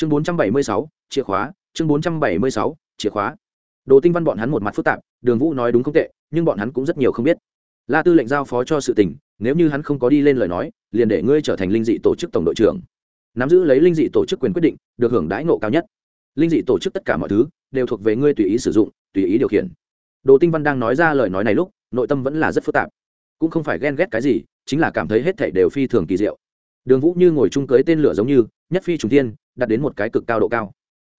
chương bốn trăm bảy mươi sáu, chìa khóa, chương bốn trăm bảy mươi sáu, chìa khóa. Đồ tinh văn bọn hắn một mặt phức tạp, đường vũ nói đúng không tệ, nhưng bọn hắn cũng rất nhiều không biết. La tư lệnh giao phó cho sự tình, nếu như hắn không có đi lên lời nói, liền để ngươi trở thành linh dị tổ chức tổng đội trưởng. Nắm giữ lấy linh dị tổ chức quyền quyết định, được hưởng đãi ngộ cao nhất. Linh dị tổ chức tất cả mọi thứ, đều thuộc về ngươi tùy ý sử dụng, tùy ý điều khiển. Đồ tinh văn đang nói ra lời nói này lúc, nội tâm vẫn là rất phức tạp. Cũng không phải ghen ghét cái gì, chính là cảm thấy hết thảy đều phi thường kỳ diệu. Đường vũ như ngồi chung cưới tên lửa giống như, nhất phi trùng tiên đạt đến một cái cực cao độ cao.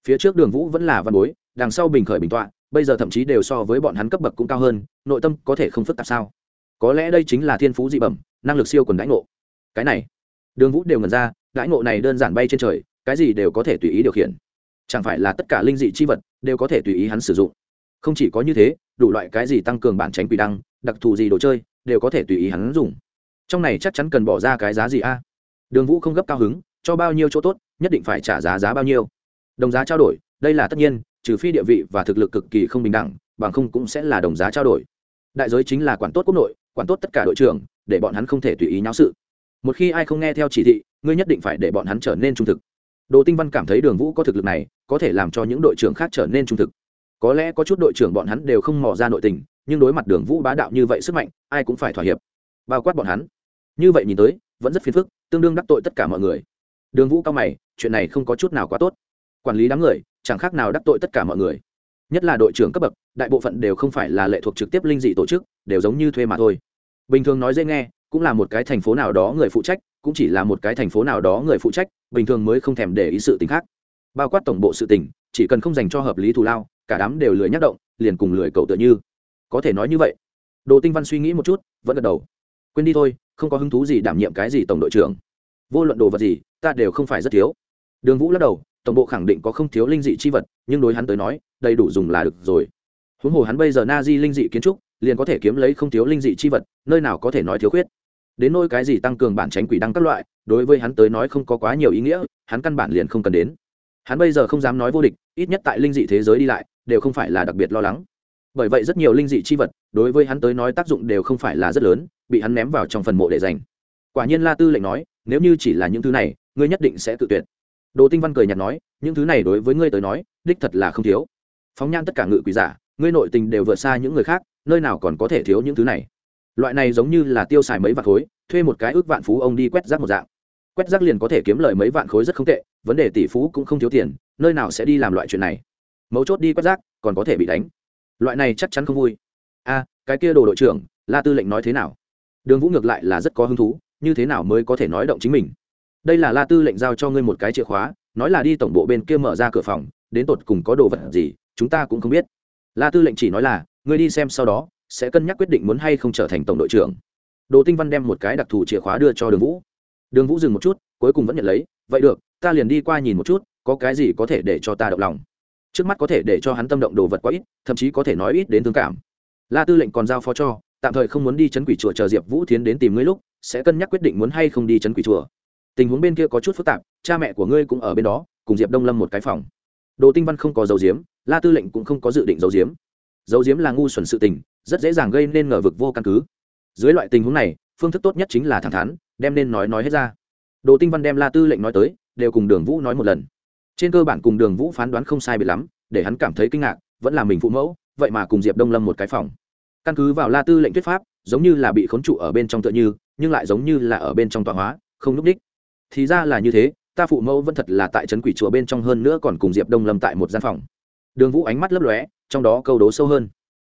Phía trước đường vũ vẫn là văn bối, đằng sau bình khởi bình tọa, bây giờ thậm chí đều so với bọn hắn cấp bậc cũng cao hơn, nội tâm có thể không phức tạp sao? Có lẽ đây chính là thiên phú dị bẩm, năng lực siêu quần đãi ngộ. Cái này, đường vũ đều ngần ra, đãi ngộ này đơn giản bay trên trời, cái gì đều có thể tùy ý điều khiển. Chẳng phải là tất cả linh dị chi vật đều có thể tùy ý hắn sử dụng. Không chỉ có như thế, đủ loại cái gì tăng cường bản tránh quỷ đăng, đặc thù gì đồ chơi đều có thể tùy ý hắn dùng. Trong này chắc chắn cần bỏ ra cái giá gì a? Đường vũ không gấp cao hứng, cho bao nhiêu chỗ tốt nhất định phải trả giá giá bao nhiêu. Đồng giá trao đổi, đây là tất nhiên, trừ phi địa vị và thực lực cực kỳ không bình đẳng, bằng không cũng sẽ là đồng giá trao đổi. Đại giới chính là quản tốt quốc nội, quản tốt tất cả đội trưởng, để bọn hắn không thể tùy ý nháo sự. Một khi ai không nghe theo chỉ thị, ngươi nhất định phải để bọn hắn trở nên trung thực. Đồ tinh văn cảm thấy đường vũ có thực lực này, có thể làm cho những đội trưởng khác trở nên trung thực. Có lẽ có chút đội trưởng bọn hắn đều không mò ra nội tình, nhưng đối mặt đường vũ bá đạo như vậy sức mạnh, ai cũng phải thỏa hiệp. Bao quát bọn hắn. Như vậy nhìn tới, vẫn rất phiền phức, tương đương đắc tội tất cả mọi người. Đường vũ cao mày chuyện này không có chút nào quá tốt. Quản lý đám người, chẳng khác nào đắc tội tất cả mọi người. Nhất là đội trưởng cấp bậc, đại bộ phận đều không phải là lệ thuộc trực tiếp linh dị tổ chức, đều giống như thuê mà thôi. Bình thường nói dễ nghe, cũng là một cái thành phố nào đó người phụ trách, cũng chỉ là một cái thành phố nào đó người phụ trách, bình thường mới không thèm để ý sự tình khác. Bao quát tổng bộ sự tình, chỉ cần không dành cho hợp lý thù lao, cả đám đều lười nhắc động, liền cùng lười cầu tựa như. Có thể nói như vậy. Đồ tinh văn suy nghĩ một chút, vẫn gật đầu. Quên đi thôi, không có hứng thú gì đảm nhiệm cái gì tổng đội trưởng. Vô luận đồ vật gì, ta đều không phải rất thiếu đường vũ lắc đầu, tổng bộ khẳng định có không thiếu linh dị chi vật, nhưng đối hắn tới nói, đầy đủ dùng là được rồi. Huống hồ hắn bây giờ na di linh dị kiến trúc, liền có thể kiếm lấy không thiếu linh dị chi vật, nơi nào có thể nói thiếu khuyết. Đến nôi cái gì tăng cường bản tránh quỷ đăng các loại, đối với hắn tới nói không có quá nhiều ý nghĩa, hắn căn bản liền không cần đến. Hắn bây giờ không dám nói vô địch, ít nhất tại linh dị thế giới đi lại, đều không phải là đặc biệt lo lắng. Bởi vậy rất nhiều linh dị chi vật, đối với hắn tới nói tác dụng đều không phải là rất lớn, bị hắn ném vào trong phần mộ để dành quả nhiên la tư lệnh nói, nếu như chỉ là những thứ này, ngươi nhất định sẽ tự tuyệt đồ tinh văn cười nhạt nói, những thứ này đối với ngươi tới nói, đích thật là không thiếu. Phóng nhan tất cả ngự quỷ giả, ngươi nội tình đều vượt xa những người khác, nơi nào còn có thể thiếu những thứ này? Loại này giống như là tiêu xài mấy vạn khối, thuê một cái ước vạn phú ông đi quét rác một dạng. Quét rác liền có thể kiếm lời mấy vạn khối rất không tệ, vấn đề tỷ phú cũng không thiếu tiền, nơi nào sẽ đi làm loại chuyện này? Mấu chốt đi quét rác, còn có thể bị đánh. Loại này chắc chắn không vui. A, cái kia đồ đội trưởng, la tư lệnh nói thế nào? Đường vũ ngược lại là rất có hứng thú, như thế nào mới có thể nói động chính mình? Đây là la tư lệnh giao cho ngươi một cái chìa khóa, nói là đi tổng bộ bên kia mở ra cửa phòng, đến tột cùng có đồ vật gì, chúng ta cũng không biết. La tư lệnh chỉ nói là, ngươi đi xem sau đó, sẽ cân nhắc quyết định muốn hay không trở thành tổng đội trưởng. Đồ tinh văn đem một cái đặc thù chìa khóa đưa cho đường vũ. Đường vũ dừng một chút, cuối cùng vẫn nhận lấy, vậy được, ta liền đi qua nhìn một chút, có cái gì có thể để cho ta động lòng. Trước mắt có thể để cho hắn tâm động đồ vật quá ít, thậm chí có thể nói ít đến thương cảm. La tư lệnh còn giao phó cho, tạm thời không muốn đi chấn quỷ chùa chờ diệp vũ tiến đến tìm ngươi lúc, sẽ cân nhắc quyết định muốn hay không đi chấn quỷ chùa tình huống bên kia có chút phức tạp, cha mẹ của ngươi cũng ở bên đó, cùng diệp đông lâm một cái phòng. Đồ tinh văn không có dấu diếm la tư lệnh cũng không có dự định dấu diếm dấu diếm là ngu xuẩn sự tình, rất dễ dàng gây nên ngờ vực vô căn cứ. Dưới loại tình huống này, phương thức tốt nhất chính là thẳng thắn, đem nên nói nói hết ra. Đồ tinh văn đem la tư lệnh nói tới, đều cùng đường vũ nói một lần. Trên cơ bản cùng đường vũ phán đoán không sai bị lắm, để hắn cảm thấy kinh ngạc, vẫn là mình phụ mẫu, vậy mà cùng diệp đông lâm một cái phòng. Căn cứ vào la tư lệnh thuyết pháp, giống như là bị khốn trụ ở bên trong tựa như, nhưng lại giống như là ở bên trong tọa hóa, không núp đích thì ra là như thế, ta phụ mẫu vẫn thật là tại trấn quỷ chùa bên trong hơn nữa còn cùng diệp đông lâm tại một gian phòng. Đường vũ ánh mắt lấp lóe, trong đó câu đố sâu hơn.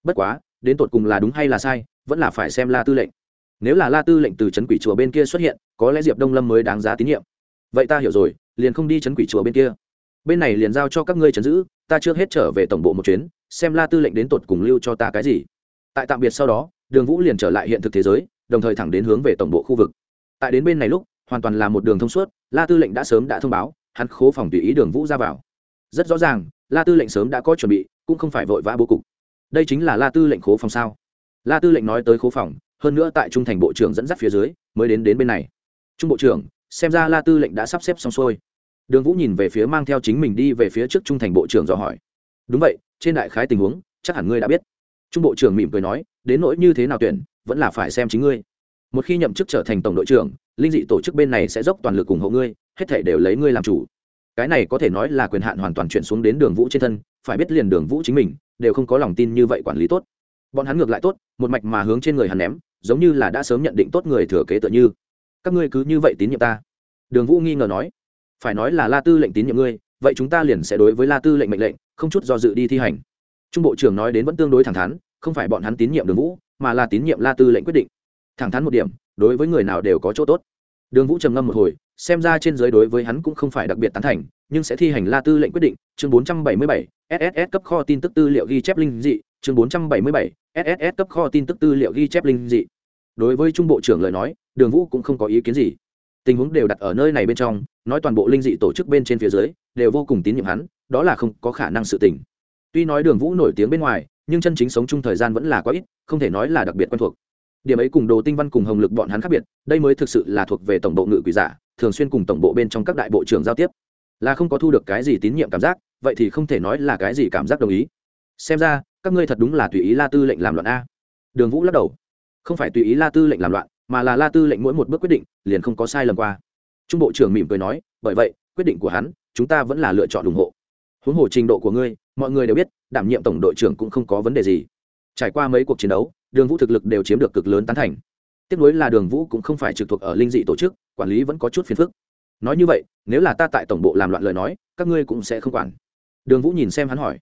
Bất quá, đến tột cùng là đúng hay là sai, vẫn là phải xem la tư lệnh. Nếu là la tư lệnh từ trấn quỷ chùa bên kia xuất hiện, có lẽ diệp đông lâm mới đáng giá tín nhiệm. Vậy ta hiểu rồi, liền không đi trấn quỷ chùa bên kia. Bên này liền giao cho các ngươi trấn giữ, ta trước hết trở về tổng bộ một chuyến, xem la tư lệnh đến tột cùng lưu cho ta cái gì. Tại tạm biệt sau đó, đường vũ liền trở lại hiện thực thế giới, đồng thời thẳng đến hướng về tổng bộ khu vực. Tại đến bên này lúc hoàn toàn là một đường thông suốt, la tư lệnh đã sớm đã thông báo, hắn khố phòng tùy ý đường vũ ra vào. Rất rõ ràng, la tư lệnh sớm đã có chuẩn bị, cũng không phải vội vã bố cục. Đây chính là la tư lệnh khố phòng sao? La tư lệnh nói tới khố phòng, hơn nữa tại trung thành bộ trưởng dẫn dắt phía dưới, mới đến đến bên này. Trung bộ trưởng, xem ra la tư lệnh đã sắp xếp xong xuôi. Đường vũ nhìn về phía mang theo chính mình đi về phía trước trung thành bộ trưởng dò hỏi. Đúng vậy, trên đại khái tình huống, chắc hẳn ngươi đã biết. Trung bộ trưởng mỉm cười nói, đến nỗi như thế nào tuyển, vẫn là phải xem chính ngươi. Một khi nhậm chức trở thành tổng đội trưởng linh dị tổ chức bên này sẽ dốc toàn lực ủng hộ ngươi, hết thể đều lấy ngươi làm chủ. Cái này có thể nói là quyền hạn hoàn toàn chuyển xuống đến đường vũ trên thân, phải biết liền đường vũ chính mình, đều không có lòng tin như vậy quản lý tốt. Bọn hắn ngược lại tốt, một mạch mà hướng trên người hắn ném, giống như là đã sớm nhận định tốt người thừa kế tựa như. Các ngươi cứ như vậy tín nhiệm ta. Đường vũ nghi ngờ nói. Phải nói là la tư lệnh tín nhiệm ngươi, vậy chúng ta liền sẽ đối với la tư lệnh mệnh lệnh, không chút do dự đi thi hành. Trung bộ trưởng nói đến vẫn tương đối thẳng thắn, không phải bọn hắn tín nhiệm đường vũ, mà là tín nhiệm la tư lệnh quyết định. Thẳng thắn một điểm đối với người nào đều có chỗ tốt. Đường vũ trầm ngâm một hồi xem ra trên giới đối với hắn cũng không phải đặc biệt tán thành nhưng sẽ thi hành la tư lệnh quyết định chương 477, sss cấp kho tin tức tư liệu ghi chép linh dị chương 477, sss cấp kho tin tức tư liệu ghi chép linh dị. Đối với trung bộ trưởng lời nói đường vũ cũng không có ý kiến gì. Tình huống đều đặt ở nơi này bên trong nói toàn bộ linh dị tổ chức bên trên phía dưới đều vô cùng tín nhiệm hắn đó là không có khả năng sự tình. Tuy nói đường vũ nổi tiếng bên ngoài nhưng chân chính sống chung thời gian vẫn là quá ít không thể nói là đặc biệt quen thuộc điểm ấy cùng đồ tinh văn cùng hồng lực bọn hắn khác biệt, đây mới thực sự là thuộc về tổng bộ ngự quỷ giả, thường xuyên cùng tổng bộ bên trong các đại bộ trưởng giao tiếp. Là không có thu được cái gì tín nhiệm cảm giác, vậy thì không thể nói là cái gì cảm giác đồng ý. Xem ra, các ngươi thật đúng là tùy ý la tư lệnh làm loạn a. Đường vũ lắc đầu. Không phải tùy ý la tư lệnh làm loạn, mà là la tư lệnh mỗi một bước quyết định, liền không có sai lầm qua. Trung bộ trưởng mỉm cười nói, bởi vậy, quyết định của hắn, chúng ta vẫn là lựa chọn ủng hộ. Huống hồ trình độ của ngươi, mọi người đều biết, đảm nhiệm tổng đội trưởng cũng không có vấn đề gì. Trải qua mấy cuộc chiến đấu đường vũ thực lực đều chiếm được cực lớn tán thành. Tiếp nối là đường vũ cũng không phải trực thuộc ở linh dị tổ chức, quản lý vẫn có chút phiền phức. Nói như vậy, nếu là ta tại tổng bộ làm loạn lời nói, các ngươi cũng sẽ không quản. Đường vũ nhìn xem hắn hỏi.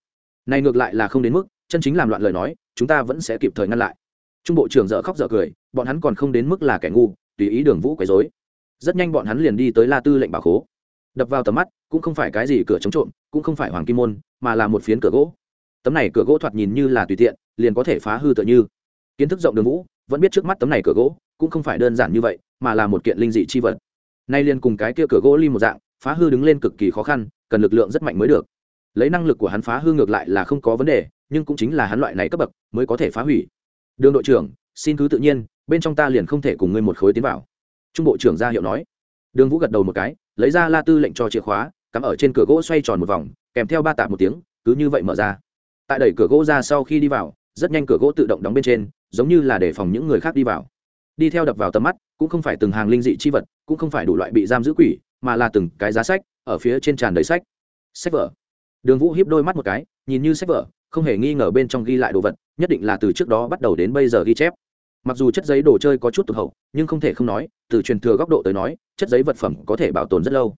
Này ngược lại là không đến mức, chân chính làm loạn lời nói, chúng ta vẫn sẽ kịp thời ngăn lại. Trung bộ trưởng dợ khóc dợ cười, bọn hắn còn không đến mức là kẻ ngu, tùy ý đường vũ quấy dối rất nhanh bọn hắn liền đi tới la tư lệnh bảo khố. Đập vào tầm mắt, cũng không phải cái gì cửa chống trộm, cũng không phải hoàng kim môn, mà là một phiến cửa gỗ. Tấm này cửa gỗ thoạt nhìn như là tùy tiện, liền có thể phá hư tựa như kiến thức rộng đường vũ, vẫn biết trước mắt tấm này cửa gỗ, cũng không phải đơn giản như vậy, mà là một kiện linh dị chi vật. Nay liền cùng cái kia cửa gỗ ly một dạng, phá hư đứng lên cực kỳ khó khăn, cần lực lượng rất mạnh mới được. Lấy năng lực của hắn phá hư ngược lại là không có vấn đề, nhưng cũng chính là hắn loại này cấp bậc, mới có thể phá hủy. Đường đội trưởng, xin cứ tự nhiên, bên trong ta liền không thể cùng ngươi một khối tiến vào. Trung bộ trưởng ra hiệu nói. Đường vũ gật đầu một cái, lấy ra la tư lệnh cho chìa khóa, cắm ở trên cửa gỗ xoay tròn một vòng, kèm theo ba tạp một tiếng, cứ như vậy mở ra. Tại đẩy cửa gỗ ra sau khi đi vào, rất nhanh cửa gỗ tự động đóng bên trên giống như là để phòng những người khác đi vào. Đi theo đập vào tầm mắt, cũng không phải từng hàng linh dị chi vật, cũng không phải đủ loại bị giam giữ quỷ, mà là từng cái giá sách, ở phía trên tràn đầy sách. Sách vở. Đường vũ hiếp đôi mắt một cái, nhìn như sách vở, không hề nghi ngờ bên trong ghi lại đồ vật, nhất định là từ trước đó bắt đầu đến bây giờ ghi chép. Mặc dù chất giấy đồ chơi có chút tụt hậu, nhưng không thể không nói, từ truyền thừa góc độ tới nói, chất giấy vật phẩm có thể bảo tồn rất lâu.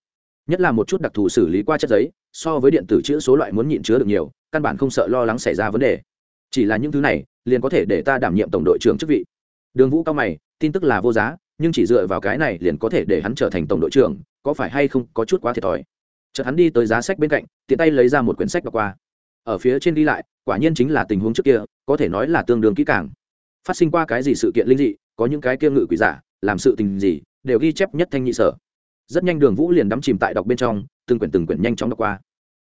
Nhất là một chút đặc thù xử lý qua chất giấy, so với điện tử chữ số loại muốn nhịn chứa được nhiều, căn bản không sợ lo lắng xảy ra vấn đề. Chỉ là những thứ này liền có thể để ta đảm nhiệm tổng đội trưởng chức vị. Đường vũ cao mày, tin tức là vô giá, nhưng chỉ dựa vào cái này liền có thể để hắn trở thành tổng đội trưởng, có phải hay không có chút quá thiệt thòi. Chợt hắn đi tới giá sách bên cạnh, tiện tay lấy ra một quyển sách đọc qua. Ở phía trên đi lại, quả nhiên chính là tình huống trước kia, có thể nói là tương đương kỹ càng. Phát sinh qua cái gì sự kiện linh dị, có những cái kia ngự quỷ giả, làm sự tình gì, đều ghi chép nhất thanh nhị sở. Rất nhanh đường vũ liền đắm chìm tại đọc bên trong, từng quyển từng quyển nhanh chóng đọc qua.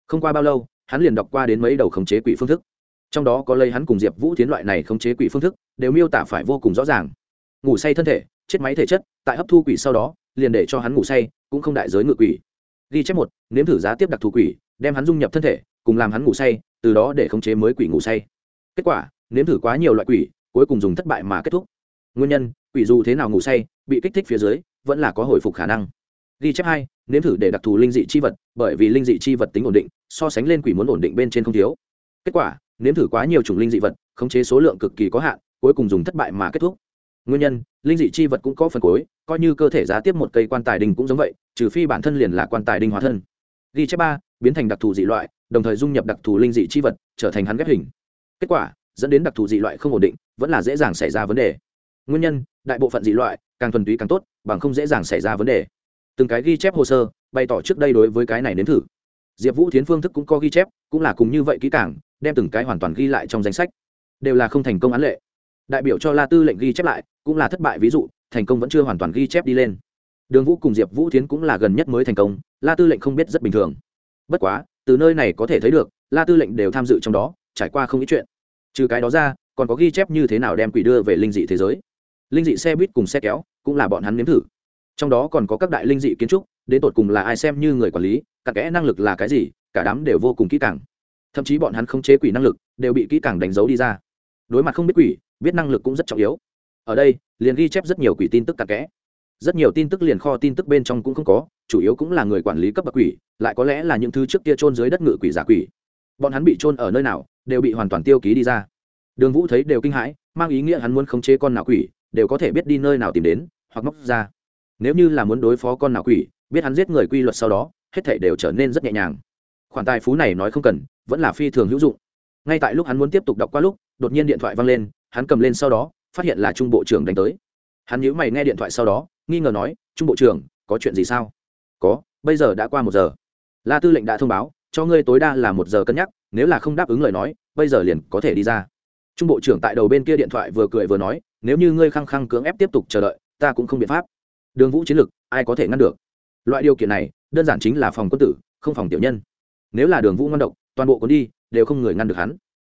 Không qua bao lâu, hắn liền đọc qua đến mấy đầu khống chế quỷ phương thức trong đó có lây hắn cùng diệp vũ tiến loại này khống chế quỷ phương thức, đều miêu tả phải vô cùng rõ ràng. Ngủ say thân thể, chết máy thể chất, tại hấp thu quỷ sau đó, liền để cho hắn ngủ say, cũng không đại giới ngự quỷ. Ghi chép một, nếm thử giá tiếp đặc thù quỷ, đem hắn dung nhập thân thể, cùng làm hắn ngủ say, từ đó để khống chế mới quỷ ngủ say. Kết quả, nếm thử quá nhiều loại quỷ, cuối cùng dùng thất bại mà kết thúc. Nguyên nhân, quỷ dù thế nào ngủ say, bị kích thích phía dưới, vẫn là có hồi phục khả năng. Ghi chép hai, nếm thử để đặc thù linh dị chi vật, bởi vì linh dị chi vật tính ổn định, so sánh lên quỷ muốn ổn định bên trên không thiếu. Kết quả nếm thử quá nhiều chủng linh dị vật, khống chế số lượng cực kỳ có hạn, cuối cùng dùng thất bại mà kết thúc. Nguyên nhân, linh dị chi vật cũng có phần cuối, coi như cơ thể giá tiếp một cây quan tài đình cũng giống vậy, trừ phi bản thân liền là quan tài đình hóa thân. Ghi chép ba, biến thành đặc thù dị loại, đồng thời dung nhập đặc thù linh dị chi vật, trở thành hắn ghép hình. Kết quả, dẫn đến đặc thù dị loại không ổn định, vẫn là dễ dàng xảy ra vấn đề. Nguyên nhân, đại bộ phận dị loại, càng thuần túy càng tốt, bằng không dễ dàng xảy ra vấn đề. Từng cái ghi chép hồ sơ, bày tỏ trước đây đối với cái này nếm thử. Diệp vũ thiến phương thức cũng có ghi chép, cũng là cùng như vậy kỹ càng đem từng cái hoàn toàn ghi lại trong danh sách. Đều là không thành công án lệ. Đại biểu cho la tư lệnh ghi chép lại, cũng là thất bại ví dụ, thành công vẫn chưa hoàn toàn ghi chép đi lên. Đường vũ cùng diệp vũ thiến cũng là gần nhất mới thành công, la tư lệnh không biết rất bình thường. Bất quá, từ nơi này có thể thấy được, la tư lệnh đều tham dự trong đó, trải qua không ít chuyện. Trừ cái đó ra, còn có ghi chép như thế nào đem quỷ đưa về linh dị thế giới. Linh dị xe buýt cùng xe kéo, cũng là bọn hắn nếm thử. Trong đó còn có các đại linh dị kiến trúc, đến tột cùng là ai xem như người quản lý cặn kẽ năng lực là cái gì, cả đám đều vô cùng kỹ càng thậm chí bọn hắn không chế quỷ năng lực, đều bị kỹ càng đánh dấu đi ra. Đối mặt không biết quỷ, biết năng lực cũng rất trọng yếu. Ở đây, liền ghi chép rất nhiều quỷ tin tức tạc kẽ. Rất nhiều tin tức liền kho tin tức bên trong cũng không có, chủ yếu cũng là người quản lý cấp bậc quỷ, lại có lẽ là những thứ trước kia trôn dưới đất ngự quỷ giả quỷ. Bọn hắn bị trôn ở nơi nào, đều bị hoàn toàn tiêu ký đi ra. Đường vũ thấy đều kinh hãi, mang ý nghĩa hắn muốn khống chế con nào quỷ, đều có thể biết đi nơi nào tìm đến, hoặc móc ra. Nếu như là muốn đối phó con nào quỷ, biết hắn giết người quy luật sau đó, hết thảy đều trở nên rất nhẹ nhàng. Khoản tài phú này nói không cần vẫn là phi thường hữu dụng. Ngay tại lúc hắn muốn tiếp tục đọc qua lúc, đột nhiên điện thoại văng lên, hắn cầm lên sau đó, phát hiện là trung bộ trưởng đánh tới. Hắn nhíu mày nghe điện thoại sau đó, nghi ngờ nói, trung bộ trưởng, có chuyện gì sao? Có, bây giờ đã qua một giờ. La tư lệnh đã thông báo, cho ngươi tối đa là một giờ cân nhắc, nếu là không đáp ứng lời nói, bây giờ liền có thể đi ra. Trung bộ trưởng tại đầu bên kia điện thoại vừa cười vừa nói, nếu như ngươi khăng khăng cưỡng ép tiếp tục chờ đợi, ta cũng không biện pháp. Đường vũ chiến lược, ai có thể ngăn được? Loại điều kiện này, đơn giản chính là phòng quân tử, không phòng tiểu nhân. Nếu là đường vũ ngon độc toàn bộ cuốn đi, đều không người ngăn được hắn.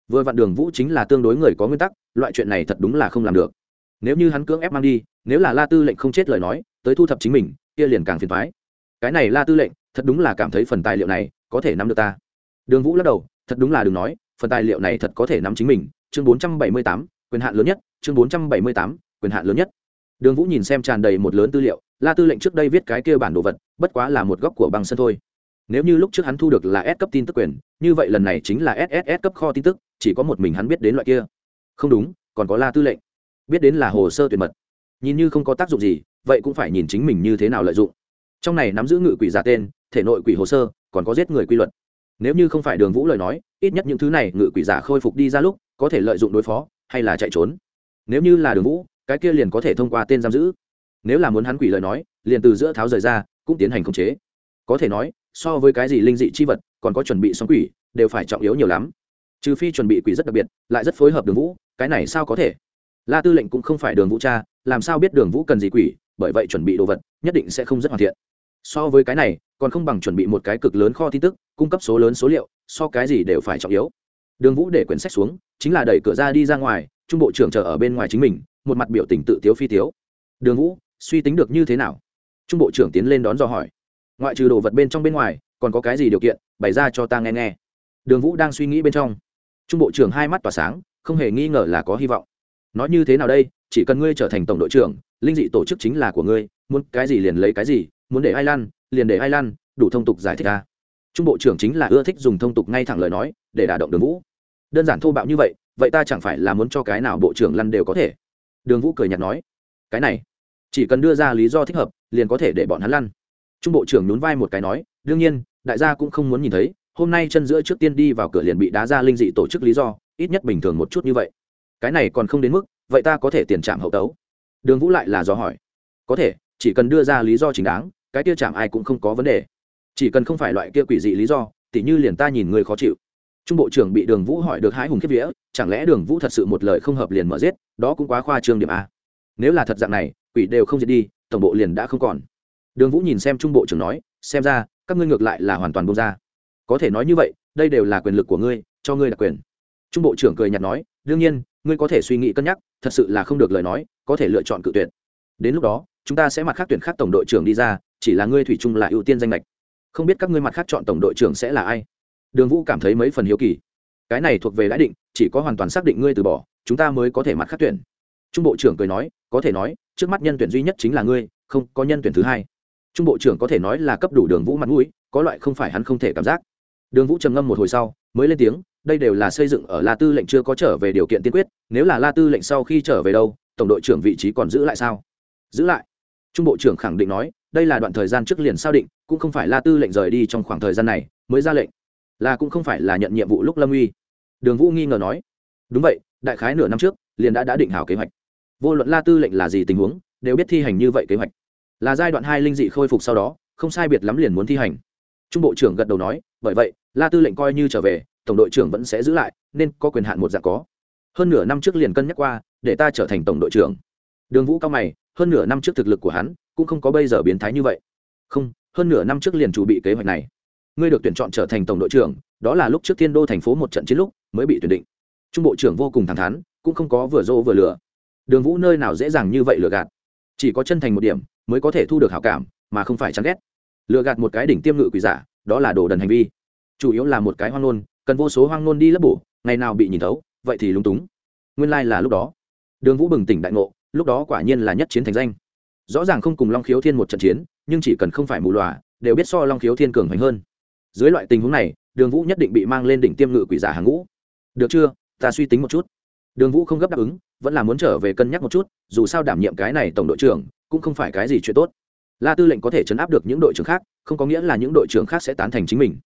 Vừa vặn đường vũ chính là tương đối người có nguyên tắc, loại chuyện này thật đúng là không làm được. Nếu như hắn cưỡng ép mang đi, nếu là la tư lệnh không chết lời nói, tới thu thập chính mình, kia liền càng phiền thoái cái này la tư lệnh, thật đúng là cảm thấy phần tài liệu này có thể nắm được ta. Đường vũ lắc đầu, thật đúng là đừng nói, phần tài liệu này thật có thể nắm chính mình. Chương bốn trăm bảy mươi tám, quyền hạn lớn nhất, chương bốn trăm bảy mươi tám, quyền hạn lớn nhất. Đường vũ nhìn xem tràn đầy một lớn tư liệu, la tư lệnh trước đây viết cái kia bản đồ vật, bất quá là một góc của băng sân thôi nếu như lúc trước hắn thu được là S cấp tin tức quyền, như vậy lần này chính là SSS cấp kho tin tức, chỉ có một mình hắn biết đến loại kia. Không đúng, còn có La Tư lệnh. Biết đến là hồ sơ tuyệt mật. Nhìn như không có tác dụng gì, vậy cũng phải nhìn chính mình như thế nào lợi dụng. Trong này nắm giữ ngự quỷ giả tên, thể nội quỷ hồ sơ, còn có giết người quy luật. Nếu như không phải Đường Vũ lời nói, ít nhất những thứ này ngự quỷ giả khôi phục đi ra lúc, có thể lợi dụng đối phó, hay là chạy trốn. Nếu như là Đường Vũ, cái kia liền có thể thông qua tên giam giữ. Nếu là muốn hắn quỷ lời nói, liền từ giữa tháo rời ra, cũng tiến hành khống chế. Có thể nói, so với cái gì linh dị chi vật, còn có chuẩn bị xong quỷ, đều phải trọng yếu nhiều lắm. Trừ phi chuẩn bị quỷ rất đặc biệt, lại rất phối hợp đường vũ, cái này sao có thể? La tư lệnh cũng không phải đường vũ cha, làm sao biết đường vũ cần gì quỷ, bởi vậy chuẩn bị đồ vật, nhất định sẽ không rất hoàn thiện. So với cái này, còn không bằng chuẩn bị một cái cực lớn kho tin tức, cung cấp số lớn số liệu, so cái gì đều phải trọng yếu. Đường vũ để quyển sách xuống, chính là đẩy cửa ra đi ra ngoài, trung bộ trưởng chờ ở bên ngoài chính mình, một mặt biểu tình tự tiếu phi tiếu. Đường vũ, suy tính được như thế nào? Trung bộ trưởng tiến lên đón do hỏi ngoại trừ đồ vật bên trong bên ngoài, còn có cái gì điều kiện, bày ra cho ta nghe nghe. Đường vũ đang suy nghĩ bên trong. Trung bộ trưởng hai mắt tỏa sáng, không hề nghi ngờ là có hy vọng. Nói như thế nào đây, chỉ cần ngươi trở thành tổng đội trưởng, linh dị tổ chức chính là của ngươi, muốn cái gì liền lấy cái gì, muốn để ai lăn, liền để ai lăn, đủ thông tục giải thích ta. Trung bộ trưởng chính là ưa thích dùng thông tục ngay thẳng lời nói, để đả động đường vũ. Đơn giản thô bạo như vậy vậy ta chẳng phải là muốn cho cái nào bộ trưởng lăn đều có thể? Đường vũ cười nhạt nói. Cái này, chỉ cần đưa ra lý do thích hợp, liền có thể để bọn hắn lăn trung bộ trưởng nhún vai một cái nói, đương nhiên, đại gia cũng không muốn nhìn thấy, hôm nay chân giữa trước tiên đi vào cửa liền bị đá ra linh dị tổ chức lý do, ít nhất bình thường một chút như vậy. Cái này còn không đến mức, vậy ta có thể tiền trạm hậu tấu. Đường vũ lại là do hỏi, có thể, chỉ cần đưa ra lý do chính đáng, cái kia chạm ai cũng không có vấn đề. Chỉ cần không phải loại kia quỷ dị lý do, tỉ như liền ta nhìn người khó chịu. Trung bộ trưởng bị đường vũ hỏi được hái hùng kiếp vía, chẳng lẽ đường vũ thật sự một lời không hợp liền mở giết, đó cũng quá khoa trương điểm a. Nếu là thật dạng này, quỷ đều không diệt đi, tổng bộ liền đã không còn đường vũ nhìn xem trung bộ trưởng nói, xem ra, các ngươi ngược lại là hoàn toàn bông ra. Có thể nói như vậy, đây đều là quyền lực của ngươi, cho ngươi đặc quyền. Trung bộ trưởng cười nhạt nói, đương nhiên, ngươi có thể suy nghĩ cân nhắc, thật sự là không được lời nói, có thể lựa chọn cự tuyển đến lúc đó, chúng ta sẽ mặt khác tuyển khác tổng đội trưởng đi ra, chỉ là ngươi thủy chung là ưu tiên danh lệch không biết các ngươi mặt khác chọn tổng đội trưởng sẽ là ai? Đường vũ cảm thấy mấy phần hiếu kỳ. Cái này thuộc về lãi định, chỉ có hoàn toàn xác định ngươi từ bỏ, chúng ta mới có thể mặt khác tuyển. Trung bộ trưởng cười nói, có thể nói, trước mắt nhân tuyển duy nhất chính là ngươi, không có nhân tuyển thứ hai trung bộ trưởng có thể nói là cấp đủ đường vũ mặt mũi, có loại không phải hắn không thể cảm giác. Đường vũ trầm ngâm một hồi sau, mới lên tiếng, đây đều là xây dựng ở la tư lệnh chưa có trở về điều kiện tiên quyết, nếu là la tư lệnh sau khi trở về đâu, tổng đội trưởng vị trí còn giữ lại sao? Giữ lại. Trung bộ trưởng khẳng định nói, đây là đoạn thời gian trước liền sao định, cũng không phải la tư lệnh rời đi trong khoảng thời gian này, mới ra lệnh. Là cũng không phải là nhận nhiệm vụ lúc lâm uy. Đường vũ nghi ngờ nói, đúng vậy, đại khái nửa năm trước, liền đã đã định hảo kế hoạch. Vô luận la tư lệnh là gì tình huống, đều biết thi hành như vậy kế hoạch là giai đoạn hai linh dị khôi phục sau đó, không sai biệt lắm liền muốn thi hành. Trung bộ trưởng gật đầu nói, bởi vậy, la tư lệnh coi như trở về, tổng đội trưởng vẫn sẽ giữ lại, nên có quyền hạn một dạng có. Hơn nửa năm trước liền cân nhắc qua, để ta trở thành tổng đội trưởng. Đường vũ cao mày, hơn nửa năm trước thực lực của hắn cũng không có bây giờ biến thái như vậy. Không, hơn nửa năm trước liền chủ bị kế hoạch này. Ngươi được tuyển chọn trở thành tổng đội trưởng, đó là lúc trước thiên đô thành phố một trận chiến lúc mới bị tuyển định. Trung bộ trưởng vô cùng thẳng thắn, cũng không có vừa dỗ vừa lừa. Đường vũ nơi nào dễ dàng như vậy lừa gạt chỉ có chân thành một điểm mới có thể thu được hảo cảm, mà không phải chán ghét. Lừa gạt một cái đỉnh tiêm ngự quỷ giả, đó là đồ đần hành vi. Chủ yếu là một cái hoang nôn cần vô số hoang nôn đi lấp bổ, ngày nào bị nhìn thấu, vậy thì lúng túng. Nguyên lai、like、là lúc đó. Đường vũ bừng tỉnh đại ngộ, lúc đó quả nhiên là nhất chiến thành danh. Rõ ràng không cùng long khiếu thiên một trận chiến, nhưng chỉ cần không phải mù lòa, đều biết so long khiếu thiên cường hoành hơn. Dưới loại tình huống này, đường vũ nhất định bị mang lên đỉnh tiêm ngự quỷ giả hàng ngũ. Được chưa? Ta suy tính một chút. Đường vũ không gấp đáp ứng vẫn là muốn trở về cân nhắc một chút, dù sao đảm nhiệm cái này tổng đội trưởng cũng không phải cái gì chuyện tốt. La tư lệnh có thể chấn áp được những đội trưởng khác, không có nghĩa là những đội trưởng khác sẽ tán thành chính mình.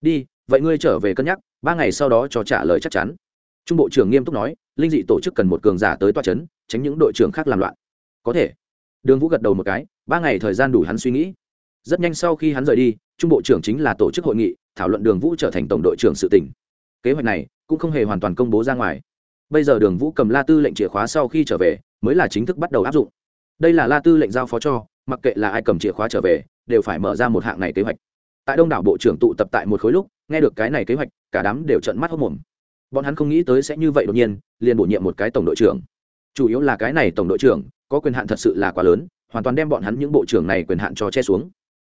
Đi, vậy ngươi trở về cân nhắc, ba ngày sau đó cho trả lời chắc chắn. Trung bộ trưởng nghiêm túc nói, linh dị tổ chức cần một cường giả tới toa c h ấ n tránh những đội trưởng khác làm loạn. Có thể. Đường vũ gật đầu một cái, ba ngày thời gian đủ hắn suy nghĩ. Rất nhanh sau khi hắn rời đi, trung bộ trưởng chính là tổ chức hội nghị, thảo luận đường vũ trở thành tổng đội trưởng sự tỉnh. Kế hoạch này cũng không hề hoàn toàn công bố ra ngoài bây giờ đường vũ cầm la tư lệnh chìa khóa sau khi trở về, mới là chính thức bắt đầu áp dụng. Đây là la tư lệnh giao phó cho, mặc kệ là ai cầm chìa khóa trở về, đều phải mở ra một hạng này kế hoạch. Tại đông đảo bộ trưởng tụ tập tại một khối lúc, nghe được cái này kế hoạch, cả đám đều trận mắt hốc mồm bọn hắn không nghĩ tới sẽ như vậy đột nhiên, liền bổ nhiệm một cái tổng đội trưởng. Chủ yếu là cái này tổng đội trưởng, có quyền hạn thật sự là quá lớn, hoàn toàn đem bọn hắn những bộ trưởng này quyền hạn cho che xuống.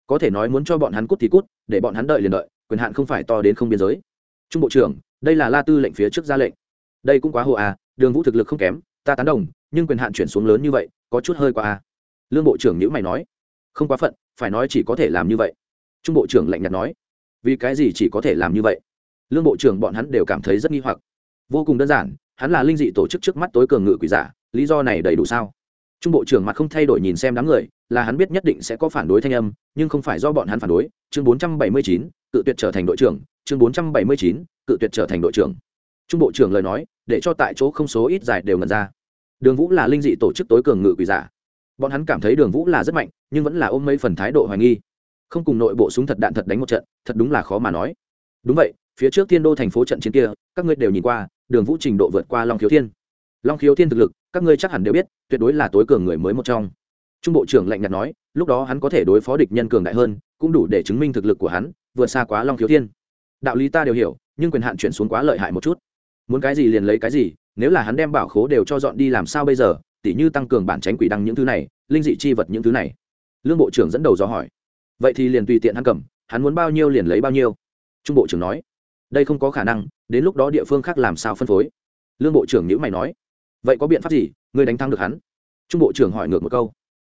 Có thể nói muốn cho bọn hắn cút thì cút, để bọn hắn đợi liền đợi, quyền hạn không phải to đến không biên giới. Trung bộ trưởng, đây là la tư lệnh phía trước ra lệnh đây cũng quá hồ à đường vũ thực lực không kém, ta tán đồng, nhưng quyền hạn chuyển xuống lớn như vậy, có chút hơi quá à. Lương bộ trưởng nhữ mày nói, không quá phận, phải nói chỉ có thể làm như vậy. Trung bộ trưởng lạnh nhạt nói, vì cái gì chỉ có thể làm như vậy? Lương bộ trưởng bọn hắn đều cảm thấy rất nghi hoặc. Vô cùng đơn giản, hắn là linh dị tổ chức trước mắt tối cường ngự quỷ giả, lý do này đầy đủ sao? Trung bộ trưởng mặt không thay đổi nhìn xem đám người, là hắn biết nhất định sẽ có phản đối thanh âm, nhưng không phải do bọn hắn phản đối. Chương bốn trăm bảy mươi chín, cự tuyệt trở thành đội trưởng. Chương bốn trăm bảy mươi chín, cự tuyệt trở thành đội trưởng trung bộ trưởng lời nói, để cho tại chỗ không số ít dài đều ngần ra. Đường vũ là linh dị tổ chức tối cường ngự quỷ giả. Bọn hắn cảm thấy đường vũ là rất mạnh, nhưng vẫn là ôm mấy phần thái độ hoài nghi. Không cùng nội bộ súng thật đạn thật đánh một trận, thật đúng là khó mà nói. Đúng vậy, phía trước thiên đô thành phố trận chiến kia, các ngươi đều nhìn qua, đường vũ trình độ vượt qua long khiếu thiên. Long khiếu thiên thực lực, các ngươi chắc hẳn đều biết, tuyệt đối là tối cường người mới một trong. Trung bộ trưởng lạnh nhạt nói, lúc đó hắn có thể đối phó địch nhân cường đại hơn, cũng đủ để chứng minh thực lực của hắn, vượt xa quá long khiếu thiên. Đạo lý ta đều hiểu, nhưng quyền hạn chuyển xuống quá lợi hại một chút muốn cái gì liền lấy cái gì, nếu là hắn đem bảo khố đều cho dọn đi làm sao bây giờ, tỉ như tăng cường bản tránh quỷ đăng những thứ này, linh dị chi vật những thứ này. Lương bộ trưởng dẫn đầu do hỏi. Vậy thì liền tùy tiện hắn cầm, hắn muốn bao nhiêu liền lấy bao nhiêu. Trung bộ trưởng nói. Đây không có khả năng, đến lúc đó địa phương khác làm sao phân phối. Lương bộ trưởng nhữ mày nói. Vậy có biện pháp gì người đánh thắng được hắn? Trung bộ trưởng hỏi ngược một câu.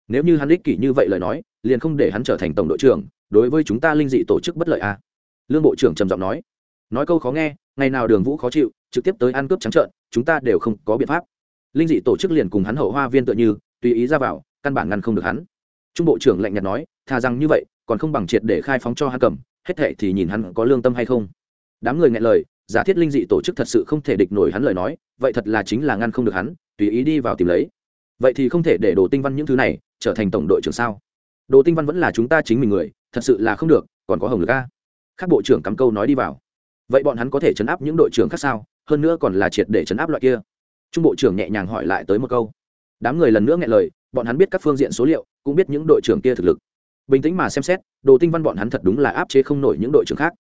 Nếu như hắn ích kỷ như vậy lời nói, liền không để hắn trở thành tổng đội trưởng, đối với chúng ta linh dị tổ chức bất lợi à. lương bộ trưởng trầm giọng nói. Nói câu khó nghe ngày nào đường vũ khó chịu, trực tiếp tới ăn cướp trắng trợn, chúng ta đều không có biện pháp. Linh dị tổ chức liền cùng hắn hậu hoa viên tựa như, tùy ý ra vào, căn bản ngăn không được hắn. Trung bộ trưởng lạnh nhạt nói thà rằng như vậy, còn không bằng triệt để khai phóng cho hắn cầm, hết thệ thì nhìn hắn có lương tâm hay không. Đám người nghe lời, giả thiết linh dị tổ chức thật sự không thể địch nổi hắn lời nói, vậy thật là chính là ngăn không được hắn, tùy ý đi vào tìm lấy. Vậy thì không thể để đồ tinh văn những thứ này trở thành tổng đội trưởng sao? Đồ tinh văn vẫn là chúng ta chính mình người, thật sự là không được, còn có hồng lực a. Các bộ trưởng cắm câu nói đi vào vậy bọn hắn có thể chấn áp những đội trưởng khác sao? Hơn nữa còn là triệt để chấn áp loại kia. Trung bộ trưởng nhẹ nhàng hỏi lại tới một câu. Đám người lần nữa nghe lời, bọn hắn biết các phương diện số liệu, cũng biết những đội trưởng kia thực lực. Bình tĩnh mà xem xét, đồ tinh văn bọn hắn thật đúng là áp chế không nổi những đội trưởng khác.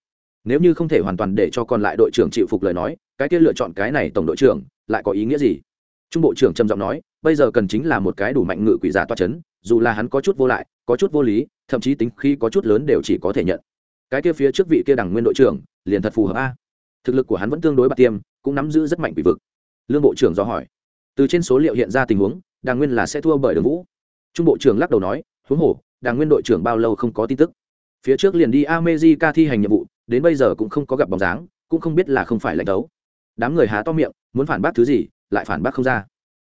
Nếu như không thể hoàn toàn để cho còn lại đội trưởng chịu phục lời nói, cái kia lựa chọn cái này tổng đội trưởng, lại có ý nghĩa gì? Trung bộ trưởng trầm giọng nói, bây giờ cần chính là một cái đủ mạnh ngự quỷ giả toa c h ấ n dù là hắn có chút vô lại, có chút vô lý, thậm chí tính khi có chút lớn đều chỉ có thể nhận. Cái kia phía trước vị kia đằng nguyên đội trưởng liền thật phù hợp a. Thực lực của hắn vẫn tương đối bạc tiêm, cũng nắm giữ rất mạnh quỷ vực. Lương bộ trưởng do hỏi. Từ trên số liệu hiện ra tình huống, đàng nguyên là sẽ thua bởi đường vũ. Trung bộ trưởng lắc đầu nói, huống hồ, đàng nguyên đội trưởng bao lâu không có tin tức. Phía trước liền đi amejica thi hành nhiệm vụ, đến bây giờ cũng không có gặp bóng dáng, cũng không biết là không phải lãnh đấu. Đám người há to miệng, muốn phản bác thứ gì, lại phản bác không ra.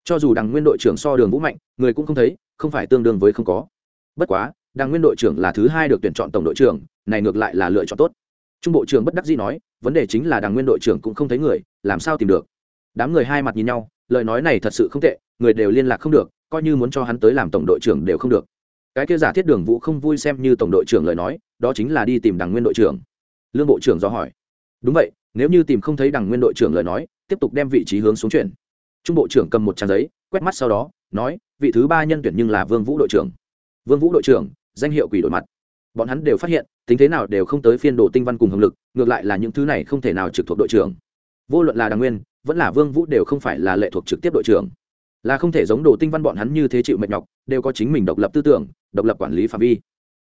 Cho dù đàng nguyên đội trưởng so đường vũ mạnh, người cũng không thấy, không phải tương đương với không có. Bất quá, đàng nguyên đội trưởng là thứ hai được tuyển chọn tổng đội trưởng, này ngược lại là lựa chọn tốt trung bộ trưởng bất đắc dĩ nói, vấn đề chính là đằng nguyên đội trưởng cũng không thấy người, làm sao tìm được? Đám người hai mặt nhìn nhau, lời nói này thật sự không tệ, người đều liên lạc không được, coi như muốn cho hắn tới làm tổng đội trưởng đều không được. Cái kia giả thiết đường vũ không vui xem như tổng đội trưởng lời nói, đó chính là đi tìm đằng nguyên đội trưởng. Lương bộ trưởng do hỏi, đúng vậy, nếu như tìm không thấy đằng nguyên đội trưởng lời nói, tiếp tục đem vị trí hướng xuống chuyển. Trung bộ trưởng cầm một trang giấy, quét mắt sau đó, nói, vị thứ ba nhân tuyển nhưng là vương vũ đội trưởng. Vương vũ đội trưởng, danh hiệu quỷ đội mặt bọn hắn đều phát hiện, tính thế nào đều không tới phiên đồ tinh văn cùng hồng lực, ngược lại là những thứ này không thể nào trực thuộc đội trưởng. Vô luận là đằng nguyên, vẫn là vương vũ đều không phải là lệ thuộc trực tiếp đội trưởng. Là không thể giống đồ tinh văn bọn hắn như thế chịu mệt nhọc, đều có chính mình độc lập tư tưởng, độc lập quản lý phạm vi.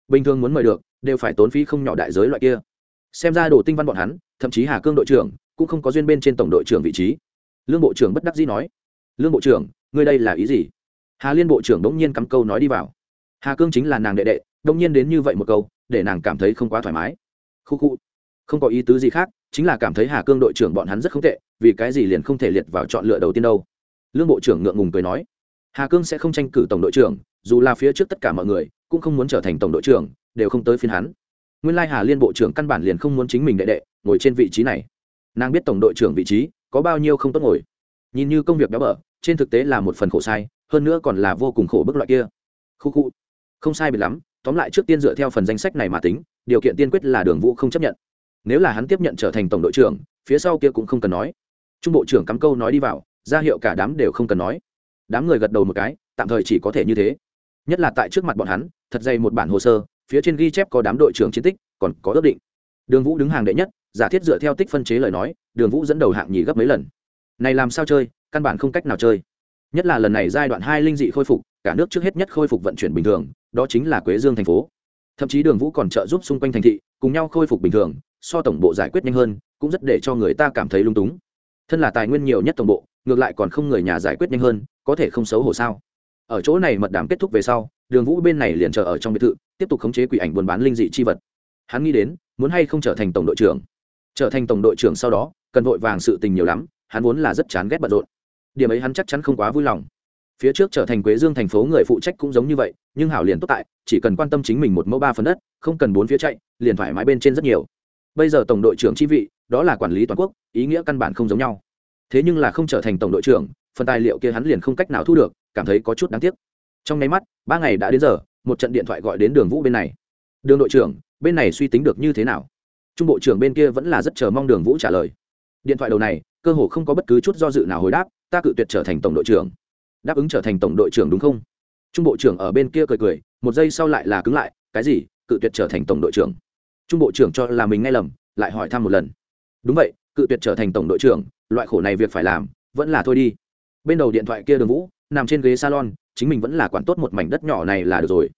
Bình thường muốn mời được, đều phải tốn phí không nhỏ đại giới loại kia. Xem ra đồ tinh văn bọn hắn, thậm chí hà cương đội trưởng, cũng không có duyên bên trên tổng đội trưởng vị trí. Lương bộ trưởng bất đắc dĩ nói, lương bộ trưởng, ngươi đây là ý gì? Hà liên bộ trưởng đ ỗ n g nhiên cắm câu nói đi vào. Hà cương chính là nàng đệ đệ đông nhiên đến như vậy một câu, để nàng cảm thấy không quá thoải mái. Khu khu. Không có ý tứ gì khác, chính là cảm thấy hà cương đội trưởng bọn hắn rất không tệ, vì cái gì liền không thể liệt vào chọn lựa đầu tiên đâu. Lương bộ trưởng ngượng ngùng cười nói, hà cương sẽ không tranh cử tổng đội trưởng, dù là phía trước tất cả mọi người, cũng không muốn trở thành tổng đội trưởng, đều không tới phiên hắn. Nguyên lai hà liên bộ trưởng căn bản liền không muốn chính mình đệ đệ, ngồi trên vị trí này. Nàng biết tổng đội trưởng vị trí, có bao nhiêu không tốt ngồi. Nhìn như công việc béo bở, trên thực tế là một phần khổ sai, hơn nữa còn là vô cùng khổ bức loại kia. Khu khu. Không sai biệt lắm tóm lại trước tiên dựa theo phần danh sách này mà tính, điều kiện tiên quyết là đường vũ không chấp nhận. Nếu là hắn tiếp nhận trở thành tổng đội trưởng, phía sau kia cũng không cần nói. Trung bộ trưởng cắm câu nói đi vào, ra hiệu cả đám đều không cần nói. Đám người gật đầu một cái, tạm thời chỉ có thể như thế. Nhất là tại trước mặt bọn hắn, thật dày một bản hồ sơ, phía trên ghi chép có đám đội trưởng chiến tích, còn có ước định. Đường vũ đứng hàng đệ nhất, giả thiết dựa theo tích phân chế lời nói, đường vũ dẫn đầu hạng nhì gấp mấy lần. Này làm sao chơi, căn bản không cách nào chơi. Nhất là lần này giai đoạn hai linh dị khôi phục cả nước trước hết nhất khôi phục vận chuyển bình thường, đó chính là quế dương thành phố. Thậm chí đường vũ còn trợ giúp xung quanh thành thị, cùng nhau khôi phục bình thường, so tổng bộ giải quyết nhanh hơn, cũng rất để cho người ta cảm thấy lung túng. Thân là tài nguyên nhiều nhất tổng bộ, ngược lại còn không người nhà giải quyết nhanh hơn, có thể không xấu hổ sao? Ở chỗ này mật đàm kết thúc về sau, đường vũ bên này liền chờ ở trong biệt thự, tiếp tục khống chế quỷ ảnh buôn bán linh dị chi vật. Hắn nghĩ đến, muốn hay không trở thành tổng đội trưởng? Trở thành tổng đội trưởng sau đó, cần vội vàng sự tình nhiều lắm, hắn vốn là rất chán ghét bận rộn. Điểm ấy hắn chắc chắn không quá vui lòng phía trước trở thành quế dương thành phố người phụ trách cũng giống như vậy, nhưng hảo liền tốt tại, chỉ cần quan tâm chính mình một mẫu ba phần đất, không cần bốn phía chạy, liền thoải mái bên trên rất nhiều. Bây giờ tổng đội trưởng chi vị, đó là quản lý toàn quốc, ý nghĩa căn bản không giống nhau. Thế nhưng là không trở thành tổng đội trưởng, phần tài liệu kia hắn liền không cách nào thu được, cảm thấy có chút đáng tiếc. Trong nháy mắt, ba ngày đã đến giờ, một trận điện thoại gọi đến đường vũ bên này. Đường đội trưởng, bên này suy tính được như thế nào? Trung bộ trưởng bên kia vẫn là rất chờ mong đường vũ trả lời. Điện thoại đầu này, cơ hồ không có bất cứ chút do dự nào hồi đáp, ta cự tuyệt trở thành tổng đội trưởng đáp ứng trở thành tổng đội trưởng đúng không? Trung bộ trưởng ở bên kia cười cười, một giây sau lại là cứng lại, cái gì? Cự tuyệt trở thành tổng đội trưởng. Trung bộ trưởng cho là mình nghe lầm, lại hỏi thăm một lần. Đúng vậy, cự tuyệt trở thành tổng đội trưởng, loại khổ này việc phải làm, vẫn là thôi đi. Bên đầu điện thoại kia đường vũ, nằm trên ghế salon, chính mình vẫn là quản tốt một mảnh đất nhỏ này là được rồi.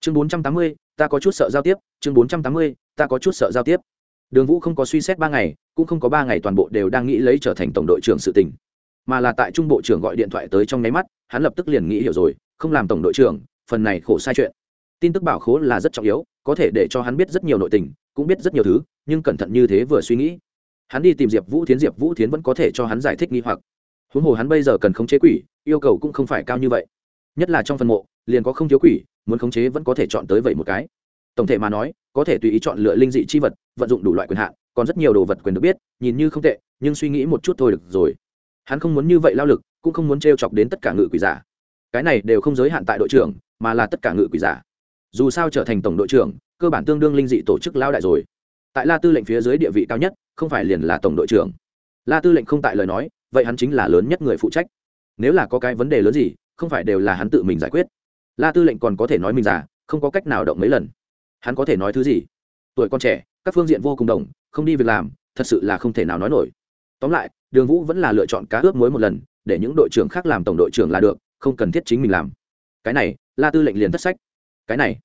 Chương bốn trăm tám mươi, ta có chút sợ giao tiếp, chương bốn trăm tám mươi, ta có chút sợ giao tiếp. Đường vũ không có suy xét ba ngày, cũng không có ba ngày toàn bộ đều đang nghĩ lấy trở thành tổng đội trưởng sự tình mà là tại trung bộ trưởng gọi điện thoại tới trong nháy mắt, hắn lập tức liền nghĩ hiểu rồi, không làm tổng đội trưởng, phần này khổ sai chuyện. Tin tức bảo khố là rất trọng yếu, có thể để cho hắn biết rất nhiều nội tình, cũng biết rất nhiều thứ, nhưng cẩn thận như thế vừa suy nghĩ. Hắn đi tìm diệp vũ thiến, diệp vũ thiến vẫn có thể cho hắn giải thích nghi hoặc. Huống hồ hắn bây giờ cần khống chế quỷ, yêu cầu cũng không phải cao như vậy. Nhất là trong phần mộ, liền có không thiếu quỷ, muốn khống chế vẫn có thể chọn tới vậy một cái. Tổng thể mà nói, có thể tùy ý chọn lựa linh dị chi vật, vận dụng đủ loại quyền hạn, còn rất nhiều đồ vật quyền được biết, nhìn như không tệ, nhưng suy nghĩ một chút thôi được rồi hắn không muốn như vậy lao lực, cũng không muốn t r e o chọc đến tất cả ngự quỷ giả. Cái này đều không giới hạn tại đội trưởng, mà là tất cả ngự quỷ giả. Dù sao trở thành tổng đội trưởng, cơ bản tương đương linh dị tổ chức lao đại rồi. Tại la tư lệnh phía dưới địa vị cao nhất, không phải liền là tổng đội trưởng. La tư lệnh không tại lời nói, vậy hắn chính là lớn nhất người phụ trách. Nếu là có cái vấn đề lớn gì, không phải đều là hắn tự mình giải quyết. La tư lệnh còn có thể nói mình già, không có cách nào động mấy lần. Hắn có thể nói thứ gì? Tuổi con trẻ, các phương diện vô cùng đồng, không đi việc làm, thật sự là không thể nào nói nổi tóm lại, đường vũ vẫn là lựa chọn cá ướp muối một lần, để những đội trưởng khác làm tổng đội trưởng là được, không cần thiết chính mình làm. Cái này, la tư lệnh liền thất sách. Cái này,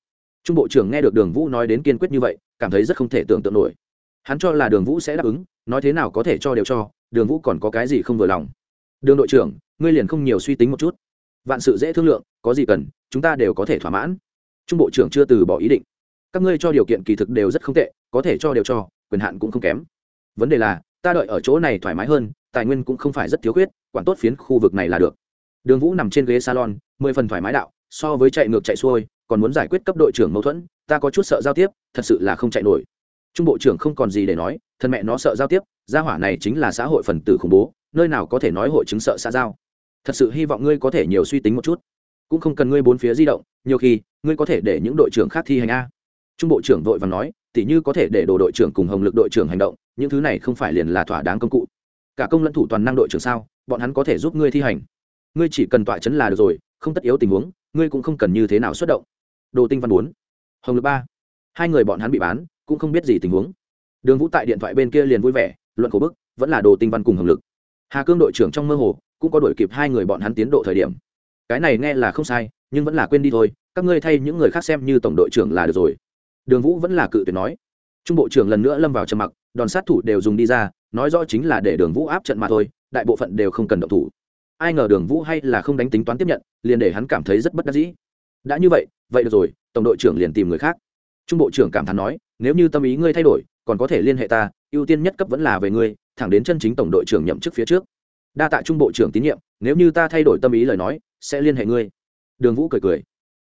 trung bộ trưởng nghe được đường vũ nói đến kiên quyết như vậy, cảm thấy rất không thể tưởng tượng nổi. Hắn cho là đường vũ sẽ đáp ứng, nói thế nào có thể cho đều cho, đường vũ còn có cái gì không vừa lòng. Đường đội trưởng, ngươi liền không nhiều suy tính một chút. Vạn sự dễ thương lượng, có gì cần, chúng ta đều có thể thỏa mãn. Trung bộ trưởng chưa từ bỏ ý định. Các ngươi cho điều kiện kỳ thực đều rất không tệ, có thể cho đều cho, quyền hạn cũng không kém. Vấn đề là ta đợi ở chỗ này thoải mái hơn, tài nguyên cũng không phải rất thiếu khuyết, quản tốt phiến khu vực này là được. Đường vũ nằm trên ghế salon, mười phần thoải mái đạo, so với chạy ngược chạy xuôi, còn muốn giải quyết cấp đội trưởng mâu thuẫn, ta có chút sợ giao tiếp, thật sự là không chạy nổi. Trung bộ trưởng không còn gì để nói, thân mẹ nó sợ giao tiếp, gia hỏa này chính là xã hội phần tử khủng bố, nơi nào có thể nói hội chứng sợ xã giao. Thật sự hy vọng ngươi có thể nhiều suy tính một chút. Cũng không cần ngươi bốn phía di động, nhiều khi, ngươi có thể để những đội trưởng khác thi hành a. Trung bộ trưởng vội và nói, tỉ như có thể để đồ đội trưởng cùng hồng lực đội trưởng hành động những thứ này không phải liền là thỏa đáng công cụ. Cả công lẫn thủ toàn năng đội trưởng sao, bọn hắn có thể giúp ngươi thi hành. Ngươi chỉ cần tọa chấn là được rồi, không tất yếu tình huống, ngươi cũng không cần như thế nào xuất động. Đồ tinh văn bốn, hồng lực ba. Hai người bọn hắn bị bán, cũng không biết gì tình huống. Đường vũ tại điện thoại bên kia liền vui vẻ, luận cổ bức, vẫn là đồ tinh văn cùng hồng lực. Hà cương đội trưởng trong mơ hồ, cũng có đổi kịp hai người bọn hắn tiến độ thời điểm. Cái này nghe là không sai, nhưng vẫn là quên đi thôi, các ngươi thay những người khác xem như tổng đội trưởng là được rồi. Đường vũ vẫn là cự tuyệt nói. Trung bộ trưởng lần nữa lâm vào trầm mặc đòn sát thủ đều dùng đi ra, nói rõ chính là để đường vũ áp trận mà thôi, đại bộ phận đều không cần động thủ. Ai ngờ đường vũ hay là không đánh tính toán tiếp nhận, liền để hắn cảm thấy rất bất đắc dĩ. Đã như vậy vậy được rồi, tổng đội trưởng liền tìm người khác. Trung bộ trưởng cảm thán nói, nếu như tâm ý ngươi thay đổi, còn có thể liên hệ ta, ưu tiên nhất cấp vẫn là về ngươi, thẳng đến chân chính tổng đội trưởng nhậm chức phía trước. Đa tạ trung bộ trưởng tín nhiệm, nếu như ta thay đổi tâm ý lời nói, sẽ liên hệ ngươi. Đường vũ cười cười.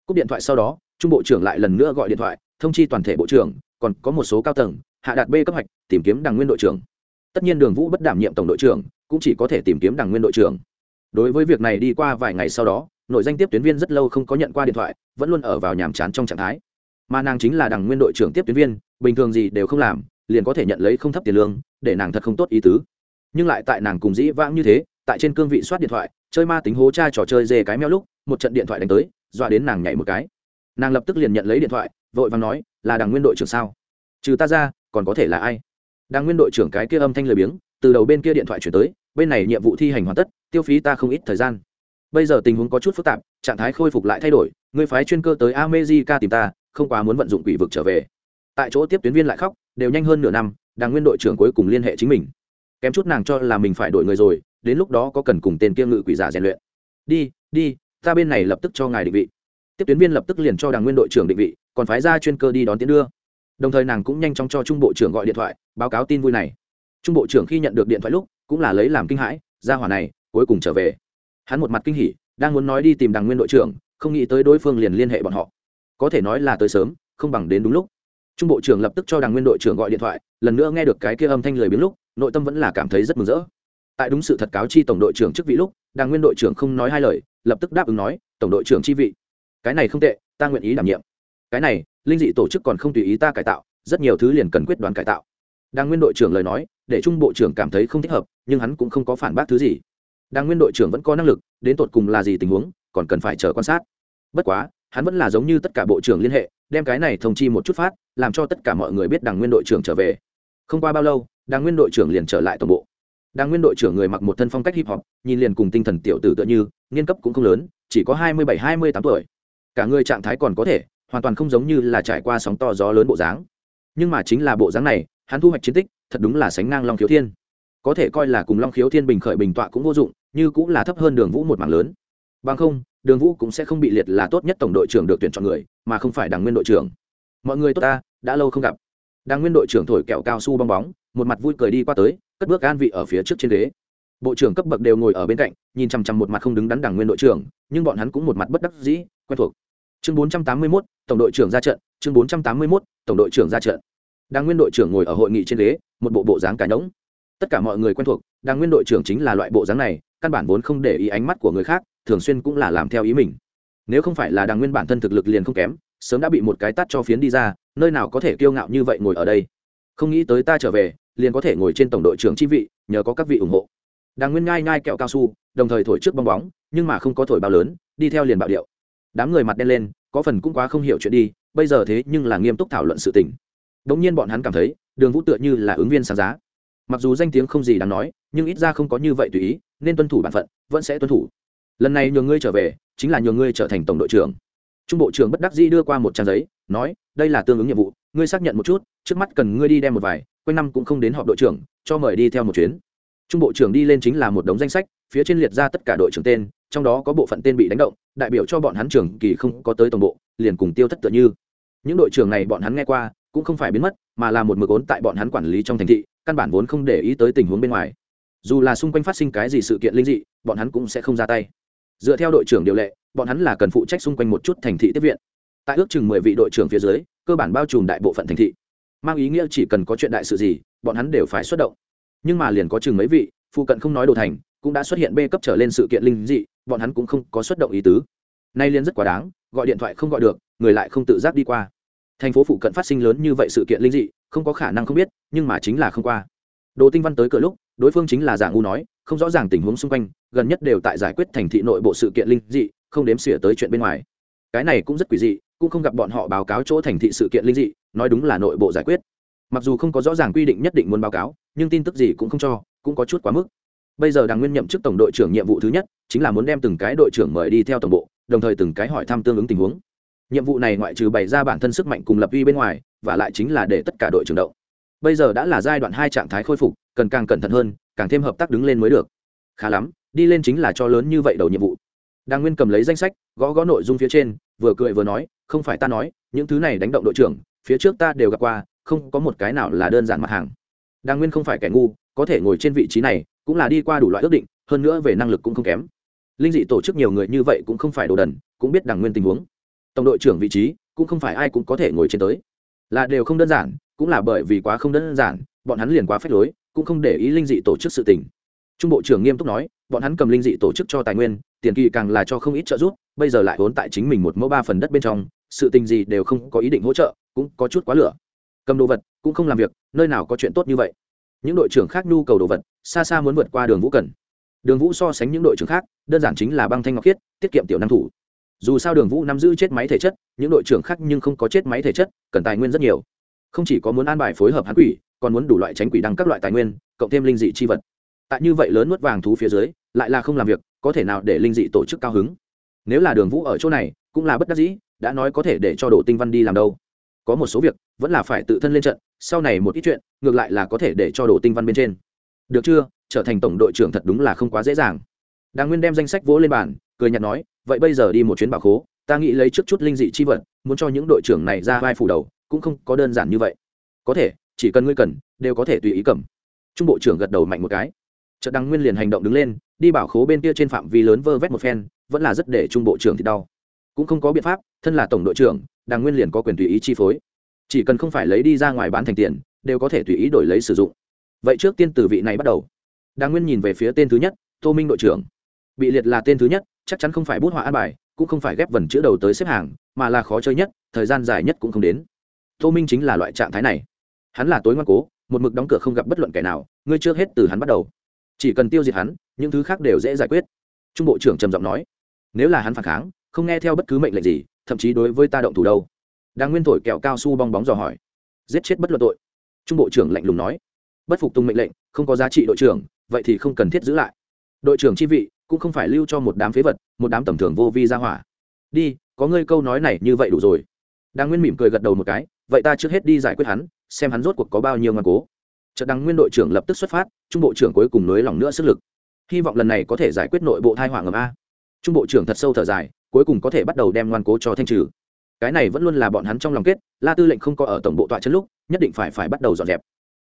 Cúp điện thoại sau đó, trung bộ trưởng lại lần nữa gọi điện thoại, thông chi toàn thể bộ trưởng, còn có một số cao tầng hạ đạt b cấp hạch, tìm kiếm đảng nguyên đội trưởng. Tất nhiên đường vũ bất đảm nhiệm tổng đội trưởng cũng chỉ có thể tìm kiếm đảng nguyên đội trưởng. Đối với việc này đi qua vài ngày sau đó nội danh tiếp tuyến viên rất lâu không có nhận qua điện thoại vẫn luôn ở vào nhàm chán trong trạng thái. Mà nàng chính là đảng nguyên đội trưởng tiếp tuyến viên bình thường gì đều không làm liền có thể nhận lấy không thấp tiền lương để nàng thật không tốt ý tứ. Nhưng lại tại nàng cùng dĩ vãng như thế tại trên cương vị soát điện thoại chơi ma tính hố cha trò chơi dê cái meo lúc một trận điện thoại đánh tới dọa đến nàng nhảy một cái. Nàng lập tức liền nhận lấy điện thoại vội và nói là đảng nguyên đội trưởng sao? Trừ ta ra còn có thể là ai? Đang nguyên đội trưởng cái kia âm thanh lười biếng, từ đầu bên kia điện thoại chuyển tới, bên này nhiệm vụ thi hành hoàn tất, tiêu phí ta không ít thời gian. Bây giờ tình huống có chút phức tạp, trạng thái khôi phục lại thay đổi, người phái chuyên cơ tới amejica tìm ta, không quá muốn vận dụng quỷ vực trở về. Tại chỗ tiếp tuyến viên lại khóc, đều nhanh hơn nửa năm, đàng nguyên đội trưởng cuối cùng liên hệ chính mình. Kém chút nàng cho là mình phải đổi người rồi, đến lúc đó có cần cùng tên kia ngự quỷ giả rèn luyện. Đi đi, ta bên này lập tức cho ngài định vị. Tiếp tuyến viên lập tức liền cho đàng nguyên đội trưởng định vị, còn phái ra chuyên cơ đi đón tiến đưa đồng thời nàng cũng nhanh chóng cho trung bộ trưởng gọi điện thoại, báo cáo tin vui này. Trung bộ trưởng khi nhận được điện thoại lúc, cũng là lấy làm kinh hãi, ra hỏa này, cuối cùng trở về. Hắn một mặt kinh hỉ, đang muốn nói đi tìm đằng nguyên đội trưởng, không nghĩ tới đối phương liền liên hệ bọn họ. Có thể nói là tới sớm, không bằng đến đúng lúc. Trung bộ trưởng lập tức cho đằng nguyên đội trưởng gọi điện thoại, lần nữa nghe được cái kia âm thanh lời biến lúc, nội tâm vẫn là cảm thấy rất mừng rỡ. Tại đúng sự thật cáo chi tổng đội trưởng chức vị lúc, đằng nguyên đội trưởng không nói hai lời, lập tức đáp ứng nói, tổng đội trưởng chi vị. Cái này không tệ, ta nguyện ý đảm nhiệm. Cái này linh dị tổ chức còn không tùy ý ta cải tạo, rất nhiều thứ liền cần quyết đoán cải tạo. Đang nguyên đội trưởng lời nói, để trung bộ trưởng cảm thấy không thích hợp, nhưng hắn cũng không có phản bác thứ gì. Đang nguyên đội trưởng vẫn có năng lực, đến tột cùng là gì tình huống, còn cần phải chờ quan sát. Bất quá, hắn vẫn là giống như tất cả bộ trưởng liên hệ, đem cái này thông chi một chút phát, làm cho tất cả mọi người biết đảng nguyên đội trưởng trở về. Không qua bao lâu đảng nguyên đội trưởng liền trở lại tổng bộ. Đảng nguyên đội trưởng người mặc một thân phong cách hip hop, nhìn liền cùng tinh thần tiểu tử tựa như nghiên cấp cũng không lớn, chỉ có hai mươi bảy, hai mươi tám tuổi. Cả người trạng thái còn có thể hoàn toàn không giống như là trải qua sóng to gió lớn bộ dáng. Nhưng mà chính là bộ dáng này, hắn thu hoạch chiến tích, thật đúng là sánh ngang long khiếu thiên. Có thể coi là cùng long khiếu thiên bình khởi bình tọa cũng vô dụng, như cũng là thấp hơn đường vũ một mảng lớn. Bằng không, đường vũ cũng sẽ không bị liệt là tốt nhất tổng đội trưởng được tuyển chọn người, mà không phải đảng nguyên đội trưởng. Mọi người tốt ta, đã lâu không gặp. Đảng nguyên đội trưởng thổi kẹo cao su bong bóng, một mặt vui cười đi qua tới, cất bước an vị ở phía trước trên ghế. Bộ trưởng cấp bậc đều ngồi ở bên cạnh, nhìn chằm chằm một mặt không đứng đắn đảng nguyên đội trưởng, nhưng bọn hắn cũng một mặt bất đắc dĩ, quen thuộc chương bốn trăm tám mươi 481, tổng đội trưởng ra trận chương bốn trăm tám mươi 481, tổng đội trưởng ra trận. Đang nguyên đội trưởng ngồi ở hội nghị trên ghế một bộ bộ dáng cả nhõng tất cả mọi người quen thuộc đang nguyên đội trưởng chính là loại bộ dáng này căn bản vốn không để ý ánh mắt của người khác thường xuyên cũng là làm theo ý mình. Nếu không phải là đảng nguyên bản thân thực lực liền không kém sớm đã bị một cái tắt cho phiến đi ra nơi nào có thể kiêu ngạo như vậy ngồi ở đây. Không nghĩ tới ta trở về liền có thể ngồi trên tổng đội trưởng chi vị nhờ có các vị ủng hộ. Đàng nguyên ngai ngai kẹo cao su đồng thời thổi trước bong bóng nhưng mà không có thổi bao lớn đi theo liền bạo điệu đám người mặt đen lên, có phần cũng quá không hiểu chuyện đi, bây giờ thế nhưng là nghiêm túc thảo luận sự tình. Đống nhiên bọn hắn cảm thấy, đường vũ tựa như là ứng viên sáng giá. Mặc dù danh tiếng không gì đáng nói, nhưng ít ra không có như vậy tùy ý, nên tuân thủ bản phận, vẫn sẽ tuân thủ. Lần này nhường ngươi trở về, chính là nhường ngươi trở thành tổng đội trưởng. Trung bộ trưởng bất đắc dĩ đưa qua một trang giấy, nói, đây là tương ứng nhiệm vụ, ngươi xác nhận một chút, trước mắt cần ngươi đi đem một vài, quanh năm cũng không đến họp đội trưởng, cho mời đi theo một chuyến. Trung bộ trưởng đi lên chính là một đống danh sách phía trên liệt ra tất cả đội trưởng tên, trong đó có bộ phận tên bị đánh động, đại biểu cho bọn hắn trưởng kỳ không có tới tổng bộ, liền cùng tiêu thất tựa như. Những đội trưởng này bọn hắn nghe qua, cũng không phải biến mất, mà là một mực ốn tại bọn hắn quản lý trong thành thị, căn bản vốn không để ý tới tình huống bên ngoài. Dù là xung quanh phát sinh cái gì sự kiện linh dị, bọn hắn cũng sẽ không ra tay. Dựa theo đội trưởng điều lệ, bọn hắn là cần phụ trách xung quanh một chút thành thị tiếp viện. Tại ước chừng mười vị đội trưởng phía dưới, cơ bản bao trùm đại bộ phận thành thị. Mang ý nghĩa chỉ cần có chuyện đại sự gì, bọn hắn đều phải xuất động. Nhưng mà liền có chừng mấy vị, phụ cận không nói đồ thành cũng đã xuất hiện bê cấp trở lên sự kiện linh dị, bọn hắn cũng không có xuất động ý tứ. Nay liên rất quá đáng, gọi điện thoại không gọi được, người lại không tự giác đi qua. Thành phố phụ cận phát sinh lớn như vậy sự kiện linh dị, không có khả năng không biết, nhưng mà chính là không qua. Đồ tinh văn tới cửa lúc, đối phương chính là giả ngu nói, không rõ ràng tình huống xung quanh, gần nhất đều tại giải quyết thành thị nội bộ sự kiện linh dị, không đếm xỉa tới chuyện bên ngoài. Cái này cũng rất quỷ dị, cũng không gặp bọn họ báo cáo chỗ thành thị sự kiện linh dị, nói đúng là nội bộ giải quyết. Mặc dù không có rõ ràng quy định nhất định muốn báo cáo, nhưng tin tức gì cũng không cho, cũng có chút quá mức bây giờ Đang nguyên nhậm chức tổng đội trưởng nhiệm vụ thứ nhất, chính là muốn đem từng cái đội trưởng mời đi theo tổng bộ, đồng thời từng cái hỏi thăm tương ứng tình huống. Nhiệm vụ này ngoại trừ bày ra bản thân sức mạnh cùng lập uy bên ngoài, và lại chính là để tất cả đội trưởng động. Bây giờ đã là giai đoạn hai trạng thái khôi phục, cần càng cẩn thận hơn, càng thêm hợp tác đứng lên mới được. Khá lắm, đi lên chính là cho lớn như vậy đầu nhiệm vụ. Đàng nguyên cầm lấy danh sách, gõ gõ nội dung phía trên, vừa cười vừa nói, không phải ta nói, những thứ này đánh động đội trưởng, phía trước ta đều gặp qua, không có một cái nào là đơn giản mặt hàng. Đàng nguyên không phải kẻ ngu, có thể ngồi trên vị trí này cũng là đi qua đủ loại ước định, hơn nữa về năng lực cũng không kém. Linh dị tổ chức nhiều người như vậy cũng không phải đồ đần, cũng biết đằng nguyên tình huống. Tổng đội trưởng vị trí, cũng không phải ai cũng có thể ngồi trên tới. Là đều không đơn giản, cũng là bởi vì quá không đơn giản, bọn hắn liền quá phép lối, cũng không để ý linh dị tổ chức sự tình. Trung bộ trưởng nghiêm túc nói, bọn hắn cầm linh dị tổ chức cho tài nguyên, tiền kỳ càng là cho không ít trợ giúp, bây giờ lại vốn tại chính mình một mẫu ba phần đất bên trong, sự tình gì đều không có ý định hỗ trợ, cũng có chút quá lửa. Cầm đồ vật, cũng không làm việc, nơi nào có chuyện tốt như vậy những đội trưởng khác nhu cầu đồ vật, xa xa muốn vượt qua đường vũ cần. Đường vũ so sánh những đội trưởng khác, đơn giản chính là băng thanh ngọc khiết, tiết kiệm tiểu năng thủ. Dù sao đường vũ nắm giữ chết máy thể chất, những đội trưởng khác nhưng không có chết máy thể chất, cần tài nguyên rất nhiều. Không chỉ có muốn an bài phối hợp hắn quỷ, còn muốn đủ loại tránh quỷ đăng các loại tài nguyên, cộng thêm linh dị chi vật. Tại như vậy lớn nuốt vàng thú phía dưới, lại là không làm việc, có thể nào để linh dị tổ chức cao hứng? Nếu là đường vũ ở chỗ này, cũng là bất đắc dĩ, đã nói có thể để cho đồ tinh văn đi làm đâu. Có một số việc, vẫn là phải tự thân lên trận sau này một ít chuyện, ngược lại là có thể để cho đồ tinh văn bên trên. Được chưa? Trở thành tổng đội trưởng thật đúng là không quá dễ dàng. Đàng nguyên đem danh sách vỗ lên bàn, cười nhạt nói, vậy bây giờ đi một chuyến bảo khố, ta nghĩ lấy trước chút linh dị chi vật, muốn cho những đội trưởng này ra vai phủ đầu, cũng không có đơn giản như vậy. Có thể, chỉ cần ngươi cần, đều có thể tùy ý cầm. Trung bộ trưởng gật đầu mạnh một cái. Chợt đăng nguyên liền hành động đứng lên, đi bảo khố bên kia trên phạm vi lớn vơ vét một phen, vẫn là rất để trung bộ trưởng thì đau. Cũng không có biện pháp, thân là tổng đội trưởng, đàng nguyên liền có quyền tùy ý chi phối chỉ cần không phải lấy đi ra ngoài bán thành tiền, đều có thể tùy ý đổi lấy sử dụng. Vậy trước tiên từ vị này bắt đầu. Đàng nguyên nhìn về phía tên thứ nhất, tô minh đội trưởng. Bị liệt là tên thứ nhất, chắc chắn không phải bút họa an bài, cũng không phải ghép vần chữ đầu tới xếp hàng, mà là khó chơi nhất, thời gian dài nhất cũng không đến. Tô minh chính là loại trạng thái này. Hắn là tối ngoan cố, một mực đóng cửa không gặp bất luận kẻ nào, ngươi chưa hết từ hắn bắt đầu. Chỉ cần tiêu diệt hắn, những thứ khác đều dễ giải quyết. Trung bộ trưởng trầm giọng nói. Nếu là hắn phản kháng, không nghe theo bất cứ mệnh lệnh gì, thậm chí đối với ta động thủ đâu đang nguyên thổi kẹo cao su bong bóng dò hỏi. Giết chết bất luận tội. Trung bộ trưởng lạnh lùng nói. Bất phục tùng mệnh lệnh, không có giá trị đội trưởng, vậy thì không cần thiết giữ lại. Đội trưởng chi vị cũng không phải lưu cho một đám phế vật, một đám tầm thường vô vi ra hỏa. Đi, có ngươi câu nói này như vậy đủ rồi. Đang nguyên mỉm cười gật đầu một cái, vậy ta trước hết đi giải quyết hắn, xem hắn rốt cuộc có bao nhiêu ngoan cố. Trận đăng nguyên đội trưởng lập tức xuất phát, trung bộ trưởng cuối cùng nới lỏng nữa sức lực. Hy vọng lần này có thể giải quyết nội bộ thai hỏa ngầm a. Trung bộ trưởng thật sâu thở dài, cuối cùng có thể bắt đầu đem ngoan cố cho thanh trừ cái này vẫn luôn là bọn hắn trong lòng kết, la tư lệnh không có ở tổng bộ tọa chân lúc, nhất định phải phải bắt đầu dọn dẹp.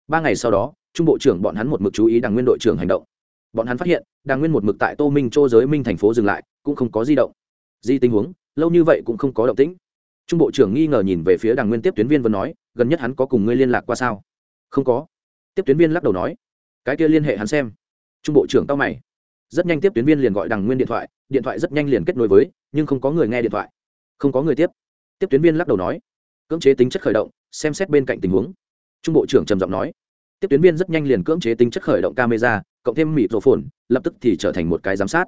Ba ngày sau đó, trung bộ trưởng bọn hắn một mực chú ý đảng nguyên đội trưởng hành động. Bọn hắn phát hiện đảng nguyên một mực tại tô minh châu giới minh thành phố dừng lại, cũng không có di động. Di tình huống, lâu như vậy cũng không có động tĩnh. Trung bộ trưởng nghi ngờ nhìn về phía đảng nguyên tiếp tuyến viên vẫn nói, gần nhất hắn có cùng ngươi liên lạc qua sao? Không có. Tiếp tuyến viên lắc đầu nói, cái kia liên hệ hắn xem. Trung bộ trưởng tao mày. Rất nhanh tiếp tuyến viên liền gọi đằng nguyên điện thoại điện thoại rất nhanh liền kết nối với, nhưng không có người nghe điện thoại. Không có người tiếp tiếp tuyến viên lắc đầu nói, cưỡng chế tính chất khởi động, xem xét bên cạnh tình huống. Trung bộ trưởng trầm giọng nói, tiếp tuyến viên rất nhanh liền cưỡng chế tính chất khởi động camera, cộng thêm mịt rổ phồn lập tức thì trở thành một cái giám sát.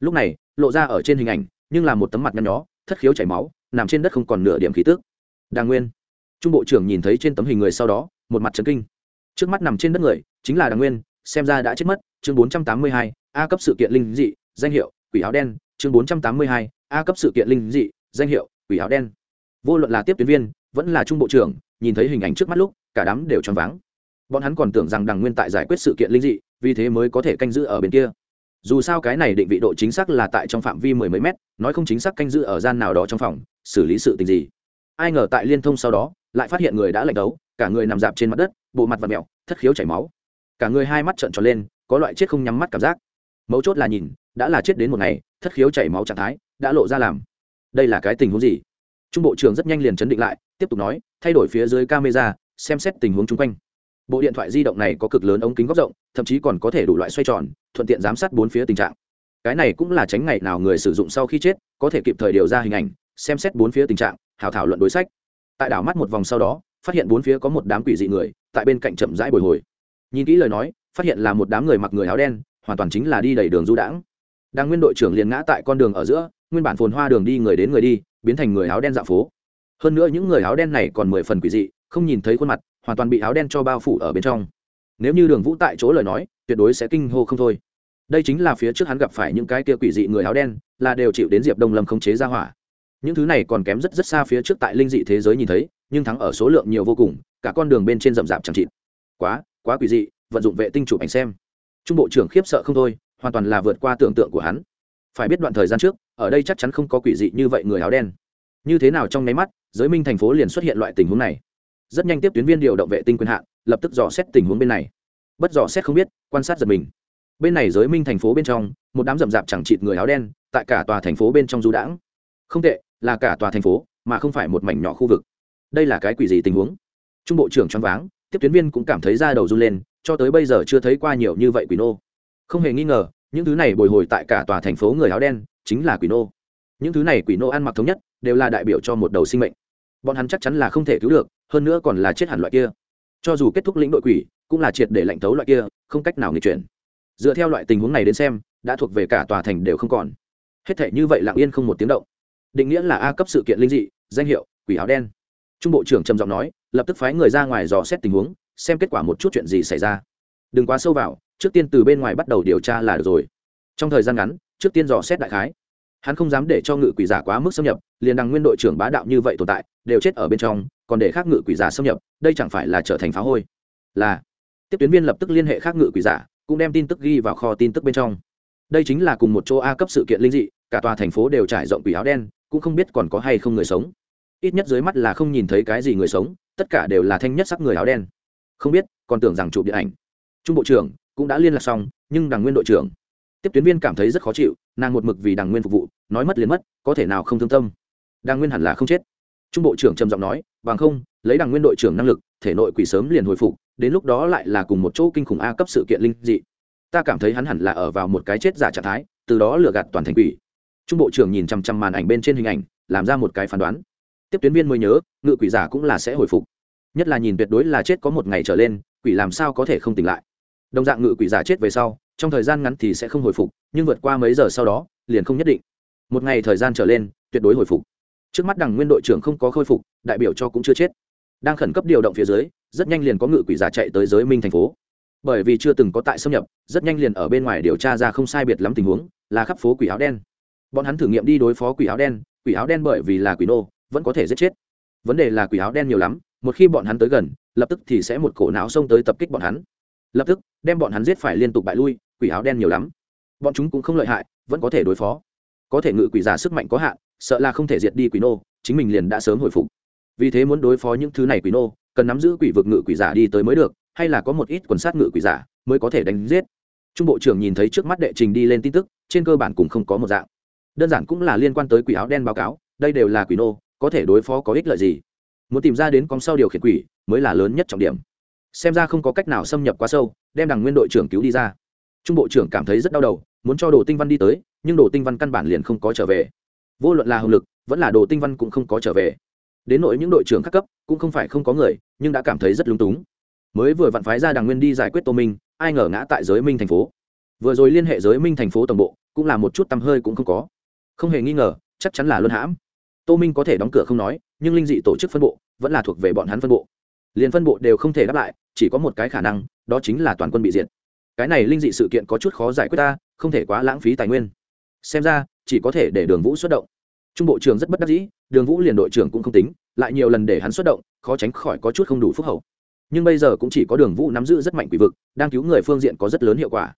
Lúc này, lộ ra ở trên hình ảnh, nhưng là một tấm mặt nhăn nhó, thất khiếu chảy máu, nằm trên đất không còn nửa điểm khí tước đàng nguyên. Trung bộ trưởng nhìn thấy trên tấm hình người sau đó, một mặt trấn kinh. Trước mắt nằm trên đất người, chính là đàng nguyên, xem ra đã chết mất, chương bốn trăm tám mươi hai, a cấp sự kiện linh dị, danh hiệu, quỷ áo đen, chương bốn trăm tám mươi hai, a cấp sự kiện linh dị, danh hiệu, quỷ áo đen vô luận là tiếp tuyến viên, vẫn là trung bộ trưởng, nhìn thấy hình ảnh trước mắt lúc, cả đám đều choáng váng. Bọn hắn còn tưởng rằng đằng nguyên tại giải quyết sự kiện linh dị, vì thế mới có thể canh giữ ở bên kia. Dù sao cái này định vị độ chính xác là tại trong phạm vi mười mấy mét, nói không chính xác canh giữ ở gian nào đó trong phòng, xử lý sự tình gì. Ai ngờ tại liên thông sau đó, lại phát hiện người đã lạnh đấu, cả người nằm dạp trên mặt đất, bộ mặt và mẹo thất khiếu chảy máu. Cả người hai mắt trợn tròn lên, có loại chết không nhắm mắt cảm giác. Mấu chốt là nhìn, đã là chết đến một ngày, thất khiếu chảy máu trạng thái, đã lộ ra làm. Đây là cái tình huống gì? Trung bộ trưởng rất nhanh liền chấn định lại, tiếp tục nói, thay đổi phía dưới camera, xem xét tình huống chung quanh. Bộ điện thoại di động này có cực lớn ống kính góc rộng, thậm chí còn có thể đủ loại xoay tròn, thuận tiện giám sát bốn phía tình trạng. Cái này cũng là tránh ngày nào người sử dụng sau khi chết, có thể kịp thời điều ra hình ảnh, xem xét bốn phía tình trạng, hào thảo luận đối sách. Tại đảo mắt một vòng sau đó, phát hiện bốn phía có một đám quỷ dị người, tại bên cạnh chậm rãi bồi hồi. Nhìn kỹ lời nói, phát hiện là một đám người mặc người áo đen, hoàn toàn chính là đi đầy đường du đãng. Đang nguyên đội trưởng liền ngã tại con đường ở giữa nguyên bản phồn hoa đường đi người đến người đi, biến thành người áo đen dạo phố. Hơn nữa những người áo đen này còn mười phần quỷ dị, không nhìn thấy khuôn mặt, hoàn toàn bị áo đen cho bao phủ ở bên trong. Nếu như đường vũ tại chỗ lời nói, tuyệt đối sẽ kinh hô không thôi. Đây chính là phía trước hắn gặp phải những cái kia quỷ dị người áo đen, là đều chịu đến diệp đông lâm không chế ra hỏa. Những thứ này còn kém rất rất xa phía trước tại linh dị thế giới nhìn thấy, nhưng thắng ở số lượng nhiều vô cùng, cả con đường bên trên rậm rạp chẳng chịt. Quá quá quỷ dị, vận dụng vệ tinh chụp ảnh xem. Trung bộ trưởng khiếp sợ không thôi, hoàn toàn là vượt qua tưởng tượng của hắn. Phải biết đoạn thời gian trước ở đây chắc chắn không có quỷ dị như vậy người áo đen. Như thế nào trong nháy mắt, giới minh thành phố liền xuất hiện loại tình huống này. Rất nhanh tiếp tuyến viên điều động vệ tinh quyền hạn, lập tức dò xét tình huống bên này. Bất dò xét không biết, quan sát giật mình. Bên này giới minh thành phố bên trong, một đám rậm rạp chẳng chịt người áo đen, tại cả tòa thành phố bên trong du đãng. Không tệ, là cả tòa thành phố, mà không phải một mảnh nhỏ khu vực. Đây là cái quỷ gì tình huống. Trung bộ trưởng choáng váng, tiếp tuyến viên cũng cảm thấy da đầu run lên, cho tới bây giờ chưa thấy qua nhiều như vậy quỷ nô. Không hề nghi ngờ, những thứ này bồi hồi tại cả tòa thành phố người áo đen chính là quỷ nô. Những thứ này quỷ nô ăn mặc thống nhất, đều là đại biểu cho một đầu sinh mệnh. Bọn hắn chắc chắn là không thể cứu được, hơn nữa còn là chết hẳn loại kia. Cho dù kết thúc lĩnh đội quỷ, cũng là triệt để lạnh thấu loại kia, không cách nào nghịch chuyển. Dựa theo loại tình huống này đến xem, đã thuộc về cả tòa thành đều không còn. Hết thể như vậy lặng yên không một tiếng động. Định nghĩa là a cấp sự kiện linh dị, danh hiệu, quỷ áo đen. Trung bộ trưởng trầm giọng nói, lập tức phái người ra ngoài dò xét tình huống, xem kết quả một chút chuyện gì xảy ra. Đừng quá sâu vào, trước tiên từ bên ngoài bắt đầu điều tra là được rồi. Trong thời gian ngắn trước tiên dò xét đại khái. Hắn không dám để cho ngự quỷ giả quá mức xâm nhập, liền đằng nguyên đội trưởng bá đạo như vậy tồn tại, đều chết ở bên trong, còn để khác ngự quỷ giả xâm nhập, đây chẳng phải là trở thành phá hôi. Là, tiếp tuyến viên lập tức liên hệ khác ngự quỷ giả, cũng đem tin tức ghi vào kho tin tức bên trong. Đây chính là cùng một chỗ a cấp sự kiện linh dị, cả tòa thành phố đều trải rộng quỷ áo đen, cũng không biết còn có hay không người sống. Ít nhất dưới mắt là không nhìn thấy cái gì người sống, tất cả đều là thanh nhất sắc người áo đen. Không biết, còn tưởng rằng chụp điện ảnh. Trung bộ trưởng cũng đã liên lạc xong, nhưng đằng nguyên đội trưởng tiếp tuyến viên cảm thấy rất khó chịu, nàng một mực vì đằng nguyên phục vụ, nói mất liền mất, có thể nào không thương tâm. Đằng nguyên hẳn là không chết. Trung bộ trưởng trầm giọng nói, bằng không, lấy đằng nguyên đội trưởng năng lực, thể nội quỷ sớm liền hồi phục, đến lúc đó lại là cùng một chỗ kinh khủng a cấp sự kiện linh dị. Ta cảm thấy hắn hẳn là ở vào một cái chết giả trạng thái, từ đó lừa gạt toàn thành quỷ. Trung bộ trưởng nhìn chằm chằm màn ảnh bên trên hình ảnh, làm ra một cái phán đoán. Tiếp tuyến viên mới nhớ, ngự quỷ giả cũng là sẽ hồi phục. Nhất là nhìn tuyệt đối là chết có một ngày trở lên, quỷ làm sao có thể không tỉnh lại. Đồng dạng ngự quỷ giả chết về sau trong thời gian ngắn thì sẽ không hồi phục, nhưng vượt qua mấy giờ sau đó, liền không nhất định. Một ngày thời gian trở lên, tuyệt đối hồi phục. Trước mắt đằng nguyên đội trưởng không có khôi phục, đại biểu cho cũng chưa chết. Đang khẩn cấp điều động phía dưới, rất nhanh liền có ngự quỷ giả chạy tới giới minh thành phố. Bởi vì chưa từng có tại xâm nhập, rất nhanh liền ở bên ngoài điều tra ra không sai biệt lắm tình huống, là khắp phố quỷ áo đen. Bọn hắn thử nghiệm đi đối phó quỷ áo đen, quỷ áo đen bởi vì là quỷ nô, vẫn có thể giết chết. Vấn đề là quỷ áo đen nhiều lắm, một khi bọn hắn tới gần, lập tức thì sẽ một cổ não xông tới tập kích bọn hắn. Lập tức, đem bọn hắn giết phải liên tục bại lui quỷ áo đen nhiều lắm. Bọn chúng cũng không lợi hại, vẫn có thể đối phó. Có thể ngự quỷ giả sức mạnh có hạn, sợ là không thể diệt đi quỷ nô, chính mình liền đã sớm hồi phục. Vì thế muốn đối phó những thứ này quỷ nô, cần nắm giữ quỷ vực ngự quỷ giả đi tới mới được, hay là có một ít quần sát ngự quỷ giả mới có thể đánh giết. Trung bộ trưởng nhìn thấy trước mắt đệ trình đi lên tin tức, trên cơ bản cũng không có một dạng. Đơn giản cũng là liên quan tới quỷ áo đen báo cáo, đây đều là quỷ nô, có thể đối phó có ích lợi gì? Muốn tìm ra đến con sau điều khiển quỷ mới là lớn nhất trọng điểm. Xem ra không có cách nào xâm nhập quá sâu, đem đằng nguyên đội trưởng cứu đi ra trung bộ trưởng cảm thấy rất đau đầu, muốn cho đồ tinh văn đi tới, nhưng đồ tinh văn căn bản liền không có trở về. Vô luận là hồng lực, vẫn là đồ tinh văn cũng không có trở về. Đến nỗi những đội trưởng các cấp, cũng không phải không có người, nhưng đã cảm thấy rất lúng túng. Mới vừa vặn phái ra đằng nguyên đi giải quyết tô minh, ai ngờ ngã tại giới minh thành phố. Vừa rồi liên hệ giới minh thành phố tổng bộ, cũng là một chút tầm hơi cũng không có. Không hề nghi ngờ, chắc chắn là luân hãm. Tô minh có thể đóng cửa không nói, nhưng linh dị tổ chức phân bộ, vẫn là thuộc về bọn hắn phân bộ. Liền phân bộ đều không thể đáp lại, chỉ có một cái khả năng, đó chính là toàn quân bị diệt cái này linh dị sự kiện có chút khó giải quyết ta, không thể quá lãng phí tài nguyên. Xem ra, chỉ có thể để đường vũ xuất động. Trung bộ trưởng rất bất đắc dĩ, đường vũ liền đội trưởng cũng không tính, lại nhiều lần để hắn xuất động, khó tránh khỏi có chút không đủ phúc hậu. Nhưng bây giờ cũng chỉ có đường vũ nắm giữ rất mạnh quỷ vực, đang cứu người phương diện có rất lớn hiệu quả.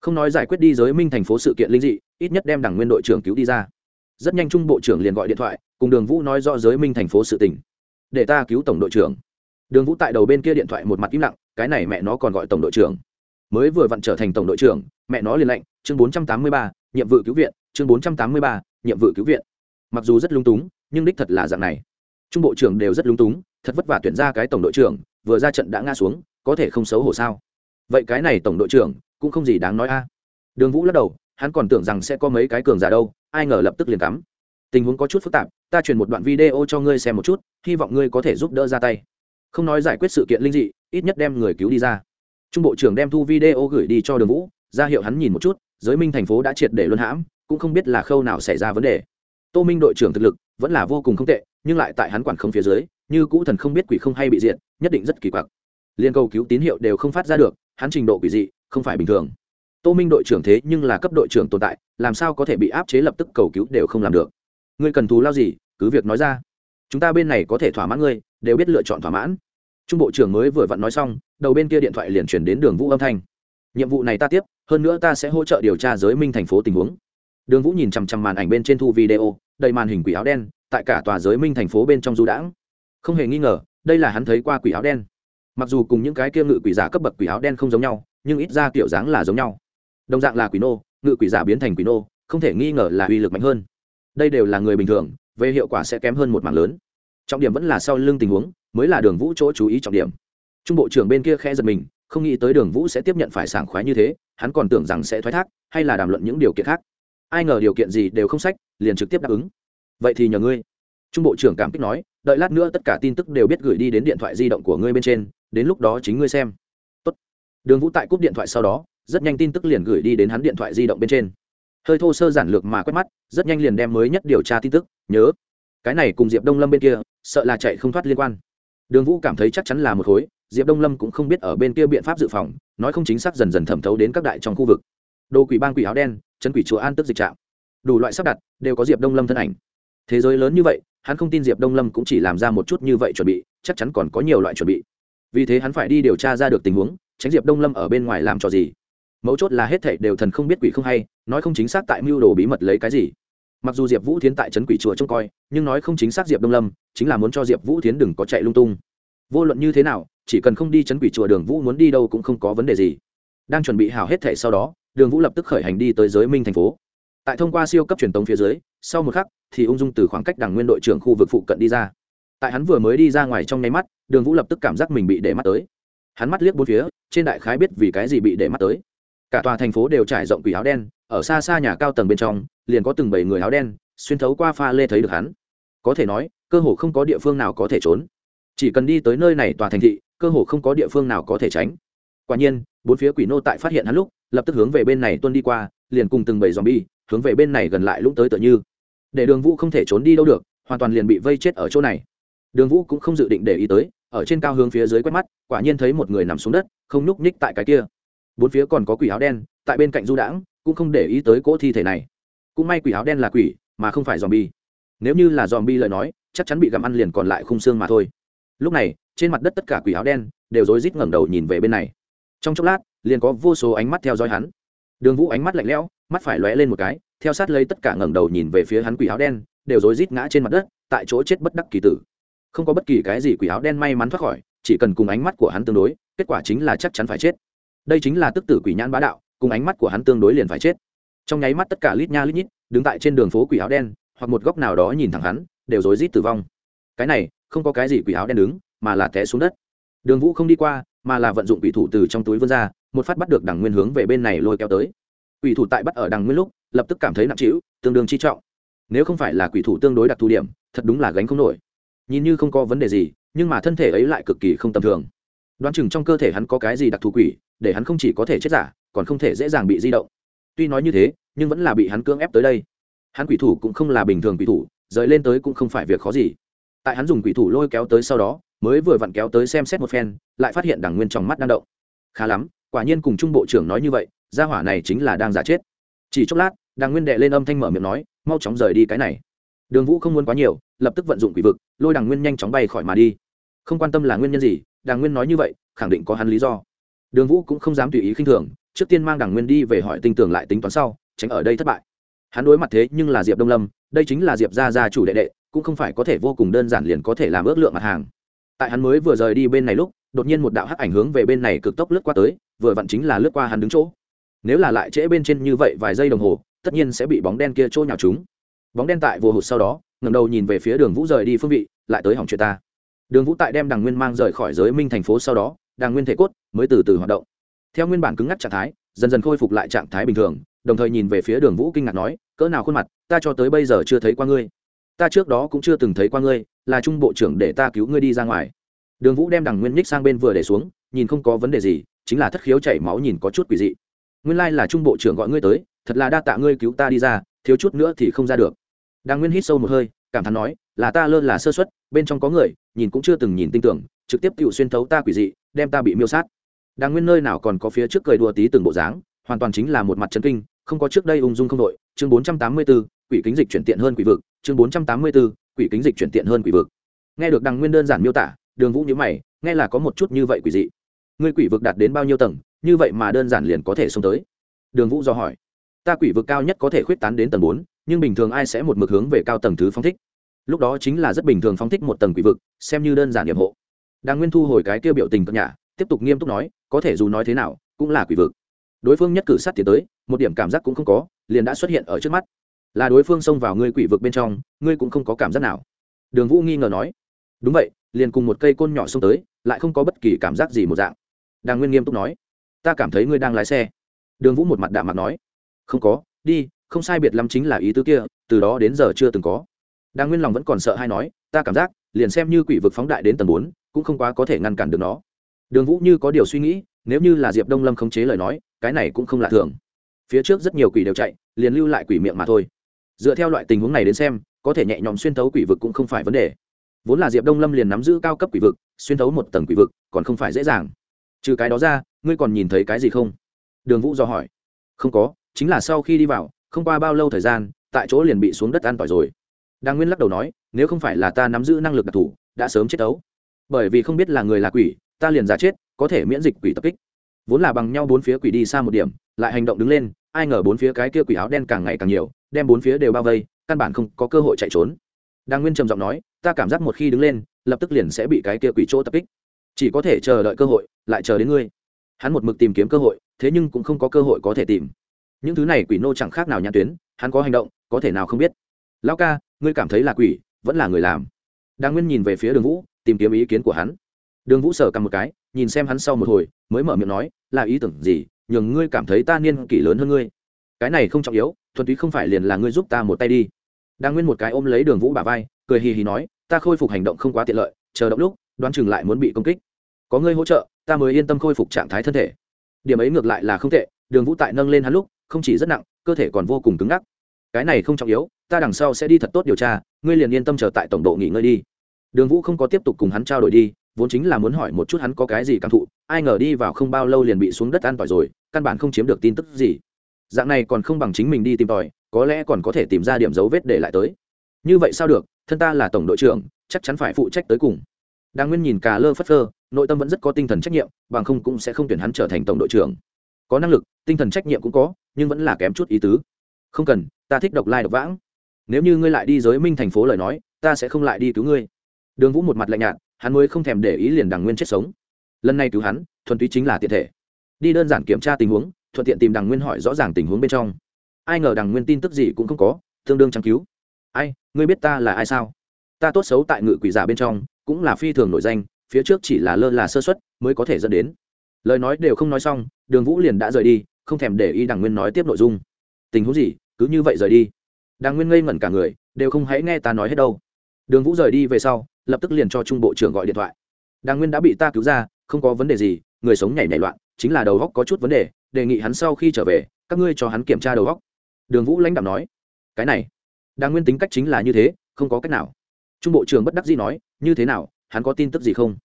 Không nói giải quyết đi giới minh thành phố sự kiện linh dị, ít nhất đem đảng nguyên đội trưởng cứu đi ra. Rất nhanh trung bộ trưởng liền gọi điện thoại, cùng đường vũ nói rõ giới minh thành phố sự tình. Để ta cứu tổng đội trưởng. Đường vũ tại đầu bên kia điện thoại một mặt im lặng, cái này mẹ nó còn gọi tổng đội trưởng mới vừa vặn trở thành tổng đội trưởng, mẹ nó liền lệnh, chương bốn trăm tám mươi ba, nhiệm vụ cứu viện, chương bốn trăm tám mươi ba, nhiệm vụ cứu viện. Mặc dù rất lung túng, nhưng đích thật là dạng này. Trung bộ trưởng đều rất lung túng, thật vất vả tuyển ra cái tổng đội trưởng, vừa ra trận đã ngã xuống, có thể không xấu hổ sao? Vậy cái này tổng đội trưởng, cũng không gì đáng nói a. Đường vũ lắc đầu, hắn còn tưởng rằng sẽ có mấy cái cường giả đâu, ai ngờ lập tức liền cắm. Tình huống có chút phức tạp, ta truyền một đoạn video cho ngươi xem một chút, hy vọng ngươi có thể giúp đỡ ra tay. Không nói giải quyết sự kiện linh dị, ít nhất đem người cứu đi ra trung bộ trưởng đem thu video gửi đi cho đường vũ, ra hiệu hắn nhìn một chút, giới minh thành phố đã triệt để luân hãm, cũng không biết là khâu nào xảy ra vấn đề. Tô minh đội trưởng thực lực vẫn là vô cùng không tệ, nhưng lại tại hắn quản không phía dưới, như cũ thần không biết quỷ không hay bị diện nhất định rất kỳ quặc. Liên cầu cứu tín hiệu đều không phát ra được, hắn trình độ quỷ dị, không phải bình thường. Tô minh đội trưởng thế nhưng là cấp đội trưởng tồn tại, làm sao có thể bị áp chế lập tức cầu cứu đều không làm được. Ngươi cần thù lao gì, cứ việc nói ra. Chúng ta bên này có thể thỏa mãn ngươi, đều biết lựa chọn thỏa mãn trung bộ trưởng mới vừa vặn nói xong, đầu bên kia điện thoại liền chuyển đến đường vũ âm thanh. Nhiệm vụ này ta tiếp, hơn nữa ta sẽ hỗ trợ điều tra giới minh thành phố tình huống. Đường vũ nhìn chằm chằm màn ảnh bên trên thu video, đầy màn hình quỷ áo đen, tại cả tòa giới minh thành phố bên trong du đãng. Không hề nghi ngờ, đây là hắn thấy qua quỷ áo đen. Mặc dù cùng những cái kia ngự quỷ giả cấp bậc quỷ áo đen không giống nhau, nhưng ít ra kiểu dáng là giống nhau. Đồng dạng là quỷ nô, ngự quỷ giả biến thành quỷ nô, không thể nghi ngờ là uy lực mạnh hơn. Đây đều là người bình thường, về hiệu quả sẽ kém hơn một mảng lớn trọng điểm vẫn là sau lưng tình huống, mới là đường vũ chỗ chú ý trọng điểm. Trung bộ trưởng bên kia khẽ giật mình, không nghĩ tới đường vũ sẽ tiếp nhận phải sảng khoái như thế, hắn còn tưởng rằng sẽ thoái thác, hay là đàm luận những điều kiện khác. Ai ngờ điều kiện gì đều không sách, liền trực tiếp đáp ứng. Vậy thì nhờ ngươi. Trung bộ trưởng cảm kích nói, đợi lát nữa tất cả tin tức đều biết gửi đi đến điện thoại di động của ngươi bên trên, đến lúc đó chính ngươi xem. Tốt. đường vũ tại cúp điện thoại sau đó, rất nhanh tin tức liền gửi đi đến hắn điện thoại di động bên trên. Hơi thô sơ giản lược mà quét mắt, rất nhanh liền đem mới nhất điều tra tin tức, nhớ. Cái này cùng diệp đông lâm bên kia sợ là chạy không thoát liên quan. Đường vũ cảm thấy chắc chắn là một khối, diệp đông lâm cũng không biết ở bên kia biện pháp dự phòng, nói không chính xác dần dần thẩm thấu đến các đại trong khu vực. Đồ quỷ bang quỷ áo đen chân quỷ chùa an tức dịch trạm. Đủ loại sắp đặt, đều có diệp đông lâm thân ảnh. Thế giới lớn như vậy, hắn không tin diệp đông lâm cũng chỉ làm ra một chút như vậy chuẩn bị, chắc chắn còn có nhiều loại chuẩn bị. Vì thế hắn phải đi điều tra ra được tình huống, tránh diệp đông lâm ở bên ngoài làm trò gì. Mấu chốt là hết thảy đều thần không biết quỷ không hay, nói không chính xác tại mưu đồ bí mật lấy cái gì mặc dù diệp vũ thiến tại trấn quỷ chùa trông coi, nhưng nói không chính xác diệp đông lâm, chính là muốn cho diệp vũ thiến đừng có chạy lung tung. Vô luận như thế nào, chỉ cần không đi trấn quỷ chùa đường vũ muốn đi đâu cũng không có vấn đề gì. Đang chuẩn bị hào hết thẻ sau đó, đường vũ lập tức khởi hành đi tới giới minh thành phố. Tại thông qua siêu cấp truyền tống phía dưới, sau một khắc, thì ung dung từ khoảng cách đảng nguyên đội trưởng khu vực phụ cận đi ra. Tại hắn vừa mới đi ra ngoài trong nháy mắt, đường vũ lập tức cảm giác mình bị để mắt tới. Hắn mắt liếc bốn phía, trên đại khái biết vì cái gì bị để mắt tới. Cả tòa thành phố đều trải rộng quỷ áo đen, ở xa xa nhà cao tầng bên trong liền có từng bảy người áo đen, xuyên thấu qua pha lê thấy được hắn. Có thể nói, cơ hồ không có địa phương nào có thể trốn. Chỉ cần đi tới nơi này tòa thành thị, cơ hồ không có địa phương nào có thể tránh. Quả nhiên, bốn phía quỷ nô tại phát hiện hắn lúc, lập tức hướng về bên này tuân đi qua, liền cùng từng bầy bi hướng về bên này gần lại lũng tới tựa như. Để đường vũ không thể trốn đi đâu được, hoàn toàn liền bị vây chết ở chỗ này. Đường vũ cũng không dự định để ý tới, ở trên cao hướng phía dưới quét mắt, quả nhiên thấy một người nằm xuống đất, không nhúc nhích tại cái kia. Bốn phía còn có quỷ áo đen, tại bên cạnh du đãng, cũng không để ý tới cỗ thi thể này cũng may quỷ áo đen là quỷ, mà không phải dòm bi nếu như là dòm bi lời nói, chắc chắn bị gặm ăn liền còn lại khung xương mà thôi. Lúc này, trên mặt đất tất cả quỷ áo đen đều rối rít ngẩng đầu nhìn về bên này. Trong chốc lát, liền có vô số ánh mắt theo dõi hắn. Đường vũ ánh mắt lạnh lẽo, mắt phải lóe lên một cái, theo sát lấy tất cả ngẩng đầu nhìn về phía hắn quỷ áo đen, đều rối rít ngã trên mặt đất, tại chỗ chết bất đắc kỳ tử. Không có bất kỳ cái gì quỷ áo đen may mắn thoát khỏi, chỉ cần cùng ánh mắt của hắn tương đối, kết quả chính là chắc chắn phải chết. Đây chính là tức tử quỷ nhãn bá đạo, cùng ánh mắt của hắn tương đối liền phải chết trong nháy mắt tất cả lít nha lít nhít, đứng tại trên đường phố quỷ áo đen, hoặc một góc nào đó nhìn thẳng hắn, đều rối rít tử vong. Cái này, không có cái gì quỷ áo đen đứng, mà là té xuống đất. Đường vũ không đi qua, mà là vận dụng quỷ thủ từ trong túi vươn ra, một phát bắt được đằng nguyên hướng về bên này lôi kéo tới. Quỷ thủ tại bắt ở đằng nguyên lúc, lập tức cảm thấy nặng trĩu, tương đương chi trọng. Nếu không phải là quỷ thủ tương đối đặc thù điểm, thật đúng là gánh không nổi. Nhìn như không có vấn đề gì, nhưng mà thân thể ấy lại cực kỳ không tầm thường. Đoán chừng trong cơ thể hắn có cái gì đặc thù quỷ, để hắn không chỉ có thể chết giả, còn không thể dễ dàng bị di động tuy nói như thế, nhưng vẫn là bị hắn cưỡng ép tới đây. Hắn quỷ thủ cũng không là bình thường quỷ thủ, rời lên tới cũng không phải việc khó gì. Tại hắn dùng quỷ thủ lôi kéo tới sau đó, mới vừa vặn kéo tới xem xét một phen, lại phát hiện đằng nguyên trong mắt đang động. Khá lắm, quả nhiên cùng trung bộ trưởng nói như vậy, gia hỏa này chính là đang giả chết. Chỉ chốc lát, đằng nguyên đệ lên âm thanh mở miệng nói, mau chóng rời đi cái này. Đường vũ không muốn quá nhiều, lập tức vận dụng quỷ vực, lôi đằng nguyên nhanh chóng bay khỏi mà đi. Không quan tâm là nguyên nhân gì, đằng nguyên nói như vậy, khẳng định có hắn lý do. Đường vũ cũng không dám tùy ý khinh thường trước tiên mang đằng nguyên đi về hỏi tinh tường lại tính toán sau, tránh ở đây thất bại. Hắn đối mặt thế nhưng là diệp đông lâm, đây chính là diệp gia gia chủ đệ đệ, cũng không phải có thể vô cùng đơn giản liền có thể làm ước lượng mặt hàng. Tại hắn mới vừa rời đi bên này lúc, đột nhiên một đạo hắc ảnh hướng về bên này cực tốc lướt qua tới, vừa vặn chính là lướt qua hắn đứng chỗ. Nếu là lại trễ bên trên như vậy vài giây đồng hồ, tất nhiên sẽ bị bóng đen kia trôi nhào chúng bóng đen tại vừa hụt sau đó, ngẩng đầu nhìn về phía đường vũ rời đi phương vị, lại tới hỏng chuyện ta. Đường vũ tại đem đằng nguyên mang rời khỏi giới minh thành phố sau đó, đằng nguyên thể cốt mới từ từ hoạt động theo nguyên bản cứng ngắc trạng thái, dần dần khôi phục lại trạng thái bình thường, đồng thời nhìn về phía đường vũ kinh ngạc nói, cỡ nào khuôn mặt, ta cho tới bây giờ chưa thấy qua ngươi. Ta trước đó cũng chưa từng thấy qua ngươi, là trung bộ trưởng để ta cứu ngươi đi ra ngoài. Đường vũ đem đằng nguyên nhích sang bên vừa để xuống, nhìn không có vấn đề gì, chính là thất khiếu chảy máu nhìn có chút quỷ dị. Nguyên lai là trung bộ trưởng gọi ngươi tới, thật là đa tạ ngươi cứu ta đi ra, thiếu chút nữa thì không ra được. Đằng nguyên hít sâu một hơi, cảm thán nói, là ta lơ là sơ xuất bên trong có người, nhìn cũng chưa từng nhìn tin tưởng, trực tiếp tự xuyên thấu ta quỷ dị, đem ta bị miêu sát đằng nguyên nơi nào còn có phía trước cười đùa tí từng bộ dáng hoàn toàn chính là một mặt chân kinh không có trước đây ung dung không đội. Chương bốn trăm tám mươi 484, quỷ kính dịch chuyển tiện hơn quỷ vực. Chương bốn trăm tám mươi 484, quỷ kính dịch chuyển tiện hơn quỷ vực. Nghe được đằng nguyên đơn giản miêu tả đường vũ nhíu mày nghe là có một chút như vậy quỷ dị. Ngươi quỷ vực đạt đến bao nhiêu tầng như vậy mà đơn giản liền có thể xông tới? Đường vũ do hỏi. Ta quỷ vực cao nhất có thể khuyết tán đến tầng bốn nhưng bình thường ai sẽ một mực hướng về cao tầng thứ phóng thích? Lúc đó chính là rất bình thường phóng thích một tầng quỷ vực xem như đơn giản nhiệm hộ. Đàng nguyên thu hồi cái tiêu biểu tình cận nhà tiếp tục nghiêm túc nói có thể dù nói thế nào, cũng là quỷ vực. Đối phương nhất cử sát tiến tới, một điểm cảm giác cũng không có, liền đã xuất hiện ở trước mắt. Là đối phương xông vào ngươi quỷ vực bên trong, ngươi cũng không có cảm giác nào. Đường vũ nghi ngờ nói. Đúng vậy, liền cùng một cây côn nhỏ xông tới, lại không có bất kỳ cảm giác gì một dạng. Đàng nguyên nghiêm túc nói. Ta cảm thấy ngươi đang lái xe. Đường vũ một mặt đạm mặt nói. Không có, đi, không sai biệt lắm chính là ý tứ kia, từ đó đến giờ chưa từng có. Đàng nguyên lòng vẫn còn sợ hay nói, ta cảm giác, liền xem như quỷ vực phóng đại đến tầng bốn, cũng không quá có thể ngăn cản được nó đường vũ như có điều suy nghĩ, nếu như là diệp đông lâm khống chế lời nói, cái này cũng không lạ thường. Phía trước rất nhiều quỷ đều chạy, liền lưu lại quỷ miệng mà thôi. Dựa theo loại tình huống này đến xem, có thể nhẹ nhõm xuyên thấu quỷ vực cũng không phải vấn đề. Vốn là diệp đông lâm liền nắm giữ cao cấp quỷ vực, xuyên thấu một tầng quỷ vực, còn không phải dễ dàng. Trừ cái đó ra, ngươi còn nhìn thấy cái gì không? Đường vũ do hỏi. Không có, chính là sau khi đi vào, không qua bao lâu thời gian, tại chỗ liền bị xuống đất ăn tỏi rồi. Đang nguyên lắc đầu nói, nếu không phải là ta nắm giữ năng lực đặc thù, đã sớm chết tấu bởi vì không biết là người là quỷ ta liền giả chết, có thể miễn dịch quỷ tập kích. Vốn là bằng nhau bốn phía quỷ đi xa một điểm, lại hành động đứng lên, ai ngờ bốn phía cái kia quỷ áo đen càng ngày càng nhiều, đem bốn phía đều bao vây, căn bản không có cơ hội chạy trốn. Đàng nguyên trầm giọng nói, ta cảm giác một khi đứng lên, lập tức liền sẽ bị cái kia quỷ chỗ tập kích. Chỉ có thể chờ đợi cơ hội, lại chờ đến ngươi. Hắn một mực tìm kiếm cơ hội, thế nhưng cũng không có cơ hội có thể tìm. Những thứ này quỷ nô chẳng khác nào nhãn tuyến, hắn có hành động, có thể nào không biết. Lão ca, ngươi cảm thấy là quỷ, vẫn là người làm. Đàng nguyên nhìn về phía đường vũ, tìm kiếm ý kiến của hắn đường vũ sở cầm một cái, nhìn xem hắn sau một hồi, mới mở miệng nói, là ý tưởng gì, nhường ngươi cảm thấy ta niên kỷ lớn hơn ngươi? Cái này không trọng yếu, thuần túy không phải liền là ngươi giúp ta một tay đi. Đang nguyên một cái ôm lấy đường vũ bà vai, cười hì hì nói, ta khôi phục hành động không quá tiện lợi, chờ động lúc, đoán chừng lại muốn bị công kích. Có ngươi hỗ trợ, ta mới yên tâm khôi phục trạng thái thân thể. Điểm ấy ngược lại là không tệ, đường vũ tại nâng lên hắn lúc, không chỉ rất nặng, cơ thể còn vô cùng cứng ngắc. Cái này không trọng yếu, ta đằng sau sẽ đi thật tốt điều tra, ngươi liền yên tâm chờ tại tổng độ nghỉ ngơi đi đường vũ không có tiếp tục cùng hắn trao đổi đi, vốn chính là muốn hỏi một chút hắn có cái gì cảm thụ, ai ngờ đi vào không bao lâu liền bị xuống đất an tỏi rồi, căn bản không chiếm được tin tức gì. Dạng này còn không bằng chính mình đi tìm tòi, có lẽ còn có thể tìm ra điểm dấu vết để lại tới. Như vậy sao được, thân ta là tổng đội trưởng, chắc chắn phải phụ trách tới cùng. Đang nguyên nhìn cà lơ phất phơ, nội tâm vẫn rất có tinh thần trách nhiệm, bằng không cũng sẽ không tuyển hắn trở thành tổng đội trưởng. Có năng lực, tinh thần trách nhiệm cũng có, nhưng vẫn là kém chút ý tứ. Không cần, ta thích độc lai độc vãng. Nếu như ngươi lại đi giới minh thành phố lời nói, ta sẽ không lại đi cứu ngươi đường vũ một mặt lạnh nhạt, hắn mới không thèm để ý liền đằng nguyên chết sống. Lần này cứu hắn, thuần túy chính là tiện thể. Đi đơn giản kiểm tra tình huống, thuận tiện tìm đằng nguyên hỏi rõ ràng tình huống bên trong. Ai ngờ đằng nguyên tin tức gì cũng không có, tương đương trang cứu. Ai, ngươi biết ta là ai sao? Ta tốt xấu tại ngự quỷ giả bên trong, cũng là phi thường nổi danh, phía trước chỉ là lơ là sơ xuất mới có thể dẫn đến. Lời nói đều không nói xong, đường vũ liền đã rời đi, không thèm để ý đằng nguyên nói tiếp nội dung. Tình huống gì, cứ như vậy rời đi. Đằng nguyên ngây ngẩn cả người, đều không hãy nghe ta nói hết đâu đường vũ rời đi về sau, lập tức liền cho trung bộ trưởng gọi điện thoại. Đàng nguyên đã bị ta cứu ra, không có vấn đề gì, người sống nhảy nhảy loạn, chính là đầu góc có chút vấn đề đề nghị hắn sau khi trở về, các ngươi cho hắn kiểm tra đầu góc. Đường vũ lãnh đạo nói. Cái này, đàng nguyên tính cách chính là như thế, không có cách nào. Trung bộ trưởng bất đắc dĩ nói, như thế nào, hắn có tin tức gì không?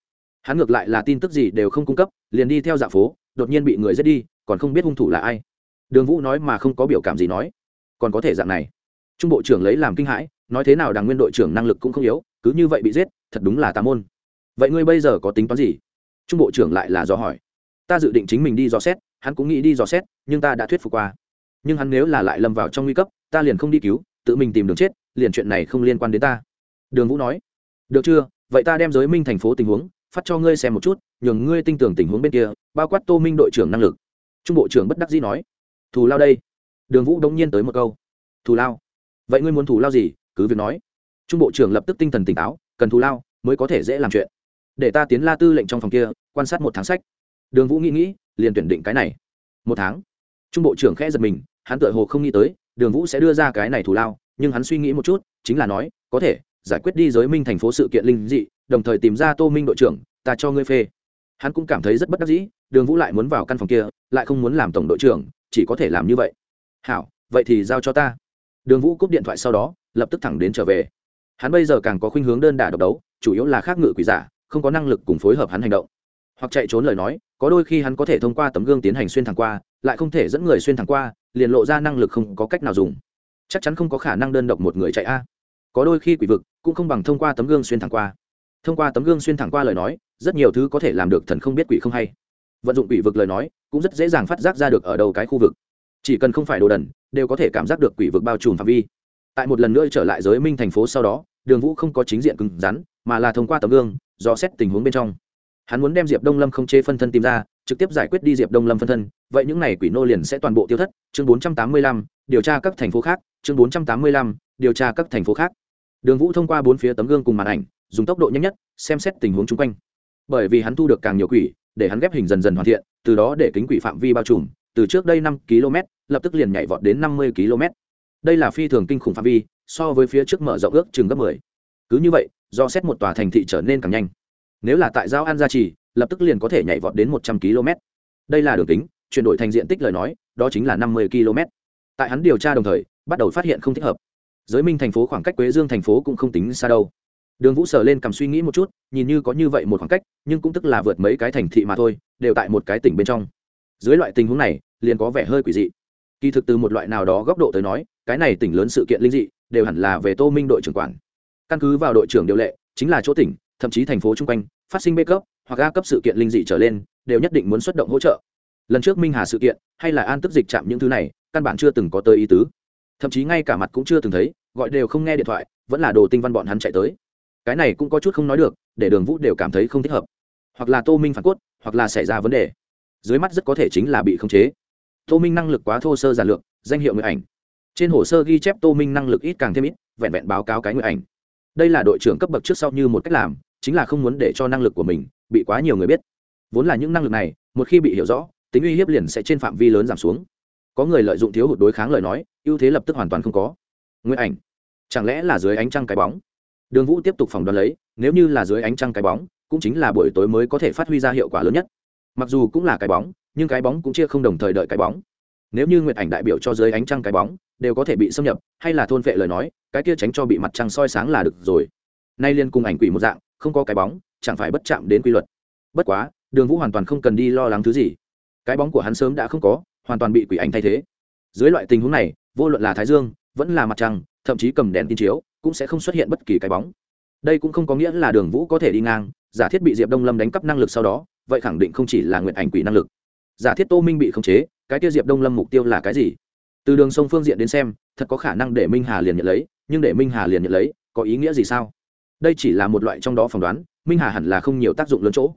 Hắn ngược lại là tin tức gì đều không cung cấp, liền đi theo dạ phố, đột nhiên bị người giết đi, còn không biết hung thủ là ai. Đường vũ nói mà không có biểu cảm gì nói. Còn có thể dạng này. Trung bộ trưởng lấy làm kinh hãi nói thế nào đảng nguyên đội trưởng năng lực cũng không yếu, cứ như vậy bị giết, thật đúng là tà môn. Vậy ngươi bây giờ có tính toán gì? Trung bộ trưởng lại là do hỏi. Ta dự định chính mình đi dò xét, hắn cũng nghĩ đi dò xét, nhưng ta đã thuyết phục qua. Nhưng hắn nếu là lại lâm vào trong nguy cấp, ta liền không đi cứu, tự mình tìm đường chết, liền chuyện này không liên quan đến ta. Đường vũ nói. Được chưa? Vậy ta đem giới minh thành phố tình huống, phát cho ngươi xem một chút, nhường ngươi tin tưởng tình huống bên kia, bao quát tô minh đội trưởng năng lực. Trung bộ trưởng bất đắc dĩ nói. Thù lao đây. Đường vũ đống nhiên tới một câu. Thù lao? Vậy ngươi muốn thù lao gì? Cứ việc nói. Trung bộ trưởng lập tức tinh thần tỉnh táo, cần thù lao mới có thể dễ làm chuyện. Để ta tiến la tư lệnh trong phòng kia, quan sát một tháng sách. Đường vũ nghĩ nghĩ, liền tuyển định cái này. Một tháng. Trung bộ trưởng khẽ giật mình, hắn tựa hồ không nghĩ tới, đường vũ sẽ đưa ra cái này thù lao, nhưng hắn suy nghĩ một chút, chính là nói, có thể, giải quyết đi giới minh thành phố sự kiện linh dị, đồng thời tìm ra tô minh đội trưởng, ta cho ngươi phê. Hắn cũng cảm thấy rất bất đắc dĩ, đường vũ lại muốn vào căn phòng kia, lại không muốn làm tổng đội trưởng, chỉ có thể làm như vậy. Hảo, vậy thì giao cho ta. Đường vũ cúp điện thoại sau đó lập tức thẳng đến trở về. Hắn bây giờ càng có khuynh hướng đơn đả độc đấu, chủ yếu là khác ngự quỷ giả, không có năng lực cùng phối hợp hắn hành động. Hoặc chạy trốn lời nói, có đôi khi hắn có thể thông qua tấm gương tiến hành xuyên thẳng qua, lại không thể dẫn người xuyên thẳng qua, liền lộ ra năng lực không có cách nào dùng. Chắc chắn không có khả năng đơn độc một người chạy a. Có đôi khi quỷ vực cũng không bằng thông qua tấm gương xuyên thẳng qua. Thông qua tấm gương xuyên thẳng qua lời nói, rất nhiều thứ có thể làm được thần không biết quỷ không hay. Vận dụng quỷ vực lời nói, cũng rất dễ dàng phát giác ra được ở đầu cái khu vực. Chỉ cần không phải đồ đần, đều có thể cảm giác được quỷ vực bao trùm phạm vi tại một lần nữa trở lại giới minh thành phố sau đó, đường vũ không có chính diện cứng rắn, mà là thông qua tấm gương, do xét tình huống bên trong. Hắn muốn đem diệp đông lâm không chê phân thân tìm ra, trực tiếp giải quyết đi diệp đông lâm phân thân, vậy những n à y quỷ nô liền sẽ toàn bộ tiêu thất. Chương bốn trăm tám mươi lăm, điều tra các thành phố khác. Chương bốn trăm tám mươi lăm, điều tra các thành phố khác. Đường vũ thông qua bốn phía tấm gương cùng màn ảnh, dùng tốc độ nhanh nhất, xem xét tình huống chung quanh. Bởi vì hắn thu được càng nhiều quỷ, để hắn ghép hình dần dần hoàn thiện, từ đó để kính quỷ phạm vi bao trùm, từ trước đây năm km, lập tức liền nhảy vọt đến năm mươi km đây là phi thường kinh khủng phạm vi, so với phía trước mở rộng ước chừng gấp mười. Cứ như vậy, do xét một tòa thành thị trở nên càng nhanh. Nếu là tại giao an gia trì, lập tức liền có thể nhảy vọt đến một trăm km. Đây là đường kính, chuyển đổi thành diện tích lời nói, đó chính là năm mươi km. Tại hắn điều tra đồng thời, bắt đầu phát hiện không thích hợp. Giới minh thành phố khoảng cách quế dương thành phố cũng không tính xa đâu. Đường vũ sở lên cầm suy nghĩ một chút, nhìn như có như vậy một khoảng cách, nhưng cũng tức là vượt mấy cái thành thị mà thôi, đều tại một cái tỉnh bên trong. Dưới loại tình huống này, liền có vẻ hơi quỷ dị. Kỳ thực từ một loại nào đó góc độ tới nói cái này tỉnh lớn sự kiện linh dị, đều hẳn là về tô minh đội trưởng quản. Căn cứ vào đội trưởng điều lệ, chính là chỗ tỉnh, thậm chí thành phố chung quanh, phát sinh bê cấp hoặc a cấp sự kiện linh dị trở lên, đều nhất định muốn xuất động hỗ trợ. Lần trước minh hà sự kiện, hay là an tức dịch chạm những thứ này, căn bản chưa từng có tới ý tứ. Thậm chí ngay cả mặt cũng chưa từng thấy, gọi đều không nghe điện thoại, vẫn là đồ tinh văn bọn hắn chạy tới. Cái này cũng có chút không nói được, để đường vũ đều cảm thấy không thích hợp. Hoặc là tô minh phản cốt, hoặc là xảy ra vấn đề. Dưới mắt rất có thể chính là bị khống chế. Tô minh năng lực quá thô sơ giản lược, danh hiệu người ảnh trên hồ sơ ghi chép tô minh năng lực ít càng thêm ít, vẹn vẹn báo cáo cái người ảnh. Đây là đội trưởng cấp bậc trước sau như một cách làm, chính là không muốn để cho năng lực của mình bị quá nhiều người biết. Vốn là những năng lực này, một khi bị hiểu rõ, tính uy hiếp liền sẽ trên phạm vi lớn giảm xuống. Có người lợi dụng thiếu hụt đối kháng lời nói, ưu thế lập tức hoàn toàn không có. Nguyên ảnh. Chẳng lẽ là dưới ánh trăng cái bóng? Đường vũ tiếp tục phỏng đoán lấy, nếu như là dưới ánh trăng cái bóng, cũng chính là buổi tối mới có thể phát huy ra hiệu quả lớn nhất. Mặc dù cũng là cái bóng, nhưng cái bóng cũng chia không đồng thời đợi cái bóng nếu như nguyệt ảnh đại biểu cho dưới ánh trăng cái bóng, đều có thể bị xâm nhập, hay là thôn vệ lời nói, cái kia tránh cho bị mặt trăng soi sáng là được rồi. Nay liên cùng ảnh quỷ một dạng, không có cái bóng, chẳng phải bất chạm đến quy luật. Bất quá, đường vũ hoàn toàn không cần đi lo lắng thứ gì. Cái bóng của hắn sớm đã không có, hoàn toàn bị quỷ ảnh thay thế. Dưới loại tình huống này, vô luận là thái dương, vẫn là mặt trăng, thậm chí cầm đèn tin chiếu, cũng sẽ không xuất hiện bất kỳ cái bóng. Đây cũng không có nghĩa là đường vũ có thể đi ngang, giả thiết bị diệp đông lâm đánh cắp năng lực sau đó, vậy khẳng định không chỉ là nguyện ảnh quỷ năng lực giả thiết tô minh bị khống chế, cái tiêu diệp đông lâm mục tiêu là cái gì? Từ đường sông phương diện đến xem, thật có khả năng để minh hà liền nhận lấy, nhưng để minh hà liền nhận lấy, có ý nghĩa gì sao? Đây chỉ là một loại trong đó phỏng đoán, minh hà hẳn là không nhiều tác dụng lớn chỗ.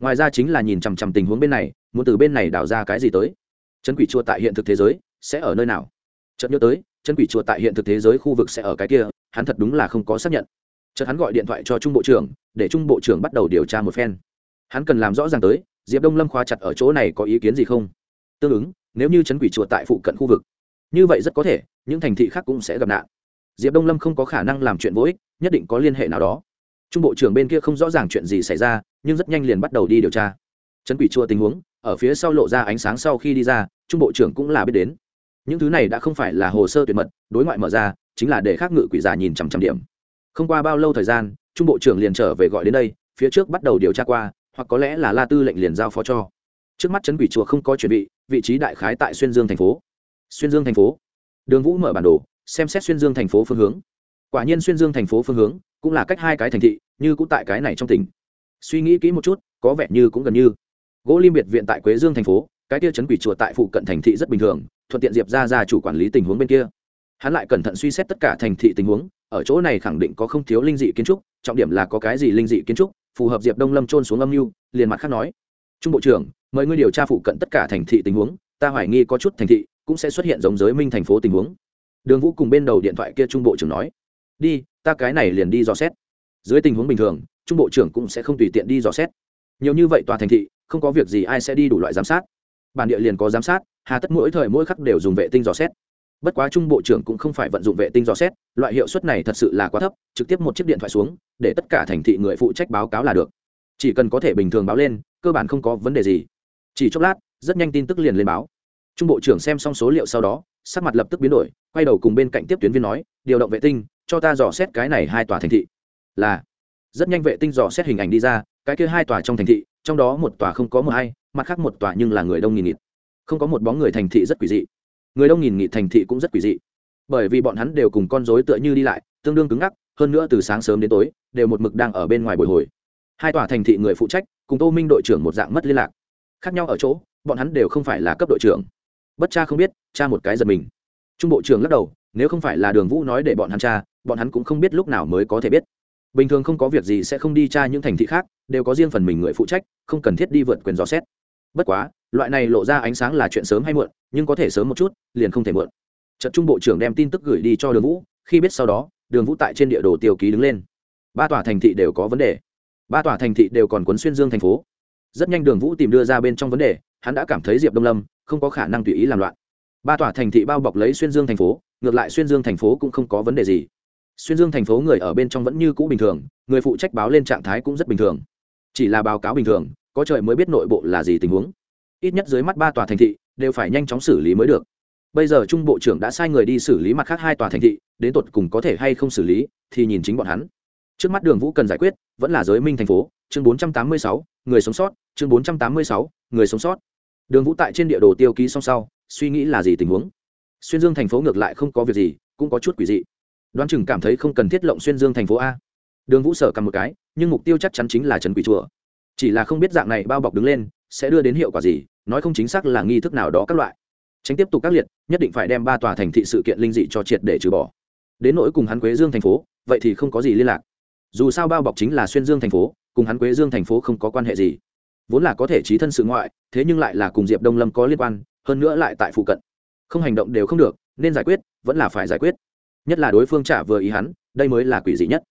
Ngoài ra chính là nhìn chằm chằm tình huống bên này, muốn từ bên này đào ra cái gì tới? Chân quỷ chùa tại hiện thực thế giới sẽ ở nơi nào? Chợt nhớ tới chân quỷ chùa tại hiện thực thế giới khu vực sẽ ở cái kia, hắn thật đúng là không có xác nhận. Chợt hắn gọi điện thoại cho trung bộ trưởng, để trung bộ trưởng bắt đầu điều tra một phen. Hắn cần làm rõ ràng tới diệp đông lâm khóa chặt ở chỗ này có ý kiến gì không tương ứng nếu như chấn quỷ chùa tại phụ cận khu vực như vậy rất có thể những thành thị khác cũng sẽ gặp nạn diệp đông lâm không có khả năng làm chuyện vô ích, nhất định có liên hệ nào đó trung bộ trưởng bên kia không rõ ràng chuyện gì xảy ra nhưng rất nhanh liền bắt đầu đi điều tra chấn quỷ chùa tình huống ở phía sau lộ ra ánh sáng sau khi đi ra trung bộ trưởng cũng là biết đến những thứ này đã không phải là hồ sơ tuyệt mật đối ngoại mở ra chính là để khác ngự quỷ giả nhìn chằm chằm điểm không qua bao lâu thời gian trung bộ trưởng liền trở về gọi đến đây phía trước bắt đầu điều tra qua hoặc có lẽ là la tư lệnh liền giao phó cho. Trước mắt chấn quỷ chùa không có chuẩn bị vị trí đại khái tại xuyên dương thành phố. Xuyên dương thành phố. Đường vũ mở bản đồ, xem xét xuyên dương thành phố phương hướng. Quả nhiên xuyên dương thành phố phương hướng cũng là cách hai cái thành thị, như cũng tại cái này trong tỉnh. Suy nghĩ kỹ một chút, có vẻ như cũng gần như. Gỗ lim biệt viện tại quế dương thành phố, cái kia chấn quỷ chùa tại phụ cận thành thị rất bình thường, thuận tiện diệp ra ra chủ quản lý tình huống bên kia. Hắn lại cẩn thận suy xét tất cả thành thị tình huống, ở chỗ này khẳng định có không thiếu linh dị kiến trúc, trọng điểm là có cái gì linh dị kiến trúc phù hợp diệp đông lâm trôn xuống âm mưu, liền mặt khác nói. Trung bộ trưởng, mời ngươi điều tra phụ cận tất cả thành thị tình huống, ta hoài nghi có chút thành thị cũng sẽ xuất hiện giống giới minh thành phố tình huống. Đường vũ cùng bên đầu điện thoại kia trung bộ trưởng nói. Đi, ta cái này liền đi dò xét. Dưới tình huống bình thường, trung bộ trưởng cũng sẽ không tùy tiện đi dò xét. Nhiều như vậy tòa thành thị, không có việc gì ai sẽ đi đủ loại giám sát. Bản địa liền có giám sát, hà tất mỗi thời mỗi khắc đều dùng vệ tinh dò xét bất quá trung bộ trưởng cũng không phải vận dụng vệ tinh dò xét, loại hiệu suất này thật sự là quá thấp, trực tiếp một chiếc điện thoại xuống, để tất cả thành thị người phụ trách báo cáo là được. Chỉ cần có thể bình thường báo lên, cơ bản không có vấn đề gì. Chỉ chốc lát, rất nhanh tin tức liền lên báo. Trung bộ trưởng xem xong số liệu sau đó, sắc mặt lập tức biến đổi, quay đầu cùng bên cạnh tiếp tuyến viên nói, điều động vệ tinh, cho ta dò xét cái này hai tòa thành thị. Là, rất nhanh vệ tinh dò xét hình ảnh đi ra, cái kia hai tòa trong thành thị, trong đó một tòa không có một hay, mặt khác một tòa nhưng là người đông nghìn nghịt. Không có một bóng người thành thị rất quỷ dị người đông nghìn nghị thành thị cũng rất quỷ dị. Bởi vì bọn hắn đều cùng con rối tựa như đi lại, tương đương cứng ngắc, hơn nữa từ sáng sớm đến tối, đều một mực đang ở bên ngoài bồi hồi. Hai tòa thành thị người phụ trách, cùng tô minh đội trưởng một dạng mất liên lạc. Khác nhau ở chỗ, bọn hắn đều không phải là cấp đội trưởng. Bất cha không biết, cha một cái giật mình. Trung bộ trưởng lắc đầu, nếu không phải là đường vũ nói để bọn hắn cha, bọn hắn cũng không biết lúc nào mới có thể biết. Bình thường không có việc gì sẽ không đi tra những thành thị khác, đều có riêng phần mình người phụ trách, không cần thiết đi vượt quyền dò xét bất quá, loại này lộ ra ánh sáng là chuyện sớm hay muộn, nhưng có thể sớm một chút, liền không thể muộn. Trận trung bộ trưởng đem tin tức gửi đi cho đường vũ, khi biết sau đó, đường vũ tại trên địa đồ tiêu ký đứng lên. Ba tòa thành thị đều có vấn đề. Ba tòa thành thị đều còn quấn xuyên dương thành phố. Rất nhanh đường vũ tìm đưa ra bên trong vấn đề, hắn đã cảm thấy diệp đông lâm không có khả năng tùy ý làm loạn. Ba tòa thành thị bao bọc lấy xuyên dương thành phố, ngược lại xuyên dương thành phố cũng không có vấn đề gì. Xuyên dương thành phố người ở bên trong vẫn như cũ bình thường, người phụ trách báo lên trạng thái cũng rất bình thường. Chỉ là báo cáo bình thường có trời mới biết nội bộ là gì tình huống. Ít nhất dưới mắt ba tòa thành thị đều phải nhanh chóng xử lý mới được. Bây giờ trung bộ trưởng đã sai người đi xử lý mặt khác hai tòa thành thị, đến tột cùng có thể hay không xử lý thì nhìn chính bọn hắn. Trước mắt đường vũ cần giải quyết vẫn là giới minh thành phố, chương bốn trăm tám mươi sáu, người sống sót, chương bốn trăm tám mươi sáu, người sống sót. Đường vũ tại trên địa đồ tiêu ký song sau, suy nghĩ là gì tình huống. Xuyên dương thành phố ngược lại không có việc gì, cũng có chút quỷ dị. Đoán chừng cảm thấy không cần thiết lộng xuyên dương thành phố a. Đường vũ sở cầm một cái, nhưng mục tiêu chắc chắn chính là trần quỷ chùa chỉ là không biết dạng này bao bọc đứng lên, sẽ đưa đến hiệu quả gì, nói không chính xác là nghi thức nào đó các loại. Tránh tiếp tục các liệt, nhất định phải đem ba tòa thành thị sự kiện linh dị cho triệt để trừ bỏ. Đến nỗi cùng hắn quế dương thành phố, vậy thì không có gì liên lạc. Dù sao bao bọc chính là xuyên dương thành phố, cùng hắn quế dương thành phố không có quan hệ gì. Vốn là có thể trí thân sự ngoại, thế nhưng lại là cùng diệp đông lâm có liên quan, hơn nữa lại tại phụ cận. Không hành động đều không được, nên giải quyết, vẫn là phải giải quyết. Nhất là đối phương trả vừa ý hắn, đây mới là quỷ dị nhất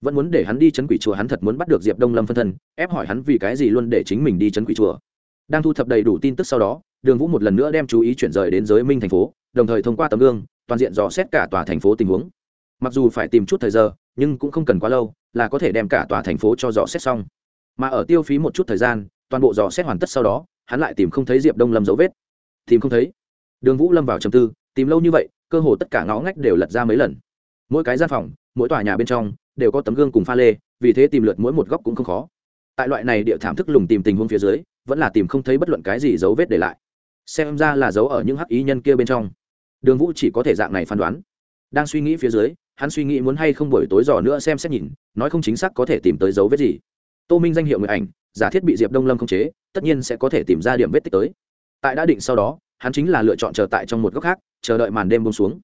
vẫn muốn để hắn đi chấn quỷ chùa, hắn thật muốn bắt được diệp đông lâm phân thân, ép hỏi hắn vì cái gì luôn để chính mình đi chấn quỷ chùa. Đang thu thập đầy đủ tin tức sau đó, đường vũ một lần nữa đem chú ý chuyển rời đến giới minh thành phố, đồng thời thông qua tấm gương, toàn diện dò xét cả tòa thành phố tình huống. Mặc dù phải tìm chút thời giờ, nhưng cũng không cần quá lâu là có thể đem cả tòa thành phố cho dò xét xong. Mà ở tiêu phí một chút thời gian, toàn bộ dò xét hoàn tất sau đó, hắn lại tìm không thấy diệp đông lâm dấu vết. Tìm không thấy. Đường vũ lâm vào chầm tư, tìm lâu như vậy, cơ hồ tất cả ngõ ngách đều lật ra mấy lần. Mỗi cái gian phòng mỗi tòa nhà bên trong đều có tấm gương cùng pha lê, vì thế tìm lượt mỗi một góc cũng không khó. Tại loại này địa thảm thức lùng tìm tình huống phía dưới, vẫn là tìm không thấy bất luận cái gì dấu vết để lại. Xem ra là dấu ở những hắc ý nhân kia bên trong. Đường vũ chỉ có thể dạng này phán đoán. Đang suy nghĩ phía dưới, hắn suy nghĩ muốn hay không buổi tối giò nữa xem xét nhìn, nói không chính xác có thể tìm tới dấu vết gì. Tô minh danh hiệu người ảnh, giả thiết bị diệp đông lâm không chế, tất nhiên sẽ có thể tìm ra điểm vết tích tới. Tại đã định sau đó, hắn chính là lựa chọn chờ tại trong một góc khác, chờ đợi màn đêm bông xuống.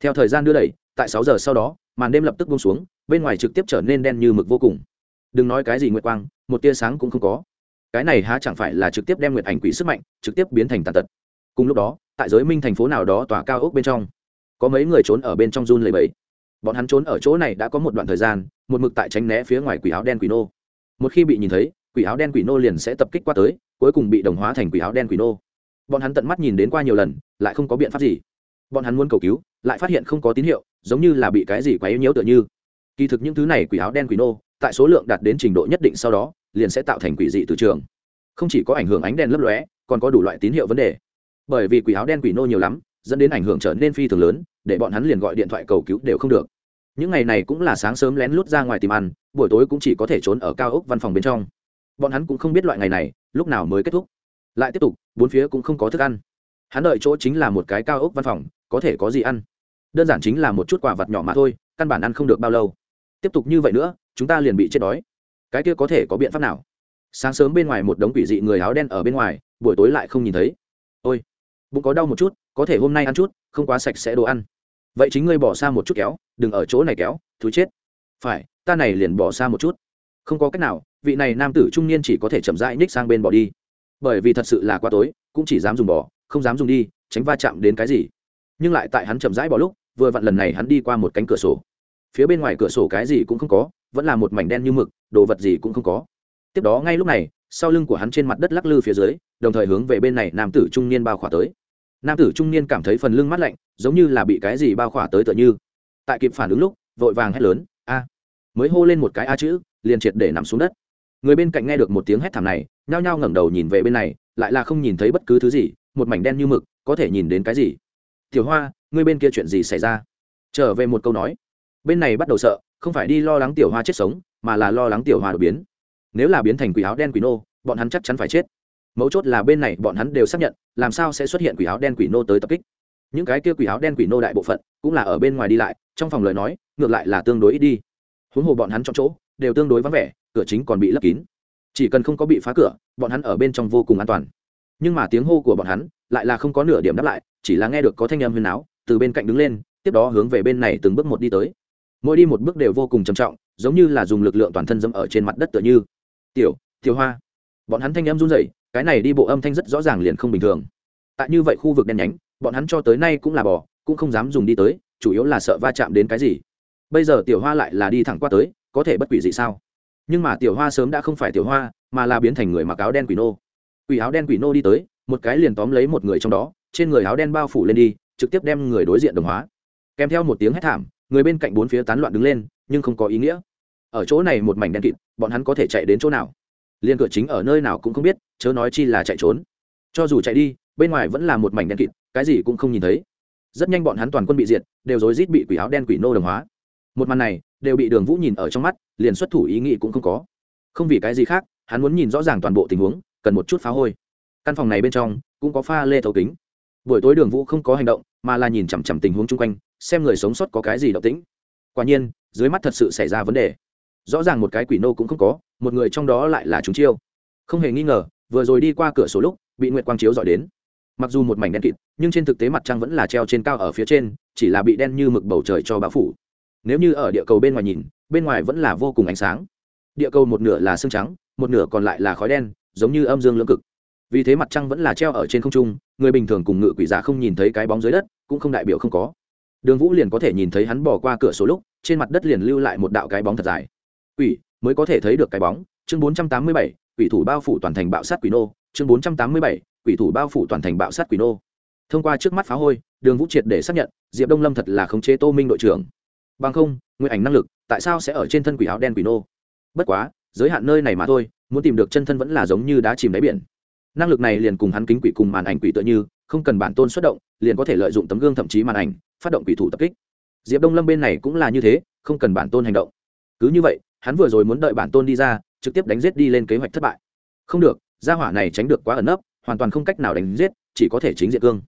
Theo thời gian đưa đẩy, tại sáu giờ sau đó màn đêm lập tức buông xuống, bên ngoài trực tiếp trở nên đen như mực vô cùng. Đừng nói cái gì nguyệt quang, một tia sáng cũng không có. Cái này há chẳng phải là trực tiếp đem nguyệt ảnh quỷ sức mạnh trực tiếp biến thành tàn tật. Cùng lúc đó, tại giới minh thành phố nào đó tòa cao ốc bên trong, có mấy người trốn ở bên trong run lầy bẫy bọn hắn trốn ở chỗ này đã có một đoạn thời gian, một mực tại tránh né phía ngoài quỷ áo đen quỷ nô. Một khi bị nhìn thấy, quỷ áo đen quỷ nô liền sẽ tập kích qua tới, cuối cùng bị đồng hóa thành quỷ áo đen quỷ nô. Bọn hắn tận mắt nhìn đến qua nhiều lần, lại không có biện pháp gì. Bọn hắn muốn cầu cứu, lại phát hiện không có tín hiệu giống như là bị cái gì quấy nhiễu tựa như. Kỳ thực những thứ này quỷ áo đen quỷ nô, tại số lượng đạt đến trình độ nhất định sau đó, liền sẽ tạo thành quỷ dị từ trường. Không chỉ có ảnh hưởng ánh đèn lấp lóe, còn có đủ loại tín hiệu vấn đề. Bởi vì quỷ áo đen quỷ nô nhiều lắm, dẫn đến ảnh hưởng trở nên phi thường lớn, để bọn hắn liền gọi điện thoại cầu cứu đều không được. Những ngày này cũng là sáng sớm lén lút ra ngoài tìm ăn, buổi tối cũng chỉ có thể trốn ở cao ốc văn phòng bên trong. Bọn hắn cũng không biết loại ngày này, lúc nào mới kết thúc. Lại tiếp tục, bốn phía cũng không có thức ăn. Hắn đợi chỗ chính là một cái cao ốc văn phòng, có thể có gì ăn đơn giản chính là một chút quả vặt nhỏ mà thôi, căn bản ăn không được bao lâu. Tiếp tục như vậy nữa, chúng ta liền bị chết đói. Cái kia có thể có biện pháp nào? Sáng sớm bên ngoài một đống quỷ dị người áo đen ở bên ngoài, buổi tối lại không nhìn thấy. Ôi, bụng có đau một chút, có thể hôm nay ăn chút, không quá sạch sẽ đồ ăn. Vậy chính ngươi bỏ xa một chút kéo, đừng ở chỗ này kéo thú chết. Phải, ta này liền bỏ xa một chút. Không có cách nào, vị này nam tử trung niên chỉ có thể chậm rãi ních sang bên bỏ đi. Bởi vì thật sự là quá tối, cũng chỉ dám dùng bỏ không dám dùng đi, tránh va chạm đến cái gì. Nhưng lại tại hắn chậm rãi bỏ lúc vừa vặn lần này hắn đi qua một cánh cửa sổ. Phía bên ngoài cửa sổ cái gì cũng không có, vẫn là một mảnh đen như mực, đồ vật gì cũng không có. Tiếp đó ngay lúc này, sau lưng của hắn trên mặt đất lắc lư phía dưới, đồng thời hướng về bên này nam tử trung niên bao khỏa tới. Nam tử trung niên cảm thấy phần lưng mát lạnh, giống như là bị cái gì bao khỏa tới tựa như. Tại kịp phản ứng lúc, vội vàng hét lớn, a! Mới hô lên một cái a chữ, liền triệt để nằm xuống đất. Người bên cạnh nghe được một tiếng hét thảm này, nhao nhao ngẩng đầu nhìn về bên này, lại là không nhìn thấy bất cứ thứ gì, một mảnh đen như mực, có thể nhìn đến cái gì? Tiểu hoa ngươi bên kia chuyện gì xảy ra? Trở về một câu nói. Bên này bắt đầu sợ, không phải đi lo lắng tiểu hoa chết sống, mà là lo lắng tiểu hoa đột biến. Nếu là biến thành quỷ áo đen quỷ nô, bọn hắn chắc chắn phải chết. Mấu chốt là bên này bọn hắn đều xác nhận, làm sao sẽ xuất hiện quỷ áo đen quỷ nô tới tập kích. Những cái kia quỷ áo đen quỷ nô đại bộ phận, cũng là ở bên ngoài đi lại, trong phòng lời nói, ngược lại là tương đối ít đi. Huống hồ bọn hắn trong chỗ, đều tương đối vắng vẻ, cửa chính còn bị lấp kín. Chỉ cần không có bị phá cửa, bọn hắn ở bên trong vô cùng an toàn. Nhưng mà tiếng hô của bọn hắn, lại là không có nửa điểm đáp lại, chỉ là nghe được có thanh âm huyền áo từ bên cạnh đứng lên, tiếp đó hướng về bên này từng bước một đi tới. Mỗi đi một bước đều vô cùng trầm trọng, giống như là dùng lực lượng toàn thân dẫm ở trên mặt đất tựa như. Tiểu tiểu hoa. Bọn hắn thanh âm run rẩy, cái này đi bộ âm thanh rất rõ ràng liền không bình thường. Tại như vậy khu vực đen nhánh, bọn hắn cho tới nay cũng là bò, cũng không dám dùng đi tới, chủ yếu là sợ va chạm đến cái gì. Bây giờ tiểu hoa lại là đi thẳng qua tới, có thể bất quỷ gì sao? Nhưng mà tiểu hoa sớm đã không phải tiểu hoa, mà là biến thành người mặc áo đen quỷ nô. Quỷ áo đen quỷ nô đi tới, một cái liền tóm lấy một người trong đó, trên người áo đen bao phủ lên đi trực tiếp đem người đối diện đồng hóa. Kèm theo một tiếng hét thảm, người bên cạnh bốn phía tán loạn đứng lên, nhưng không có ý nghĩa. Ở chỗ này một mảnh đen kịt, bọn hắn có thể chạy đến chỗ nào? Liên cửa chính ở nơi nào cũng không biết, chớ nói chi là chạy trốn. Cho dù chạy đi, bên ngoài vẫn là một mảnh đen kịt, cái gì cũng không nhìn thấy. Rất nhanh bọn hắn toàn quân bị diệt, đều rối rít bị quỷ áo đen quỷ nô đồng hóa. Một màn này, đều bị đường vũ nhìn ở trong mắt, liền xuất thủ ý nghĩ cũng không có. Không vì cái gì khác, hắn muốn nhìn rõ ràng toàn bộ tình huống, cần một chút phá hôi. Căn phòng này bên trong, cũng có pha lê thấu kính. Buổi tối đường vũ không có hành động mà là nhìn chằm chằm tình huống chung quanh, xem người sống sót có cái gì động tĩnh. Quả nhiên, dưới mắt thật sự xảy ra vấn đề. Rõ ràng một cái quỷ nô cũng không có, một người trong đó lại là chúng chiêu. Không hề nghi ngờ, vừa rồi đi qua cửa sổ lúc, bị nguyệt quang chiếu dọi đến. Mặc dù một mảnh đen kịt, nhưng trên thực tế mặt trăng vẫn là treo trên cao ở phía trên, chỉ là bị đen như mực bầu trời cho bão phủ. Nếu như ở địa cầu bên ngoài nhìn, bên ngoài vẫn là vô cùng ánh sáng. Địa cầu một nửa là xương trắng, một nửa còn lại là khói đen, giống như âm dương lương cực vì thế mặt trăng vẫn là treo ở trên không trung, người bình thường cùng ngự quỷ giả không nhìn thấy cái bóng dưới đất, cũng không đại biểu không có. Đường vũ liền có thể nhìn thấy hắn bỏ qua cửa sổ lúc, trên mặt đất liền lưu lại một đạo cái bóng thật dài. Quỷ, mới có thể thấy được cái bóng. Chương bốn trăm tám mươi bảy, quỷ thủ bao phủ toàn thành bạo sát quỷ nô. Chương bốn trăm tám mươi bảy, quỷ thủ bao phủ toàn thành bạo sát quỷ nô. Thông qua trước mắt phá hôi, đường vũ triệt để xác nhận, diệp đông lâm thật là khống chế tô minh đội trưởng. Bằng không, nguyện ảnh năng lực, tại sao sẽ ở trên thân quỷ áo đen quỷ nô? Bất quá, giới hạn nơi này mà thôi, muốn tìm được chân thân vẫn là giống như đá chìm đáy biển năng lực này liền cùng hắn kính quỷ cùng màn ảnh quỷ tựa như, không cần bản tôn xuất động, liền có thể lợi dụng tấm gương thậm chí màn ảnh, phát động quỷ thủ tập kích. Diệp đông lâm bên này cũng là như thế, không cần bản tôn hành động. Cứ như vậy, hắn vừa rồi muốn đợi bản tôn đi ra, trực tiếp đánh giết đi lên kế hoạch thất bại. Không được, gia hỏa này tránh được quá ẩn nấp, hoàn toàn không cách nào đánh giết, chỉ có thể chính Diệp cương.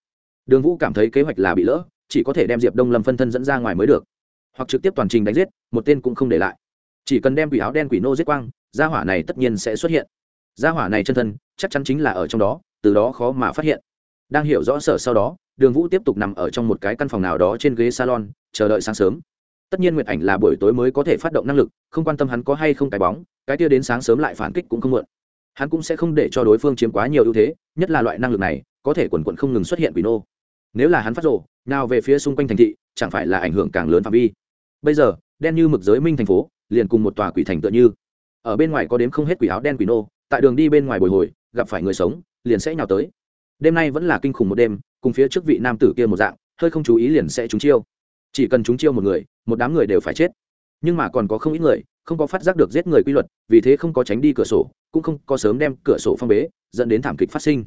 Đường vũ cảm thấy kế hoạch là bị lỡ, chỉ có thể đem diệp đông lâm phân thân dẫn ra ngoài mới được. Hoặc trực tiếp toàn trình đánh giết, một tên cũng không để lại. Chỉ cần đem quỷ áo đen quỷ nô giết quang, gia hỏa này tất nhiên sẽ xuất hiện gia hỏa này chân thân, chắc chắn chính là ở trong đó, từ đó khó mà phát hiện. Đang hiểu rõ sở sau đó, đường vũ tiếp tục nằm ở trong một cái căn phòng nào đó trên ghế salon, chờ đợi sáng sớm. Tất nhiên nguyệt ảnh là buổi tối mới có thể phát động năng lực, không quan tâm hắn có hay không cái bóng, cái kia đến sáng sớm lại phản kích cũng không muộn. Hắn cũng sẽ không để cho đối phương chiếm quá nhiều ưu thế, nhất là loại năng lực này, có thể quần quận không ngừng xuất hiện quỷ nô. Nếu là hắn phát rộ nào về phía xung quanh thành thị, chẳng phải là ảnh hưởng càng lớn phạm vi. Bây giờ, đen như mực giới minh thành phố, liền cùng một tòa quỷ thành tựa như. Ở bên ngoài có đếm không hết quỷ áo đen quỷ nô tại đường đi bên ngoài bồi hồi, gặp phải người sống, liền sẽ nhào tới. Đêm nay vẫn là kinh khủng một đêm, cùng phía trước vị nam tử kia một dạng, hơi không chú ý liền sẽ trúng chiêu. Chỉ cần trúng chiêu một người, một đám người đều phải chết. Nhưng mà còn có không ít người, không có phát giác được giết người quy luật, vì thế không có tránh đi cửa sổ, cũng không có sớm đem cửa sổ phong bế, dẫn đến thảm kịch phát sinh.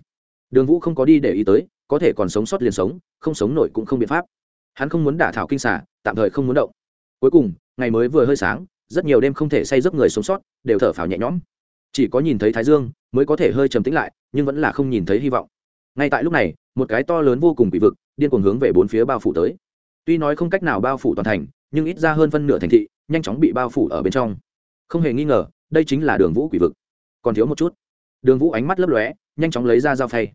Đường vũ không có đi để ý tới, có thể còn sống sót liền sống, không sống nổi cũng không biện pháp. Hắn không muốn đả thảo kinh xả tạm thời không muốn động. Cuối cùng, ngày mới vừa hơi sáng, rất nhiều đêm không thể say giấc người sống sót, đều thở phào nhẹ nhõm chỉ có nhìn thấy thái dương mới có thể hơi trầm tĩnh lại, nhưng vẫn là không nhìn thấy hy vọng. Ngay tại lúc này, một cái to lớn vô cùng bị vực điên cuồng hướng về bốn phía bao phủ tới. Tuy nói không cách nào bao phủ toàn thành, nhưng ít ra hơn phân nửa thành thị nhanh chóng bị bao phủ ở bên trong. Không hề nghi ngờ, đây chính là đường vũ quỷ vực. Còn thiếu một chút. Đường vũ ánh mắt lấp lóe, nhanh chóng lấy ra dao phay.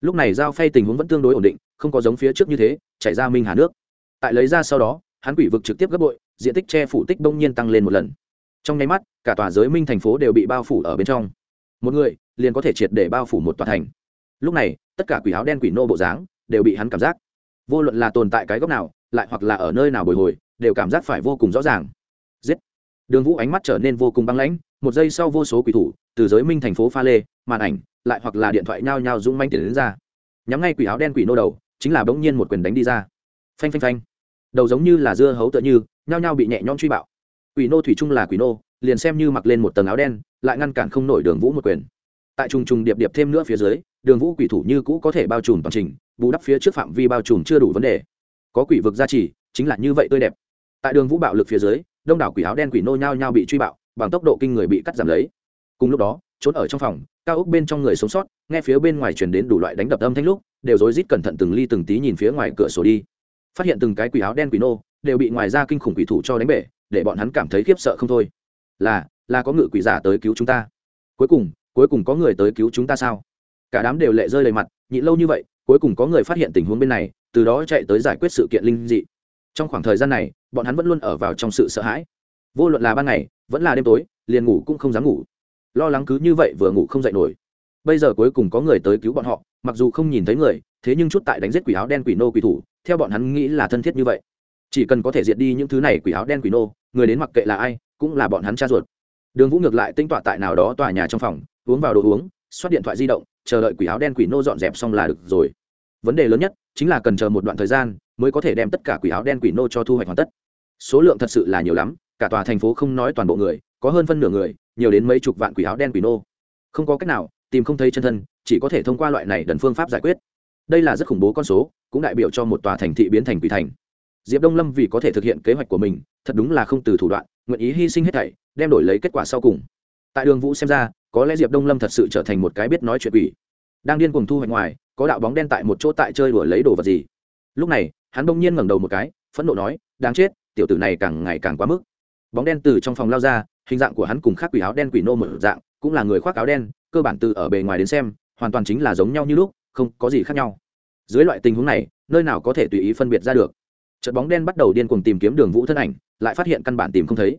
Lúc này dao phay tình huống vẫn tương đối ổn định, không có giống phía trước như thế, chảy ra minh hà nước. Tại lấy ra sau đó, hắn quỷ vực trực tiếp gấp bội, diện tích che phủ tích đông nhiên tăng lên một lần trong nháy mắt, cả tòa giới minh thành phố đều bị bao phủ ở bên trong. Một người liền có thể triệt để bao phủ một tòa thành. Lúc này, tất cả quỷ áo đen quỷ nô bộ dáng đều bị hắn cảm giác. Vô luận là tồn tại cái góc nào, lại hoặc là ở nơi nào bồi hồi, đều cảm giác phải vô cùng rõ ràng. Giết! Đường vũ ánh mắt trở nên vô cùng băng lãnh, một giây sau vô số quỷ thủ từ giới minh thành phố pha lê, màn ảnh, lại hoặc là điện thoại nhao nhao rung manh tiền đến ra. Nhắm ngay quỷ áo đen quỷ nô đầu, chính là bỗng nhiên một quyền đánh đi ra. Phanh phanh phanh. Đầu giống như là dưa hấu tựa như, nhao nhao bị nhẹ nhõm truy bạo quỷ nô thủy chung là quỷ nô, liền xem như mặc lên một tầng áo đen, lại ngăn cản không nổi đường vũ một quyền. Tại trùng trùng điệp điệp thêm nữa phía dưới, đường vũ quỷ thủ như cũ có thể bao trùm toàn trình, bù đắp phía trước phạm vi bao trùm chưa đủ vấn đề. Có quỷ vực gia trì, chính là như vậy tươi đẹp. Tại đường vũ bạo lực phía dưới, đông đảo quỷ áo đen quỷ nô nhao nhao bị truy bạo, bằng tốc độ kinh người bị cắt giảm lấy. Cùng lúc đó, trốn ở trong phòng, cao ốc bên trong người sống sót, nghe phía bên ngoài truyền đến đủ loại đánh đập âm thanh lúc, đều rối rít cẩn thận từng ly từng tí nhìn phía ngoài cửa sổ đi. Phát hiện từng cái quỷ áo đen quỷ nô, đều bị ngoài ra kinh khủng quỷ thủ cho đánh bể để bọn hắn cảm thấy khiếp sợ không thôi. Là là có ngự quỷ giả tới cứu chúng ta. Cuối cùng cuối cùng có người tới cứu chúng ta sao? Cả đám đều lệ rơi đầy mặt, nhịn lâu như vậy, cuối cùng có người phát hiện tình huống bên này, từ đó chạy tới giải quyết sự kiện linh dị. Trong khoảng thời gian này, bọn hắn vẫn luôn ở vào trong sự sợ hãi. Vô luận là ban ngày, vẫn là đêm tối, liền ngủ cũng không dám ngủ. Lo lắng cứ như vậy vừa ngủ không dậy nổi. Bây giờ cuối cùng có người tới cứu bọn họ, mặc dù không nhìn thấy người, thế nhưng chút tại đánh giết quỷ áo đen quỷ nô quỷ thủ, theo bọn hắn nghĩ là thân thiết như vậy chỉ cần có thể diệt đi những thứ này quỷ áo đen quỷ nô, người đến mặc kệ là ai, cũng là bọn hắn cha ruột. Đường vũ ngược lại tinh tọa tại nào đó tòa nhà trong phòng, uống vào đồ uống, xoát điện thoại di động, chờ đợi quỷ áo đen quỷ nô dọn dẹp xong là được rồi. Vấn đề lớn nhất chính là cần chờ một đoạn thời gian mới có thể đem tất cả quỷ áo đen quỷ nô cho thu hoạch hoàn tất. Số lượng thật sự là nhiều lắm, cả tòa thành phố không nói toàn bộ người, có hơn phân nửa người, nhiều đến mấy chục vạn quỷ áo đen quỷ nô. Không có cách nào, tìm không thấy chân thân, chỉ có thể thông qua loại này đần phương pháp giải quyết. Đây là rất khủng bố con số, cũng đại biểu cho một tòa thành thị biến thành quỷ thành diệp đông lâm vì có thể thực hiện kế hoạch của mình, thật đúng là không từ thủ đoạn, nguyện ý hy sinh hết thảy, đem đổi lấy kết quả sau cùng. Tại đường vũ xem ra, có lẽ diệp đông lâm thật sự trở thành một cái biết nói chuyện quỷ. Đang điên cuồng thu hoạch ngoài, có đạo bóng đen tại một chỗ tại chơi đùa lấy đồ vật gì. Lúc này, hắn đông nhiên ngẩng đầu một cái, phẫn nộ nói, đáng chết, tiểu tử này càng ngày càng quá mức. Bóng đen từ trong phòng lao ra, hình dạng của hắn cùng khác quỷ áo đen quỷ nô một dạng, cũng là người khoác áo đen, cơ bản từ ở bề ngoài đến xem, hoàn toàn chính là giống nhau như lúc, không có gì khác nhau. Dưới loại tình huống này, nơi nào có thể tùy ý phân biệt ra được? Trận bóng đen bắt đầu điên cuồng tìm kiếm đường vũ thân ảnh, lại phát hiện căn bản tìm không thấy.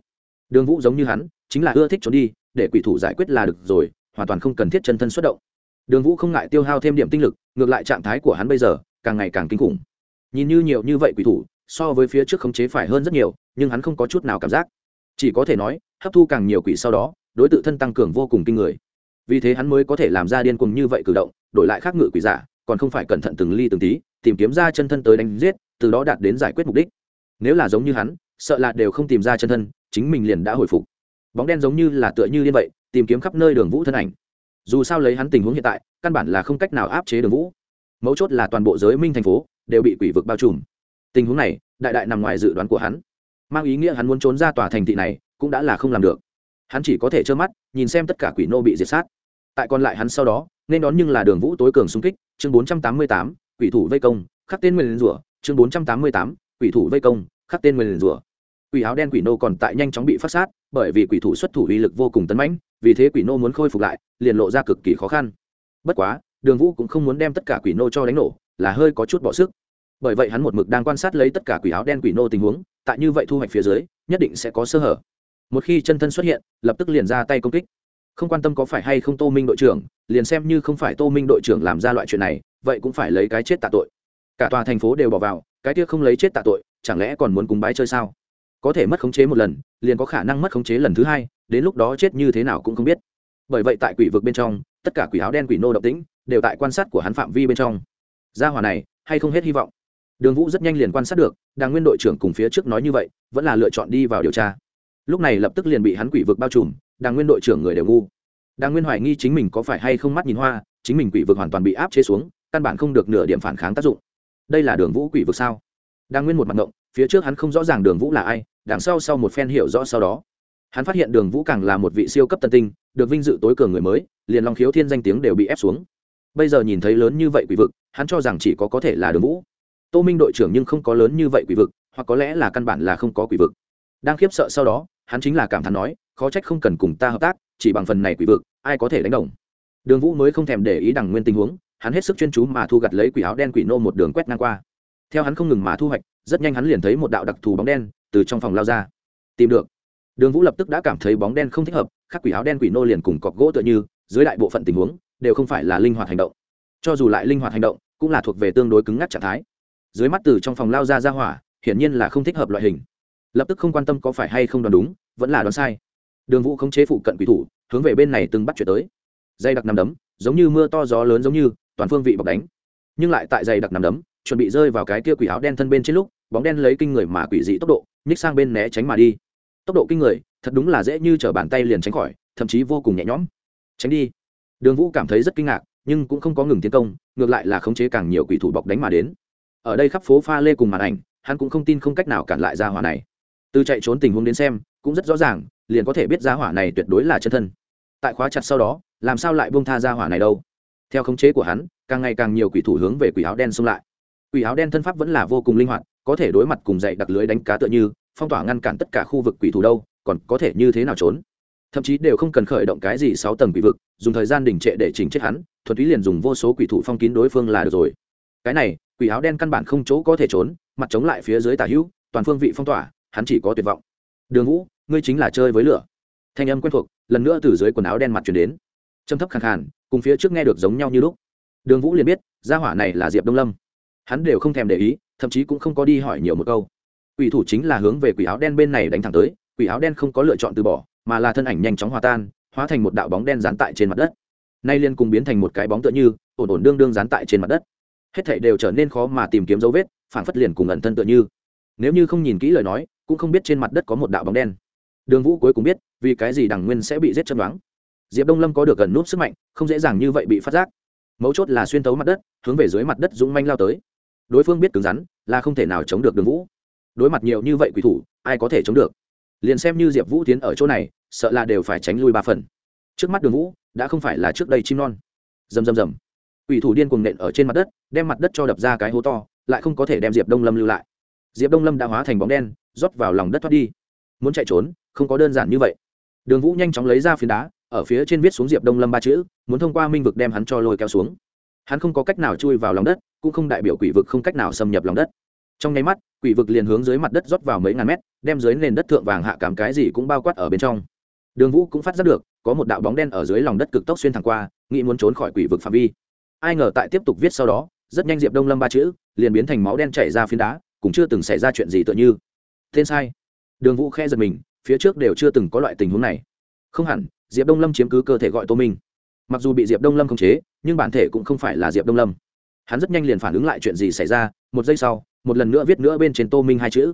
Đường vũ giống như hắn, chính là ưa thích trốn đi, để quỷ thủ giải quyết là được rồi, hoàn toàn không cần thiết chân thân xuất động. Đường vũ không ngại tiêu hao thêm điểm tinh lực, ngược lại trạng thái của hắn bây giờ, càng ngày càng kinh khủng. Nhìn như nhiều như vậy quỷ thủ, so với phía trước khống chế phải hơn rất nhiều, nhưng hắn không có chút nào cảm giác. Chỉ có thể nói, hấp thu càng nhiều quỷ sau đó, đối tượng thân tăng cường vô cùng kinh người. Vì thế hắn mới có thể làm ra điên cuồng như vậy cử động, đổi lại khác ngự quỷ giả còn không phải cẩn thận từng ly từng tí, tìm kiếm ra chân thân tới đánh giết, từ đó đạt đến giải quyết mục đích. Nếu là giống như hắn, sợ là đều không tìm ra chân thân, chính mình liền đã hồi phục. Bóng đen giống như là tựa như liên vậy, tìm kiếm khắp nơi đường vũ thân ảnh. Dù sao lấy hắn tình huống hiện tại, căn bản là không cách nào áp chế đường vũ. Mấu chốt là toàn bộ giới minh thành phố đều bị quỷ vực bao trùm. Tình huống này, đại đại nằm ngoài dự đoán của hắn. Mang ý nghĩa hắn muốn trốn ra tòa thành thị này, cũng đã là không làm được. Hắn chỉ có thể trơ mắt, nhìn xem tất cả quỷ nô bị diệt sát. Tại còn lại hắn sau đó, nên đón nhưng là đường vũ tối cường xung kích chương bốn trăm tám mươi tám, quỷ thủ vây công, khắc tên nguyên rủa, chương bốn trăm tám mươi tám, quỷ thủ vây công, khắc tên nguyên rủa. Quỷ áo đen quỷ nô còn tại nhanh chóng bị phát sát, bởi vì quỷ thủ xuất thủ uy lực vô cùng tấn mãnh, vì thế quỷ nô muốn khôi phục lại, liền lộ ra cực kỳ khó khăn. Bất quá, đường vũ cũng không muốn đem tất cả quỷ nô cho đánh nổ, là hơi có chút bỏ sức. Bởi vậy hắn một mực đang quan sát lấy tất cả quỷ áo đen quỷ nô tình huống, tại như vậy thu hoạch phía dưới, nhất định sẽ có sơ hở. Một khi chân thân xuất hiện, lập tức liền ra tay công kích không quan tâm có phải hay không tô minh đội trưởng, liền xem như không phải tô minh đội trưởng làm ra loại chuyện này, vậy cũng phải lấy cái chết tạ tội. Cả tòa thành phố đều bỏ vào, cái kia không lấy chết tạ tội, chẳng lẽ còn muốn cúng bái chơi sao? Có thể mất khống chế một lần, liền có khả năng mất khống chế lần thứ hai, đến lúc đó chết như thế nào cũng không biết. Bởi vậy tại quỷ vực bên trong, tất cả quỷ áo đen quỷ nô động tĩnh đều tại quan sát của hắn phạm vi bên trong. Gia hỏa này, hay không hết hy vọng? Đường vũ rất nhanh liền quan sát được, đàng nguyên đội trưởng cùng phía trước nói như vậy, vẫn là lựa chọn đi vào điều tra. Lúc này lập tức liền bị hắn quỷ vực bao trùm đàng nguyên đội trưởng người đều ngu. Đàng nguyên hoài nghi chính mình có phải hay không mắt nhìn hoa, chính mình quỷ vực hoàn toàn bị áp chế xuống, căn bản không được nửa điểm phản kháng tác dụng. Đây là đường vũ quỷ vực sao? Đàng nguyên một mặt ngộng, phía trước hắn không rõ ràng đường vũ là ai, đằng sau sau một phen hiểu rõ sau đó. Hắn phát hiện đường vũ càng là một vị siêu cấp tân tinh, được vinh dự tối cường người mới, liền long khiếu thiên danh tiếng đều bị ép xuống. Bây giờ nhìn thấy lớn như vậy quỷ vực, hắn cho rằng chỉ có có thể là đường vũ. Tô minh đội trưởng nhưng không có lớn như vậy quỷ vực, hoặc có lẽ là căn bản là không có quỷ vực. Đang khiếp sợ sau đó, hắn chính là cảm thán nói khó trách không cần cùng ta hợp tác, chỉ bằng phần này quỷ vực, ai có thể đánh đồng. Đường vũ mới không thèm để ý đằng nguyên tình huống, hắn hết sức chuyên chú mà thu gặt lấy quỷ áo đen quỷ nô một đường quét ngang qua. Theo hắn không ngừng mà thu hoạch, rất nhanh hắn liền thấy một đạo đặc thù bóng đen từ trong phòng lao ra. Tìm được. Đường vũ lập tức đã cảm thấy bóng đen không thích hợp các quỷ áo đen quỷ nô liền cùng cọc gỗ tựa như, dưới đại bộ phận tình huống, đều không phải là linh hoạt hành động. Cho dù lại linh hoạt hành động, cũng là thuộc về tương đối cứng ngắc trạng thái. Dưới mắt từ trong phòng lao ra ra hỏa, hiển nhiên là không thích hợp loại hình. Lập tức không quan tâm có phải hay không đoán đúng, vẫn là đoán sai đường vũ khống chế phụ cận quỷ thủ, hướng về bên này từng bắt chuyển tới. Dây đặc nằm đấm, giống như mưa to gió lớn giống như, toàn phương vị bọc đánh. Nhưng lại tại dày đặc nằm đấm, chuẩn bị rơi vào cái kia quỷ áo đen thân bên trên lúc, bóng đen lấy kinh người mà quỷ dị tốc độ, nhích sang bên né tránh mà đi. Tốc độ kinh người, thật đúng là dễ như t r ở bàn tay liền tránh khỏi, thậm chí vô cùng nhẹ nhõm. Tránh đi. Đường vũ cảm thấy rất kinh ngạc, nhưng cũng không có ngừng tiến công, ngược lại là khống chế càng nhiều quỷ thủ bọc đánh mà đến. Ở đây khắp phố pha lê cùng màn ảnh, hắn cũng không tin không cách nào cản lại ra hỏa này. Từ chạy trốn tình huống đến xem, cũng rất rõ ràng liền có thể biết ra hỏa này tuyệt đối là chân thân. Tại khóa chặt sau đó, làm sao lại bông tha ra hỏa này đâu? Theo khống chế của hắn, càng ngày càng nhiều quỷ thủ hướng về quỷ áo đen xông lại. Quỷ áo đen thân pháp vẫn là vô cùng linh hoạt, có thể đối mặt cùng dạy đặc lưới đánh cá tựa như, phong tỏa ngăn cản tất cả khu vực quỷ thủ đâu, còn có thể như thế nào trốn? Thậm chí đều không cần khởi động cái gì sáu tầng quỷ vực, dùng thời gian đình trệ để chỉnh chết hắn thuật túy liền dùng vô số quỷ thủ phong kín đối phương là được rồi. Cái này, quỷ áo đen căn bản không chỗ có thể trốn, mặt chống lại phía dưới tả hữu, toàn phương vị phong tỏa, hắn chỉ có tuyệt vọng. Đường vũ ngươi chính là chơi với lửa. Thanh âm quen thuộc, lần nữa từ dưới quần áo đen mặt chuyển đến. Trầm thấp khẳng khàn, cùng phía trước nghe được giống nhau như lúc. Đường vũ liền biết, gia hỏa này là diệp đông lâm. Hắn đều không thèm để ý, thậm chí cũng không có đi hỏi nhiều một câu. Quỷ thủ chính là hướng về quỷ áo đen bên này đánh thẳng tới, quỷ áo đen không có lựa chọn từ bỏ, mà là thân ảnh nhanh chóng hòa tan, hóa thành một đạo bóng đen dán tại trên mặt đất. Nay liên cùng biến thành một cái bóng tựa như, ổn ổn đương đương dán tại trên mặt đất. Hết thảy đều trở nên khó mà tìm kiếm dấu vết phản phất liền cùng ẩn thân tựa như. Nếu như không nhìn kỹ lời nói, cũng không biết trên mặt đất có một đạo bóng đen đường vũ cuối cùng biết, vì cái gì đằng nguyên sẽ bị giết chân đoán diệp đông lâm có được gần nút sức mạnh, không dễ dàng như vậy bị phát giác. Mấu chốt là xuyên tấu mặt đất, hướng về dưới mặt đất dũng manh lao tới. Đối phương biết cứng rắn, là không thể nào chống được đường vũ. Đối mặt nhiều như vậy quỷ thủ, ai có thể chống được? Liền xem như diệp vũ tiến ở chỗ này, sợ là đều phải tránh lui ba phần. Trước mắt đường vũ, đã không phải là trước đây chim non. Rầm rầm rầm. Quỷ thủ điên cuồng nện ở trên mặt đất, đem mặt đất cho đập ra cái hố to, lại không có thể đem diệp đông lâm lưu lại. Diệp đông lâm đã hóa thành bóng đen, rót vào lòng đất thoát đi. Muốn chạy trốn không có đơn giản như vậy. Đường vũ nhanh chóng lấy ra phiến đá, ở phía trên viết xuống diệp đông lâm ba chữ, muốn thông qua minh vực đem hắn cho lôi kéo xuống. Hắn không có cách nào chui vào lòng đất, cũng không đại biểu quỷ vực không cách nào xâm nhập lòng đất. Trong nháy mắt, quỷ vực liền hướng dưới mặt đất rót vào mấy ngàn mét, đem dưới nền đất thượng vàng hạ cảm cái gì cũng bao quát ở bên trong. Đường vũ cũng phát giác được, có một đạo bóng đen ở dưới lòng đất cực tốc xuyên thẳng qua, nghĩ muốn trốn khỏi quỷ vực phạm vi. Ai ngờ tại tiếp tục viết sau đó, rất nhanh diệp đông lâm ba chữ, liền biến thành máu đen chảy ra phiến đá, cũng chưa từng xảy ra chuyện gì tựa như. Tên sai. Đường vũ khe giật mình phía trước đều chưa từng có loại tình huống này. Không hẳn, diệp đông lâm chiếm cứ cơ thể gọi tô minh. Mặc dù bị diệp đông lâm khống chế, nhưng bản thể cũng không phải là diệp đông lâm. Hắn rất nhanh liền phản ứng lại chuyện gì xảy ra, một giây sau, một lần nữa viết nữa bên trên tô minh hai chữ.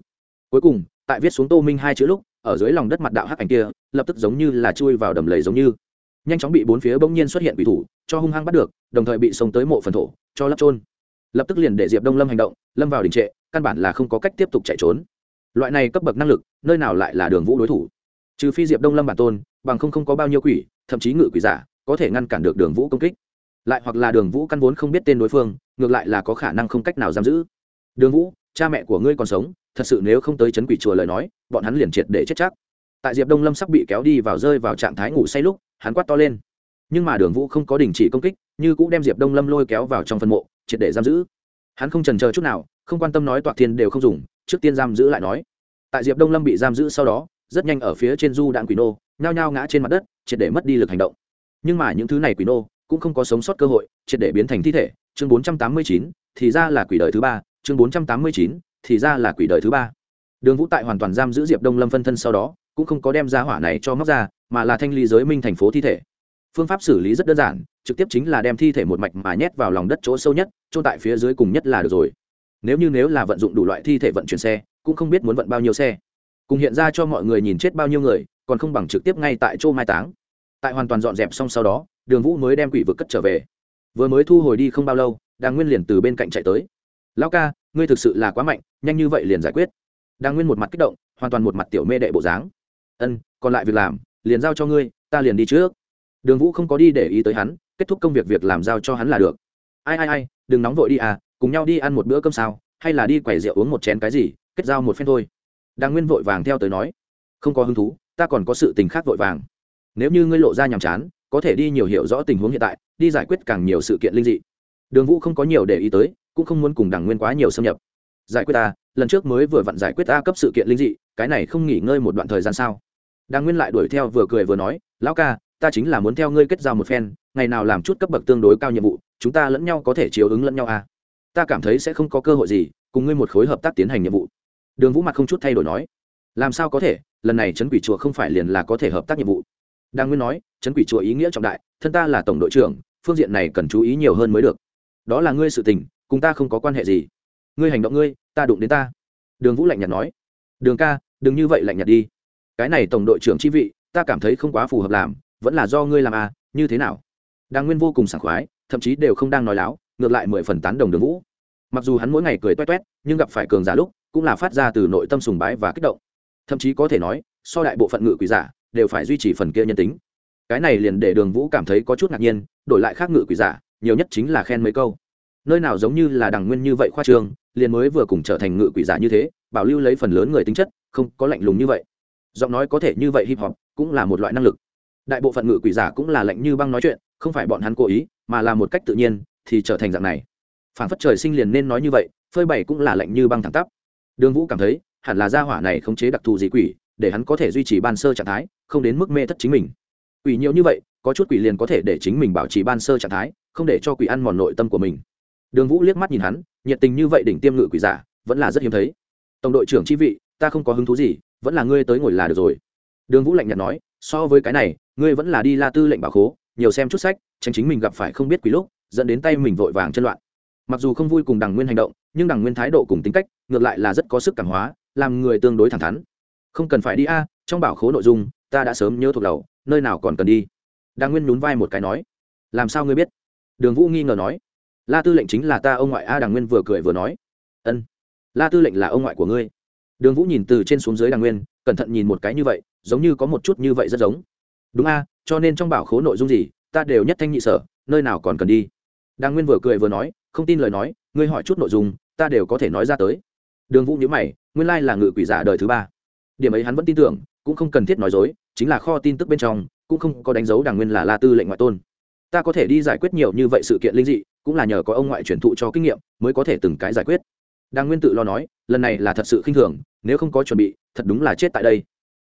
Cuối cùng, tại viết xuống tô minh hai chữ lúc, ở dưới lòng đất mặt đạo hắc ảnh kia, lập tức giống như là chui vào đầm lầy giống như. Nhanh chóng bị bốn phía bỗng nhiên xuất hiện bị thủ, cho hung hăng bắt được, đồng thời bị sống tới mộ phần thổ, cho lấp trôn lập tức liền để diệp đông lâm hành động, lâm vào đình trệ, căn bản là không có cách tiếp tục chạy trốn. Loại này cấp bậc năng lực nơi nào lại là đường vũ đối thủ? Trừ phi diệp đông lâm bản tôn, bằng không không có bao nhiêu quỷ, thậm chí ngự quỷ giả, có thể ngăn cản được đường vũ công kích. Lại hoặc là đường vũ căn vốn không biết tên đối phương, ngược lại là có khả năng không cách nào giam giữ. Đường vũ, cha mẹ của ngươi còn sống, thật sự nếu không tới chấn quỷ chùa lời nói, bọn hắn liền triệt để chết chắc. Tại diệp đông lâm sắp bị kéo đi vào rơi vào trạng thái ngủ say lúc, hắn quát to lên. Nhưng mà đường vũ không có đình chỉ công kích, như cũng đem diệp đông lâm lôi kéo vào trong phân mộ, triệt để giam giữ. Hắn không trần chờ chút nào, không quan tâm nói toạc thiên đều không dùng, trước tiên giam giữ lại nói tại diệp đông lâm bị giam giữ sau đó, rất nhanh ở phía trên du đạn quỷ nô, nhao nhao ngã trên mặt đất, triệt để mất đi lực hành động. Nhưng mà những thứ này quỷ nô cũng không có sống sót cơ hội, triệt để biến thành thi thể. Chương bốn trăm tám mươi chín, thì ra là quỷ đời thứ ba. Chương bốn trăm tám mươi chín, thì ra là quỷ đời thứ ba. Đường vũ tại hoàn toàn giam giữ diệp đông lâm phân thân sau đó, cũng không có đem ra hỏa này cho móc ra, mà là thanh lý giới minh thành phố thi thể. Phương pháp xử lý rất đơn giản, trực tiếp chính là đem thi thể một mạch mà nhét vào lòng đất chỗ sâu nhất trôn tại phía dưới cùng nhất là được rồi. Nếu như nếu là vận dụng đủ loại thi thể vận chuyển xe cũng không biết muốn vận bao nhiêu xe. Cùng hiện ra cho mọi người nhìn chết bao nhiêu người, còn không bằng trực tiếp ngay tại chỗ mai táng. Tại hoàn toàn dọn dẹp xong sau đó, đường vũ mới đem quỷ vực cất trở về. Vừa mới thu hồi đi không bao lâu, đàng nguyên liền từ bên cạnh chạy tới. Lão ca, ngươi thực sự là quá mạnh, nhanh như vậy liền giải quyết. Đàng nguyên một mặt kích động, hoàn toàn một mặt tiểu mê đệ bộ dáng. Ân, còn lại việc làm, liền giao cho ngươi, ta liền đi trước. Đường vũ không có đi để ý tới hắn, kết thúc công việc việc làm giao cho hắn là được. Ai ai ai, đừng nóng vội đi à cùng nhau đi ăn một bữa cơm sao, hay là đi quẩy rượu uống một chén cái gì kết giao một phen thôi. Đàng nguyên vội vàng theo tới nói, không có hứng thú, ta còn có sự tình khác vội vàng. Nếu như ngươi lộ ra nhàm chán, có thể đi nhiều hiểu rõ tình huống hiện tại, đi giải quyết càng nhiều sự kiện linh dị. Đường vũ không có nhiều để ý tới, cũng không muốn cùng đằng nguyên quá nhiều xâm nhập. Giải quyết ta, lần trước mới vừa vặn giải quyết ta cấp sự kiện linh dị, cái này không nghỉ ngơi một đoạn thời gian sao? Đàng nguyên lại đuổi theo vừa cười vừa nói, lão ca, ta chính là muốn theo ngươi kết giao một phen, ngày nào làm chút cấp bậc tương đối cao nhiệm vụ, chúng ta lẫn nhau có thể chiếu ứng lẫn nhau à. ta cảm thấy sẽ không có cơ hội gì, cùng ngươi một khối hợp tác tiến hành nhiệm vụ đường vũ mặt không chút thay đổi nói, làm sao có thể? Lần này trấn quỷ chùa không phải liền là có thể hợp tác nhiệm vụ. Đang nguyên nói, trấn quỷ chùa ý nghĩa trọng đại, thân ta là tổng đội trưởng, phương diện này cần chú ý nhiều hơn mới được. Đó là ngươi sự tình, cùng ta không có quan hệ gì. Ngươi hành động ngươi, ta đụng đến ta. Đường vũ lạnh nhạt nói, đường ca, đừng như vậy lạnh nhạt đi. Cái này tổng đội trưởng chi vị, ta cảm thấy không quá phù hợp làm, vẫn là do ngươi làm à như thế nào? Đang nguyên vô cùng sảng khoái, thậm chí đều không đang nói láo, ngược lại mười phần tán đồng đường vũ. Mặc dù hắn mỗi ngày cười toét toét, nhưng gặp phải cường giả lúc cũng là phát ra từ nội tâm sùng bái và kích động. Thậm chí có thể nói, so đại bộ phận ngự quỷ giả đều phải duy trì phần kia nhân tính. Cái này liền để đường vũ cảm thấy có chút ngạc nhiên, đổi lại khác ngự quỷ giả, nhiều nhất chính là khen mấy câu. Nơi nào giống như là đằng nguyên như vậy khoa trương, liền mới vừa cùng trở thành ngự quỷ giả như thế, bảo lưu lấy phần lớn người tính chất, không có lạnh lùng như vậy. Giọng nói có thể như vậy hip hop cũng là một loại năng lực. Đại bộ phận ngự quỷ giả cũng là lạnh như băng nói chuyện, không phải bọn hắn cố ý, mà là một cách tự nhiên, thì trở thành dạng này. Phản phất trời sinh liền nên nói như vậy, phơi bày cũng là lạnh như băng thẳng tắp đường vũ cảm thấy, hẳn là gia hỏa này khống chế đặc thù gì quỷ, để hắn có thể duy trì ban sơ trạng thái, không đến mức mê thất chính mình. Quỷ nhiều như vậy, có chút quỷ liền có thể để chính mình bảo trì ban sơ trạng thái, không để cho quỷ ăn mòn nội tâm của mình. Đường vũ liếc mắt nhìn hắn, nhiệt tình như vậy đỉnh tiêm ngự quỷ giả, vẫn là rất hiếm thấy. Tổng đội trưởng chi vị, ta không có hứng thú gì, vẫn là ngươi tới ngồi là được rồi. Đường vũ lạnh nhạt nói, so với cái này, ngươi vẫn là đi la tư lệnh bảo khố, nhiều xem chút sách, tránh chính mình gặp phải không biết quỷ lúc, dẫn đến tay mình vội vàng chân loạn. Mặc dù không vui cùng đằng nguyên hành động nhưng đằng nguyên thái độ cùng tính cách ngược lại là rất có sức cảm hóa, làm người tương đối thẳng thắn. Không cần phải đi a, trong bảo khố nội dung, ta đã sớm nhớ thuộc đầu nơi nào còn cần đi. Đằng nguyên nhún vai một cái nói. Làm sao ngươi biết? Đường vũ nghi ngờ nói. La tư lệnh chính là ta, ông ngoại a, đằng nguyên vừa cười vừa nói. Ân. La tư lệnh là ông ngoại của ngươi. Đường vũ nhìn từ trên xuống dưới đằng nguyên, cẩn thận nhìn một cái như vậy, giống như có một chút như vậy rất giống. Đúng a, cho nên trong bảo khố nội dung gì, ta đều nhất thanh nhị sở, nơi nào còn cần đi. Đằng nguyên vừa cười vừa nói không tin lời nói, ngươi hỏi chút nội dung, ta đều có thể nói ra tới. Đường vũ nhữ mày, nguyên lai là ngự quỷ giả đời thứ ba. Điểm ấy hắn vẫn tin tưởng, cũng không cần thiết nói dối, chính là kho tin tức bên trong, cũng không có đánh dấu đảng nguyên là la tư lệnh ngoại tôn. Ta có thể đi giải quyết nhiều như vậy sự kiện linh dị, cũng là nhờ có ông ngoại truyền thụ cho kinh nghiệm, mới có thể từng cái giải quyết. Đàng nguyên tự lo nói, lần này là thật sự khinh thường, nếu không có chuẩn bị, thật đúng là chết tại đây.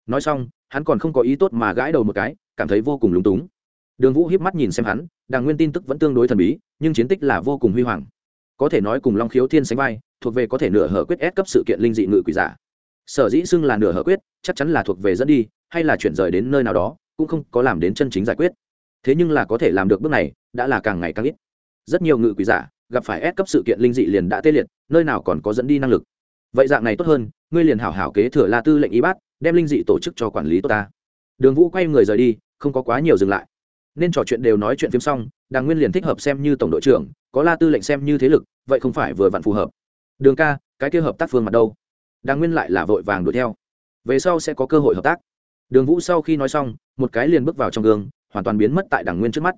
Nói xong, hắn còn không có ý tốt mà gãi đầu một cái, cảm thấy vô cùng lúng túng. Đường vũ hiếp mắt nhìn xem hắn đàng nguyên tin tức vẫn tương đối thần bí, nhưng chiến tích là vô cùng huy hoàng. Có thể nói cùng long khiếu thiên sánh vai, thuộc về có thể nửa hở quyết ép cấp sự kiện linh dị ngự quỷ giả. Sở dĩ xưng là nửa hở quyết, chắc chắn là thuộc về dẫn đi, hay là chuyển rời đến nơi nào đó, cũng không có làm đến chân chính giải quyết. Thế nhưng là có thể làm được bước này, đã là càng ngày càng ít. Rất nhiều ngự quỷ giả, gặp phải ép cấp sự kiện linh dị liền đã tê liệt, nơi nào còn có dẫn đi năng lực. Vậy dạng này tốt hơn, ngươi liền hảo hảo kế thừa la tư lệnh y bát, đem linh dị tổ chức cho quản lý tốt ta. Đường vũ quay người rời đi, không có quá nhiều dừng lại nên trò chuyện đều nói chuyện phim xong, đàng nguyên liền thích hợp xem như tổng đội trưởng, có la tư lệnh xem như thế lực, vậy không phải vừa vặn phù hợp. Đường ca, cái kia hợp tác phương mặt đâu? Đàng nguyên lại là vội vàng đuổi theo. Về sau sẽ có cơ hội hợp tác. Đường vũ sau khi nói xong, một cái liền bước vào trong gương, hoàn toàn biến mất tại đàng nguyên trước mắt.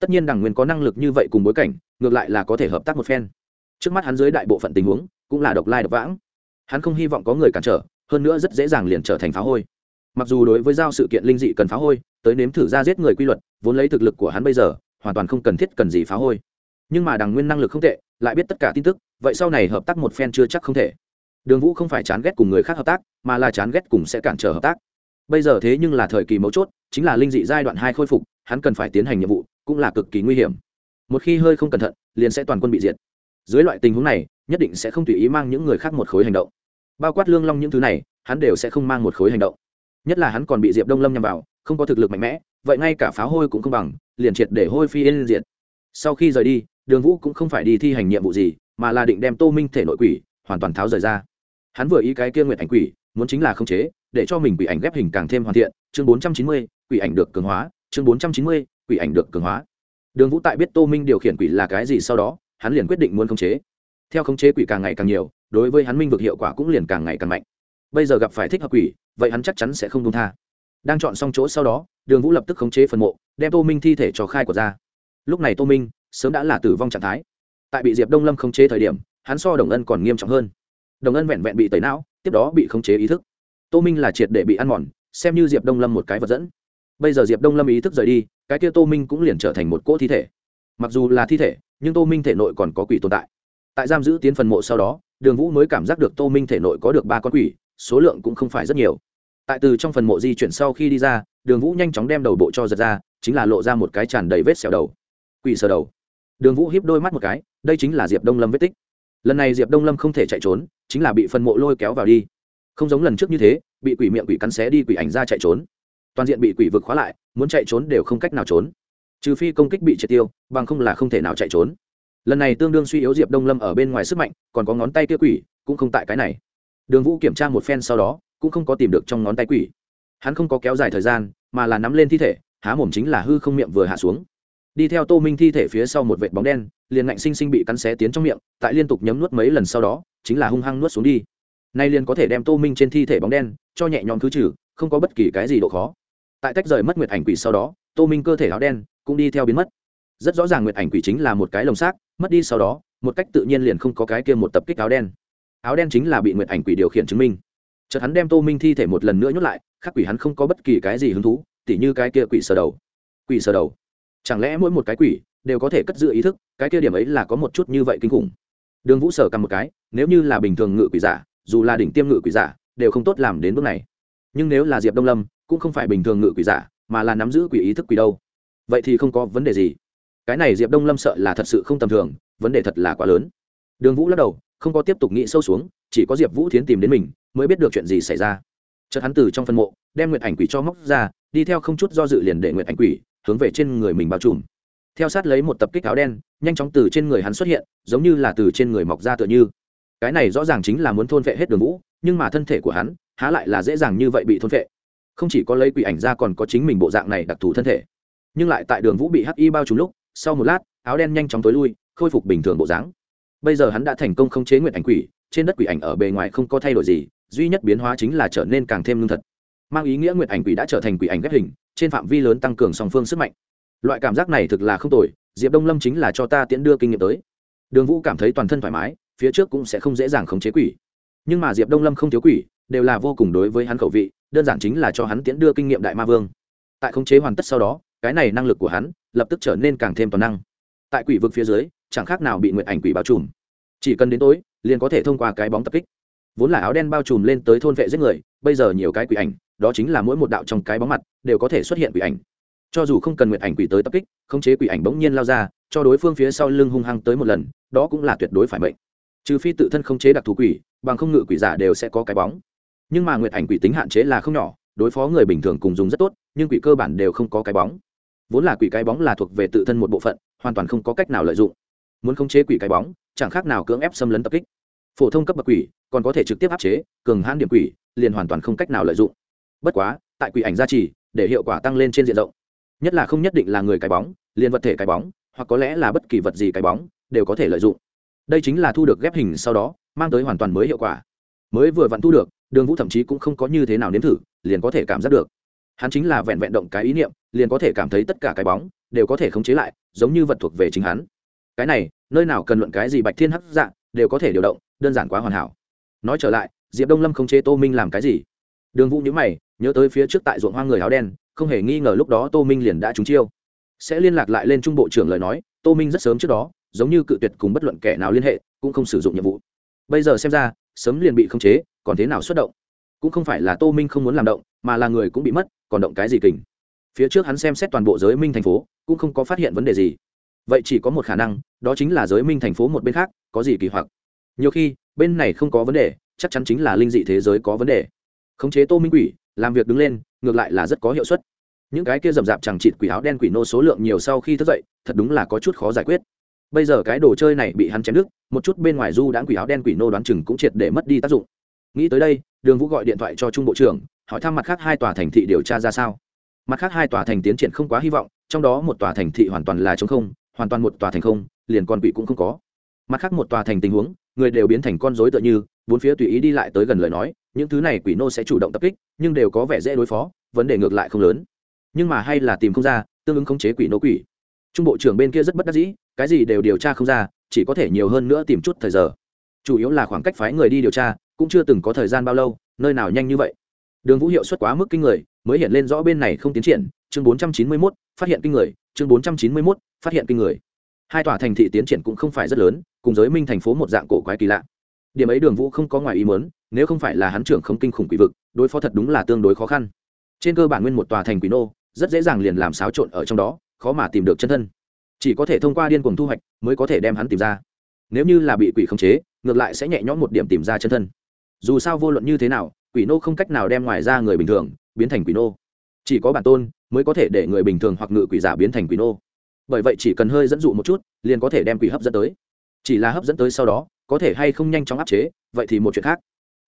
Tất nhiên đàng nguyên có năng lực như vậy cùng bối cảnh, ngược lại là có thể hợp tác một phen. Trước mắt hắn dưới đại bộ phận tình huống, cũng là độc lai độc vãng. Hắn không hy vọng có người cản trở, hơn nữa rất dễ dàng liền trở thành phá hôi mặc dù đối với giao sự kiện linh dị cần phá hôi, tới nếm thử ra giết người quy luật, vốn lấy thực lực của hắn bây giờ, hoàn toàn không cần thiết cần gì phá hôi. Nhưng mà đằng nguyên năng lực không tệ, lại biết tất cả tin tức, vậy sau này hợp tác một phen chưa chắc không thể. Đường vũ không phải chán ghét cùng người khác hợp tác, mà là chán ghét cùng sẽ cản trở hợp tác. Bây giờ thế nhưng là thời kỳ mấu chốt, chính là linh dị giai đoạn hai khôi phục, hắn cần phải tiến hành nhiệm vụ, cũng là cực kỳ nguy hiểm. Một khi hơi không cẩn thận, liền sẽ toàn quân bị diệt. Dưới loại tình huống này, nhất định sẽ không tùy ý mang những người khác một khối hành động. Bao quát lương long những thứ này, hắn đều sẽ không mang một khối hành động nhất là hắn còn bị diệp đông lâm nhằm vào, không có thực lực mạnh mẽ, vậy ngay cả pháo hôi cũng không bằng, liền triệt để hôi phi yên diệt. Sau khi rời đi, đường vũ cũng không phải đi thi hành nhiệm vụ gì, mà là định đem tô minh thể nội quỷ, hoàn toàn tháo rời ra. Hắn vừa ý cái kia nguyện ảnh quỷ, muốn chính là khống chế, để cho mình quỷ ảnh ghép hình càng thêm hoàn thiện. Chương bốn trăm chín mươi, quỷ ảnh được cường hóa. Chương bốn trăm chín mươi, quỷ ảnh được cường hóa. Đường vũ tại biết tô minh điều khiển quỷ là cái gì sau đó, hắn liền quyết định muốn khống chế. Theo khống chế quỷ càng ngày càng nhiều, đối với hắn minh vực hiệu quả cũng liền càng ngày càng mạnh bây giờ gặp phải thích hợp quỷ, vậy hắn chắc chắn sẽ không công tha. Đang chọn xong chỗ sau đó, đường vũ lập tức khống chế phần mộ, đem tô minh thi thể cho khai của ra. Lúc này tô minh sớm đã là tử vong trạng thái. Tại bị diệp đông lâm khống chế thời điểm, hắn so đồng ân còn nghiêm trọng hơn. Đồng ân vẹn vẹn bị tẩy não, tiếp đó bị khống chế ý thức. Tô minh là triệt để bị ăn mòn, xem như diệp đông lâm một cái vật dẫn. Bây giờ diệp đông lâm ý thức rời đi, cái kia tô minh cũng liền trở thành một cỗ thi thể. Mặc dù là thi thể, nhưng tô minh thể nội còn có quỷ tồn tại. Tại giam giữ tiến phần mộ sau đó, đường vũ mới cảm giác được tô minh thể nội có được ba con quỷ số lượng cũng không phải rất nhiều. Tại từ trong phần mộ di chuyển sau khi đi ra, đường vũ nhanh chóng đem đầu bộ cho giật ra, chính là lộ ra một cái tràn đầy vết xẻo đầu. Quỷ sờ đầu. Đường vũ hiếp đôi mắt một cái, đây chính là diệp đông lâm vết tích. Lần này diệp đông lâm không thể chạy trốn, chính là bị phần mộ lôi kéo vào đi. Không giống lần trước như thế, bị quỷ miệng quỷ cắn xé đi quỷ ảnh ra chạy trốn. Toàn diện bị quỷ vực khóa lại, muốn chạy trốn đều không cách nào trốn. Trừ phi công kích bị triệt tiêu, bằng không là không thể nào chạy trốn. Lần này tương đương suy yếu diệp đông lâm ở bên ngoài sức mạnh, còn có ngón tay kia quỷ, cũng không tại cái này đường vũ kiểm tra một phen sau đó, cũng không có tìm được trong ngón tay quỷ. Hắn không có kéo dài thời gian, mà là nắm lên thi thể, há mồm chính là hư không miệng vừa hạ xuống. Đi theo tô minh thi thể phía sau một vệt bóng đen, liền ngạnh sinh sinh bị cắn xé tiến trong miệng, tại liên tục nhấm nuốt mấy lần sau đó, chính là hung hăng nuốt xuống đi. Nay liền có thể đem tô minh trên thi thể bóng đen, cho nhẹ nhõm thứ trừ, không có bất kỳ cái gì độ khó. Tại tách rời mất nguyệt ảnh quỷ sau đó, tô minh cơ thể áo đen cũng đi theo biến mất. Rất rõ ràng nguyệt ảnh quỷ chính là một cái lồng xác, mất đi sau đó, một cách tự nhiên liền không có cái kia một tập kích áo đen áo đen chính là bị nguyệt ảnh quỷ điều khiển chứng minh. Chợt hắn đem tô minh thi thể một lần nữa nhốt lại khắc quỷ hắn không có bất kỳ cái gì hứng thú, tỉ như cái kia quỷ sờ đầu. Quỷ sờ đầu? Chẳng lẽ mỗi một cái quỷ đều có thể cất giữ ý thức, cái kia điểm ấy là có một chút như vậy kinh khủng? Đường vũ sở cầm một cái, nếu như là bình thường ngự quỷ giả, dù là đỉnh tiêm ngự quỷ giả, đều không tốt làm đến bước này. Nhưng nếu là diệp đông lâm, cũng không phải bình thường ngự quỷ giả, mà là nắm giữ quỷ ý thức quỷ đâu. Vậy thì không có vấn đề gì. Cái này diệp đông lâm sợ là thật sự không tầm thường, vấn đề thật là quá lớn. Đường vũ lắc đầu không có tiếp tục nghĩ sâu xuống, chỉ có diệp vũ thiến tìm đến mình, mới biết được chuyện gì xảy ra. Chợt hắn từ trong phân mộ, đem nguyệt ảnh quỷ cho móc ra, đi theo không chút do dự liền để nguyệt ảnh quỷ hướng về trên người mình bao trùm. Theo sát lấy một tập kích áo đen, nhanh chóng từ trên người hắn xuất hiện, giống như là từ trên người mọc ra tựa như. Cái này rõ ràng chính là muốn thôn vệ hết đường vũ, nhưng mà thân thể của hắn, há lại là dễ dàng như vậy bị thôn vệ không chỉ có lấy quỷ ảnh ra còn có chính mình bộ dạng này đặc thù thân thể. Nhưng lại tại đường vũ bị hắc y bao trùm lúc, sau một lát, áo đen nhanh chóng tối lui, khôi phục bình thường bộ dáng bây giờ hắn đã thành công khống chế nguyện ảnh quỷ, trên đất quỷ ảnh ở bề ngoài không có thay đổi gì, duy nhất biến hóa chính là trở nên càng thêm lương thật. Mang ý nghĩa nguyện ảnh quỷ đã trở thành quỷ ảnh ghép hình, trên phạm vi lớn tăng cường song phương sức mạnh. Loại cảm giác này thực là không tồi, diệp đông lâm chính là cho ta tiễn đưa kinh nghiệm tới. Đường vũ cảm thấy toàn thân thoải mái, phía trước cũng sẽ không dễ dàng khống chế quỷ. Nhưng mà diệp đông lâm không thiếu quỷ, đều là vô cùng đối với hắn khẩu vị, đơn giản chính là cho hắn tiễn đưa kinh nghiệm đại ma vương. Tại khống chế hoàn tất sau đó, cái này năng lực của hắn lập tức trở nên càng thêm toàn năng. Tại quỷ vực phía dưới chẳng khác nào bị nguyện ảnh quỷ bao trùm. Chỉ cần đến tối, liền có thể thông qua cái bóng tập kích. Vốn là áo đen bao trùm lên tới thôn vệ giết người, bây giờ nhiều cái quỷ ảnh, đó chính là mỗi một đạo trong cái bóng mặt, đều có thể xuất hiện quỷ ảnh. Cho dù không cần nguyện ảnh quỷ tới tập kích, khống chế quỷ ảnh bỗng nhiên lao ra, cho đối phương phía sau lưng hung hăng tới một lần, đó cũng là tuyệt đối phải mệnh. Trừ phi tự thân khống chế đặc thù quỷ, bằng không ngự quỷ giả đều sẽ có cái bóng. Nhưng mà nguyện ảnh quỷ tính hạn chế là không nhỏ, đối phó người bình thường cùng dùng rất tốt, nhưng quỷ cơ bản đều không có cái bóng. Vốn là quỷ cái bóng là thuộc về tự thân một bộ phận, hoàn toàn không có cách nào lợi dụng muốn khống chế quỷ cái bóng, chẳng khác nào cưỡng ép xâm lấn tập kích. Phổ thông cấp bậc quỷ, còn có thể trực tiếp áp chế, cường hãn điểm quỷ, liền hoàn toàn không cách nào lợi dụng. Bất quá, tại quỷ ảnh gia trì, để hiệu quả tăng lên trên diện rộng. Nhất là không nhất định là người cái bóng, liền vật thể cái bóng, hoặc có lẽ là bất kỳ vật gì cái bóng, đều có thể lợi dụng. Đây chính là thu được ghép hình sau đó, mang tới hoàn toàn mới hiệu quả. Mới vừa vặn thu được, đường vũ thậm chí cũng không có như thế nào nếm thử, liền có thể cảm giác được. Hắn chính là vẹn vẹn động cái ý niệm, liền có thể cảm thấy tất cả cái bóng, đều có thể khống chế lại, giống như vật thuộc về chính hắn cái này, nơi nào cần luận cái gì bạch thiên hắc dạ đều có thể điều động, đơn giản quá hoàn hảo. Nói trở lại, diệp đông lâm không chế tô minh làm cái gì? Đường vũ nhữ mày, nhớ tới phía trước tại ruộng hoa người áo đen, không hề nghi ngờ lúc đó tô minh liền đã trúng chiêu. Sẽ liên lạc lại lên trung bộ trưởng lời nói, tô minh rất sớm trước đó, giống như cự tuyệt cùng bất luận kẻ nào liên hệ, cũng không sử dụng nhiệm vụ. Bây giờ xem ra, sớm liền bị khống chế, còn thế nào xuất động? Cũng không phải là tô minh không muốn làm động, mà là người cũng bị mất, còn động cái gì kình? Phía trước hắn xem xét toàn bộ giới minh thành phố, cũng không có phát hiện vấn đề gì. Vậy chỉ có một khả năng đó chính là giới minh thành phố một bên khác, có gì kỳ hoặc? Nhiều khi, bên này không có vấn đề, chắc chắn chính là linh dị thế giới có vấn đề. Khống chế tô minh quỷ, làm việc đứng lên, ngược lại là rất có hiệu suất. Những cái kia rậm rạp chẳng chịt quỷ áo đen quỷ nô số lượng nhiều sau khi thức dậy, thật đúng là có chút khó giải quyết. Bây giờ cái đồ chơi này bị hắn chém đứt, một chút bên ngoài du đãng quỷ áo đen quỷ nô đoán chừng cũng triệt để mất đi tác dụng. Nghĩ tới đây, đường vũ gọi điện thoại cho trung bộ trưởng, hỏi thăm mặt khác hai tòa thành thị điều tra ra sao. Mặt khác hai tòa thành tiến triển không quá hy vọng, trong đó một tòa thành thị hoàn toàn là chống không, hoàn toàn một tòa thành không liền con quỷ cũng không có. Mặt khác một tòa thành tình huống, người đều biến thành con rối tựa như, bốn phía tùy ý đi lại tới gần lời nói, những thứ này quỷ nô sẽ chủ động tập kích, nhưng đều có vẻ dễ đối phó, vấn đề ngược lại không lớn. Nhưng mà hay là tìm không ra, tương ứng khống chế quỷ nô quỷ. Trung bộ trưởng bên kia rất bất đắc dĩ, cái gì đều điều tra không ra, chỉ có thể nhiều hơn nữa tìm chút thời giờ. Chủ yếu là khoảng cách phái người đi điều tra, cũng chưa từng có thời gian bao lâu, nơi nào nhanh như vậy. Đường vũ hiệu suất quá mức kinh người, mới hiện lên rõ bên này không tiến triển, chương bốn trăm chín mươi mốt, phát hiện kinh người, chương bốn trăm chín mươi mốt, phát hiện kinh người hai tòa thành thị tiến triển cũng không phải rất lớn, cùng giới minh thành phố một dạng cổ quái kỳ lạ. Điểm ấy đường vũ không có ngoài ý muốn, nếu không phải là hắn trưởng không kinh khủng quỷ vực, đối phó thật đúng là tương đối khó khăn. Trên cơ bản nguyên một tòa thành quỷ nô, rất dễ dàng liền làm xáo trộn ở trong đó, khó mà tìm được chân thân. Chỉ có thể thông qua điên cuồng thu hoạch mới có thể đem hắn tìm ra. Nếu như là bị quỷ khống chế, ngược lại sẽ nhẹ nhõm một điểm tìm ra chân thân. Dù sao vô luận như thế nào, quỷ nô không cách nào đem ngoài ra người bình thường biến thành quỷ nô. Chỉ có bản tôn mới có thể để người bình thường hoặc ngự quỷ giả biến thành quỷ nô bởi vậy chỉ cần hơi dẫn dụ một chút, liền có thể đem quỷ hấp dẫn tới. Chỉ là hấp dẫn tới sau đó, có thể hay không nhanh chóng áp chế, vậy thì một chuyện khác.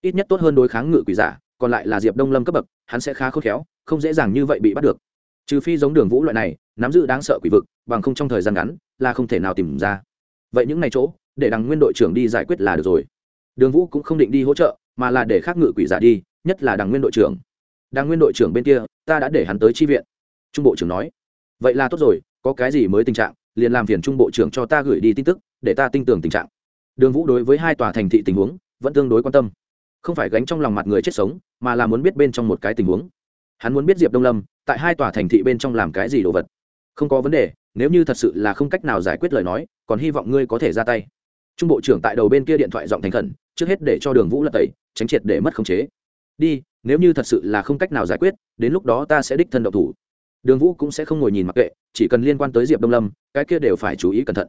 Ít nhất tốt hơn đối kháng ngự quỷ giả, còn lại là diệp đông lâm cấp bậc, hắn sẽ khá khôn khéo, không dễ dàng như vậy bị bắt được. Trừ phi giống đường vũ loại này, nắm giữ đáng sợ quỷ vực, bằng không trong thời gian ngắn là không thể nào tìm ra. Vậy những ngày chỗ, để đằng nguyên đội trưởng đi giải quyết là được rồi. Đường vũ cũng không định đi hỗ trợ, mà là để khác ngự quỷ giả đi, nhất là đằng nguyên đội trưởng. Đằng nguyên đội trưởng bên kia, ta đã để hắn tới tri viện. Trung bộ trưởng nói. Vậy là tốt rồi có cái gì mới tình trạng, liền làm phiền trung bộ trưởng cho ta gửi đi tin tức, để ta tin tưởng tình trạng. Đường vũ đối với hai tòa thành thị tình huống, vẫn tương đối quan tâm. Không phải gánh trong lòng mặt người chết sống, mà là muốn biết bên trong một cái tình huống. Hắn muốn biết diệp đông lâm, tại hai tòa thành thị bên trong làm cái gì đồ vật. Không có vấn đề, nếu như thật sự là không cách nào giải quyết lời nói, còn hy vọng ngươi có thể ra tay. Trung bộ trưởng tại đầu bên kia điện thoại giọng thành khẩn, trước hết để cho đường vũ lật tẩy, tránh triệt để mất khống chế. Đi, nếu như thật sự là không cách nào giải quyết, đến lúc đó ta sẽ đích thân độc thủ đường vũ cũng sẽ không ngồi nhìn mặc kệ, chỉ cần liên quan tới diệp đông lâm, cái kia đều phải chú ý cẩn thận.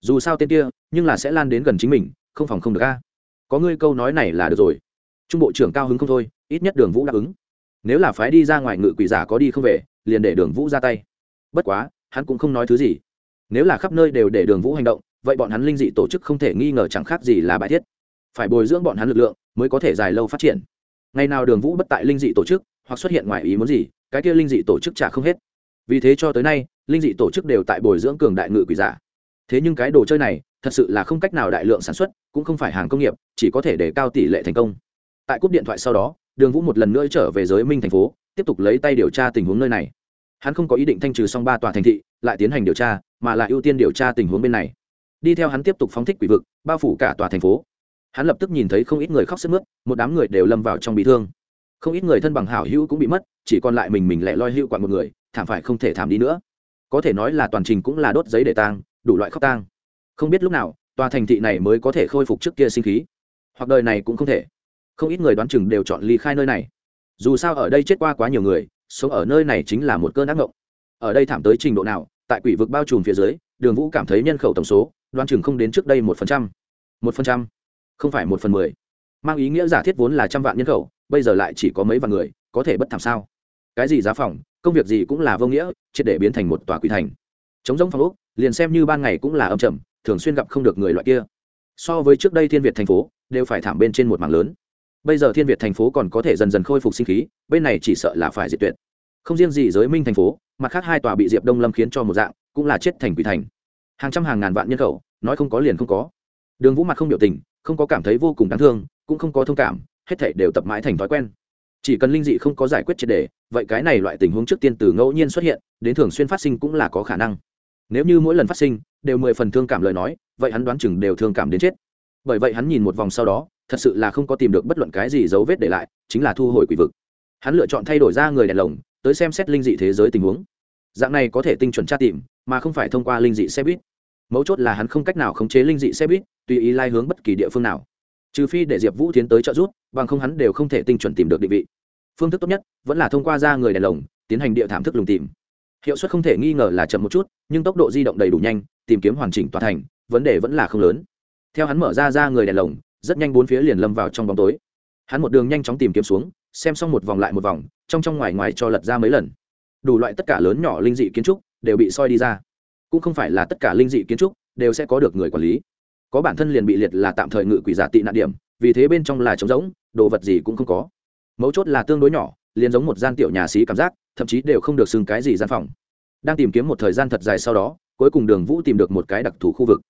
Dù sao tên kia, nhưng là sẽ lan đến gần chính mình, không phòng không được a. Có ngươi câu nói này là được rồi. Trung bộ trưởng cao hứng không thôi, ít nhất đường vũ đáp ứng. Nếu là phái đi ra ngoài ngự quỷ giả có đi không về, liền để đường vũ ra tay. Bất quá, hắn cũng không nói thứ gì. Nếu là khắp nơi đều để đường vũ hành động, vậy bọn hắn linh dị tổ chức không thể nghi ngờ chẳng khác gì là bại thiết. Phải bồi dưỡng bọn hắn lực lượng, mới có thể dài lâu phát triển. Ngày nào đường vũ bất tại linh dị tổ chức, hoặc xuất hiện ngoài ý muốn gì cái kia linh dị tổ chức trả không hết. Vì thế cho tới nay, linh dị tổ chức đều tại bồi dưỡng cường đại ngự quỷ giả. Thế nhưng cái đồ chơi này, thật sự là không cách nào đại lượng sản xuất, cũng không phải hàng công nghiệp, chỉ có thể để cao tỷ lệ thành công. Tại cúp điện thoại sau đó, đường vũ một lần nữa trở về giới minh thành phố, tiếp tục lấy tay điều tra tình huống nơi này. Hắn không có ý định thanh trừ xong ba tòa thành thị, lại tiến hành điều tra, mà lại ưu tiên điều tra tình huống bên này. Đi theo hắn tiếp tục phóng thích quỷ vực, bao phủ cả tòa thành phố. Hắn lập tức nhìn thấy không ít người khóc sức mướt, một đám người đều lâm vào trong bị thương không ít người thân bằng hảo hữu cũng bị mất, chỉ còn lại mình mình lẻ loi hữu quặn một người, thảm phải không thể thảm đi nữa. Có thể nói là toàn trình cũng là đốt giấy để tang, đủ loại khóc tang. Không biết lúc nào, tòa thành thị này mới có thể khôi phục trước kia sinh khí. Hoặc đời này cũng không thể. Không ít người đoán chừng đều chọn ly khai nơi này. Dù sao ở đây chết qua quá nhiều người, sống ở nơi này chính là một cơn ác mộng. Ở đây thảm tới trình độ nào, tại quỷ vực bao trùm phía dưới, đường vũ cảm thấy nhân khẩu tổng số, đoán chừng không đến trước đây một phần trăm. Một phần trăm, không phải một phần mười. Mang ý nghĩa giả thiết vốn là trăm vạn nhân khẩu bây giờ lại chỉ có mấy vạn người, có thể bất thảm sao? Cái gì giá phòng, công việc gì cũng là vô nghĩa, triệt để biến thành một tòa quỷ thành. Chống giống phòng úc liền xem như ban ngày cũng là âm trầm, thường xuyên gặp không được người loại kia. So với trước đây thiên việt thành phố, đều phải thảm bên trên một mảng lớn. Bây giờ thiên việt thành phố còn có thể dần dần khôi phục sinh khí, bên này chỉ sợ là phải diệt tuyệt. Không riêng gì giới minh thành phố, mặt khác hai tòa bị diệp đông lâm khiến cho một dạng, cũng là chết thành quỷ thành. Hàng trăm hàng ngàn vạn nhân khẩu, nói không có liền không có. Đường vũ mặt không biểu tình, không có cảm thấy vô cùng đáng thương, cũng không có thông cảm hết thảy đều tập mãi thành thói quen. Chỉ cần linh dị không có giải quyết triệt đề, vậy cái này loại tình huống trước tiên từ ngẫu nhiên xuất hiện, đến thường xuyên phát sinh cũng là có khả năng. Nếu như mỗi lần phát sinh, đều mười phần thương cảm lời nói, vậy hắn đoán chừng đều thương cảm đến chết. Bởi vậy hắn nhìn một vòng sau đó, thật sự là không có tìm được bất luận cái gì dấu vết để lại, chính là thu hồi quỷ vực. Hắn lựa chọn thay đổi ra người đèn lồng, tới xem xét linh dị thế giới tình huống. Dạng này có thể tinh chuẩn tra tìm, mà không phải thông qua linh dị xe buýt. Mấu chốt là hắn không cách nào khống chế linh dị xe buýt, tùy ý lai hướng bất kỳ địa phương nào trừ phi để diệp vũ tiến tới trợ giúp, bằng không hắn đều không thể tinh chuẩn tìm được định vị. Phương thức tốt nhất vẫn là thông qua ra người đèn lồng, tiến hành địa thảm thức lùng tìm. Hiệu suất không thể nghi ngờ là chậm một chút, nhưng tốc độ di động đầy đủ nhanh, tìm kiếm hoàn chỉnh toàn thành, vấn đề vẫn là không lớn. Theo hắn mở ra ra người đèn lồng, rất nhanh bốn phía liền lâm vào trong bóng tối. Hắn một đường nhanh chóng tìm kiếm xuống, xem xong một vòng lại một vòng, trong trong ngoài ngoài cho lật ra mấy lần. Đủ loại tất cả lớn nhỏ linh dị kiến trúc đều bị soi đi ra. Cũng không phải là tất cả linh dị kiến trúc đều sẽ có được người quản lý có bản thân liền bị liệt là tạm thời ngự quỷ giả tị nạn điểm, vì thế bên trong là trống rỗng, đồ vật gì cũng không có. Mấu chốt là tương đối nhỏ, liền giống một gian tiểu nhà xí cảm giác, thậm chí đều không được xưng cái gì gian phòng. Đang tìm kiếm một thời gian thật dài sau đó, cuối cùng đường vũ tìm được một cái đặc thù khu vực.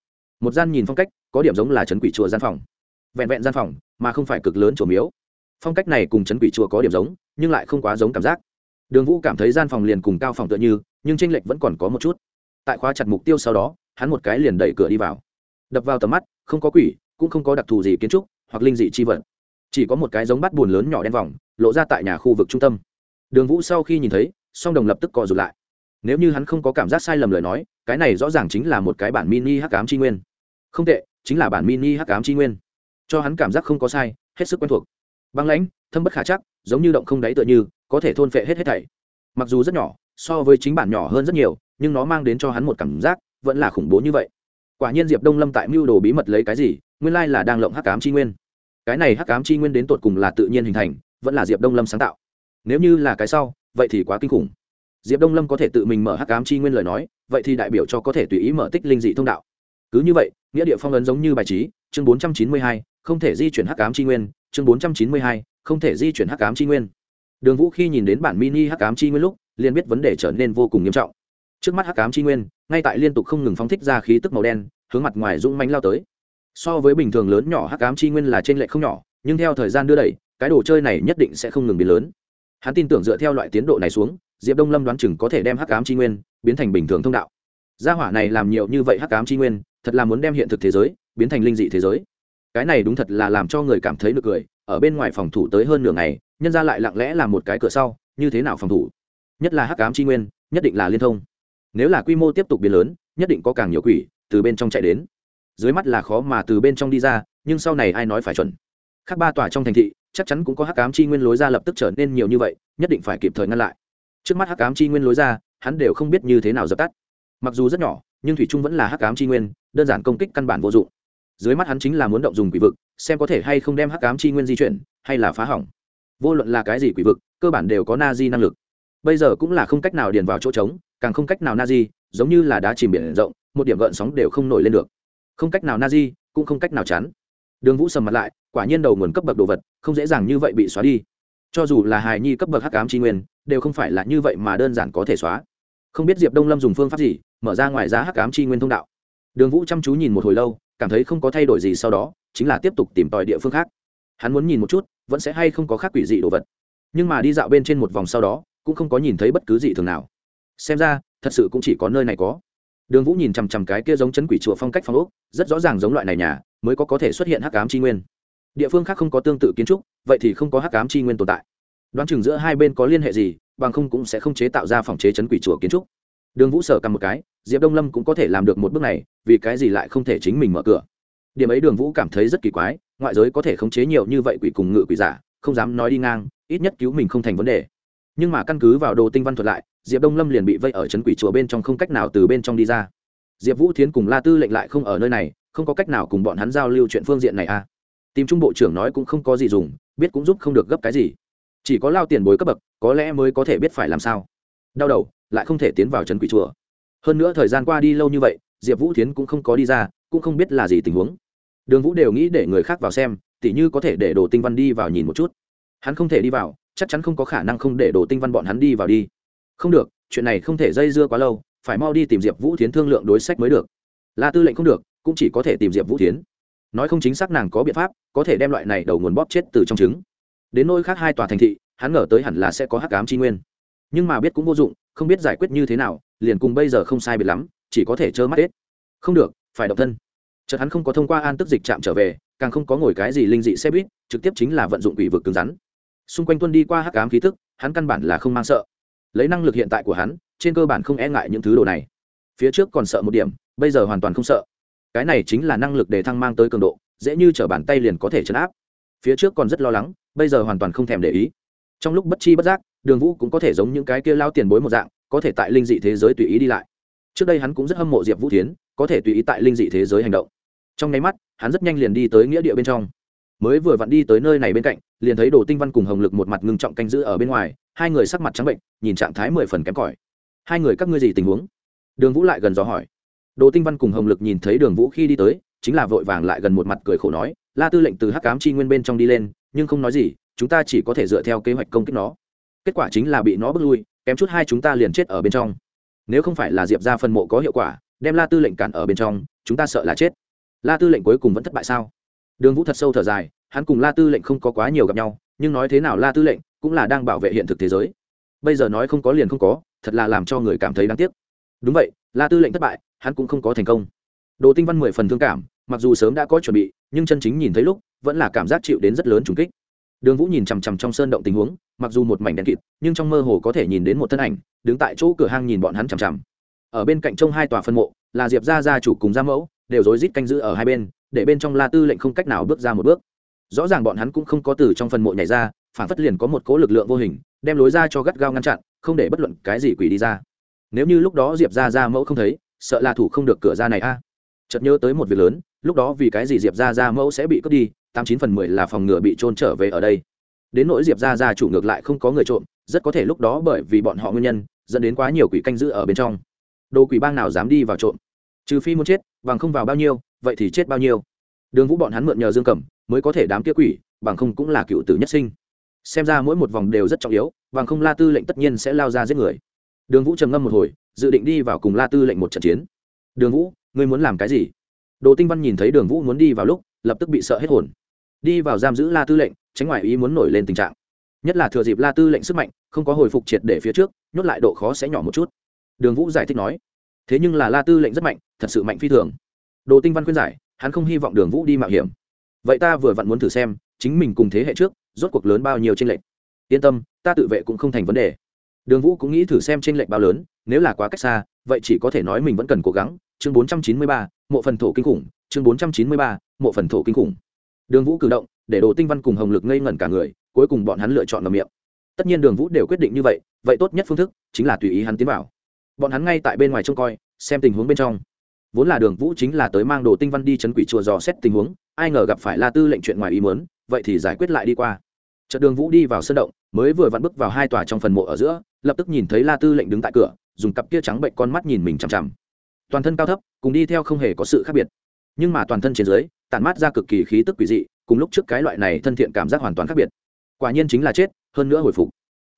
Một gian nhìn phong cách, có điểm giống là trấn quỷ chùa gian phòng. Vẹn vẹn gian phòng, mà không phải cực lớn chùa miếu. Phong cách này cùng trấn quỷ chùa có điểm giống, nhưng lại không quá giống cảm giác. Đường vũ cảm thấy gian phòng liền cùng cao phòng tựa như, nhưng tranh lệch vẫn còn có một chút. Tại khóa chặt mục tiêu sau đó, hắn một cái liền đẩy cửa đi vào đập vào tầm mắt, không có quỷ, cũng không có đặc thù gì kiến trúc hoặc linh dị chi vật. Chỉ có một cái giống bắt buồn lớn nhỏ đen vòng, lộ ra tại nhà khu vực trung tâm. Đường vũ sau khi nhìn thấy, song đồng lập tức co rụt lại. Nếu như hắn không có cảm giác sai lầm lời nói, cái này rõ ràng chính là một cái bản mini hắc ám tri nguyên. Không tệ, chính là bản mini hắc ám tri nguyên. Cho hắn cảm giác không có sai, hết sức quen thuộc. Băng lãnh, thâm bất khả chắc, giống như động không đáy tựa như, có thể thôn phệ hết hết thảy. Mặc dù rất nhỏ, so với chính bản nhỏ hơn rất nhiều, nhưng nó mang đến cho hắn một cảm giác, vẫn là khủng bố như vậy quả nhiên diệp đông lâm tại mưu đồ bí mật lấy cái gì, nguyên lai là đang lộng hắc ám chi nguyên. Cái này hắc ám chi nguyên đến tột cùng là tự nhiên hình thành, vẫn là diệp đông lâm sáng tạo. Nếu như là cái sau, vậy thì quá kinh khủng. Diệp đông lâm có thể tự mình mở hắc ám chi nguyên lời nói, vậy thì đại biểu cho có thể tùy ý mở tích linh dị thông đạo. Cứ như vậy, nghĩa địa phong ấn giống như bài trí, chương bốn trăm chín mươi hai, không thể di chuyển hắc ám chi nguyên, chương bốn trăm chín mươi hai, không thể di chuyển hắc ám chi nguyên. Đường vũ khi nhìn đến bản mini hắc ám chi nguyên lúc, liền biết vấn đề trở nên vô cùng nghiêm trọng trước mắt hắc ám chi nguyên, ngay tại liên tục không ngừng phóng thích ra khí tức màu đen, hướng mặt ngoài rung mánh lao tới. So với bình thường lớn nhỏ hắc ám chi nguyên là trên lệ không nhỏ, nhưng theo thời gian đưa đẩy, cái đồ chơi này nhất định sẽ không ngừng biến lớn. Hắn tin tưởng dựa theo loại tiến độ này xuống, diệp đông lâm đoán chừng có thể đem hắc ám chi nguyên biến thành bình thường thông đạo. Gia hỏa này làm nhiều như vậy hắc ám chi nguyên, thật là muốn đem hiện thực thế giới biến thành linh dị thế giới. Cái này đúng thật là làm cho người cảm thấy được cười, ở bên ngoài phòng thủ tới hơn nửa ngày, nhân ra lại lặng lẽ làm một cái cửa sau, như thế nào phòng thủ? Nhất là hắc ám chi nguyên, nhất định là liên thông nếu là quy mô tiếp tục biến lớn, nhất định có càng nhiều quỷ từ bên trong chạy đến. Dưới mắt là khó mà từ bên trong đi ra, nhưng sau này ai nói phải chuẩn? Khác ba tòa trong thành thị, chắc chắn cũng có hắc cám chi nguyên lối ra lập tức trở nên nhiều như vậy, nhất định phải kịp thời ngăn lại. Trước mắt hắc cám chi nguyên lối ra, hắn đều không biết như thế nào dập tắt. Mặc dù rất nhỏ, nhưng thủy trung vẫn là hắc cám chi nguyên, đơn giản công kích căn bản vô dụng. Dưới mắt hắn chính là muốn động dùng quỷ vực, xem có thể hay không đem hắc cám chi nguyên di chuyển, hay là phá hỏng. Vô luận là cái gì quỷ vực, cơ bản đều có na di năng lực. Bây giờ cũng là không cách nào điền vào chỗ trống càng không cách nào na di, giống như là đá chìm biển rộng, một điểm gợn sóng đều không nổi lên được. Không cách nào na di, cũng không cách nào chắn. Đường vũ sầm mặt lại, quả nhiên đầu nguồn cấp bậc đồ vật, không dễ dàng như vậy bị xóa đi. Cho dù là hài nhi cấp bậc hắc ám tri nguyên, đều không phải là như vậy mà đơn giản có thể xóa. Không biết diệp đông lâm dùng phương pháp gì, mở ra ngoài giá hắc ám tri nguyên thông đạo. Đường vũ chăm chú nhìn một hồi lâu, cảm thấy không có thay đổi gì sau đó, chính là tiếp tục tìm tòi địa phương khác. Hắn muốn nhìn một chút, vẫn sẽ hay không có khác quỷ dị đồ vật. Nhưng mà đi dạo bên trên một vòng sau đó, cũng không có nhìn thấy bất cứ gì thường nào xem ra, thật sự cũng chỉ có nơi này có. Đường vũ nhìn chằm chằm cái kia giống chấn quỷ chùa phong cách phong ốc, rất rõ ràng giống loại này nhà, mới có có thể xuất hiện hắc ám tri nguyên. Địa phương khác không có tương tự kiến trúc, vậy thì không có hắc ám tri nguyên tồn tại. Đoán chừng giữa hai bên có liên hệ gì, bằng không cũng sẽ không chế tạo ra phòng chế chấn quỷ chùa kiến trúc. Đường vũ sở cầm một cái, diệp đông lâm cũng có thể làm được một bước này, vì cái gì lại không thể chính mình mở cửa? Điểm ấy đường vũ cảm thấy rất kỳ quái, ngoại giới có thể khống chế nhiều như vậy quỷ cùng ngự quỷ giả, không dám nói đi ngang, ít nhất cứu mình không thành vấn đề nhưng mà căn cứ vào đồ tinh văn thuật lại, diệp đông lâm liền bị vây ở c quỷ chùa bên trong không cách nào từ bên trong đi ra. Diệp vũ thiến cùng la tư lệnh lại không ở nơi này, không có cách nào cùng bọn hắn giao lưu chuyện phương diện này à. Tìm trung bộ trưởng nói cũng không có gì dùng, biết cũng giúp không được gấp cái gì. Chỉ có lao tiền bối cấp bậc, có lẽ mới có thể biết phải làm sao. Đau đầu, lại không thể tiến vào trấn quỷ chùa. Hơn nữa thời gian qua đi lâu như vậy, diệp vũ thiến cũng không có đi ra, cũng không biết là gì tình huống. Đường vũ đều nghĩ để người khác vào xem, tỉ như có thể để đồ tinh văn đi vào nhìn một chút. Hắn không thể đi vào chắc chắn không có khả năng không để đồ tinh văn bọn hắn đi vào đi. Không được, chuyện này không thể dây dưa quá lâu, phải mau đi tìm diệp vũ thiến thương lượng đối sách mới được. La tư lệnh không được, cũng chỉ có thể tìm diệp vũ thiến. Nói không chính xác nàng có biện pháp, có thể đem loại này đầu nguồn bóp chết từ trong trứng. Đến nôi khác hai tòa thành thị, hắn ngờ tới hẳn là sẽ có hắc cám tri nguyên. Nhưng mà biết cũng vô dụng, không biết giải quyết như thế nào, liền cùng bây giờ không sai biệt lắm, chỉ có thể trơ mắt hết. Không được, phải độc thân. Chợt hắn không có thông qua an tức dịch chạm trở về, càng không có ngồi cái gì linh dị xe buýt, trực tiếp chính là vận dụng quỷ vực cứng rắn xung quanh tuân đi qua hắc ám khí thức hắn căn bản là không mang sợ. Lấy năng lực hiện tại của hắn, trên cơ bản không e ngại những thứ đồ này. Phía trước còn sợ một điểm, bây giờ hoàn toàn không sợ. Cái này chính là năng lực để thăng mang tới cường độ, dễ như t r ở bàn tay liền có thể chấn áp. Phía trước còn rất lo lắng, bây giờ hoàn toàn không thèm để ý. Trong lúc bất chi bất giác, đường vũ cũng có thể giống những cái kia lao tiền bối một dạng, có thể tại linh dị thế giới tùy ý đi lại. Trước đây hắn cũng rất hâm mộ diệp vũ tiến có thể tùy ý tại linh dị thế giới hành động. Trong nháy mắt, hắn rất nhanh liền đi tới nghĩa địa bên trong mới vừa vặn đi tới nơi này bên cạnh, liền thấy đồ tinh văn cùng hồng lực một mặt ngưng trọng canh giữ ở bên ngoài, hai người sắc mặt trắng bệnh, nhìn trạng thái mười phần kém cỏi. Hai người các ngươi gì tình huống? Đường vũ lại gần gió hỏi. Đồ tinh văn cùng hồng lực nhìn thấy đường vũ khi đi tới, chính là vội vàng lại gần một mặt cười khổ nói, la tư lệnh từ hắc cám chi nguyên bên trong đi lên, nhưng không nói gì, chúng ta chỉ có thể dựa theo kế hoạch công kích nó. Kết quả chính là bị nó bước lui, kém chút hai chúng ta liền chết ở bên trong. Nếu không phải là diệp ra phân mộ có hiệu quả, đem la tư lệnh cản ở bên trong, chúng ta sợ là chết. La tư lệnh cuối cùng vẫn thất bại sao? Đường vũ thật sâu thở dài, hắn cùng la tư lệnh không có quá nhiều gặp nhau, nhưng nói thế nào la tư lệnh cũng là đang bảo vệ hiện thực thế giới. Bây giờ nói không có liền không có, thật là làm cho người cảm thấy đáng tiếc. Đúng vậy, la tư lệnh thất bại, hắn cũng không có thành công. Đồ tinh văn mười phần thương cảm, mặc dù sớm đã có chuẩn bị, nhưng chân chính nhìn thấy lúc, vẫn là cảm giác chịu đến rất lớn trùng kích. Đường vũ nhìn chằm chằm trong sơn động tình huống, mặc dù một mảnh đen kịt, nhưng trong mơ hồ có thể nhìn đến một thân ảnh, đứng tại chỗ cửa hang nhìn bọn hắn chằm chằm. Ở bên cạnh trông hai tòa phân mộ, là diệp gia gia chủ cùng gia mẫu, đều rối rít canh giữ ở hai bên để bên trong la tư lệnh không cách nào bước ra một bước. Rõ ràng bọn hắn cũng không có từ trong phần mộ nhảy ra, phản phất liền có một cố lực lượng vô hình, đem lối ra cho gắt gao ngăn chặn, không để bất luận cái gì quỷ đi ra. Nếu như lúc đó diệp ra ra mẫu không thấy, sợ là thủ không được cửa ra này a. Chợt nhớ tới một việc lớn, lúc đó vì cái gì diệp ra ra mẫu sẽ bị cướp đi, tám chín phần mười là phòng ngừa bị trôn trở về ở đây. Đến nỗi diệp ra ra chủ ngược lại không có người trộm, rất có thể lúc đó bởi vì bọn họ nguyên nhân, dẫn đến quá nhiều quỷ canh giữ ở bên trong. Đồ quỷ bang nào dám đi vào trộm trừ phi muốn chết, bằng không vào bao nhiêu, vậy thì chết bao nhiêu. Đường vũ bọn hắn mượn nhờ dương cẩm, mới có thể đám kia quỷ, bằng không cũng là cựu tử nhất sinh. Xem ra mỗi một vòng đều rất trọng yếu, bằng không la tư lệnh tất nhiên sẽ lao ra giết người. Đường vũ trầm ngâm một hồi, dự định đi vào cùng la tư lệnh một trận chiến. Đường vũ, ngươi muốn làm cái gì? Đồ tinh văn nhìn thấy đường vũ muốn đi vào lúc, lập tức bị sợ hết hồn. Đi vào giam giữ la tư lệnh, tránh ngoài ý muốn nổi lên tình trạng. Nhất là thừa dịp la tư lệnh sức mạnh, không có hồi phục triệt để phía trước, nhốt lại độ khó sẽ nhỏ một chút. Đường vũ giải thích nói thế nhưng là la tư lệnh rất mạnh, thật sự mạnh phi thường. Đồ tinh văn khuyên giải, hắn không hy vọng đường vũ đi mạo hiểm. Vậy ta vừa vặn muốn thử xem, chính mình cùng thế hệ trước, rốt cuộc lớn bao nhiêu tranh lệch. Yên tâm, ta tự vệ cũng không thành vấn đề. Đường vũ cũng nghĩ thử xem trên lệnh bao lớn, nếu là quá cách xa, vậy chỉ có thể nói mình vẫn cần cố gắng. Chương bốn trăm chín mươi ba, mộ phần thổ kinh khủng. Chương bốn trăm chín mươi ba, mộ phần thổ kinh khủng. Đường vũ cử động, để đồ tinh văn cùng hồng lực ngây ngẩn cả người, cuối cùng bọn hắn lựa chọn ngầm miệng. Tất nhiên đường vũ đều quyết định như vậy vậy tốt nhất phương thức chính là tùy ý hắn tiến vào bọn hắn ngay tại bên ngoài trông coi, xem tình huống bên trong. Vốn là đường vũ chính là tới mang đồ tinh văn đi chấn quỷ chùa dò xét tình huống, ai ngờ gặp phải la tư lệnh chuyện ngoài ý muốn, vậy thì giải quyết lại đi qua. Trận đường vũ đi vào sân động, mới vừa vặn bước vào hai tòa trong phần mộ ở giữa, lập tức nhìn thấy la tư lệnh đứng tại cửa, dùng cặp kia trắng bệnh con mắt nhìn mình chằm chằm. Toàn thân cao thấp, cùng đi theo không hề có sự khác biệt. Nhưng mà toàn thân trên dưới, tản mát ra cực kỳ khí tức quỷ dị, cùng lúc trước cái loại này thân thiện cảm giác hoàn toàn khác biệt. Quả nhiên chính là chết, hơn nữa hồi phục.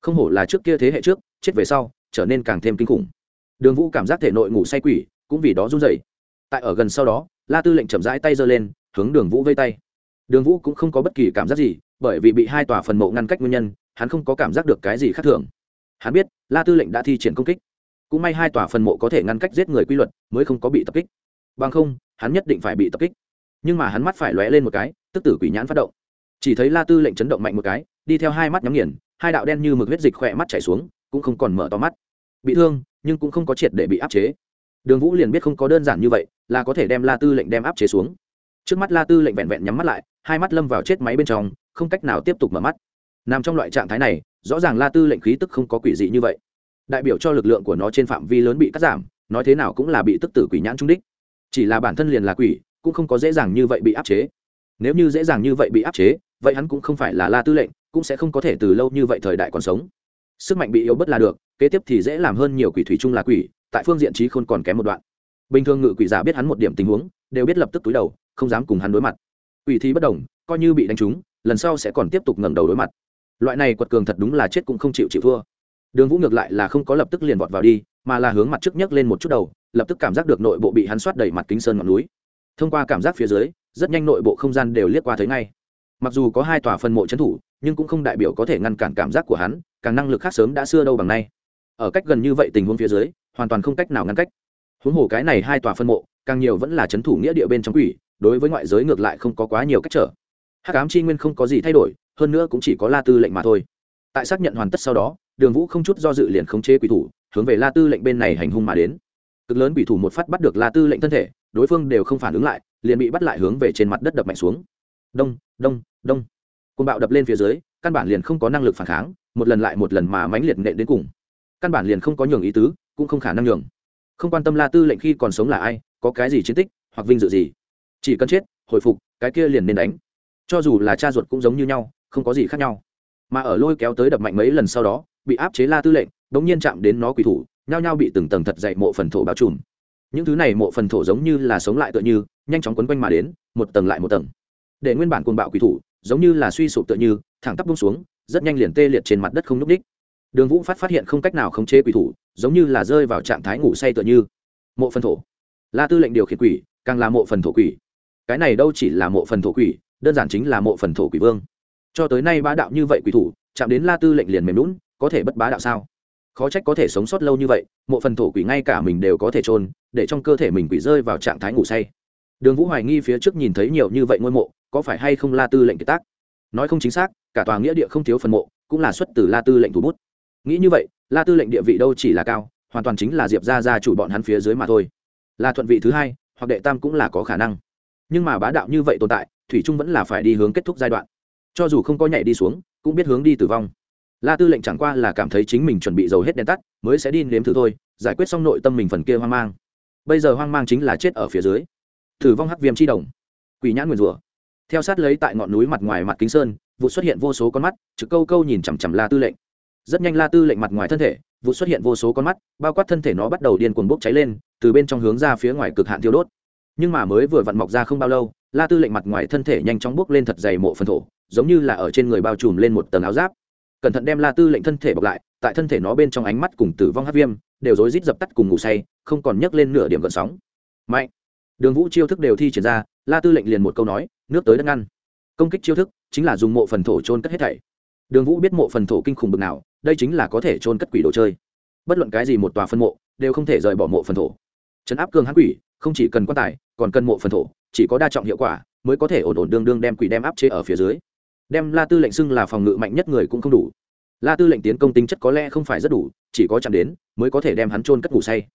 Không hổ là trước kia thế hệ trước, chết về sau, trở nên càng thêm kinh khủng đường vũ cảm giác thể nội ngủ say quỷ, cũng vì đó run rẩy. Tại ở gần sau đó, la tư lệnh chậm rãi tay giơ lên, hướng đường vũ vây tay. Đường vũ cũng không có bất kỳ cảm giác gì, bởi vì bị hai tòa phần mộ ngăn cách nguyên nhân, hắn không có cảm giác được cái gì khác thường. Hắn biết, la tư lệnh đã thi triển công kích. Cũng may hai tòa phần mộ có thể ngăn cách giết người quy luật, mới không có bị tập kích. Bằng không, hắn nhất định phải bị tập kích. Nhưng mà hắn mắt phải lóe lên một cái, tức tử quỷ nhãn phát động. Chỉ thấy la tư lệnh chấn động mạnh một cái, đi theo hai mắt nhắm nghiền, hai đạo đen như mực huyết dịch khỏe mắt chảy xuống, cũng không còn mở to mắt. Bị thương nhưng cũng không có triệt để bị áp chế. Đường vũ liền biết không có đơn giản như vậy, là có thể đem la tư lệnh đem áp chế xuống. Trước mắt la tư lệnh vẹn vẹn nhắm mắt lại, hai mắt lâm vào chết máy bên trong, không cách nào tiếp tục mở mắt. Nằm trong loại trạng thái này, rõ ràng la tư lệnh khí tức không có quỷ dị như vậy. Đại biểu cho lực lượng của nó trên phạm vi lớn bị cắt giảm, nói thế nào cũng là bị tức tử quỷ nhãn trung đích. Chỉ là bản thân liền là quỷ, cũng không có dễ dàng như vậy bị áp chế. Nếu như dễ dàng như vậy bị áp chế, vậy hắn cũng không phải là la tư lệnh, cũng sẽ không có thể từ lâu như vậy thời đại còn sống sức mạnh bị yếu bất là được, kế tiếp thì dễ làm hơn nhiều quỷ thủy chung là quỷ, tại phương diện trí khôn còn kém một đoạn. Bình thường ngự quỷ giả biết hắn một điểm tình huống, đều biết lập tức túi đầu, không dám cùng hắn đối mặt. Quỷ thi bất đồng, coi như bị đánh trúng, lần sau sẽ còn tiếp tục ngẩng đầu đối mặt. Loại này quật cường thật đúng là chết cũng không chịu chịu thua. Đường vũ ngược lại là không có lập tức liền vọt vào đi, mà là hướng mặt trước nhấc lên một chút đầu, lập tức cảm giác được nội bộ bị hắn soát đầy mặt kính sơn ngọn núi. Thông qua cảm giác phía dưới, rất nhanh nội bộ không gian đều liếc qua thấy ngay. Mặc dù có hai tòa phân mộ trấn thủ nhưng cũng không đại biểu có thể ngăn cản cảm giác của hắn, càng năng lực khác sớm đã xưa đâu bằng nay. Ở cách gần như vậy tình huống phía dưới, hoàn toàn không cách nào ngăn cách. Huống hồ cái này hai tòa phân mộ, càng nhiều vẫn là c h ấ n thủ nghĩa địa bên trong quỷ, đối với ngoại giới ngược lại không có quá nhiều cách trở. Hắc ám chi nguyên không có gì thay đổi, hơn nữa cũng chỉ có la tư lệnh mà thôi. Tại xác nhận hoàn tất sau đó, đường vũ không chút do dự liền khống chế quỷ thủ, hướng về la tư lệnh bên này hành hung mà đến. Cực lớn quỷ thủ một phát bắt được la tư lệnh thân thể, đối phương đều không phản ứng lại, liền bị bắt lại hướng về trên mặt đất đập mạnh xuống. Đông đông đông côn bạo đập lên phía dưới, căn bản liền không có năng lực phản kháng, một lần lại một lần mà mãnh liệt nện đến cùng. Căn bản liền không có nhường ý tứ, cũng không khả năng nhường. Không quan tâm la tư lệnh khi còn sống là ai, có cái gì chiến tích, hoặc vinh dự gì. Chỉ cần chết, hồi phục, cái kia liền nên đánh. Cho dù là cha ruột cũng giống như nhau, không có gì khác nhau. Mà ở lôi kéo tới đập mạnh mấy lần sau đó, bị áp chế la tư lệnh đ ỗ n g nhiên chạm đến nó quỷ thủ, nhao nhao bị từng tầng thật dậy mộ phần thổ bao trùm. Những thứ này mộ phần thổ giống như là sống lại tựa như, nhanh chóng quấn quanh mà đến, một tầng lại một tầng. Để nguyên bản cuồng bạo quỷ thủ giống như là suy sụp tựa như, thẳng tắp bung xuống, rất nhanh liền tê liệt trên mặt đất không n ú c ních đường vũ phát phát hiện không cách nào khống chế quỷ thủ, giống như là rơi vào trạng thái ngủ say tựa như. Mộ phần thổ. La tư lệnh điều khiển quỷ, càng là mộ phần thổ quỷ. Cái này đâu chỉ là mộ phần thổ quỷ, đơn giản chính là mộ phần thổ quỷ vương. Cho tới nay bá đạo như vậy quỷ thủ, chạm đến la tư lệnh liền mềm lún có thể bất bá đạo sao? Khó trách có thể sống sót lâu như vậy, mộ phần thổ quỷ ngay cả mình đều có thể trôn để trong cơ thể mình quỷ rơi vào trạng thái ngủ say. Đường vũ hoài nghi phía trước nhìn thấy nhiều như vậy ngôi mộ có phải hay không la tư lệnh kiệt tác? Nói không chính xác, cả tòa nghĩa địa không thiếu phần mộ, cũng là xuất từ la tư lệnh thủ bút. Nghĩ như vậy, la tư lệnh địa vị đâu chỉ là cao, hoàn toàn chính là diệp ra ra chủ bọn hắn phía dưới mà thôi. Là thuận vị thứ hai, hoặc đệ tam cũng là có khả năng. Nhưng mà bá đạo như vậy tồn tại, thủy trung vẫn là phải đi hướng kết thúc giai đoạn. Cho dù không có nhảy đi xuống, cũng biết hướng đi tử vong. La tư lệnh chẳng qua là cảm thấy chính mình chuẩn bị dầu hết đèn tắt, mới sẽ đi nếm thử thôi, giải quyết xong nội tâm mình phần kia hoang mang. Bây giờ hoang mang chính là chết ở phía dưới. Thử vong hắc viêm chi đồng. Quỷ nhãn nguyền rủa theo sát lấy tại ngọn núi mặt ngoài mặt kính sơn, vụ xuất hiện vô số con mắt, trực câu câu nhìn chằm chằm la tư lệnh. Rất nhanh la tư lệnh mặt ngoài thân thể, vụ xuất hiện vô số con mắt, bao quát thân thể nó bắt đầu điên cuồng bốc cháy lên, từ bên trong hướng ra phía ngoài cực hạn thiêu đốt. Nhưng mà mới vừa vặn mọc ra không bao lâu, la tư lệnh mặt ngoài thân thể nhanh chóng bốc lên thật dày mộ phần thổ, giống như là ở trên người bao trùm lên một tầng áo giáp. Cẩn thận đem la tư lệnh thân thể bọc lại, tại thân thể nó bên trong ánh mắt cùng tử vong hát viêm, đều rối rít dập tắt cùng ngủ say, không còn nhấc lên nửa điểm gợn sóng. Mạnh! Đường vũ chiêu thức đều thi triển ra la tư lệnh liền một câu nói, nước tới đất ngăn. Công kích chiêu thức chính là dùng mộ phần thổ trôn cất hết thảy. Đường vũ biết mộ phần thổ kinh khủng bực nào, đây chính là có thể trôn cất quỷ đồ chơi. Bất luận cái gì một tòa phân mộ, đều không thể rời bỏ mộ phần thổ. Trấn áp cường hãn quỷ, không chỉ cần quan tài, còn cần mộ phần thổ, chỉ có đa trọng hiệu quả mới có thể ổn ổn đương đương đem quỷ đem áp chế ở phía dưới. Đem la tư lệnh xưng là phòng ngự mạnh nhất người cũng không đủ. La tư lệnh tiến công tính chất có lẽ không phải rất đủ, chỉ có chạm đến mới có thể đem hắn trôn cất ngủ say.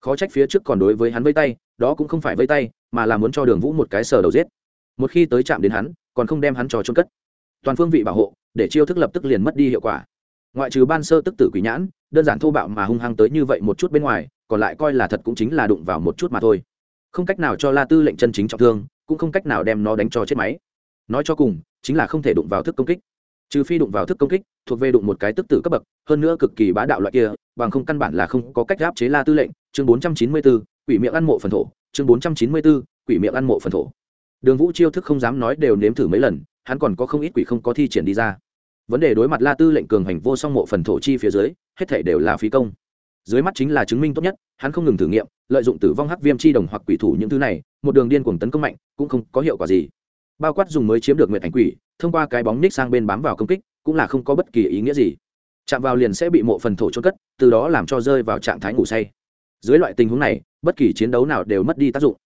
Khó trách phía trước còn đối với hắn vây tay đó cũng không phải vây tay, mà là muốn cho đường vũ một cái sờ đầu giết. Một khi tới chạm đến hắn, còn không đem hắn trò trôn cất. Toàn phương vị bảo hộ, để chiêu thức lập tức liền mất đi hiệu quả. Ngoại trừ ban sơ tức tử quỷ nhãn, đơn giản thô bạo mà hung hăng tới như vậy một chút bên ngoài, còn lại coi là thật cũng chính là đụng vào một chút mà thôi. Không cách nào cho la tư lệnh chân chính trọng thương, cũng không cách nào đem nó đánh cho chết máy. Nói cho cùng, chính là không thể đụng vào thức công kích. Trừ phi đụng vào thức công kích, thuộc về đụng một cái tức tử cấp bậc, hơn nữa cực kỳ bá đạo loại kia, bằng không căn bản là không có cách áp chế la tư lệnh. Chương bốn trăm chín mươi bốn quỷ miệng ăn mộ phần thổ, chương bốn trăm chín mươi bốn quỷ miệng ăn mộ phần thổ. Đường vũ chiêu thức không dám nói đều nếm thử mấy lần, hắn còn có không ít quỷ không có thi triển đi ra. Vấn đề đối mặt la tư lệnh cường hành vô song mộ phần thổ chi phía dưới, hết thể đều là phí công. Dưới mắt chính là chứng minh tốt nhất, hắn không ngừng thử nghiệm, lợi dụng tử vong hắc viêm chi đồng hoặc quỷ thủ những thứ này, một đường điên cuồng tấn công mạnh, cũng không có hiệu quả gì. Bao quát dùng mới chiếm được nguyện ảnh quỷ, thông qua cái bóng ních sang bên bám vào công kích, cũng là không có bất kỳ ý nghĩa gì. Chạm vào liền sẽ bị mộ phần thổ chốt cất, từ đó làm cho rơi vào trạng thái ngủ say. Dưới loại tình huống này bất kỳ chiến đấu nào đều mất đi tác dụng.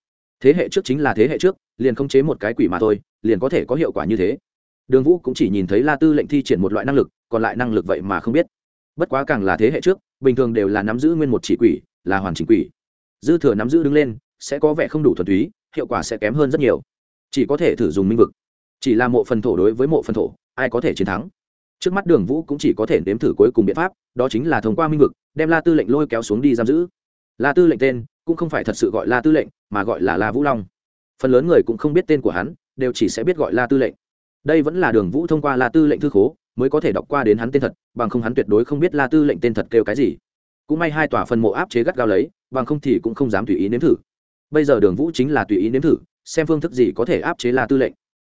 Thế hệ trước chính là thế hệ trước, liền không chế một cái quỷ mà thôi, liền có thể có hiệu quả như thế. Đường vũ cũng chỉ nhìn thấy la tư lệnh thi triển một loại năng lực, còn lại năng lực vậy mà không biết. Bất quá càng là thế hệ trước, bình thường đều là nắm giữ nguyên một chỉ quỷ, là hoàn chỉnh quỷ. Dư thừa nắm giữ đứng lên, sẽ có vẻ không đủ thuần túy, hiệu quả sẽ kém hơn rất nhiều. Chỉ có thể thử dùng minh vực. Chỉ là mộ phần thổ đối với mộ phần thổ, ai có thể chiến thắng? Trước mắt đường vũ cũng chỉ có thể nếm thử cuối cùng biện pháp, đó chính là thông qua minh vực, đem la tư lệnh lôi kéo xuống đi giam giữ. La tư lệnh tên cũng không phải thật sự gọi la tư lệnh, mà gọi là la vũ long. Phần lớn người cũng không biết tên của hắn, đều chỉ sẽ biết gọi la tư lệnh. Đây vẫn là đường vũ thông qua la tư lệnh thư khố, mới có thể đọc qua đến hắn tên thật, bằng không hắn tuyệt đối không biết la tư lệnh tên thật kêu cái gì. Cũng may hai tòa phần mộ áp chế gắt gao lấy, bằng không thì cũng không dám tùy ý nếm thử. Bây giờ đường vũ chính là tùy ý nếm thử, xem phương thức gì có thể áp chế la tư lệnh.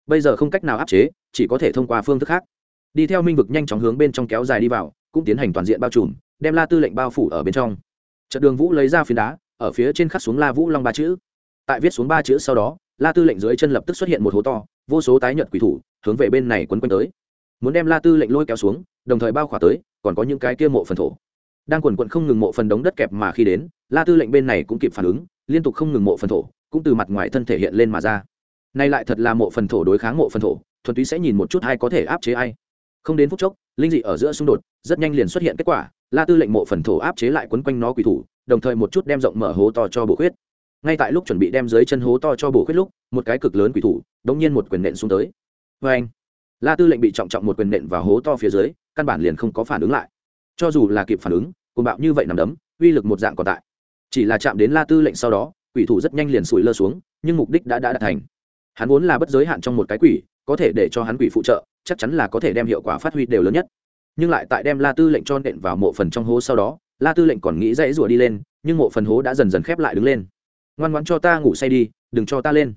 Bây giờ không cách nào áp chế, chỉ có thể thông qua phương thức khác. Đi theo minh vực nhanh chóng hướng bên trong kéo dài đi vào, cũng tiến hành toàn diện bao trùm, đem la tư lệnh bao phủ ở bên trong. Trận đường vũ lấy ra phiến đá ở phía trên khắc xuống la vũ long ba chữ. Tại viết xuống ba chữ sau đó, la tư lệnh dưới chân lập tức xuất hiện một hố to, vô số tái nhợt quỷ thủ hướng về bên này quấn quanh tới. Muốn đem la tư lệnh lôi kéo xuống, đồng thời bao khỏa tới, còn có những cái kia mộ phần thổ. Đang quần quận không ngừng mộ phần đống đất kẹp mà khi đến, la tư lệnh bên này cũng kịp phản ứng, liên tục không ngừng mộ phần thổ, cũng từ mặt ngoài thân thể hiện lên mà ra. Nay lại thật là mộ phần thổ đối kháng mộ phần thổ, thuần túy sẽ nhìn một chút ai có thể áp chế ai. Không đến phút chốc, linh dị ở giữa xung đột, rất nhanh liền xuất hiện kết quả la tư lệnh mộ phần thổ áp chế lại quấn quanh nó quỷ thủ, đồng thời một chút đem rộng mở hố to cho bổ khuyết. Ngay tại lúc chuẩn bị đem dưới chân hố to cho bổ khuyết lúc, một cái cực lớn quỷ thủ đống nhiên một quyền nện xuống tới. Vê anh la tư lệnh bị trọng trọng một quyền nện vào hố to phía dưới, căn bản liền không có phản ứng lại. Cho dù là kịp phản ứng cùng bạo như vậy nằm đấm, uy lực một dạng còn tại. Chỉ là chạm đến la tư lệnh sau đó, quỷ thủ rất nhanh liền sủi lơ xuống, nhưng mục đích đã đã đạt thành. Hắn vốn là bất giới hạn trong một cái quỷ, có thể để cho hắn quỷ phụ trợ, chắc chắn là có thể đem hiệu quả phát huy đều lớn nhất nhưng lại tại đem la tư lệnh cho nện vào mộ phần trong hố sau đó, la tư lệnh còn nghĩ dãy rủa đi lên, nhưng mộ phần hố đã dần dần khép lại đứng lên. Ngoan ngoãn cho ta ngủ say đi, đừng cho ta lên.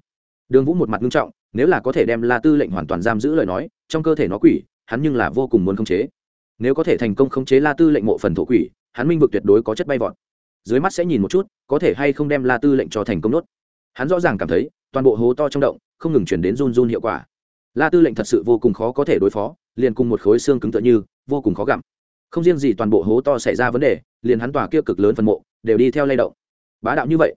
Đường vũ một mặt nghiêm trọng, nếu là có thể đem la tư lệnh hoàn toàn giam giữ lời nói, trong cơ thể nó quỷ, hắn nhưng là vô cùng muốn khống chế. Nếu có thể thành công khống chế la tư lệnh mộ phần thổ quỷ, hắn minh vực tuyệt đối có chất bay vọt. Dưới mắt sẽ nhìn một chút, có thể hay không đem la tư lệnh cho thành công nốt. Hắn rõ ràng cảm thấy, toàn bộ hố to trong động, không ngừng chuyển đến run run hiệu quả. La tư lệnh thật sự vô cùng khó có thể đối phó liền cùng một khối xương cứng tựa như, vô cùng khó gặm. Không riêng gì toàn bộ hố to xảy ra vấn đề, liền hắn tòa kia cực lớn phần mộ, đều đi theo lay động. Bá đạo như vậy,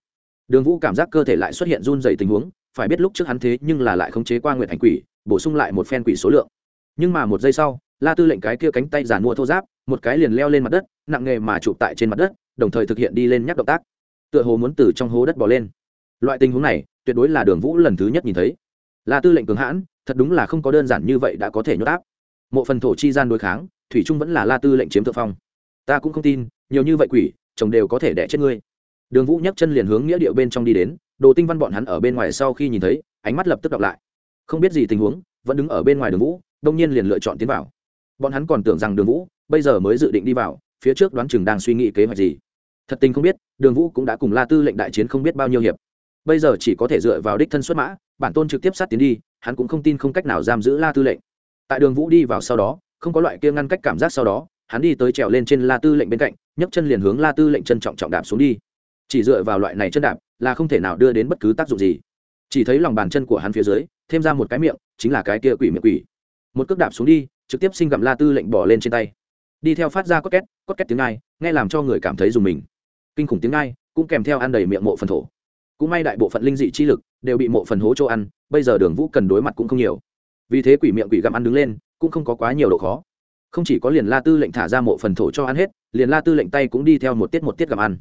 đường vũ cảm giác cơ thể lại xuất hiện run dày tình huống, phải biết lúc trước hắn thế nhưng là lại khống chế qua nguyện thành quỷ, bổ sung lại một phen quỷ số lượng. Nhưng mà một giây sau, la tư lệnh cái kia cánh tay giàn mua thô giáp, một cái liền leo lên mặt đất, nặng nghề mà chụp tại trên mặt đất, đồng thời thực hiện đi lên nhắc động tác. Tựa hồ muốn từ trong hố đất bỏ lên. Loại tình huống này, tuyệt đối là đường vũ lần thứ nhất nhìn thấy. La tư lệnh cường hãn, thật đúng là không có đơn giản như vậy đã có thể nhốt áp mộ phần thổ chi gian đối kháng, thủy trung vẫn là la tư lệnh chiếm thượng phong. Ta cũng không tin, nhiều như vậy quỷ, chồng đều có thể đẻ chết ngươi. Đường vũ nhấc chân liền hướng nghĩa địa bên trong đi đến, đồ tinh văn bọn hắn ở bên ngoài sau khi nhìn thấy, ánh mắt lập tức đọc lại. Không biết gì tình huống, vẫn đứng ở bên ngoài đường vũ, đông nhiên liền lựa chọn tiến vào. Bọn hắn còn tưởng rằng đường vũ, bây giờ mới dự định đi vào, phía trước đoán chừng đang suy nghĩ kế hoạch gì. Thật tình không biết, đường vũ cũng đã cùng la tư lệnh đại chiến không biết bao nhiêu hiệp. Bây giờ chỉ có thể dựa vào đích thân xuất mã, bản tôn trực tiếp sát tiến đi, hắn cũng không tin không cách nào giam giữ la tư lệnh tại đường vũ đi vào sau đó, không có loại kia ngăn cách cảm giác sau đó, hắn đi tới trèo lên trên la tư lệnh bên cạnh, nhấc chân liền hướng la tư lệnh chân trọng trọng đạp xuống đi. Chỉ dựa vào loại này chân đạp là không thể nào đưa đến bất cứ tác dụng gì. Chỉ thấy lòng bàn chân của hắn phía dưới, thêm ra một cái miệng, chính là cái kia quỷ miệng quỷ. Một cước đạp xuống đi, trực tiếp sinh gặm la tư lệnh bỏ lên trên tay. Đi theo phát ra cốt két cốt két tiếng ngai, nghe làm cho người cảm thấy dùng mình. Kinh khủng tiếng ngai, cũng kèm theo ăn đầy miệng mộ phần thổ. Cũng may đại bộ phận linh dị chi lực đều bị mộ phần hố chỗ ăn, bây giờ đường vũ cần đối mặt cũng không nhiều vì thế quỷ miệng quỷ gặm ăn đứng lên, cũng không có quá nhiều độ khó. Không chỉ có liền la tư lệnh thả ra mộ phần thổ cho ăn hết, liền la tư lệnh tay cũng đi theo một tiết một tiết gặm ăn.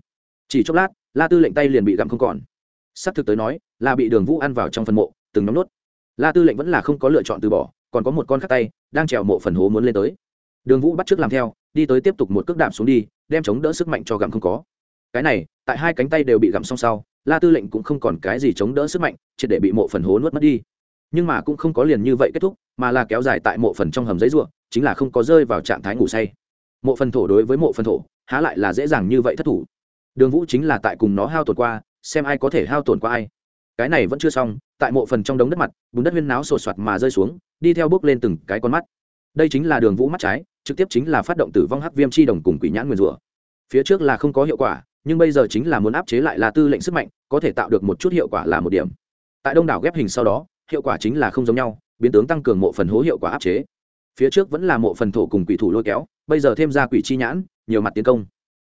Chỉ chốc lát, la tư lệnh tay liền bị gặm không còn. S ắ c thực tới nói, là bị đường vũ ăn vào trong phần mộ, từng nóng nốt la tư lệnh vẫn là không có lựa chọn từ bỏ, còn có một con khắc tay đang trèo mộ phần hố muốn lên tới. Đường vũ bắt t r ư ớ c làm theo, đi tới tiếp tục một cước đạp xuống đi, đem chống đỡ sức mạnh cho gặm không có. Cái này, tại hai cánh tay đều bị gặm xong sau, la tư lệnh cũng không còn cái gì chống đỡ sức mạnh, triệt để bị mộ phần hố nuốt mất đi nhưng mà cũng không có liền như vậy kết thúc, mà là kéo dài tại mộ phần trong hầm giấy ruộng, chính là không có rơi vào trạng thái ngủ say. Mộ phần thổ đối với mộ phần thổ, há lại là dễ dàng như vậy thất thủ. Đường vũ chính là tại cùng nó hao tổn qua, xem ai có thể hao tổn qua ai. Cái này vẫn chưa xong, tại mộ phần trong đống đất mặt, bùn đất huyên náo sột soạt mà rơi xuống, đi theo bước lên từng cái con mắt. Đây chính là đường vũ mắt trái, trực tiếp chính là phát động tử vong hắc viêm chi đồng cùng quỷ nhãn nguyên rủa. Phía trước là không có hiệu quả, nhưng bây giờ chính là muốn áp chế lại là tư lệnh sức mạnh, có thể tạo được một chút hiệu quả là một điểm. Tại đông đảo ghép hình sau đó hiệu quả chính là không giống nhau, biến tướng tăng cường mộ phần hố hiệu quả áp chế. Phía trước vẫn là mộ phần thổ cùng quỷ thủ lôi kéo, bây giờ thêm ra quỷ chi nhãn, nhiều mặt tiến công.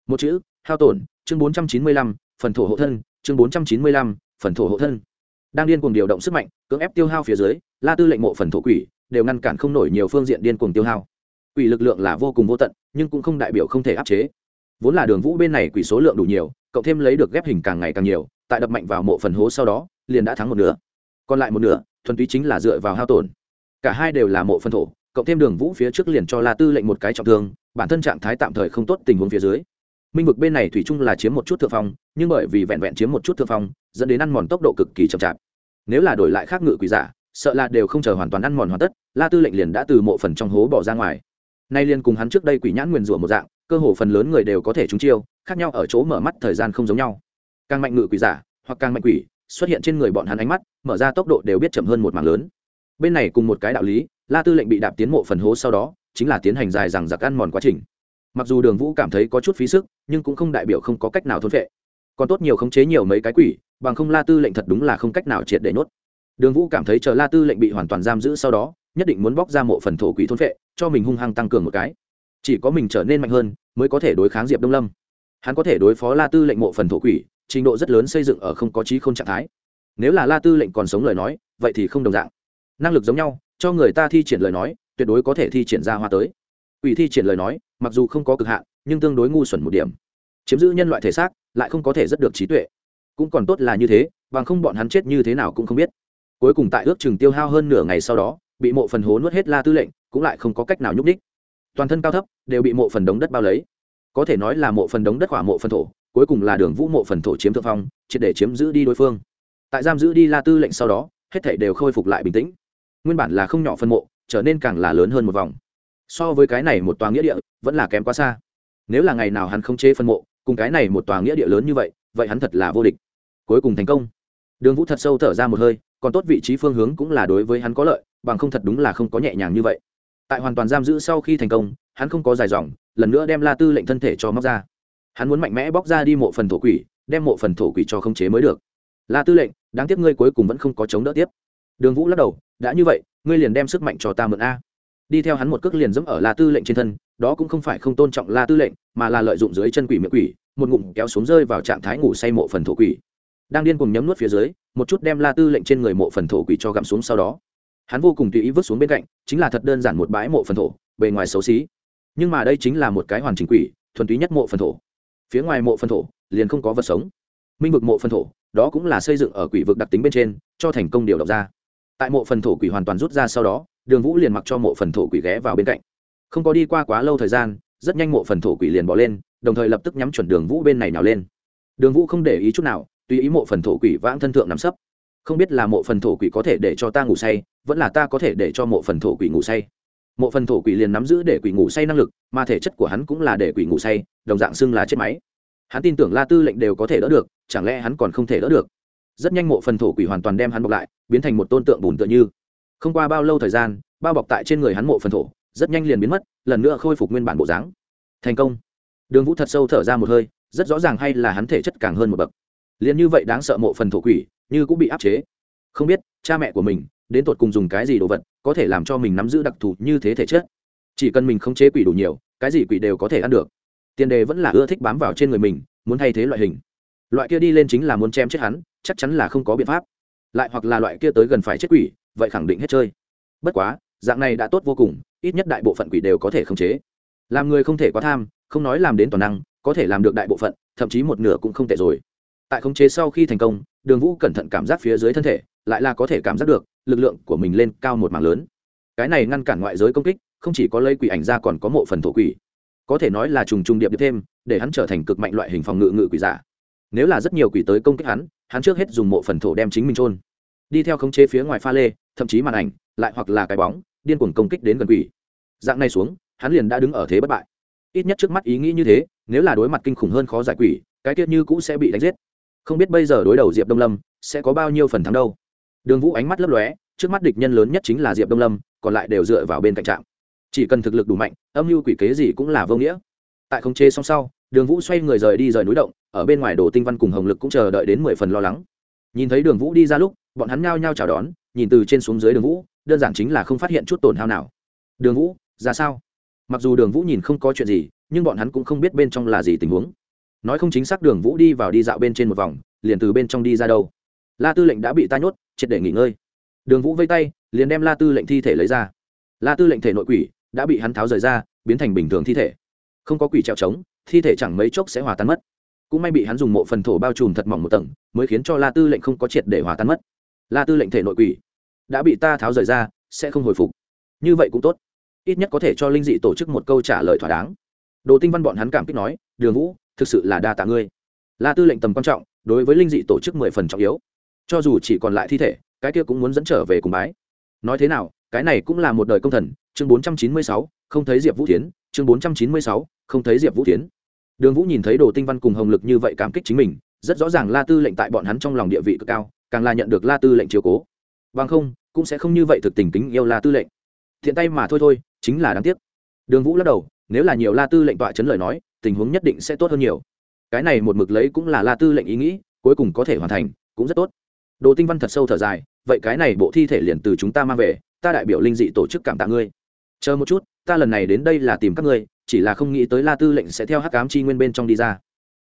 Một chữ, hao tổn, chương bốn trăm chín mươi lăm, phần thổ hộ thân, chương bốn trăm chín mươi lăm, phần thổ hộ thân. Đang điên cuồng điều động sức mạnh, cưỡng ép tiêu hao phía dưới, la tư lệnh mộ phần thổ quỷ, đều ngăn cản không nổi nhiều phương diện điên cuồng tiêu hao. Quỷ lực lượng là vô cùng vô tận, nhưng cũng không đại biểu không thể áp chế. Vốn là đường vũ bên này quỷ số lượng đủ nhiều cộng thêm lấy được ghép hình càng ngày càng nhiều, tại đập mạnh vào mộ phần hố sau đó, liền đã thắng một nửa còn lại một nửa, thuần túy chính là dựa vào hao tổn. Cả hai đều là mộ phân thổ, cộng thêm đường vũ phía trước liền cho la tư lệnh một cái trọng thương, bản thân trạng thái tạm thời không tốt tình huống phía dưới. Minh vực bên này thủy chung là chiếm một chút thượng phong, nhưng bởi vì vẹn vẹn chiếm một chút thượng phong, dẫn đến ăn mòn tốc độ cực kỳ chậm chạp. Nếu là đổi lại khác ngự quỷ giả, sợ là đều không chờ hoàn toàn ăn mòn hoàn tất, la tư lệnh liền đã từ mộ phần trong hố bỏ ra ngoài. Nay liền cùng hắn trước đây quỷ nhãn nguyền rủa một dạng, cơ hồ phần lớn người đều có thể trúng chiêu, khác nhau ở chỗ mở mắt thời gian không giống nhau. Càng mạnh ngự quỷ giả, hoặc càng mạnh quỷ xuất hiện trên người bọn hắn ánh mắt, mở ra tốc độ đều biết chậm hơn một mảng lớn. Bên này cùng một cái đạo lý, la tư lệnh bị đạp tiến mộ phần hố sau đó, chính là tiến hành dài rằng giặc ăn mòn quá trình. Mặc dù đường vũ cảm thấy có chút phí sức, nhưng cũng không đại biểu không có cách nào thôn vệ còn tốt nhiều khống chế nhiều mấy cái quỷ, bằng không la tư lệnh thật đúng là không cách nào triệt để nhốt. Đường vũ cảm thấy chờ la tư lệnh bị hoàn toàn giam giữ sau đó, nhất định muốn bóc ra mộ phần thổ quỷ thôn vệ cho mình hung hăng tăng cường một cái. Chỉ có mình trở nên mạnh hơn, mới có thể đối kháng diệp đông lâm. Hắn có thể đối phó la tư lệnh mộ phần thổ quỷ trình độ rất lớn xây dựng ở không có trí không trạng thái. Nếu là la tư lệnh còn sống lời nói, vậy thì không đồng dạng. Năng lực giống nhau, cho người ta thi triển lời nói, tuyệt đối có thể thi triển ra hoa tới. Ủy thi triển lời nói, mặc dù không có cực hạn, nhưng tương đối ngu xuẩn một điểm. Chiếm giữ nhân loại thể xác, lại không có thể rất được trí tuệ. Cũng còn tốt là như thế, bằng không bọn hắn chết như thế nào cũng không biết. Cuối cùng tại ước chừng tiêu hao hơn nửa ngày sau đó, bị mộ phần hố nuốt hết la tư lệnh, cũng lại không có cách nào nhúc đích toàn thân cao thấp, đều bị mộ phần đống đất bao lấy. Có thể nói là mộ phần đống đất hỏa mộ phần thổ cuối cùng là đường vũ mộ phần thổ chiếm thượng phong, triệt để chiếm giữ đi đối phương. Tại giam giữ đi la tư lệnh sau đó, hết thể đều khôi phục lại bình tĩnh. Nguyên bản là không nhỏ phân mộ, trở nên càng là lớn hơn một vòng. So với cái này một tòa nghĩa địa, vẫn là kém quá xa. Nếu là ngày nào hắn không chế phân mộ, cùng cái này một tòa nghĩa địa lớn như vậy vậy hắn thật là vô địch. Cuối cùng thành công. Đường vũ thật sâu thở ra một hơi, còn tốt vị trí phương hướng cũng là đối với hắn có lợi, bằng không thật đúng là không có nhẹ nhàng như vậy. Tại hoàn toàn giam giữ sau khi thành công, hắn không có dài dòng, lần nữa đem la tư lệnh thân thể cho móc ra hắn muốn mạnh mẽ bóc ra đi mộ phần thổ quỷ, đem mộ phần thổ quỷ cho khống chế mới được. La tư lệnh, đáng tiếc ngươi cuối cùng vẫn không có chống đỡ tiếp. Đường vũ lắc đầu, đã như vậy, ngươi liền đem sức mạnh cho ta mượn a. Đi theo hắn một cước liền dẫm ở la tư lệnh trên thân, đó cũng không phải không tôn trọng la tư lệnh, mà là lợi dụng dưới chân quỷ miệng quỷ, một ngụm kéo xuống rơi vào trạng thái ngủ say mộ phần thổ quỷ. Đang điên cùng nhấm nuốt phía dưới, một chút đem la tư lệnh trên người mộ phần thổ quỷ cho gặm xuống sau đó. Hắn vô cùng tùy ý vứt xuống bên cạnh, chính là thật đơn giản một bãi mộ phần thổ, bề ngoài xấu xí. Nhưng mà đây chính là một cái hoàn chỉnh quỷ, thuần túy nhất mộ phần thổ phía ngoài mộ phân thổ, liền không có vật sống. Minh vực mộ phân thổ, đó cũng là xây dựng ở quỷ vực đặc tính bên trên, cho thành công điều động ra. Tại mộ phần thổ quỷ hoàn toàn rút ra sau đó, đường vũ liền mặc cho mộ phần thổ quỷ ghé vào bên cạnh. Không có đi qua quá lâu thời gian, rất nhanh mộ phần thổ quỷ liền bỏ lên, đồng thời lập tức nhắm chuẩn đường vũ bên này nào lên. Đường vũ không để ý chút nào, tùy ý mộ phần thổ quỷ vãng thân thượng nằm sấp. Không biết là mộ phần thổ quỷ có thể để cho ta ngủ say, vẫn là ta có thể để cho mộ phần thổ quỷ ngủ say mộ phần thổ quỷ liền nắm giữ để quỷ ngủ say năng lực, mà thể chất của hắn cũng là để quỷ ngủ say, đồng dạng xưng là chết máy. Hắn tin tưởng la tư lệnh đều có thể đỡ được, chẳng lẽ hắn còn không thể đỡ được? Rất nhanh mộ phần thổ quỷ hoàn toàn đem hắn bọc lại, biến thành một tôn tượng bùn tựa như. Không qua bao lâu thời gian, bao bọc tại trên người hắn mộ phần thổ, rất nhanh liền biến mất, lần nữa khôi phục nguyên bản bộ dáng. Thành công. Đường vũ thật sâu thở ra một hơi, rất rõ ràng hay là hắn thể chất càng hơn một bậc. Liền như vậy đáng sợ mộ phần thổ quỷ, như cũng bị áp chế. Không biết, cha mẹ của mình, đến tột cùng dùng cái gì đồ vật có thể làm cho mình nắm giữ đặc thù như thế thể chất. Chỉ cần mình không chế quỷ đủ nhiều, cái gì quỷ đều có thể ăn được. Tiền đề vẫn là ưa thích bám vào trên người mình, muốn thay thế loại hình. Loại kia đi lên chính là muốn chém chết hắn, chắc chắn là không có biện pháp. Lại hoặc là loại kia tới gần phải chết quỷ, vậy khẳng định hết chơi. Bất quá, dạng này đã tốt vô cùng, ít nhất đại bộ phận quỷ đều có thể khống chế. Làm người không thể quá tham, không nói làm đến toàn năng, có thể làm được đại bộ phận, thậm chí một nửa cũng không tệ rồi. Tại khống chế sau khi thành công, đường vũ cẩn thận cảm giác phía dưới thân thể, lại là có thể cảm giác được lực lượng của mình lên cao một mảng lớn. Cái này ngăn cản ngoại giới công kích, không chỉ có lấy quỷ ảnh ra còn có mộ phần thổ quỷ. Có thể nói là trùng trùng điệp điệp thêm, để hắn trở thành cực mạnh loại hình phòng ngự ngự quỷ giả. Nếu là rất nhiều quỷ tới công kích hắn hắn trước hết dùng mộ phần thổ đem chính mình trôn đi theo khống chế phía ngoài pha lê, thậm chí màn ảnh, lại hoặc là cái bóng, điên cuồng công kích đến gần quỷ. Dạng này xuống, hắn liền đã đứng ở thế bất bại. Ít nhất trước mắt ý nghĩ như thế, nếu là đối mặt kinh khủng hơn khó giải quỷ, cái tiết như cũ sẽ bị đánh giết. Không biết bây giờ đối đầu diệp đông lâm, sẽ có bao nhiêu phần thắng đâu đường vũ ánh mắt lấp lóe, trước mắt địch nhân lớn nhất chính là diệp đông lâm, còn lại đều dựa vào bên cạnh trạm. Chỉ cần thực lực đủ mạnh, âm mưu quỷ kế gì cũng là vô nghĩa. Tại khống chế xong sau, đường vũ xoay người rời đi rời núi động, ở bên ngoài đồ tinh văn cùng hồng lực cũng chờ đợi đến mười phần lo lắng. Nhìn thấy đường vũ đi ra lúc, bọn hắn nhao nhao chào đón, nhìn từ trên xuống dưới đường vũ, đơn giản chính là không phát hiện chút tổn hao nào. Đường vũ, ra sao? Mặc dù đường vũ nhìn không có chuyện gì, nhưng bọn hắn cũng không biết bên trong là gì tình huống. Nói không chính xác, đường vũ đi vào đi dạo bên trên một vòng, liền từ bên trong đi ra đâu. La tư lệnh đã bị ta nhốt triệt để nghỉ ngơi. Đường vũ vây tay, liền đem la tư lệnh thi thể lấy ra. La tư lệnh thể nội quỷ đã bị hắn tháo rời ra, biến thành bình thường thi thể. Không có quỷ trèo trống, thi thể chẳng mấy chốc sẽ hòa tan mất. Cũng may bị hắn dùng mộ phần thổ bao trùm thật mỏng một tầng, mới khiến cho la tư lệnh không có triệt để hòa tan mất. La tư lệnh thể nội quỷ đã bị ta tháo rời ra, sẽ không hồi phục. Như vậy cũng tốt. Ít nhất có thể cho linh dị tổ chức một câu trả lời thỏa đáng. Đồ tinh văn bọn hắn cảm kích nói, đường vũ, thực sự là đa tạ ngươi. La tư lệnh tầm quan trọng, đối với linh dị tổ chức mười phần trọng yếu cho dù chỉ còn lại thi thể, cái kia cũng muốn dẫn trở về cùng bái. Nói thế nào, cái này cũng là một đời công thần, chương bốn trăm chín mươi sáu, không thấy diệp vũ tiến chương bốn trăm chín mươi sáu, không thấy diệp vũ tiến đường vũ nhìn thấy đồ tinh văn cùng hồng lực như vậy cảm kích chính mình, rất rõ ràng la tư lệnh tại bọn hắn trong lòng địa vị cực cao, càng là nhận được la tư lệnh chiều cố. Bằng không, cũng sẽ không như vậy thực tình kính yêu la tư lệnh. Thiện tay mà thôi thôi, chính là đáng tiếc. Đường vũ lắc đầu, nếu là nhiều la tư lệnh tọa chấn lời nói, tình huống nhất định sẽ tốt hơn nhiều. Cái này một mực lấy cũng là la tư lệnh ý nghĩ, cuối cùng có thể hoàn thành, cũng rất tốt đồ tinh văn thật sâu thở dài, vậy cái này bộ thi thể liền từ chúng ta mang về, ta đại biểu linh dị tổ chức cảm tạ ngươi. Chờ một chút, ta lần này đến đây là tìm các ngươi, chỉ là không nghĩ tới la tư lệnh sẽ theo hắc ám chi nguyên bên trong đi ra.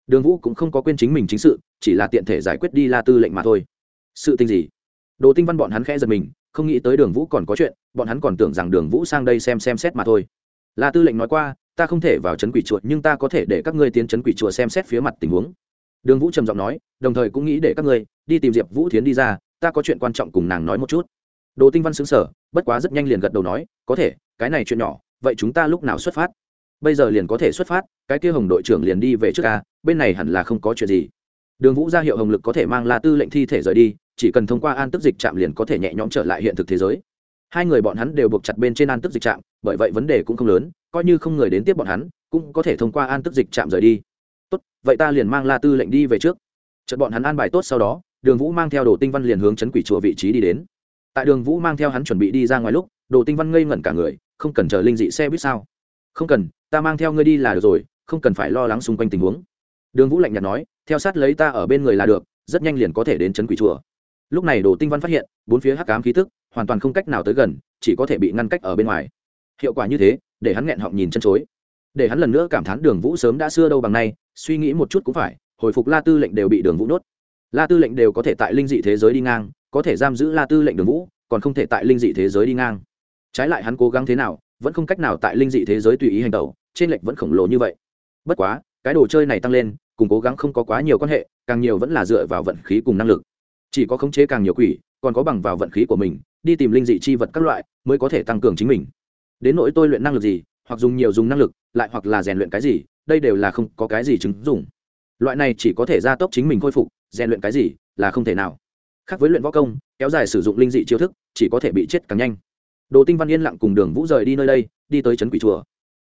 Đường vũ cũng không có quên chính mình chính sự, chỉ là tiện thể giải quyết đi la tư lệnh mà thôi. Sự tình gì? Đồ tinh văn bọn hắn khẽ giật mình, không nghĩ tới đường vũ còn có chuyện, bọn hắn còn tưởng rằng đường vũ sang đây xem xem xét mà thôi. La tư lệnh nói qua, ta không thể vào trấn quỷ chùa, nhưng ta có thể để các ngươi tiến trấn quỷ chùa xem xét phía mặt tình huống đường vũ trầm giọng nói, đồng thời cũng nghĩ để các ngươi đi tìm diệp vũ thiến đi ra, ta có chuyện quan trọng cùng nàng nói một chút. Đồ tinh văn xứng sở bất quá rất nhanh liền gật đầu nói, có thể, cái này chuyện nhỏ, vậy chúng ta lúc nào xuất phát? Bây giờ liền có thể xuất phát, cái kia hồng đội trưởng liền đi về trước ca, bên này hẳn là không có chuyện gì. Đường vũ ra hiệu hồng lực có thể mang la tư lệnh thi thể rời đi, chỉ cần thông qua an tức dịch trạm liền có thể nhẹ nhõm trở lại hiện thực thế giới. Hai người bọn hắn đều buộc chặt bên trên an tức dịch trạm, bởi vậy vấn đề cũng không lớn, coi như không người đến tiếp bọn hắn, cũng có thể thông qua an tức dịch trạm rời đi vậy ta liền mang la tư lệnh đi về trước. Chợt bọn hắn an bài tốt sau đó, đường vũ mang theo đồ tinh văn liền hướng chấn quỷ chùa vị trí đi đến. Tại đường vũ mang theo hắn chuẩn bị đi ra ngoài lúc, đồ tinh văn ngây ngẩn cả người, không cần chờ linh dị xe buýt sao? Không cần, ta mang theo ngươi đi là được rồi, không cần phải lo lắng xung quanh tình huống. Đường vũ lạnh nhạt nói, theo sát lấy ta ở bên người là được, rất nhanh liền có thể đến chấn quỷ chùa. Lúc này đồ tinh văn phát hiện, bốn phía hắc cám khí tức, hoàn toàn không cách nào tới gần, chỉ có thể bị ngăn cách ở bên ngoài. Hiệu quả như thế, để hắn nghẹn họng nhìn chân chối để hắn lần nữa cảm thán đường vũ sớm đã xưa đâu bằng nay, suy nghĩ một chút cũng phải, hồi phục la tư lệnh đều bị đường vũ nốt la tư lệnh đều có thể tại linh dị thế giới đi ngang, có thể giam giữ la tư lệnh đường vũ, còn không thể tại linh dị thế giới đi ngang. Trái lại hắn cố gắng thế nào, vẫn không cách nào tại linh dị thế giới tùy ý hành tẩu trên lệnh vẫn khổng lồ như vậy. Bất quá, cái đồ chơi này tăng lên, cùng cố gắng không có quá nhiều quan hệ, càng nhiều vẫn là dựa vào vận khí cùng năng lực. Chỉ có khống chế càng nhiều quỷ, còn có bằng vào vận khí của mình, đi tìm linh dị chi vật các loại, mới có thể tăng cường chính mình. Đến nỗi tôi luyện năng lực gì, hoặc dùng nhiều dùng năng lực lại hoặc là rèn luyện cái gì, đây đều là không có cái gì chứng dùng loại này chỉ có thể gia tốc chính mình khôi phục, rèn luyện cái gì là không thể nào. Khác với luyện võ công, kéo dài sử dụng linh dị chiêu thức, chỉ có thể bị chết càng nhanh. Đồ tinh văn yên lặng cùng đường vũ rời đi nơi đây, đi tới trấn quỷ chùa.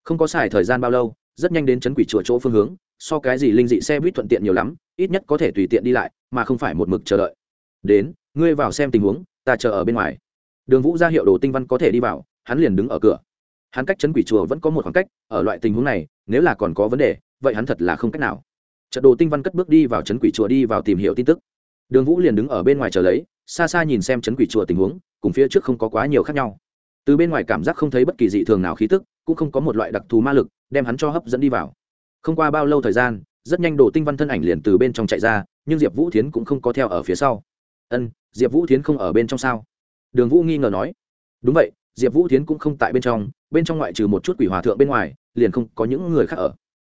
Không có xài thời gian bao lâu, rất nhanh đến trấn quỷ chùa chỗ phương hướng, so cái gì linh dị xe buýt thuận tiện nhiều lắm, ít nhất có thể tùy tiện đi lại, mà không phải một mực chờ đợi. Đến, ngươi vào xem tình huống, ta chờ ở bên ngoài. Đường vũ ra hiệu đồ tinh văn có thể đi vào, hắn liền đứng ở cửa hắn cách chấn quỷ chùa vẫn có một khoảng cách, ở loại tình huống này, nếu là còn có vấn đề, vậy hắn thật là không cách nào. Trận đồ tinh văn cất bước đi vào chấn quỷ chùa đi vào tìm hiểu tin tức. Đường vũ liền đứng ở bên ngoài chờ lấy, xa xa nhìn xem chấn quỷ chùa tình huống, cùng phía trước không có quá nhiều khác nhau. Từ bên ngoài cảm giác không thấy bất kỳ dị thường nào khí tức, cũng không có một loại đặc thù ma lực, đem hắn cho hấp dẫn đi vào. Không qua bao lâu thời gian, rất nhanh đồ tinh văn thân ảnh liền từ bên trong chạy ra, nhưng diệp vũ thiến cũng không có theo ở phía sau. Ân, diệp vũ thiến không ở bên trong sao? Đường vũ nghi ngờ nói. Đúng vậy diệp vũ tiến cũng không tại bên trong bên trong ngoại trừ một chút quỷ hòa thượng bên ngoài, liền không có những người khác ở.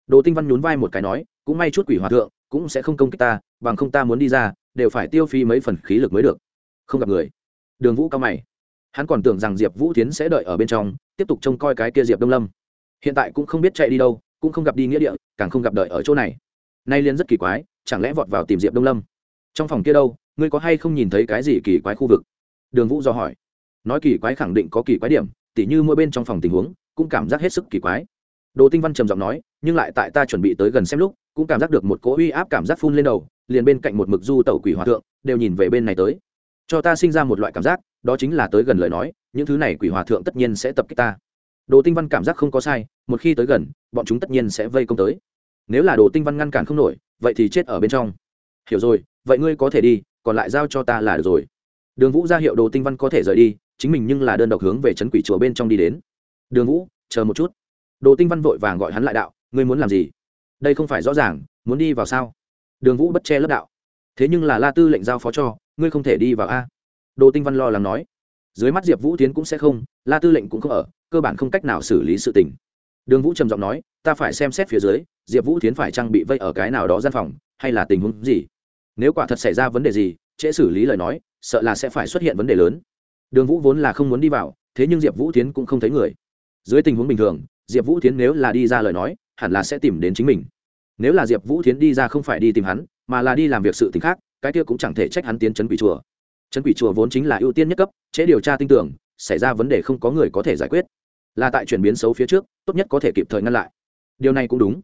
Đồ tinh văn nhún vai một cái nói, cũng may chút quỷ hòa thượng cũng sẽ không công kích ta, bằng không ta muốn đi ra, đều phải tiêu phi mấy phần khí lực mới được. Không gặp người. Đường vũ cao mày. Hắn còn tưởng rằng diệp vũ tiến sẽ đợi ở bên trong, tiếp tục trông coi cái kia diệp đông lâm. Hiện tại cũng không biết chạy đi đâu, cũng không gặp đi nghĩa địa, càng không gặp đợi ở chỗ này. Nay liên rất kỳ quái, chẳng lẽ vọt vào tìm diệp đông lâm? Trong phòng kia đâu, ngươi có hay không nhìn thấy cái gì kỳ quái khu vực? Đường vũ do hỏi nói kỳ quái khẳng định có kỳ quái điểm, tỉ như mỗi bên trong phòng tình huống, cũng cảm giác hết sức kỳ quái. Đồ tinh văn trầm giọng nói, nhưng lại tại ta chuẩn bị tới gần xem lúc, cũng cảm giác được một cỗ uy áp cảm giác phun lên đầu, liền bên cạnh một mực du tẩu quỷ hòa thượng, đều nhìn về bên này tới. Cho ta sinh ra một loại cảm giác, đó chính là tới gần lời nói, những thứ này quỷ hòa thượng tất nhiên sẽ tập kích ta. Đồ tinh văn cảm giác không có sai, một khi tới gần, bọn chúng tất nhiên sẽ vây công tới. Nếu là đồ tinh văn ngăn cản không nổi, vậy thì chết ở bên trong. Hiểu rồi, vậy ngươi có thể đi, còn lại giao cho ta là được rồi. Đường vũ ra hiệu đồ tinh văn có thể rời đi chính mình nhưng là đơn độc hướng về trấn quỷ chùa bên trong đi đến. Đường vũ, chờ một chút. Đồ tinh văn vội vàng gọi hắn lại đạo, ngươi muốn làm gì? Đây không phải rõ ràng, muốn đi vào sao? Đường vũ bất che lớp đạo, thế nhưng là la tư lệnh giao phó cho, ngươi không thể đi vào a. Đồ tinh văn lo lắng nói, dưới mắt diệp vũ tiến cũng sẽ không, la tư lệnh cũng không ở, cơ bản không cách nào xử lý sự tình. Đường vũ trầm giọng nói, ta phải xem xét phía dưới, diệp vũ tiến phải trang bị vây ở cái nào đó gian phòng, hay là tình huống gì? Nếu quả thật xảy ra vấn đề gì, trễ xử lý lời nói, sợ là sẽ phải xuất hiện vấn đề lớn đường vũ vốn là không muốn đi vào, thế nhưng diệp vũ tiến cũng không thấy người. Dưới tình huống bình thường, diệp vũ tiến nếu là đi ra lời nói, hẳn là sẽ tìm đến chính mình. Nếu là diệp vũ tiến đi ra không phải đi tìm hắn, mà là đi làm việc sự t ì n h khác, cái kia cũng chẳng thể trách hắn tiến chấn quỷ chùa. Chấn quỷ chùa vốn chính là ưu tiên nhất cấp chế điều tra tin tưởng, xảy ra vấn đề không có người có thể giải quyết. Là tại chuyển biến xấu phía trước, tốt nhất có thể kịp thời ngăn lại. Điều này cũng đúng.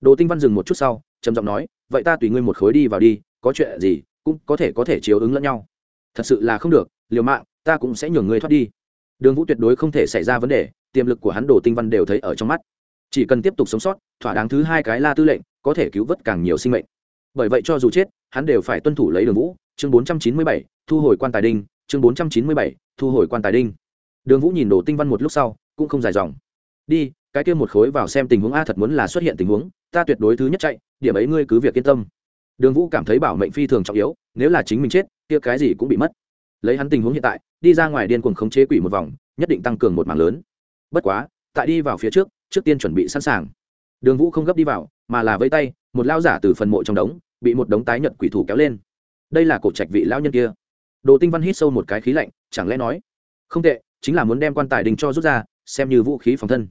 Đồ tinh văn dừng một chút sau, trầm giọng nói, vậy ta tùy ngươi một khối đi vào đi, có chuyện gì, cũng có thể có thể chiếu ứng lẫn nhau. Thật sự là không được, liều mạng ta cũng sẽ nhường ngươi thoát đi. Đường vũ tuyệt đối không thể xảy ra vấn đề, tiềm lực của hắn đồ tinh văn đều thấy ở trong mắt. Chỉ cần tiếp tục sống sót, thỏa đáng thứ hai cái la tư lệnh, có thể cứu vớt càng nhiều sinh mệnh. Bởi vậy cho dù chết, hắn đều phải tuân thủ lấy đường vũ. Chương bốn trăm chín mươi bảy, thu hồi quan tài đinh. Chương bốn trăm chín mươi bảy, thu hồi quan tài đinh. Đường vũ nhìn đồ tinh văn một lúc sau, cũng không dài dòng. Đi, cái kia một khối vào xem tình huống a thật muốn là xuất hiện tình huống, ta tuyệt đối thứ nhất chạy, điểm ấy ngươi cứ việc yên tâm. Đường vũ cảm thấy bảo mệnh phi thường trọng yếu, nếu là chính mình chết, kia cái gì cũng bị mất lấy hắn tình huống hiện tại, đi ra ngoài điên cuồng khống chế quỷ một vòng, nhất định tăng cường một mảng lớn. Bất quá, tại đi vào phía trước trước tiên chuẩn bị sẵn sàng. Đường vũ không gấp đi vào, mà là vây tay, một lao giả từ phần mộ trong đống, bị một đống tái nhật quỷ thủ kéo lên. Đây là cổ trạch vị lao nhân kia. Đồ tinh văn hít sâu một cái khí lạnh, chẳng lẽ nói, không tệ, chính là muốn đem quan tài đình cho rút ra, xem như vũ khí phòng thân.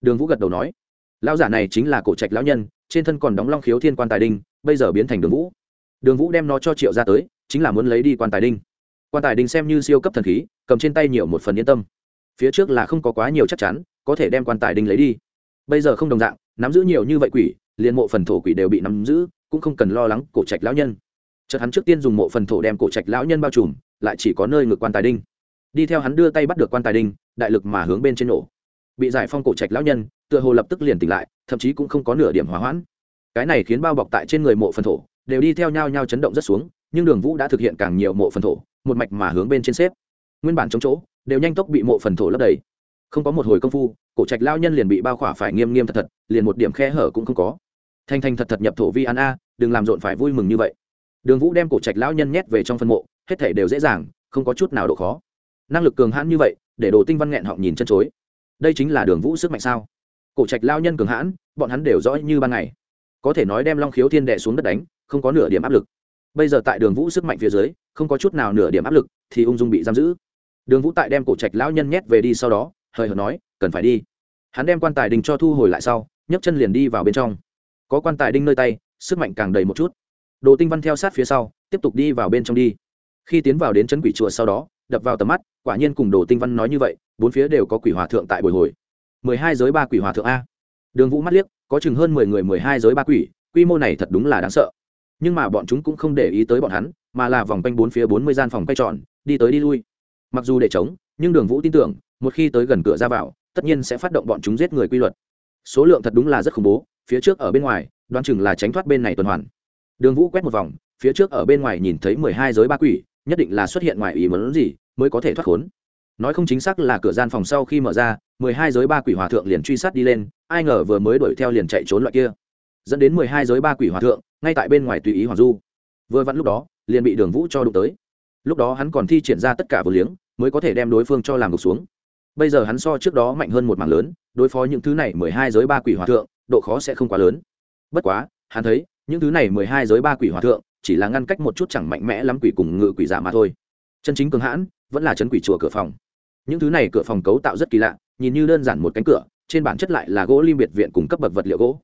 Đường vũ gật đầu nói lao giả này chính là cổ trạch lão nhân, trên thân còn đóng long khiếu thiên quan tài đinh bây giờ biến thành đường vũ. Đường vũ đem nó cho triệu ra tới, chính là muốn lấy đi quan tài đinh quan tài đinh xem như siêu cấp thần khí, cầm trên tay nhiều một phần yên tâm. Phía trước là không có quá nhiều chắc chắn, có thể đem quan tài đinh lấy đi. Bây giờ không đồng dạng, nắm giữ nhiều như vậy quỷ, liền mộ phần thổ quỷ đều bị nắm giữ, cũng không cần lo lắng cổ trạch lão nhân. Chợt hắn trước tiên dùng mộ phần thổ đem cổ trạch lão nhân bao trùm, lại chỉ có nơi ngược quan tài đinh. Đi theo hắn đưa tay bắt được quan tài đinh, đại lực mà hướng bên trên nổ. Bị giải phong cổ trạch lão nhân, tựa hồ lập tức liền tỉnh lại, thậm chí cũng không có nửa điểm hỏa hoãn. Cái này khiến bao bọc tại trên người mộ phần thổ, đều đi theo nhau nhau chấn động rất xuống, nhưng đường vũ đã thực hiện càng nhiều mộ phần thổ một mạch mà hướng bên trên xếp. Nguyên bản chống chỗ, đều nhanh tốc bị mộ phần thổ lấp đầy. Không có một hồi công phu, cổ trạch lao nhân liền bị bao khỏa phải nghiêm nghiêm thật thật, liền một điểm khe hở cũng không có. Thanh thanh thật thật nhập thổ vi an a, đừng làm rộn phải vui mừng như vậy. Đường vũ đem cổ trạch lão nhân nhét về trong phân mộ, hết thể đều dễ dàng, không có chút nào độ khó. Năng lực cường hãn như vậy, để đồ tinh văn nghẹn họ nhìn chân chối. Đây chính là đường vũ sức mạnh sao? Cổ trạch lao nhân cường hãn, bọn hắn đều rõ như ban ngày. Có thể nói đem long khiếu thiên đệ xuống đất đánh, không có nửa điểm áp lực bây giờ tại đường vũ sức mạnh phía dưới, không có chút nào nửa điểm áp lực, thì ung dung bị giam giữ. Đường vũ tại đem cổ trạch lão nhân nhét về đi sau đó hơi hợt nói, cần phải đi. Hắn đem quan tài đình cho thu hồi lại sau, nhấc chân liền đi vào bên trong. Có quan tài đinh nơi tay, sức mạnh càng đầy một chút. Đồ tinh văn theo sát phía sau, tiếp tục đi vào bên trong đi. Khi tiến vào đến chân quỷ chùa sau đó, đập vào tầm mắt, quả nhiên cùng đồ tinh văn nói như vậy, bốn phía đều có quỷ hòa thượng tại bồi hồi. mười hai giới ba quỷ hòa thượng a. Đường vũ mắt liếc, có chừng hơn mười người mười hai giới ba quỷ, quy mô này thật đúng là đáng sợ nhưng mà bọn chúng cũng không để ý tới bọn hắn, mà là vòng quanh bốn phía bốn mươi gian phòng quay tròn, đi tới đi lui. Mặc dù để chống nhưng đường vũ tin tưởng, một khi tới gần cửa ra vào, tất nhiên sẽ phát động bọn chúng giết người quy luật. Số lượng thật đúng là rất khủng bố, phía trước ở bên ngoài, đoán chừng là tránh thoát bên này tuần hoàn. Đường vũ quét một vòng, phía trước ở bên ngoài nhìn thấy mười hai giới ba quỷ, nhất định là xuất hiện ngoài ý muốn gì mới có thể thoát khốn. Nói không chính xác là cửa gian phòng sau khi mở ra, mười hai giới ba quỷ hòa thượng liền truy sát đi lên, ai ngờ vừa mới đuổi theo liền chạy trốn loại kia dẫn đến mười hai giới ba quỷ hòa thượng, ngay tại bên ngoài tùy ý hoàng du. Vừa vặn lúc đó, liền bị đường vũ cho đụng tới. Lúc đó hắn còn thi triển ra tất cả vừa liếng, mới có thể đem đối phương cho làm gục xuống. Bây giờ hắn so trước đó mạnh hơn một mảng lớn, đối phó những thứ này mười hai giới ba quỷ hòa thượng, độ khó sẽ không quá lớn. Bất quá, hắn thấy, những thứ này mười hai giới ba quỷ hòa thượng, chỉ là ngăn cách một chút chẳng mạnh mẽ lắm quỷ cùng ngự quỷ giả mà thôi. Chân chính cường hãn, vẫn là chân quỷ chùa cửa phòng. Những thứ này cửa phòng cấu tạo rất kỳ lạ, nhìn như đơn giản một cánh cửa, trên bản chất lại là gỗ lim biệt viện cùng cấp bậc vật liệu gỗ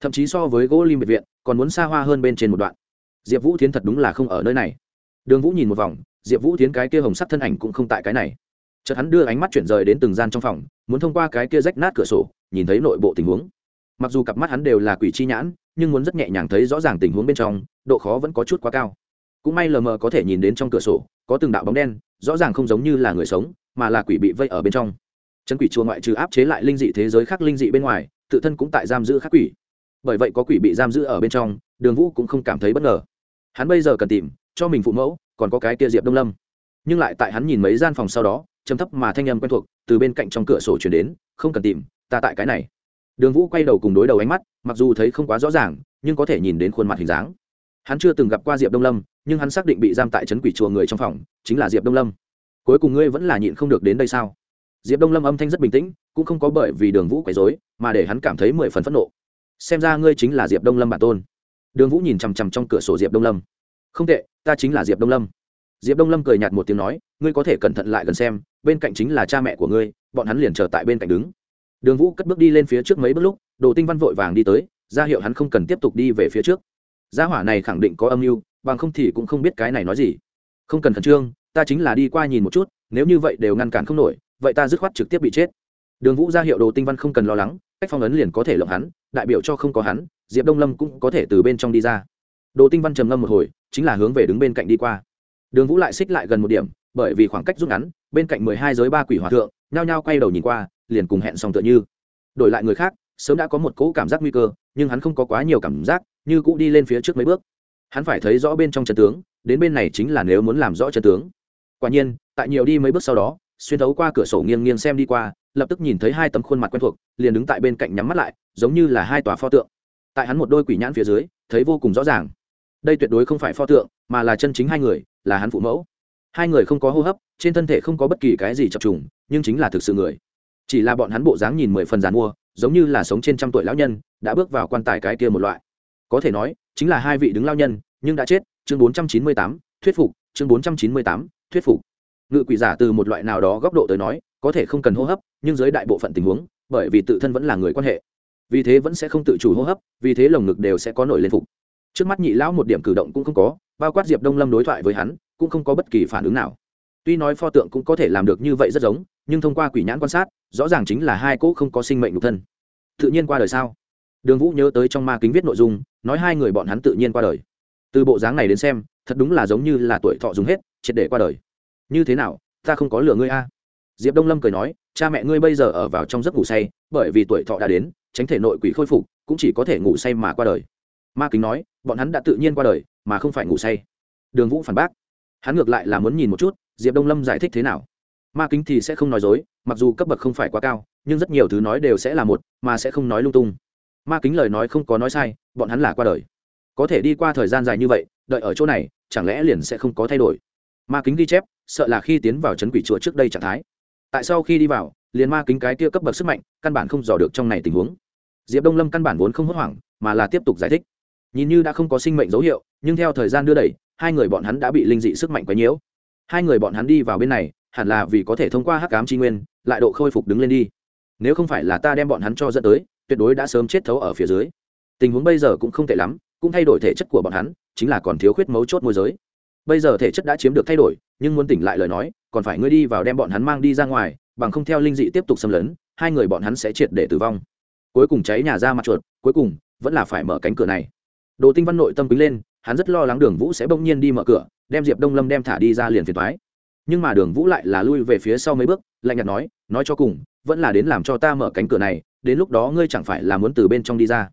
thậm chí so với gỗ lim biệt viện, còn muốn xa hoa hơn bên trên một đoạn. Diệp vũ tiến thật đúng là không ở nơi này. Đường vũ nhìn một vòng, diệp vũ tiến cái kia hồng sắc thân ảnh cũng không tại cái này. Chợt hắn đưa ánh mắt chuyển rời đến từng gian trong phòng, muốn thông qua cái kia rách nát cửa sổ, nhìn thấy nội bộ tình huống. Mặc dù cặp mắt hắn đều là quỷ chi nhãn, nhưng muốn rất nhẹ nhàng thấy rõ ràng tình huống bên trong, độ khó vẫn có chút quá cao. Cũng may lờ mờ có thể nhìn đến trong cửa sổ, có từng đạo bóng đen, rõ ràng không giống như là người sống, mà là quỷ bị vây ở bên trong. Chân quỷ chùa ngoại trừ áp chế lại linh dị thế giới khác linh dị bên ngoài, tự thân cũng tại giam giữ khắc quỷ bởi vậy có quỷ bị giam giữ ở bên trong, đường vũ cũng không cảm thấy bất ngờ. Hắn bây giờ cần tìm, cho mình phụ mẫu, còn có cái kia diệp đông lâm. Nhưng lại tại hắn nhìn mấy gian phòng sau đó chấm thấp mà thanh âm quen thuộc từ bên cạnh trong cửa sổ chuyển đến, không cần tìm, ta tại cái này. Đường vũ quay đầu cùng đối đầu ánh mắt, mặc dù thấy không quá rõ ràng, nhưng có thể nhìn đến khuôn mặt hình dáng. Hắn chưa từng gặp qua diệp đông lâm, nhưng hắn xác định bị giam tại trấn quỷ chùa người trong phòng, chính là diệp đông lâm. Cuối cùng ngươi vẫn là nhịn không được đến đây sao? Diệp đông lâm âm thanh rất bình tĩnh, cũng không có bởi vì đường vũ quấy dối mà để hắn cảm thấy mười phần phẫn nộ xem ra ngươi chính là diệp đông lâm bản tôn. Đường vũ nhìn chằm chằm trong cửa sổ diệp đông lâm. Không tệ, ta chính là diệp đông lâm. Diệp đông lâm cười nhạt một tiếng nói, ngươi có thể cẩn thận lại gần xem, bên cạnh chính là cha mẹ của ngươi, bọn hắn liền chờ tại bên cạnh đứng. Đường vũ cất bước đi lên phía trước mấy bước lúc, đồ tinh văn vội vàng đi tới, ra hiệu hắn không cần tiếp tục đi về phía trước. Gia hỏa này khẳng định có âm mưu, bằng không thì cũng không biết cái này nói gì. Không cần khẩn trương, ta chính là đi qua nhìn một chút, nếu như vậy đều ngăn cản không nổi, vậy ta dứt khoát trực tiếp bị chết. Đường vũ ra hiệu đồ tinh văn không cần lo lắng cách phong ấn liền có thể lộng hắn, đại biểu cho không có hắn, diệp đông lâm cũng có thể từ bên trong đi ra. Đồ tinh văn trầm ngâm một hồi, chính là hướng về đứng bên cạnh đi qua. Đường vũ lại xích lại gần một điểm, bởi vì khoảng cách rút ngắn, bên cạnh mười hai giới ba quỷ hòa thượng, nhao nhao quay đầu nhìn qua, liền cùng hẹn xong tựa như. Đổi lại người khác, sớm đã có một cỗ cảm giác nguy cơ, nhưng hắn không có quá nhiều cảm giác, như cũ đi lên phía trước mấy bước. Hắn phải thấy rõ bên trong chân tướng, đến bên này chính là nếu muốn làm rõ chân tướng. Quả nhiên, tại nhiều đi mấy bước sau đó xuyên thấu qua cửa sổ nghiêng nghiêng xem đi qua, lập tức nhìn thấy hai tấm khuôn mặt quen thuộc, liền đứng tại bên cạnh nhắm mắt lại, giống như là hai tòa pho tượng. Tại hắn một đôi quỷ nhãn phía dưới, thấy vô cùng rõ ràng. Đây tuyệt đối không phải pho tượng, mà là chân chính hai người, là hắn phụ mẫu. Hai người không có hô hấp, trên thân thể không có bất kỳ cái gì chập trùng, nhưng chính là thực sự người. Chỉ là bọn hắn bộ dáng nhìn mười phần giàn mua giống như là sống trên trăm tuổi lão nhân, đã bước vào quan tài cái kia một loại. Có thể nói, chính là hai vị đứng lao nhân, nhưng đã chết. Chương bốn trăm chín mươi tám, thuyết phục. Chương bốn trăm chín mươi tám, thuyết phục ngự quỷ giả từ một loại nào đó góc độ tới nói, có thể không cần hô hấp, nhưng dưới đại bộ phận tình huống, bởi vì tự thân vẫn là người quan hệ. Vì thế vẫn sẽ không tự chủ hô hấp, vì thế lồng ngực đều sẽ có nổi lên phục. Trước mắt nhị lão một điểm cử động cũng không có, bao quát diệp đông lâm đối thoại với hắn, cũng không có bất kỳ phản ứng nào. Tuy nói pho tượng cũng có thể làm được như vậy rất giống, nhưng thông qua quỷ nhãn quan sát, rõ ràng chính là hai cỗ không có sinh mệnh nhục thân. Tự nhiên qua đời sao? Đường vũ nhớ tới trong ma kính viết nội dung, nói hai người bọn hắn tự nhiên qua đời. Từ bộ dáng này đến xem, thật đúng là giống như là tuổi thọ dùng hết, triệt để qua đời như thế nào, ta không có lừa ngươi a? Diệp đông lâm cười nói, cha mẹ ngươi bây giờ ở vào trong giấc ngủ say, bởi vì tuổi thọ đã đến, tránh thể nội quỷ khôi phục, cũng chỉ có thể ngủ say mà qua đời. Ma kính nói, bọn hắn đã tự nhiên qua đời, mà không phải ngủ say. Đường vũ phản bác, hắn ngược lại là muốn nhìn một chút, diệp đông lâm giải thích thế nào? Ma kính thì sẽ không nói dối, mặc dù cấp bậc không phải quá cao, nhưng rất nhiều thứ nói đều sẽ là một, mà sẽ không nói lung tung. Ma kính lời nói không có nói sai, bọn hắn là qua đời. Có thể đi qua thời gian dài như vậy, đợi ở chỗ này, chẳng lẽ liền sẽ không có thay đổi? Ma kính ghi chép, sợ là khi tiến vào c h ấ n quỷ chùa trước đây trạng thái. Tại sau khi đi vào, liền ma kính cái kia cấp bậc sức mạnh, căn bản không dò được trong này tình huống. Diệp đông lâm căn bản vốn không hốt hoảng, mà là tiếp tục giải thích. Nhìn như đã không có sinh mệnh dấu hiệu, nhưng theo thời gian đưa đẩy, hai người bọn hắn đã bị linh dị sức mạnh quấy nhiễu. Hai người bọn hắn đi vào bên này, hẳn là vì có thể thông qua hắc cám tri nguyên, lại độ khôi phục đứng lên đi. Nếu không phải là ta đem bọn hắn cho dẫn tới, tuyệt đối đã sớm chết thấu ở phía dưới. Tình huống bây giờ cũng không tệ lắm, cũng thay đổi thể chất của bọn hắn, chính là còn thiếu khuyết mấu chốt môi giới bây giờ thể chất đã chiếm được thay đổi, nhưng muốn tỉnh lại lời nói, còn phải ngươi đi vào đem bọn hắn mang đi ra ngoài, bằng không theo linh dị tiếp tục xâm lấn, hai người bọn hắn sẽ triệt để tử vong. Cuối cùng cháy nhà ra mặt chuột, cuối cùng, vẫn là phải mở cánh cửa này. Đồ tinh văn nội tâm quý lên, hắn rất lo lắng đường vũ sẽ bỗng nhiên đi mở cửa, đem diệp đông lâm đem thả đi ra liền phiền thoái nhưng mà đường vũ lại là lui về phía sau mấy bước, lạnh nhạt nói nói cho cùng, vẫn là đến làm cho ta mở cánh cửa này, đến lúc đó ngươi chẳng phải là muốn từ bên trong đi ra.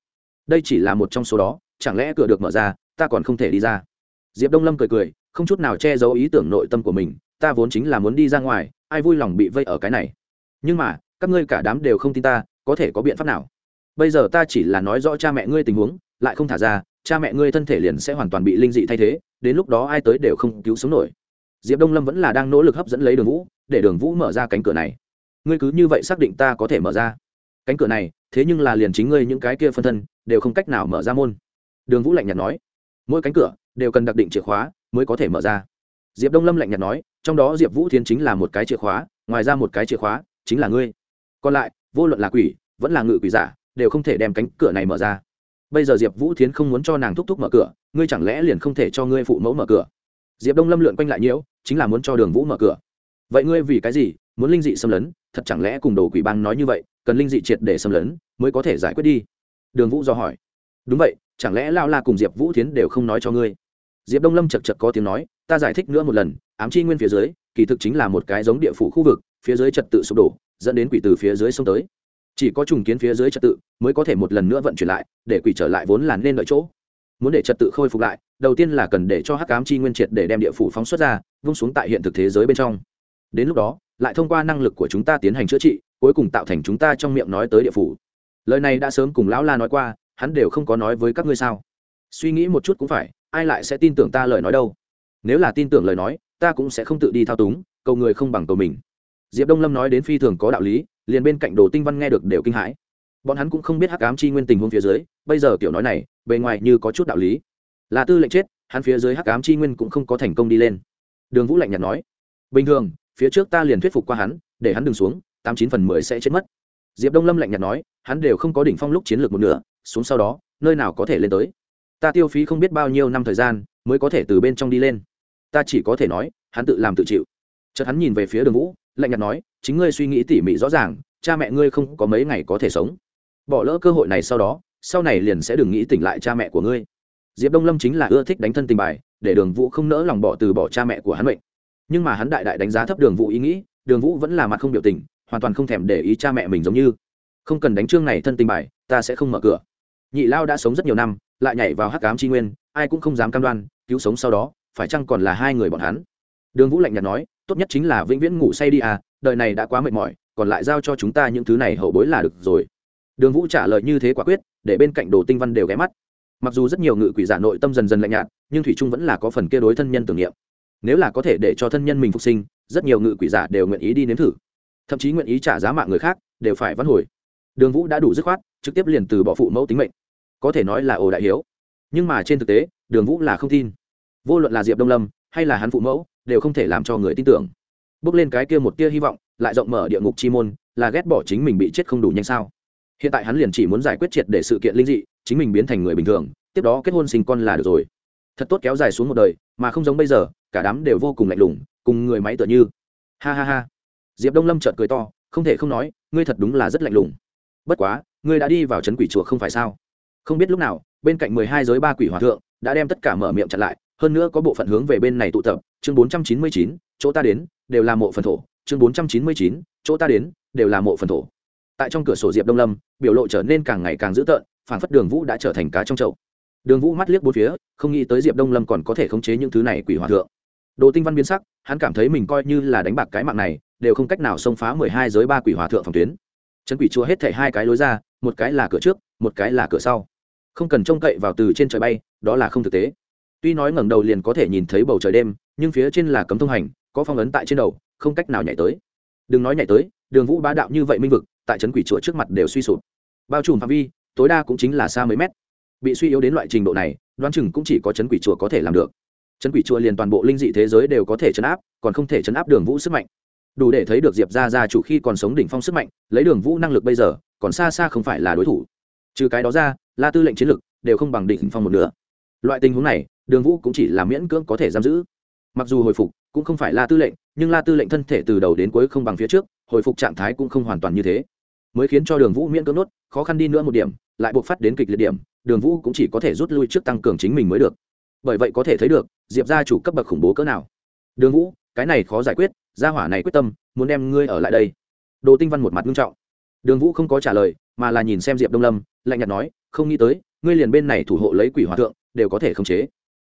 Đây chỉ là một trong số đó, chẳng lẽ cửa được mở ra, ta còn không thể đi ra diệp đông lâm cười cười, không chút nào che giấu ý tưởng nội tâm của mình, ta vốn chính là muốn đi ra ngoài, ai vui lòng bị vây ở cái này. Nhưng mà, các ngươi cả đám đều không tin ta, có thể có biện pháp nào? Bây giờ ta chỉ là nói rõ cha mẹ ngươi tình huống, lại không thả ra, cha mẹ ngươi thân thể liền sẽ hoàn toàn bị linh dị thay thế, đến lúc đó ai tới đều không cứu sống nổi. Diệp đông lâm vẫn là đang nỗ lực hấp dẫn lấy đường vũ, để đường vũ mở ra cánh cửa này. Ngươi cứ như vậy xác định ta có thể mở ra. Cánh cửa này, thế nhưng là liền chính ngươi những cái kia phân thân, đều không cách nào mở ra môn. Đường vũ lạnh nhạt nói mỗi cánh cửa đều cần đặc định chìa khóa mới có thể mở ra. Diệp đông lâm lạnh nhạt nói, trong đó diệp vũ thiến chính là một cái chìa khóa, ngoài ra một cái chìa khóa chính là ngươi. Còn lại, vô luận là quỷ, vẫn là ngự quỷ giả, đều không thể đem cánh cửa này mở ra. Bây giờ diệp vũ thiến không muốn cho nàng thúc thúc mở cửa, ngươi chẳng lẽ liền không thể cho ngươi phụ mẫu mở cửa? Diệp đông lâm lượn quanh lại nhiễu chính là muốn cho đường vũ mở cửa. Vậy ngươi vì cái gì, muốn linh dị xâm lấn? Thật chẳng lẽ cùng đồ quỷ bang nói như vậy, cần linh dị triệt để xâm lấn mới có thể giải quyết đi? Đường vũ do hỏi. Đúng vậy chẳng lẽ lao la cùng diệp vũ thiến đều không nói cho ngươi? Diệp đông lâm chật chật có tiếng nói, ta giải thích nữa một lần, ám chi nguyên phía dưới, kỳ thực chính là một cái giống địa phủ khu vực, phía dưới trật tự sụp đổ, dẫn đến quỷ từ phía dưới sông tới. Chỉ có trùng kiến phía dưới trật tự mới có thể một lần nữa vận chuyển lại, để quỷ trở lại vốn là nên đợi chỗ. Muốn để trật tự khôi phục lại, đầu tiên là cần để cho hắc ám chi nguyên triệt để đem địa phủ phóng xuất ra, vung xuống tại hiện thực thế giới bên trong. Đến lúc đó, lại thông qua năng lực của chúng ta tiến hành chữa trị, cuối cùng tạo thành chúng ta trong miệng nói tới địa phủ. Lời này đã sớm cùng lão la nói qua hắn đều không có nói với các ngươi sao? Suy nghĩ một chút cũng phải, ai lại sẽ tin tưởng ta lời nói đâu? Nếu là tin tưởng lời nói, ta cũng sẽ không tự đi thao túng, cầu người không bằng cầu mình. Diệp đông lâm nói đến phi thường có đạo lý, liền bên cạnh đồ tinh văn nghe được đều kinh hãi. Bọn hắn cũng không biết hắc ám chi nguyên tình huống phía dưới, bây giờ kiểu nói này, bề ngoài như có chút đạo lý. Là tư lệnh chết, hắn phía dưới hắc ám chi nguyên cũng không có thành công đi lên. Đường vũ lạnh nhạt nói, bình thường, phía trước ta liền thuyết phục qua hắn, để hắn đừng xuống, tám chín phần mười sẽ chết mất. Diệp đông lâm lạnh nhạt nói, hắn đều không có đỉnh phong lúc chiến lược một nửa xuống sau đó, nơi nào có thể lên tới. Ta tiêu phí không biết bao nhiêu năm thời gian, mới có thể từ bên trong đi lên. Ta chỉ có thể nói, hắn tự làm tự chịu. Chợt hắn nhìn về phía đường vũ, lạnh nhạt nói, chính ngươi suy nghĩ tỉ mỉ rõ ràng, cha mẹ ngươi không có mấy ngày có thể sống. Bỏ lỡ cơ hội này sau đó, sau này liền sẽ đừng nghĩ tỉnh lại cha mẹ của ngươi. Diệp đông lâm chính là ưa thích đánh thân tình bài, để đường vũ không nỡ lòng bỏ từ bỏ cha mẹ của hắn bệnh nhưng mà hắn đại đại đánh giá thấp đường vũ ý nghĩ, đường vũ vẫn là mặt không biểu tình, hoàn toàn không thèm để ý cha mẹ mình giống như. Không cần đánh chương này thân tình bài, ta sẽ không mở cửa nhị lao đã sống rất nhiều năm, lại nhảy vào hắc cám tri nguyên, ai cũng không dám cam đoan, cứu sống sau đó, phải chăng còn là hai người bọn hắn? Đường vũ lạnh nhạt nói, tốt nhất chính là vĩnh viễn ngủ say đi à đời này đã quá mệt mỏi, còn lại giao cho chúng ta những thứ này hậu bối là được rồi. Đường vũ trả lời như thế quả quyết, để bên cạnh đồ tinh văn đều ghé mắt. Mặc dù rất nhiều ngự quỷ giả nội tâm dần dần lạnh nhạt, nhưng thủy trung vẫn là có phần kia đối thân nhân tưởng niệm. Nếu là có thể để cho thân nhân mình phục sinh, rất nhiều ngự quỷ giả đều nguyện ý đi nếm thử. Thậm chí nguyện ý trả giá mạng người khác, đều phải vãn hồi. Đường vũ đã đủ dứt khoát, trực tiếp liền từ bỏ phụ mẫu tính mệnh có thể nói là ồ đại hiếu. Nhưng mà trên thực tế, đường vũ là không tin. Vô luận là diệp đông lâm, hay là hắn phụ mẫu, đều không thể làm cho người tin tưởng. Bước lên cái kia một tia hy vọng, lại rộng mở địa ngục chi môn, là ghét bỏ chính mình bị chết không đủ nhanh sao. Hiện tại hắn liền chỉ muốn giải quyết triệt để sự kiện linh dị, chính mình biến thành người bình thường, tiếp đó kết hôn sinh con là được rồi. Thật tốt kéo dài xuống một đời, mà không giống bây giờ, cả đám đều vô cùng lạnh lùng, cùng người máy tựa như. Ha ha ha. Diệp đông lâm trợt cười to, không thể không nói, ngươi thật đúng là rất lạnh lùng. Bất quá, ngươi đã đi vào trấn quỷ chùa không phải sao? Không biết lúc nào, bên cạnh mười hai giới ba quỷ hòa thượng đã đem tất cả mở miệng chặn lại, hơn nữa có bộ phận hướng về bên này tụ tập. Chương bốn trăm chín mươi chín, chỗ ta đến, đều là mộ phần thổ. Chương bốn trăm chín mươi chín, chỗ ta đến, đều là mộ phần thổ. Tại trong cửa sổ diệp đông lâm, biểu lộ trở nên càng ngày càng dữ tợn phản phất đường vũ đã trở thành cá trong chậu. Đường vũ mắt liếc bốn phía, không nghĩ tới diệp đông lâm còn có thể khống chế những thứ này quỷ hòa thượng. Đồ tinh văn biến sắc, hắn cảm thấy mình coi như là đánh bạc cái mạng này, đều không cách nào xông phá mười hai giới ba quỷ hòa thượng phòng tuyến. Trấn quỷ chúa hết thể hai cái lối ra, một cái là cửa trước, một cái là cửa sau không cần trông cậy vào từ trên trời bay, đó là không thực tế. Tuy nói ngẩng đầu liền có thể nhìn thấy bầu trời đêm, nhưng phía trên là cấm thông hành, có phong ấn tại trên đầu, không cách nào nhảy tới. Đừng nói nhảy tới, đường vũ bá đạo như vậy minh vực, tại trấn quỷ chùa trước mặt đều suy sụp. Bao trùm phạm vi, tối đa cũng chính là xa mấy mét. Bị suy yếu đến loại trình độ này, đoán chừng cũng chỉ có trấn quỷ chùa có thể làm được. Trấn quỷ chùa liền toàn bộ linh dị thế giới đều có thể chấn áp, còn không thể chấn áp đường vũ sức mạnh. Đủ để thấy được diệp ra ra chủ khi còn sống đỉnh phong sức mạnh, lấy đường vũ năng lực bây giờ, còn xa xa không phải là đối thủ. Trừ cái đó ra la tư lệnh chiến lực đều không bằng đỉnh phong một nửa. Loại tình huống này, đường vũ cũng chỉ là miễn cưỡng có thể giam giữ. Mặc dù hồi phục cũng không phải la tư lệnh, nhưng la tư lệnh thân thể từ đầu đến cuối không bằng phía trước, hồi phục trạng thái cũng không hoàn toàn như thế. Mới khiến cho đường vũ miễn cưỡng nốt khó khăn đi nữa một điểm, lại buộc phát đến kịch liệt điểm, đường vũ cũng chỉ có thể rút lui trước tăng cường chính mình mới được. Bởi vậy có thể thấy được, diệp gia chủ cấp bậc khủng bố cỡ nào. Đường vũ, cái này khó giải quyết, gia hỏa này quyết tâm, muốn đem ngươi ở lại đây. Đồ tinh văn một mặt nghiêm trọng. Đường vũ không có trả lời, mà là nhìn xem diệp đông lâm, lạnh nhạt nói không nghĩ tới, ngươi liền bên này thủ hộ lấy quỷ hòa thượng, đều có thể khống chế.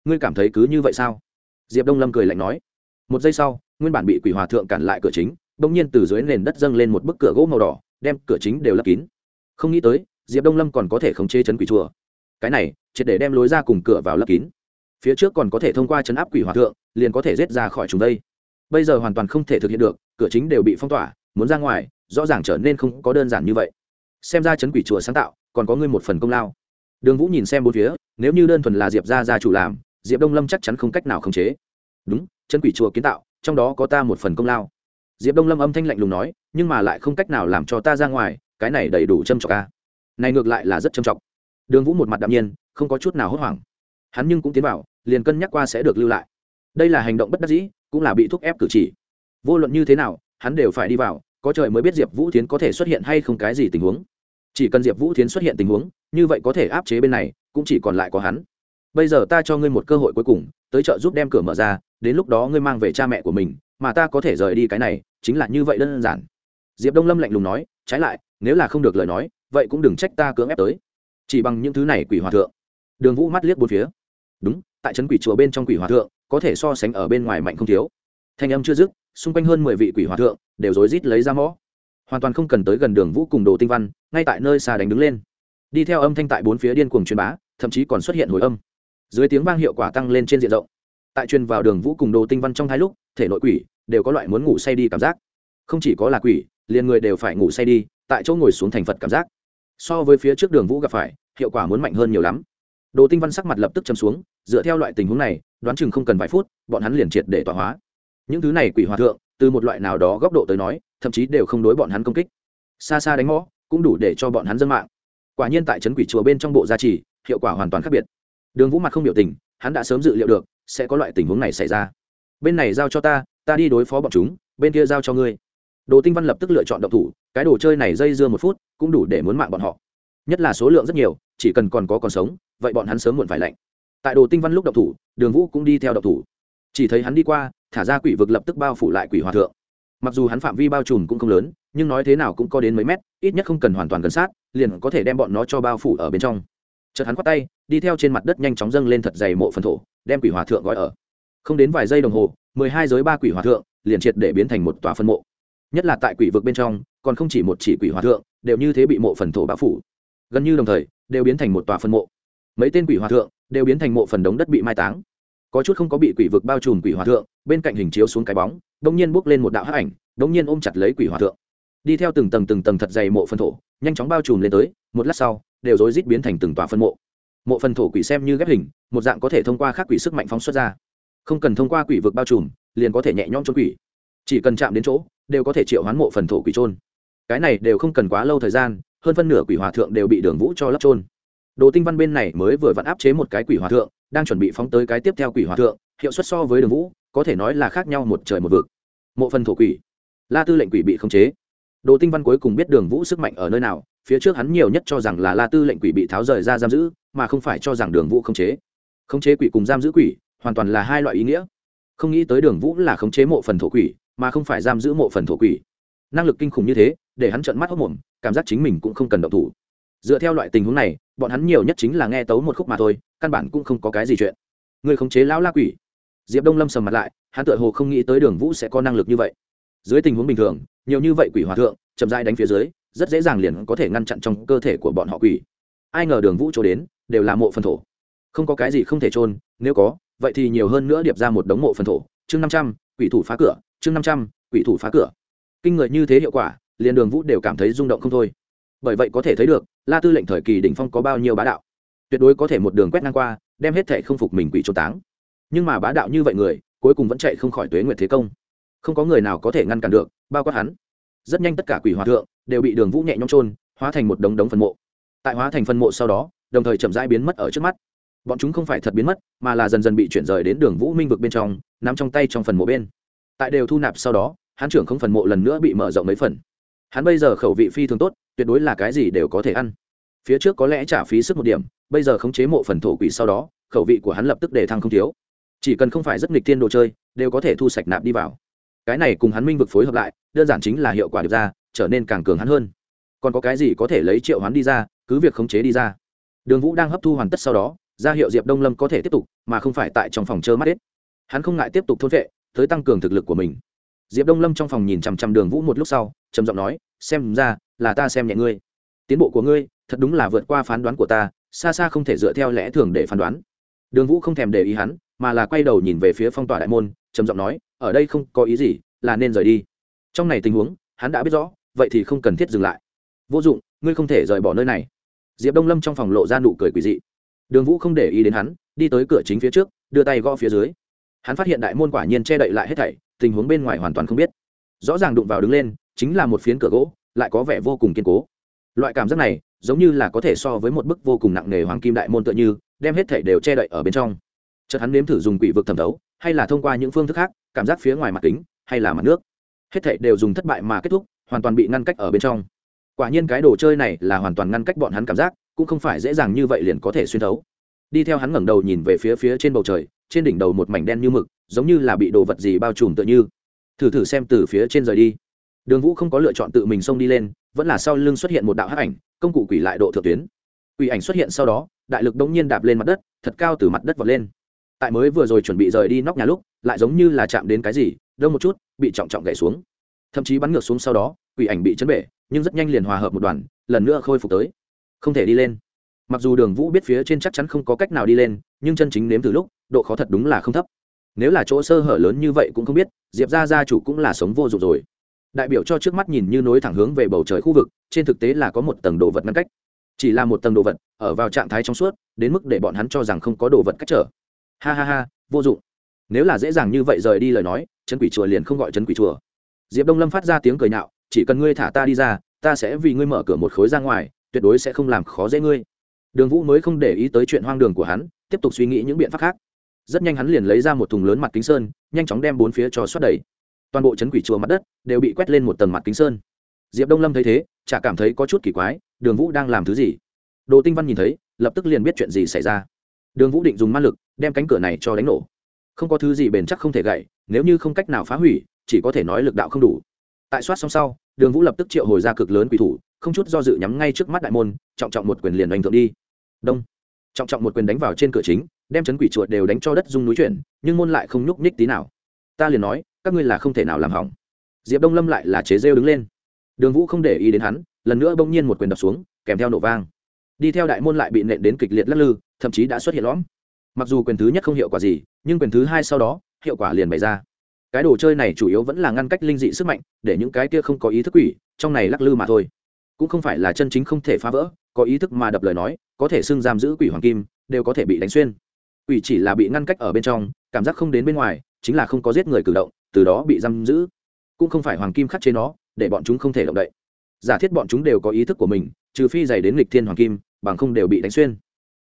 Ngươi cảm thấy cứ như vậy sao? Diệp đông lâm cười lạnh nói. Một giây sau, nguyên bản bị quỷ hòa thượng cản lại cửa chính đ ỗ n g nhiên từ dưới nền đất dâng lên một bức cửa gỗ màu đỏ, đem cửa chính đều lấp kín. Không nghĩ tới, diệp đông lâm còn có thể khống chế chấn quỷ chùa. Cái này, triệt để đem lối ra cùng cửa vào lấp kín. Phía trước còn có thể thông qua chấn áp quỷ hòa thượng, liền có thể rết ra khỏi chúng đây. Bây giờ hoàn toàn không thể thực hiện được, cửa chính đều bị phong tỏa, muốn ra ngoài, rõ ràng trở nên không có đơn giản như vậy. Xem ra chấn quỷ chùa sáng tạo còn có ngươi một phần công lao. Đường vũ nhìn xem bốn phía, nếu như đơn thuần là diệp ra gia chủ làm, diệp đông lâm chắc chắn không cách nào khống chế. Đúng, chân quỷ chùa kiến tạo, trong đó có ta một phần công lao. Diệp đông lâm âm thanh lạnh lùng nói, nhưng mà lại không cách nào làm cho ta ra ngoài, cái này đầy đủ châm trọc ca này ngược lại là rất châm trọng. Đường vũ một mặt đạm nhiên, không có chút nào hốt hoảng. Hắn nhưng cũng tiến vào, liền cân nhắc qua sẽ được lưu lại. Đây là hành động bất đắc dĩ, cũng là bị thúc ép cử chỉ. Vô luận như thế nào, hắn đều phải đi vào, có trời mới biết diệp vũ tiến có thể xuất hiện hay không cái gì tình huống chỉ cần diệp vũ Thiến xuất hiện tình huống, như vậy có thể áp chế bên này, cũng chỉ còn lại có hắn. Bây giờ ta cho ngươi một cơ hội cuối cùng, tới chợ giúp đem cửa mở ra, đến lúc đó ngươi mang về cha mẹ của mình, mà ta có thể rời đi cái này, chính là như vậy đơn giản. Diệp đông lâm lạnh lùng nói, trái lại, nếu là không được lời nói, vậy cũng đừng trách ta cưỡng ép tới. Chỉ bằng những thứ này quỷ hòa thượng. Đường vũ mắt liếc bốn phía. Đúng, tại trấn quỷ chùa bên trong quỷ hòa thượng, có thể so sánh ở bên ngoài mạnh không thiếu. Thanh âm chưa dứt, xung quanh hơn mười vị quỷ hòa thượng, đều rối rít lấy ra mõ hoàn toàn không cần tới gần đường vũ cùng đồ tinh văn, ngay tại nơi xa đánh đứng lên. Đi theo âm thanh tại bốn phía điên cuồng truyền bá, thậm chí còn xuất hiện hồi âm. Dưới tiếng vang hiệu quả tăng lên trên diện rộng. Tại truyền vào đường vũ cùng đồ tinh văn trong hai lúc, thể nội quỷ đều có loại muốn ngủ say đi cảm giác. Không chỉ có là quỷ, liền người đều phải ngủ say đi, tại chỗ ngồi xuống thành phật cảm giác. So với phía trước đường vũ gặp phải, hiệu quả muốn mạnh hơn nhiều lắm. Đồ tinh văn sắc mặt lập tức chấm xuống, dựa theo loại tình huống này, đoán chừng không cần vài phút, bọn hắn liền triệt để tọa hóa. Những thứ này quỷ hòa thượng, từ một loại nào đó góc độ tới nói thậm chí đều không đối bọn hắn công kích. Xa xa đánh ngõ cũng đủ để cho bọn hắn dân mạng. Quả nhiên tại trấn quỷ chùa bên trong bộ gia trì, hiệu quả hoàn toàn khác biệt. Đường vũ mặt không biểu tình, hắn đã sớm dự liệu được sẽ có loại tình huống này xảy ra. Bên này giao cho ta ta đi đối phó bọn chúng, bên kia giao cho ngươi. Đồ tinh văn lập tức lựa chọn độc thủ, cái đồ chơi này dây dưa một phút, cũng đủ để muốn mạng bọn họ. Nhất là số lượng rất nhiều, chỉ cần còn có còn sống, vậy bọn hắn sớm muộn phải lạnh. Tại đồ tinh văn lúc độc thủ, đường vũ cũng đi theo độc thủ. Chỉ thấy hắn đi qua, thả ra quỷ vực lập tức bao phủ lại quỷ hòa thượng mặc dù hắn phạm vi bao trùm cũng không lớn, nhưng nói thế nào cũng có đến mấy mét, ít nhất không cần hoàn toàn gần sát, liền có thể đem bọn nó cho bao phủ ở bên trong. Chợt hắn khoát tay, đi theo trên mặt đất nhanh chóng dâng lên thật dày mộ phần thổ, đem quỷ hòa thượng gói ở. Không đến vài giây đồng hồ, mười hai giới ba quỷ hòa thượng liền triệt để biến thành một tòa phân mộ. Nhất là tại quỷ vực bên trong, còn không chỉ một chỉ quỷ hòa thượng, đều như thế bị mộ phần thổ bao phủ. Gần như đồng thời, đều biến thành một tòa phân mộ. Mấy tên quỷ hòa thượng đều biến thành mộ phần đống đất bị mai táng có chút không có bị quỷ vực bao trùm quỷ hòa thượng, bên cạnh hình chiếu xuống cái bóng đông nhiên bước lên một đạo hắc ảnh đông nhiên ôm chặt lấy quỷ hòa thượng. Đi theo từng tầng từng tầng thật dày mộ phân thổ, nhanh chóng bao trùm lên tới, một lát sau, đều rối rít biến thành từng tòa phân mộ. Mộ phân thổ quỷ xem như ghép hình, một dạng có thể thông qua khắc quỷ sức mạnh phóng xuất ra. Không cần thông qua quỷ vực bao trùm, liền có thể nhẹ nhõm trốn quỷ. Chỉ cần chạm đến chỗ, đều có thể triệu hoán mộ phần thổ quỷ trôn cái này đều không cần quá lâu thời gian, hơn phân nửa quỷ hòa thượng đều bị đường vũ cho lấp trôn đồ tinh văn bên này mới vừa vặn áp chế một cái quỷ hòa thượng đang chuẩn bị phóng tới cái tiếp theo quỷ hòa thượng, hiệu suất so với đường vũ, có thể nói là khác nhau một trời một vực. Mộ phần thổ quỷ. La tư lệnh quỷ bị khống chế. Đồ tinh văn cuối cùng biết đường vũ sức mạnh ở nơi nào, phía trước hắn nhiều nhất cho rằng là la tư lệnh quỷ bị tháo rời ra giam giữ, mà không phải cho rằng đường vũ khống chế. Khống chế quỷ cùng giam giữ quỷ, hoàn toàn là hai loại ý nghĩa. Không nghĩ tới đường vũ là khống chế mộ phần thổ quỷ, mà không phải giam giữ mộ phần thổ quỷ. Năng lực kinh khủng như thế, để hắn trợn mắt hốc mồm, cảm giác chính mình cũng không cần động thủ. Dựa theo loại tình huống này, bọn hắn nhiều nhất chính là nghe tấu một khúc mà thôi căn bản cũng không có cái gì chuyện. Người khống chế lão la quỷ. Diệp đông lâm sầm mặt lại, hắn tựa hồ không nghĩ tới đường vũ sẽ có năng lực như vậy. Dưới tình huống bình thường, nhiều như vậy quỷ hòa thượng, chậm dai đánh phía dưới, rất dễ dàng liền có thể ngăn chặn trong cơ thể của bọn họ quỷ. Ai ngờ đường vũ chỗ đến, đều là mộ phần thổ. Không có cái gì không thể trôn nếu có, vậy thì nhiều hơn nữa điệp ra một đống mộ phần thổ. Chương năm trăm, quỷ thủ phá cửa. Chương năm trăm, quỷ thủ phá cửa. Kinh người như thế hiệu quả, liền đường vũ đều cảm thấy rung động không thôi. Bởi vậy có thể thấy được, la tư lệnh thời kỳ đỉnh phong có bao nhiêu bá đạo tuyệt đối có thể một đường quét ngang qua, đem hết thệ không phục mình quỷ trốn táng. Nhưng mà bá đạo như vậy người, cuối cùng vẫn chạy không khỏi tuế nguyệt thế công. Không có người nào có thể ngăn cản được, bao quát hắn. Rất nhanh tất cả quỷ hòa thượng đều bị đường vũ nhẹ nhõm trôn hóa thành một đống đống phân mộ. Tại hóa thành phân mộ sau đó, đồng thời chậm rãi biến mất ở trước mắt. Bọn chúng không phải thật biến mất, mà là dần dần bị chuyển rời đến đường vũ minh vực bên trong nằm trong tay trong phần mộ bên. Tại đều thu nạp sau đó, hắn trưởng không phần mộ lần nữa bị mở rộng mấy phần. Hắn bây giờ khẩu vị phi thường tốt, tuyệt đối là cái gì đều có thể ăn. Phía trước có lẽ trả phí sức một điểm bây giờ khống chế mộ phần thổ quỷ sau đó, khẩu vị của hắn lập tức để thăng không thiếu. Chỉ cần không phải rất nghịch thiên đồ chơi, đều có thể thu sạch nạp đi vào. Cái này cùng hắn minh vực phối hợp lại, đơn giản chính là hiệu quả được ra, trở nên càng cường hắn hơn. Còn có cái gì có thể lấy triệu hắn đi ra, cứ việc khống chế đi ra. Đường vũ đang hấp thu hoàn tất sau đó, ra hiệu diệp đông lâm có thể tiếp tục, mà không phải tại trong phòng trơ mắt hết. Hắn không ngại tiếp tục thôn vệ, tới tăng cường thực lực của mình. Diệp đông lâm trong phòng nhìn chằm chằm đường vũ một lúc sau, trầm giọng nói, xem ra, là ta xem nhẹ ngươi. Tiến bộ của ngươi, thật đúng là vượt qua phán đoán của ta xa xa không thể dựa theo lẽ thường để phán đoán. Đường vũ không thèm để ý hắn, mà là quay đầu nhìn về phía phong tỏa đại môn, trầm giọng nói, ở đây không có ý gì, là nên rời đi. Trong này tình huống, hắn đã biết rõ, vậy thì không cần thiết dừng lại. Vô dụng, ngươi không thể rời bỏ nơi này. Diệp đông lâm trong phòng lộ ra nụ cười quỳ dị. Đường vũ không để ý đến hắn, đi tới cửa chính phía trước, đưa tay gõ phía dưới. Hắn phát hiện đại môn quả nhiên che đậy lại hết thảy, tình huống bên ngoài hoàn toàn không biết. Rõ ràng đụng vào đứng lên, chính là một phiến cửa gỗ, lại có vẻ vô cùng kiên cố loại cảm giác này, giống như là có thể so với một bức vô cùng nặng nề hoàng kim đại môn tựa như, đem hết thảy đều che đậy ở bên trong. Chợt hắn nếm thử dùng quỷ vực thẩm thấu, hay là thông qua những phương thức khác, cảm giác phía ngoài mặt kính, hay là mặt nước. Hết thảy đều dùng thất bại mà kết thúc, hoàn toàn bị ngăn cách ở bên trong. Quả nhiên cái đồ chơi này là hoàn toàn ngăn cách bọn hắn cảm giác, cũng không phải dễ dàng như vậy liền có thể xuyên thấu. Đi theo hắn ngẩng đầu nhìn về phía phía trên bầu trời, trên đỉnh đầu một mảnh đen như mực, giống như là bị đồ vật gì bao trùm tựa như. Thử thử xem từ phía trên rời đi. Đường vũ không có lựa chọn tự mình xông đi lên vẫn là sau lưng xuất hiện một đạo hắc ảnh, công cụ quỷ lại độ thượng tuyến. Quỷ ảnh xuất hiện sau đó, đại lực đống nhiên đạp lên mặt đất, thật cao từ mặt đất vọt lên. Tại mới vừa rồi chuẩn bị rời đi nóc nhà lúc, lại giống như là chạm đến cái gì, đông một chút, bị trọng trọng gãy xuống. Thậm chí bắn ngược xuống sau đó, quỷ ảnh bị chấn bể, nhưng rất nhanh liền hòa hợp một đoàn, lần nữa khôi phục tới. Không thể đi lên. Mặc dù đường vũ biết phía trên chắc chắn không có cách nào đi lên, nhưng chân chính nếm từ lúc, độ khó thật đúng là không thấp. Nếu là chỗ sơ hở lớn như vậy cũng không biết, diệp ra gia chủ cũng là sống vô dụng rồi đại biểu cho trước mắt nhìn như nối thẳng hướng về bầu trời khu vực, trên thực tế là có một tầng đồ vật ngăn cách. Chỉ là một tầng đồ vật, ở vào trạng thái trong suốt, đến mức để bọn hắn cho rằng không có đồ vật cách trở. Ha ha ha, vô dụng. Nếu là dễ dàng như vậy rời đi lời nói chân quỷ chùa liền không gọi chân quỷ chùa. Diệp đông lâm phát ra tiếng cười nhạo, chỉ cần ngươi thả ta đi ra, ta sẽ vì ngươi mở cửa một khối ra ngoài, tuyệt đối sẽ không làm khó dễ ngươi. Đường vũ mới không để ý tới chuyện hoang đường của hắn, tiếp tục suy nghĩ những biện pháp khác. Rất nhanh hắn liền lấy ra một thùng lớn mặt kính sơn, nhanh chóng đem bốn phía cho xoát đầy toàn bộ chấn quỷ chùa mặt đất đều bị quét lên một tầng mặt kính sơn. Diệp đông lâm thấy thế, chả cảm thấy có chút kỳ quái, đường vũ đang làm thứ gì? Đồ tinh văn nhìn thấy, lập tức liền biết chuyện gì xảy ra. Đường vũ định dùng ma lực, đem cánh cửa này cho đánh nổ. Không có thứ gì bền chắc không thể gậy, nếu như không cách nào phá hủy, chỉ có thể nói lực đạo không đủ. Tại soát xong sau, đường vũ lập tức triệu hồi ra cực lớn quỷ thủ, không chút do dự nhắm ngay trước mắt đại môn, trọng trọng một quyền liền đánh thượng đi. Đông. Trọng trọng một quyền đánh vào trên cửa chính, đem chấn quỷ chuột đều đánh cho đất rung núi chuyển, nhưng môn lại không nhúc nhích tí nào. Ta liền nói các ngươi là không thể nào làm hỏng. Diệp đông lâm lại là chế rêu đứng lên. Đường vũ không để ý đến hắn, lần nữa bỗng nhiên một quyền đập xuống, kèm theo nổ vang. Đi theo đại môn lại bị nện đến kịch liệt lắc lư, thậm chí đã xuất hiện lõm. Mặc dù quyền thứ nhất không hiệu quả gì, nhưng quyền thứ hai sau đó, hiệu quả liền bày ra. Cái đồ chơi này chủ yếu vẫn là ngăn cách linh dị sức mạnh, để những cái kia không có ý thức quỷ, trong này lắc lư mà thôi. Cũng không phải là chân chính không thể phá vỡ, có ý thức mà đập lời nói, có thể xưng giam giữ quỷ hoàng kim, đều có thể bị đánh xuyên. Quỷ chỉ là bị ngăn cách ở bên trong, cảm giác không đến bên ngoài chính là không có giết người cử động, từ đó bị giam giữ. Cũng không phải hoàng kim khắc chế nó, để bọn chúng không thể động đậy. Giả thiết bọn chúng đều có ý thức của mình, trừ phi dày đến lịch thiên hoàng kim, bằng không đều bị đánh xuyên.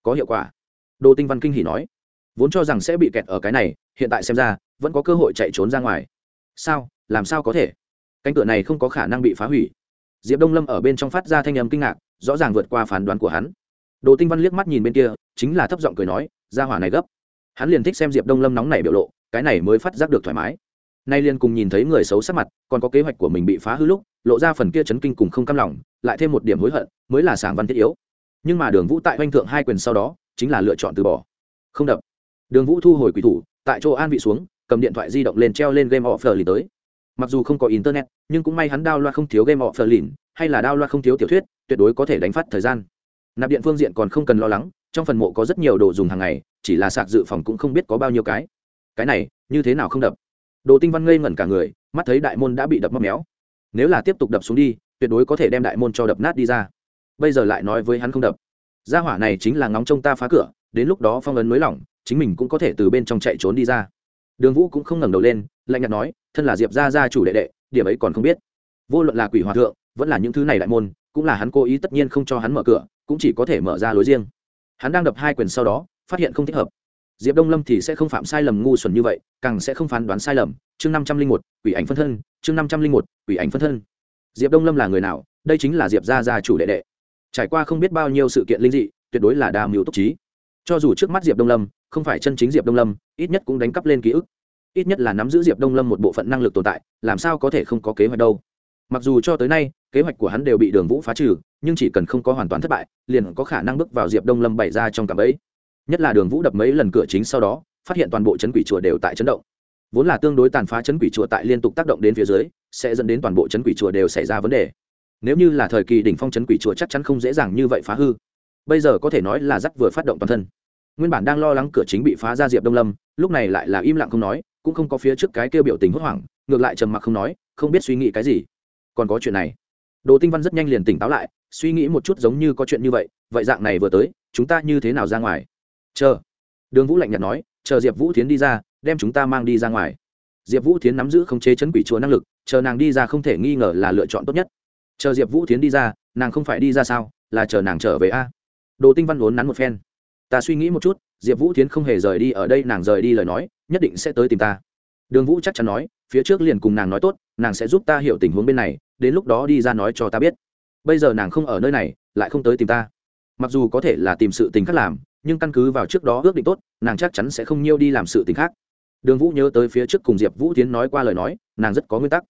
Có hiệu quả. Đồ tinh văn kinh hỉ nói. Vốn cho rằng sẽ bị kẹt ở cái này, hiện tại xem ra, vẫn có cơ hội chạy trốn ra ngoài. Sao? Làm sao có thể? Cánh cửa này không có khả năng bị phá hủy. Diệp đông lâm ở bên trong phát ra thanh âm kinh ngạc, rõ ràng vượt qua phán đoán của hắn. Đồ tinh văn liếc mắt nhìn bên kia, chính là thấp giọng cười nói ra hỏa này gấp. Hắn liền thích xem diệp đông lâm nóng này biểu lộ cái này mới phát giác được thoải mái. Nay liền cùng nhìn thấy người xấu sắc mặt, còn có kế hoạch của mình bị phá hư lúc, lộ ra phần kia chấn kinh cùng không cam lòng, lại thêm một điểm hối hận, mới là sảng văn thiết yếu. Nhưng mà đường vũ tại oanh thượng hai quyền sau đó, chính là lựa chọn từ bỏ. Không đập. Đường vũ thu hồi quỷ thủ, tại chỗ an vị xuống, cầm điện thoại di động lên treo lên game offer lìn tới. Mặc dù không có internet, nhưng cũng may hắn đao loa không thiếu game offer lìn, hay là đao loa không thiếu tiểu thuyết, tuyệt đối có thể đánh phát thời gian. Nạp điện phương diện còn không cần lo lắng, trong phần mộ có rất nhiều đồ dùng hàng ngày, chỉ là sạc dự phòng cũng không biết có bao nhiêu cái cái này, như thế nào không đập? Đồ tinh văn ngây ngẩn cả người, mắt thấy đại môn đã bị đập mất méo. Nếu là tiếp tục đập xuống đi, tuyệt đối có thể đem đại môn cho đập nát đi ra. Bây giờ lại nói với hắn không đập. Gia hỏa này chính là ngóng trông ta phá cửa, đến lúc đó phong ấn mới lỏng, chính mình cũng có thể từ bên trong chạy trốn đi ra. Đường vũ cũng không ngẩng đầu lên, lạnh nhạt nói, thân là diệp gia gia chủ đệ đệ, điểm ấy còn không biết. Vô luận là quỷ hòa thượng, vẫn là những thứ này đại môn, cũng là hắn cố ý tất nhiên không cho hắn mở cửa, cũng chỉ có thể mở ra lối riêng. Hắn đang đập hai quyền sau đó, phát hiện không thích hợp diệp đông lâm thì sẽ không phạm sai lầm ngu xuẩn như vậy, càng sẽ không phán đoán sai lầm. Chương năm trăm linh một, quỷ ảnh phân thân. Chương năm trăm linh một, quỷ ảnh phân thân. Diệp đông lâm là người nào? Đây chính là diệp gia gia chủ đệ đệ. Trải qua không biết bao nhiêu sự kiện linh dị, tuyệt đối là đa mưu túc trí. Cho dù trước mắt diệp đông lâm, không phải chân chính diệp đông lâm, ít nhất cũng đánh cắp lên ký ức. Ít nhất là nắm giữ diệp đông lâm một bộ phận năng lực tồn tại, làm sao có thể không có kế hoạch đâu? Mặc dù cho tới nay, kế hoạch của hắn đều bị đường vũ phá trừ, nhưng chỉ cần không có hoàn toàn thất bại, liền có khả năng bước vào diệp đông lâm bày ra trong cạm ấy nhất là đường vũ đập mấy lần cửa chính sau đó, phát hiện toàn bộ chấn quỷ chùa đều tại chấn động. Vốn là tương đối tàn phá chấn quỷ chùa tại liên tục tác động đến phía dưới, sẽ dẫn đến toàn bộ chấn quỷ chùa đều xảy ra vấn đề. Nếu như là thời kỳ đỉnh phong chấn quỷ chùa chắc chắn không dễ dàng như vậy phá hư. Bây giờ có thể nói là dắt vừa phát động toàn thân. Nguyên bản đang lo lắng cửa chính bị phá ra diệp đông lâm, lúc này lại là im lặng không nói, cũng không có phía trước cái kêu biểu tình hốt hoảng, ngược lại trầm mặc không nói, không biết suy nghĩ cái gì. Còn có chuyện này. Đồ tinh văn rất nhanh liền tỉnh táo lại, suy nghĩ một chút giống như có chuyện như vậy vậy dạng này vừa tới, chúng ta như thế nào ra ngoài? Chờ. Đường vũ lạnh nhạt nói, chờ diệp vũ tiến đi ra, đem chúng ta mang đi ra ngoài. Diệp vũ tiến nắm giữ không chế chấn quỷ chùa năng lực, chờ nàng đi ra không thể nghi ngờ là lựa chọn tốt nhất. Chờ diệp vũ tiến đi ra, nàng không phải đi ra sao, là chờ nàng trở về a. Đồ tinh văn vốn nắn một phen. Ta suy nghĩ một chút, diệp vũ tiến không hề rời đi ở đây, nàng rời đi lời nói, nhất định sẽ tới tìm ta. Đường vũ chắc chắn nói, phía trước liền cùng nàng nói tốt, nàng sẽ giúp ta hiểu tình huống bên này, đến lúc đó đi ra nói cho ta biết. Bây giờ nàng không ở nơi này, lại không tới tìm ta. Mặc dù có thể là tìm sự tình khác làm nhưng căn cứ vào trước đó ước định tốt, nàng chắc chắn sẽ không nhiêu đi làm sự tình khác. Đường vũ nhớ tới phía trước cùng diệp vũ tiến nói qua lời nói, nàng rất có nguyên tắc.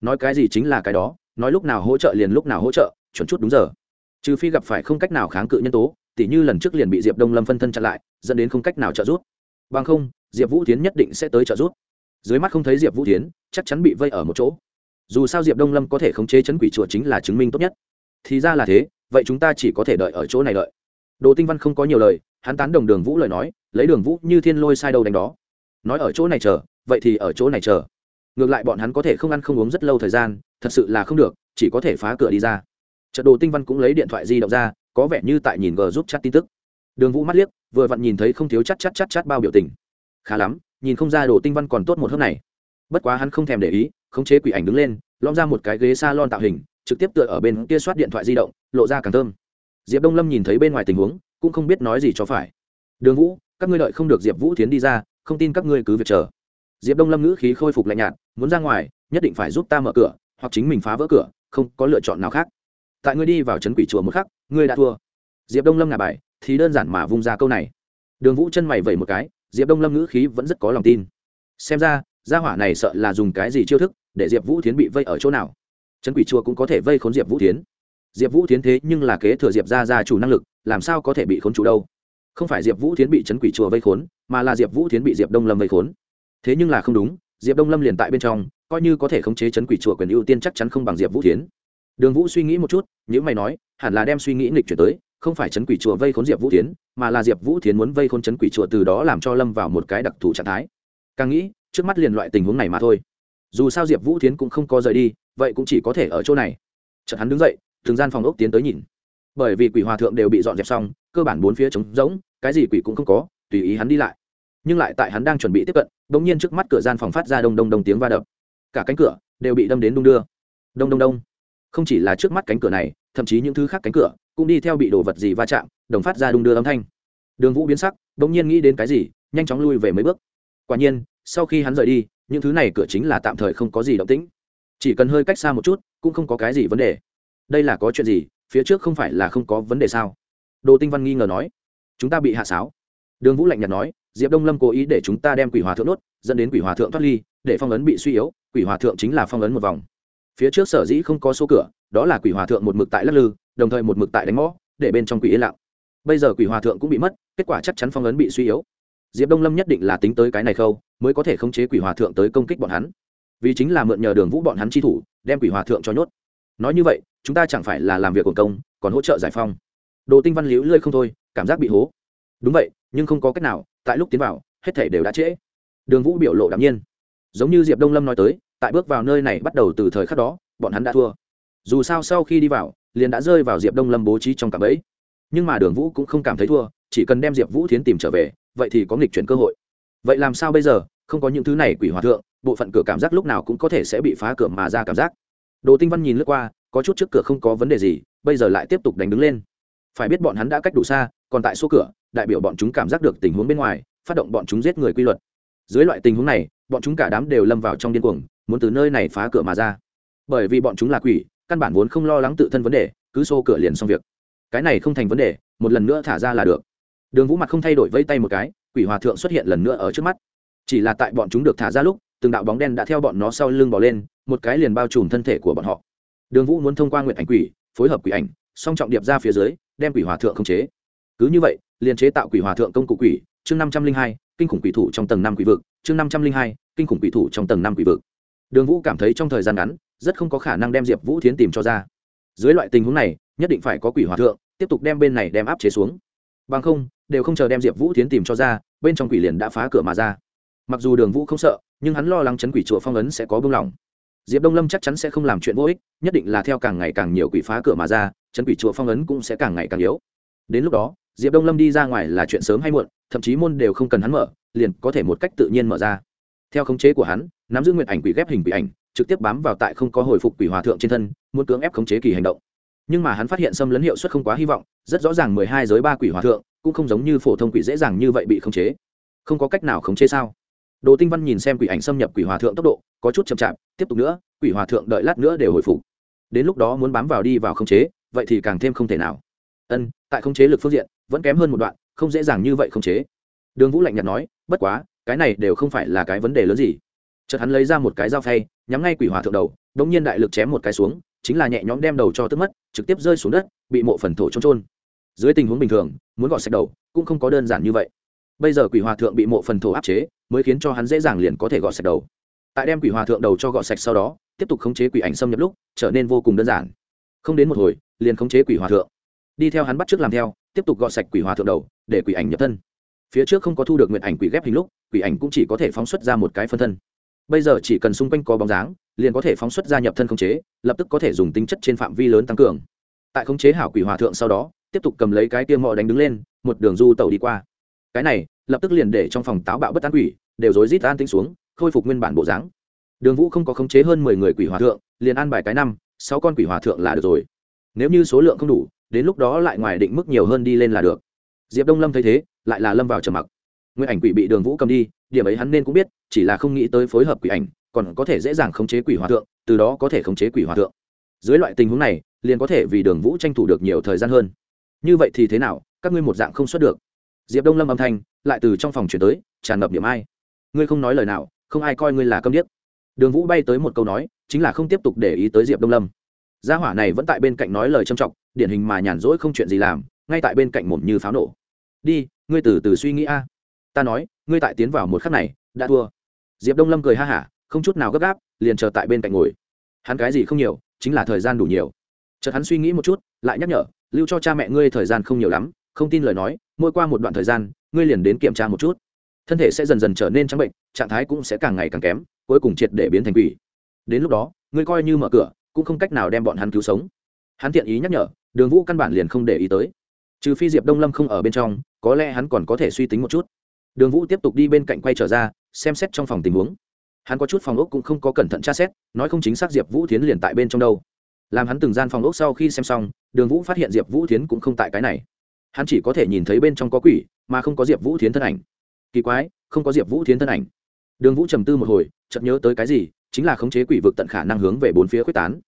Nói cái gì chính là cái đó, nói lúc nào hỗ trợ liền lúc nào hỗ trợ, chuẩn chút đúng giờ. Trừ phi gặp phải không cách nào kháng cự nhân tố, tỉ như lần trước liền bị diệp đông lâm phân thân chặn lại, dẫn đến không cách nào trợ giúp. Bằng không, diệp vũ tiến nhất định sẽ tới trợ giúp. Dưới mắt không thấy diệp vũ tiến chắc chắn bị vây ở một chỗ. Dù sao diệp đông lâm có thể khống chế chấn quỷ chùa chính là chứng minh tốt nhất. Thì ra là thế, vậy chúng ta chỉ có thể đợi ở chỗ này đợi đồ tinh văn không có nhiều lời, hắn tán đồng đường vũ lời nói, lấy đường vũ như thiên lôi sai đầu đánh đó. Nói ở chỗ này chờ, vậy thì ở chỗ này chờ. Ngược lại bọn hắn có thể không ăn không uống rất lâu thời gian, thật sự là không được, chỉ có thể phá cửa đi ra. Trận đồ tinh văn cũng lấy điện thoại di động ra, có vẻ như tại nhìn g giúp chat tin tức. Đường vũ mắt liếc, vừa vặn nhìn thấy không thiếu chắc chắc chắc chắc bao biểu tình. Khá lắm, nhìn không ra đồ tinh văn còn tốt một hớp này. Bất quá hắn không thèm để ý, khống chế quỷ ảnh đứng lên lom ra một cái ghế s a lon tạo hình, trực tiếp tựa ở bên kia soát điện thoại di động, lộ ra càng thơm diệp đông lâm nhìn thấy bên ngoài tình huống cũng không biết nói gì cho phải đường vũ các ngươi đợi không được diệp vũ tiến đi ra không tin các ngươi cứ việc chờ diệp đông lâm ngữ khí khôi phục lạnh nhạt muốn ra ngoài nhất định phải giúp ta mở cửa hoặc chính mình phá vỡ cửa không có lựa chọn nào khác tại ngươi đi vào trấn quỷ chùa một khắc ngươi đã thua diệp đông lâm ngả bài thì đơn giản mà vung ra câu này đường vũ chân mày vẩy một cái diệp đông lâm ngữ khí vẫn rất có lòng tin xem ra gia hỏa này sợ là dùng cái gì chiêu thức để diệp vũ tiến bị vây ở chỗ nào trấn quỷ chùa cũng có thể vây khốn diệp vũ tiến diệp vũ tiến thế nhưng là kế thừa diệp ra ra chủ năng lực, làm sao có thể bị khốn chủ đâu? Không phải diệp vũ tiến bị trấn quỷ chùa vây khốn, mà là diệp vũ tiến bị diệp đông lâm vây khốn. Thế nhưng là không đúng, diệp đông lâm liền tại bên trong, coi như có thể khống chế chấn quỷ chùa quyền ưu tiên chắc chắn không bằng diệp vũ tiến đường vũ suy nghĩ một chút những mày nói, hẳn là đem suy nghĩ nghịch chuyển tới, không phải chấn quỷ chùa vây khốn diệp vũ tiến mà là diệp vũ tiến muốn vây khốn chấn quỷ chùa từ đó làm cho lâm vào một cái đặc thù trạng thái. Càng nghĩ, trước mắt liền loại tình huống này mà thôi. Dù sao diệp vũ tiến cũng không có rời đi, vậy cũng chỉ có thể ở chỗ này. Chợt hắn đứng dậy thường gian phòng ốc tiến tới nhìn. Bởi vì quỷ hòa thượng đều bị dọn dẹp xong, cơ bản bốn phía trống rỗng, cái gì quỷ cũng không có, tùy ý hắn đi lại. Nhưng lại tại hắn đang chuẩn bị tiếp cận đ ỗ n g nhiên trước mắt cửa gian phòng phát ra đông đông đông tiếng va đập. Cả cánh cửa đều bị đâm đến đung đưa. Đông đông đông. Không chỉ là trước mắt cánh cửa này, thậm chí những thứ khác cánh cửa cũng đi theo bị đồ vật gì va chạm, đồng phát ra đung đưa âm thanh. Đường vũ biến sắc đ ỗ n g nhiên nghĩ đến cái gì, nhanh chóng lui về mấy bước. Quả nhiên, sau khi hắn rời đi, những thứ này cửa chính là tạm thời không có gì động tĩnh. Chỉ cần hơi cách xa một chút, cũng không có cái gì vấn đề đây là có chuyện gì? Phía trước không phải là không có vấn đề sao? Đồ tinh văn nghi ngờ nói. Chúng ta bị hạ sáo. Đường vũ lạnh nhạt nói. Diệp đông lâm cố ý để chúng ta đem quỷ hòa thượng nốt dẫn đến quỷ hòa thượng thoát ly, để phong ấn bị suy yếu, quỷ hòa thượng chính là phong ấn một vòng. Phía trước sở dĩ không có số cửa, đó là quỷ hòa thượng một mực tại lắc lư, đồng thời một mực tại đánh mõ để bên trong quỷ yên lặng. Bây giờ quỷ hòa thượng cũng bị mất, kết quả chắc chắn phong ấn bị suy yếu. Diệp đông lâm nhất định là tính tới cái này khâu, mới có thể khống chế quỷ hòa thượng tới công kích bọn hắn. Vì chính là mượn nhờ đường vũ bọn hắn chi thủ, đem quỷ hòa thượng cho nhốt. Nói như vậy chúng ta chẳng phải là làm việc của công, còn hỗ trợ giải phong. Đồ tinh văn liễu lơi không thôi, cảm giác bị hố. Đúng vậy, nhưng không có cách nào, tại lúc tiến vào, hết thể đều đã trễ. Đường vũ biểu lộ đ nhiên. Giống như diệp đông lâm nói tới, tại bước vào nơi này bắt đầu từ thời khắc đó, bọn hắn đã thua. Dù sao sau khi đi vào, liền đã rơi vào diệp đông lâm bố trí trong cạm ấy nhưng mà đường vũ cũng không cảm thấy thua, chỉ cần đem diệp vũ thiến tìm trở về, vậy thì có nghịch chuyển cơ hội. Vậy làm sao bây giờ, không có những thứ này quỷ hòa thượng, bộ phận cửa cảm giác lúc nào cũng có thể sẽ bị phá cửa mà ra cảm giác. Đồ tinh văn nhìn lướt qua có chút trước cửa không có vấn đề gì, bây giờ lại tiếp tục đánh đứng lên. Phải biết bọn hắn đã cách đủ xa, còn tại số cửa, đại biểu bọn chúng cảm giác được tình huống bên ngoài, phát động bọn chúng giết người quy luật. Dưới loại tình huống này, bọn chúng cả đám đều lâm vào trong điên cuồng, muốn từ nơi này phá cửa mà ra. Bởi vì bọn chúng là quỷ, căn bản vốn không lo lắng tự thân vấn đề, cứ xô cửa liền xong việc. Cái này không thành vấn đề, một lần nữa thả ra là được. Đường vũ mặt không thay đổi vây tay một cái, quỷ hòa thượng xuất hiện lần nữa ở trước mắt. Chỉ là tại bọn chúng được thả ra lúc, từng đạo bóng đen đã theo bọn nó sau lưng bỏ lên, một cái liền bao trùm thân thể của bọn họ đường vũ muốn thông qua nguyện ảnh quỷ, phối hợp quỷ ảnh, song trọng điệp ra phía dưới, đem quỷ hòa thượng khống chế. Cứ như vậy, liền chế tạo quỷ hòa thượng công cụ quỷ, chương năm trăm linh hai, kinh khủng quỷ thủ trong tầng năm quỷ vực, chương năm trăm linh hai, kinh khủng quỷ thủ trong tầng năm quỷ vực. Đường vũ cảm thấy trong thời gian ngắn, rất không có khả năng đem diệp vũ thiến tìm cho ra. Dưới loại tình huống này, nhất định phải có quỷ hòa thượng, tiếp tục đem bên này đem áp chế xuống. Bằng không, đều không chờ đem diệp vũ thiến tìm cho ra, bên trong quỷ liền đã phá cửa mà ra. Mặc dù đường vũ không sợ, nhưng hắn lo lắng chấn quỷ chùa phong ấn sẽ có bưng lỏng diệp đông lâm chắc chắn sẽ không làm chuyện vô ích, nhất định là theo càng ngày càng nhiều quỷ phá cửa mà ra, chân quỷ chùa phong ấn cũng sẽ càng ngày càng yếu. Đến lúc đó, diệp đông lâm đi ra ngoài là chuyện sớm hay muộn, thậm chí môn đều không cần hắn mở, liền có thể một cách tự nhiên mở ra. Theo khống chế của hắn, nắm giữ nguyện ảnh quỷ ghép hình quỷ ảnh, trực tiếp bám vào tại không có hồi phục quỷ hòa thượng trên thân, muốn cưỡng ép khống chế kỳ hành động. Nhưng mà hắn phát hiện xâm lấn hiệu suất không quá hy vọng, rất rõ ràng mười hai giới ba quỷ hòa thượng cũng không giống như phổ thông quỷ dễ dàng như vậy bị khống chế. Không có cách nào khống chế sao? Đồ tinh văn nhìn xem quỷ ảnh xâm nhập quỷ hòa thượng tốc độ, có chút chậm chạp, tiếp tục nữa, quỷ hòa thượng đợi lát nữa đều hồi phục. Đến lúc đó muốn bám vào đi vào khống chế, vậy thì càng thêm không thể nào. Ân, tại khống chế lực phương diện, vẫn kém hơn một đoạn, không dễ dàng như vậy khống chế. Đường vũ lạnh nhạt nói, bất quá, cái này đều không phải là cái vấn đề lớn gì. Chợt hắn lấy ra một cái dao phay, nhắm ngay quỷ hòa thượng đầu đ ỗ n g nhiên đại lực chém một cái xuống, chính là nhẹ nhõm đem đầu cho tức mất, trực tiếp rơi xuống đất, bị mộ phần thổ trôn trôn dưới tình huống bình thường, muốn gọt sạch đầu, cũng không có đơn giản như vậy bây giờ quỷ hòa thượng bị mộ phần thổ áp chế, mới khiến cho hắn dễ dàng liền có thể gọt sạch đầu. Tại đem quỷ hòa thượng đầu cho gọt sạch sau đó, tiếp tục khống chế quỷ ảnh xâm nhập lúc, trở nên vô cùng đơn giản. Không đến một hồi, liền khống chế quỷ hòa thượng. Đi theo hắn bắt trước làm theo, tiếp tục gọt sạch quỷ hòa thượng đầu, để quỷ ảnh nhập thân. Phía trước không có thu được nguyện ảnh quỷ ghép hình lúc, quỷ ảnh cũng chỉ có thể phóng xuất ra một cái phân thân. Bây giờ chỉ cần xung quanh có bóng dáng, liền có thể phóng xuất ra nhập thân khống chế, lập tức có thể dùng tính chất trên phạm vi lớn tăng cường. Tại khống chế hảo quỷ hòa thượng sau đó, tiếp tục cầm lấy cái tiêm mọ đánh đứng lên, một đường du tàu đi qua. Cái này lập tức liền để trong phòng táo bạo bất an quỷ, đều rối rít an tĩnh xuống, khôi phục nguyên bản bộ dáng. Đường vũ không có khống chế hơn mười người quỷ hòa thượng, liền an bài cái năm, sáu con quỷ hòa thượng là được rồi. Nếu như số lượng không đủ, đến lúc đó lại ngoài định mức nhiều hơn đi lên là được. Diệp đông lâm thấy thế, lại là lâm vào trầm mặc. Nguyên ảnh quỷ bị đường vũ cầm đi, điểm ấy hắn nên cũng biết, chỉ là không nghĩ tới phối hợp quỷ ảnh, còn có thể dễ dàng khống chế quỷ hòa thượng, từ đó có thể khống chế quỷ hòa thượng. Dưới loại tình huống này, liền có thể vì đường vũ tranh thủ được nhiều thời gian hơn. Như vậy thì thế nào, các ngươi một dạng không xuất được diệp đông lâm âm thanh lại từ trong phòng chuyển tới, tràn ngập điểm ai. Ngươi không nói lời nào, không ai coi ngươi là câm điếc. Đường vũ bay tới một câu nói, chính là không tiếp tục để ý tới diệp đông lâm. Gia hỏa này vẫn tại bên cạnh nói lời trầm trọng điển hình mà nhàn rỗi không chuyện gì làm, ngay tại bên cạnh mồm như pháo nổ. Đi, ngươi từ từ suy nghĩ a. Ta nói, ngươi tại tiến vào một khắc này, đã thua. Diệp đông lâm cười ha hả, không chút nào gấp gáp, liền chờ tại bên cạnh ngồi. Hắn cái gì không nhiều, chính là thời gian đủ nhiều. Chợt hắn suy nghĩ một chút, lại nhắc nhở, lưu cho cha mẹ ngươi thời gian không nhiều lắm, không tin lời nói mỗi qua một đoạn thời gian, ngươi liền đến kiểm tra một chút. Thân thể sẽ dần dần trở nên trắng bệnh, trạng thái cũng sẽ càng ngày càng kém, cuối cùng triệt để biến thành quỷ. Đến lúc đó, ngươi coi như mở cửa, cũng không cách nào đem bọn hắn cứu sống. Hắn thiện ý nhắc nhở, đường vũ căn bản liền không để ý tới. Trừ phi diệp đông lâm không ở bên trong, có lẽ hắn còn có thể suy tính một chút. Đường vũ tiếp tục đi bên cạnh quay trở ra, xem xét trong phòng tình huống. Hắn có chút phòng ốc cũng không có cẩn thận tra xét, nói không chính xác diệp vũ tiến liền tại bên trong đâu. Làm hắn từng gian phòng ốc sau khi xem xong, đường vũ phát hiện diệp vũ tiến cũng không tại cái này hắn chỉ có thể nhìn thấy bên trong có quỷ, mà không có diệp vũ Thiến thân ảnh. Kỳ quái, không có diệp vũ Thiến thân ảnh. Đường vũ trầm tư một hồi, chợt nhớ tới cái gì, chính là khống chế quỷ vực tận khả năng hướng về bốn phía quyết tán.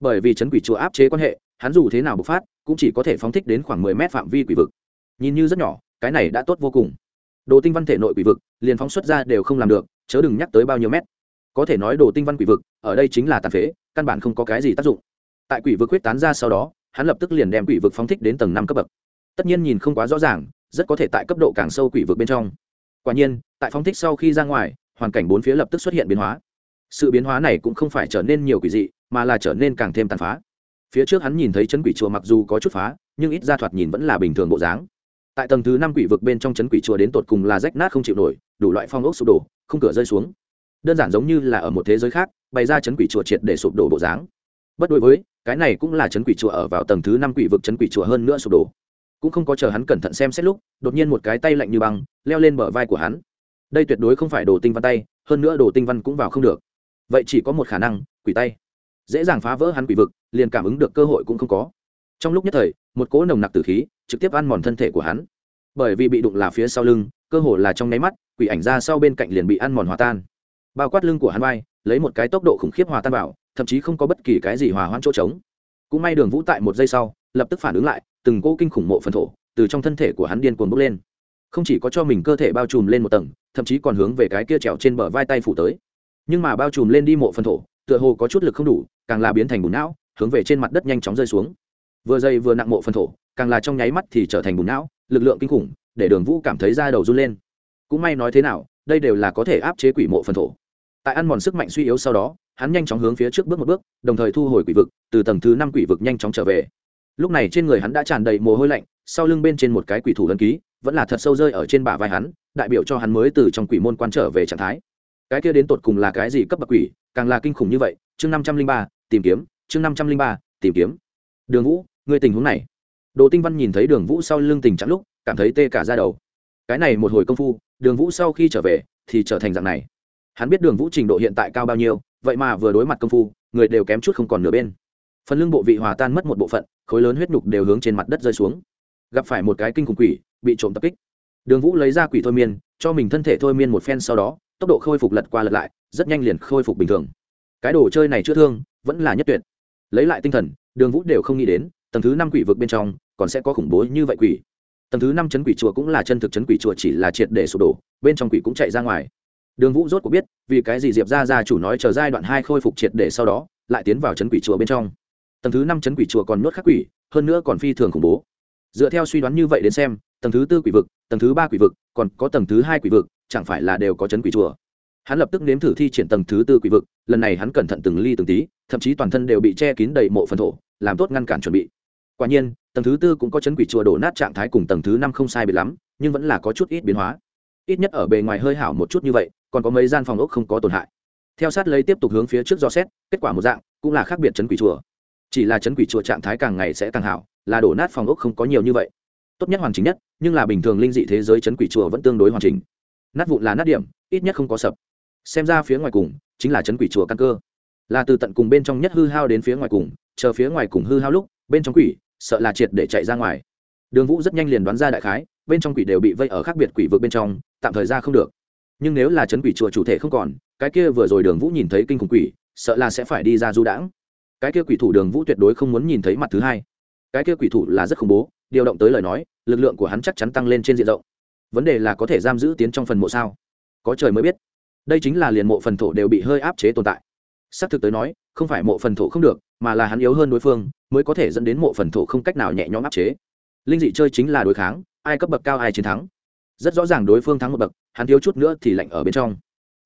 Bởi vì chấn quỷ chùa áp chế quan hệ, hắn dù thế nào bộc phát, cũng chỉ có thể phóng thích đến khoảng mười mét phạm vi quỷ vực. Nhìn như rất nhỏ, cái này đã tốt vô cùng. Đồ tinh văn thể nội quỷ vực, liền phóng xuất ra đều không làm được, chớ đừng nhắc tới bao nhiêu mét. Có thể nói đồ tinh văn quỷ vực, ở đây chính là tàn phế, căn bản không có cái gì tác dụng. Tại quỷ vực quyết tán ra sau đó, hắn lập tức liền đem quỷ vực phóng thích đến tầng năm cấp bậc tất nhiên nhìn không quá rõ ràng, rất có thể tại cấp độ càng sâu quỷ vực bên trong. Quả nhiên, tại phóng thích sau khi ra ngoài, hoàn cảnh bốn phía lập tức xuất hiện biến hóa. Sự biến hóa này cũng không phải trở nên nhiều quỷ dị, mà là trở nên càng thêm tàn phá. Phía trước hắn nhìn thấy chấn quỷ chùa mặc dù có chút phá, nhưng ít ra thoạt nhìn vẫn là bình thường bộ dáng. Tại tầng thứ năm quỷ vực bên trong chấn quỷ chùa đến tột cùng là rách nát không chịu nổi, đủ loại phong ốc sụp đổ, không cửa rơi xuống. Đơn giản giống như là ở một thế giới khác, bày ra chấn quỷ chùa triệt để sụp đổ bộ dáng. Bất đối với, cái này cũng là chấn quỷ chùa ở vào tầng thứ năm quỷ vực chấn quỷ chùa hơn nữa sụp đổ cũng không có chờ hắn cẩn thận xem xét lúc, đột nhiên một cái tay lạnh như băng, leo lên bờ vai của hắn. Đây tuyệt đối không phải đồ tinh văn tay, hơn nữa đồ tinh văn cũng vào không được. Vậy chỉ có một khả năng, quỷ tay. Dễ dàng phá vỡ hắn quỷ vực, liền cảm ứng được cơ hội cũng không có. Trong lúc nhất thời, một cỗ nồng nặc tử khí trực tiếp ăn mòn thân thể của hắn. Bởi vì bị đụng là phía sau lưng, cơ hồ là trong nháy mắt, quỷ ảnh ra sau bên cạnh liền bị ăn mòn hòa tan. Bao quát lưng của hắn vai, lấy một cái tốc độ khủng khiếp hòa tan vào, thậm chí không có bất kỳ cái gì hòa hoãn chỗ trống. Cũng may đường vũ tại một giây sau, lập tức phản ứng lại từng cỗ kinh khủng mộ phần thổ từ trong thân thể của hắn điên cuồng bốc lên. Không chỉ có cho mình cơ thể bao trùm lên một tầng, thậm chí còn hướng về cái kia trèo trên bờ vai tay phủ tới. Nhưng mà bao trùm lên đi mộ phần thổ, tựa hồ có chút lực không đủ, càng là biến thành bùn não, hướng về trên mặt đất nhanh chóng rơi xuống. Vừa dày vừa nặng mộ phần thổ, càng là trong nháy mắt thì trở thành bùn não, lực lượng kinh khủng, để đường vũ cảm thấy da đầu run lên. Cũng may nói thế nào, đây đều là có thể áp chế quỷ mộ phần thổ. Tại ăn mòn sức mạnh suy yếu sau đó, hắn nhanh chóng hướng phía trước bước một bước, đồng thời thu hồi quỷ vực, từ tầng thứ năm quỷ vực nhanh chóng trở về lúc này trên người hắn đã tràn đầy mồ hôi lạnh, sau lưng bên trên một cái quỷ thủ ấn ký, vẫn là thật sâu rơi ở trên bả vai hắn, đại biểu cho hắn mới từ trong quỷ môn quan trở về trạng thái. Cái kia đến tột cùng là cái gì cấp bậc quỷ, càng là kinh khủng như vậy. Chương năm trăm linh ba, tìm kiếm, chương năm trăm linh ba, tìm kiếm. Đường vũ người tình huống này. Đồ tinh văn nhìn thấy đường vũ sau lưng tình trạng lúc, cảm thấy tê cả ra đầu. Cái này một hồi công phu, đường vũ sau khi trở về, thì trở thành dạng này. Hắn biết đường vũ trình độ hiện tại cao bao nhiêu, vậy mà vừa đối mặt công phu, người đều kém chút không còn nửa bên phần lưng bộ vị hòa tan mất một bộ phận, khối lớn huyết nhục đều hướng trên mặt đất rơi xuống. Gặp phải một cái kinh khủng quỷ, bị trộm tập kích. Đường vũ lấy ra quỷ thôi miên, cho mình thân thể thôi miên một phen sau đó, tốc độ khôi phục lật qua lật lại, rất nhanh liền khôi phục bình thường. Cái đồ chơi này chữa thương, vẫn là nhất tuyệt. Lấy lại tinh thần, đường vũ đều không nghĩ đến, tầng thứ năm quỷ vực bên trong, còn sẽ có khủng bố như vậy quỷ. Tầng thứ năm chấn quỷ chùa cũng là chân thực chấn quỷ chùa chỉ là triệt để sụp đổ, bên trong quỷ cũng chạy ra ngoài. Đường vũ rốt cuộc biết, vì cái gì diệp ra ra chủ nói chờ giai đoạn hai khôi phục triệt để sau đó, lại tiến vào chấn quỷ chùa bên trong tầng thứ năm chấn quỷ chùa còn nuốt khắc quỷ, hơn nữa còn phi thường khủng bố. Dựa theo suy đoán như vậy đến xem, tầng thứ tư quỷ vực, tầng thứ ba quỷ vực, còn có tầng thứ hai quỷ vực, chẳng phải là đều có chấn quỷ chùa. Hắn lập tức nếm thử thi triển tầng thứ tư quỷ vực, lần này hắn cẩn thận từng ly từng tí, thậm chí toàn thân đều bị che kín đầy mộ phần thổ, làm tốt ngăn cản chuẩn bị. Quả nhiên, tầng thứ tư cũng có chấn quỷ chùa đổ nát trạng thái cùng tầng thứ năm không sai biệt lắm, nhưng vẫn là có chút ít biến hóa. Ít nhất ở bề ngoài hơi hảo một chút như vậy, còn có mấy gian phòng ốc không có tổn hại. Theo sát lấy tiếp tục hướng phía trước do xét, kết quả một dạng, cũng là khác biệt chấn quỷ chùa chỉ là chấn quỷ chùa trạng thái càng ngày sẽ càng hảo, là đổ nát phòng ốc không có nhiều như vậy. Tốt nhất hoàn chỉnh nhất, nhưng là bình thường linh dị thế giới chấn quỷ chùa vẫn tương đối hoàn chỉnh. Nát vụn là nát điểm, ít nhất không có sập. Xem ra phía ngoài cùng, chính là chấn quỷ chùa căn cơ. Là từ tận cùng bên trong nhất hư hao đến phía ngoài cùng, chờ phía ngoài cùng hư hao lúc, bên trong quỷ, sợ là triệt để chạy ra ngoài. Đường vũ rất nhanh liền đoán ra đại khái, bên trong quỷ đều bị vây ở khác biệt quỷ vực bên trong, tạm thời ra không được. Nhưng nếu là chấn quỷ chùa chủ thể không còn, cái kia vừa rồi đường vũ nhìn thấy kinh khủng quỷ, sợ là sẽ phải đi ra du đãng cái kia quỷ thủ đường vũ tuyệt đối không muốn nhìn thấy mặt thứ hai. Cái kia quỷ thủ là rất khủng bố, điều động tới lời nói, lực lượng của hắn chắc chắn tăng lên trên diện rộng. Vấn đề là có thể giam giữ tiến trong phần mộ sao? Có trời mới biết. Đây chính là liền mộ phần thổ đều bị hơi áp chế tồn tại. Xác thực tới nói, không phải mộ phần thổ không được, mà là hắn yếu hơn đối phương, mới có thể dẫn đến mộ phần thổ không cách nào nhẹ nhõm áp chế. Linh dị chơi chính là đối kháng, ai cấp bậc cao ai chiến thắng. Rất rõ ràng đối phương thắng một bậc, hắn thiếu chút nữa thì lạnh ở bên trong.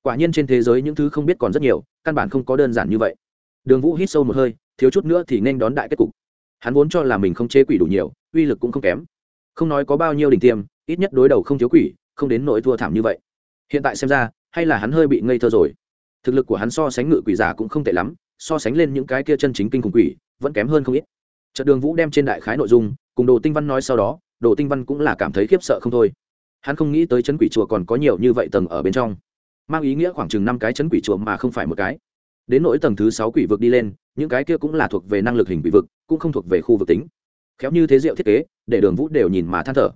Quả nhiên trên thế giới những thứ không biết còn rất nhiều, căn bản không có đơn giản như vậy đường vũ hít sâu một hơi, thiếu chút nữa thì nên đón đại kết cục. Hắn vốn cho là mình không chế quỷ đủ nhiều, uy lực cũng không kém. Không nói có bao nhiêu đỉnh tiêm, ít nhất đối đầu không thiếu quỷ, không đến nỗi thua thảm như vậy. Hiện tại xem ra, hay là hắn hơi bị ngây thơ rồi. Thực lực của hắn so sánh ngự quỷ giả cũng không tệ lắm, so sánh lên những cái kia chân chính kinh khủng quỷ, vẫn kém hơn không ít. Trận đường vũ đem trên đại khái nội dung, cùng đồ tinh văn nói sau đó, đồ tinh văn cũng là cảm thấy khiếp sợ không thôi. Hắn không nghĩ tới chân quỷ chùa còn có nhiều như vậy tầng ở bên trong. Mang ý nghĩa khoảng chừng năm cái chân quỷ chùa mà không phải một cái đến nỗi tầng thứ sáu quỷ vực đi lên, những cái kia cũng là thuộc về năng lực hình quỷ vực, cũng không thuộc về khu vực tính. Khéo như thế diệu thiết kế, để đường vũ đều nhìn mà than thở.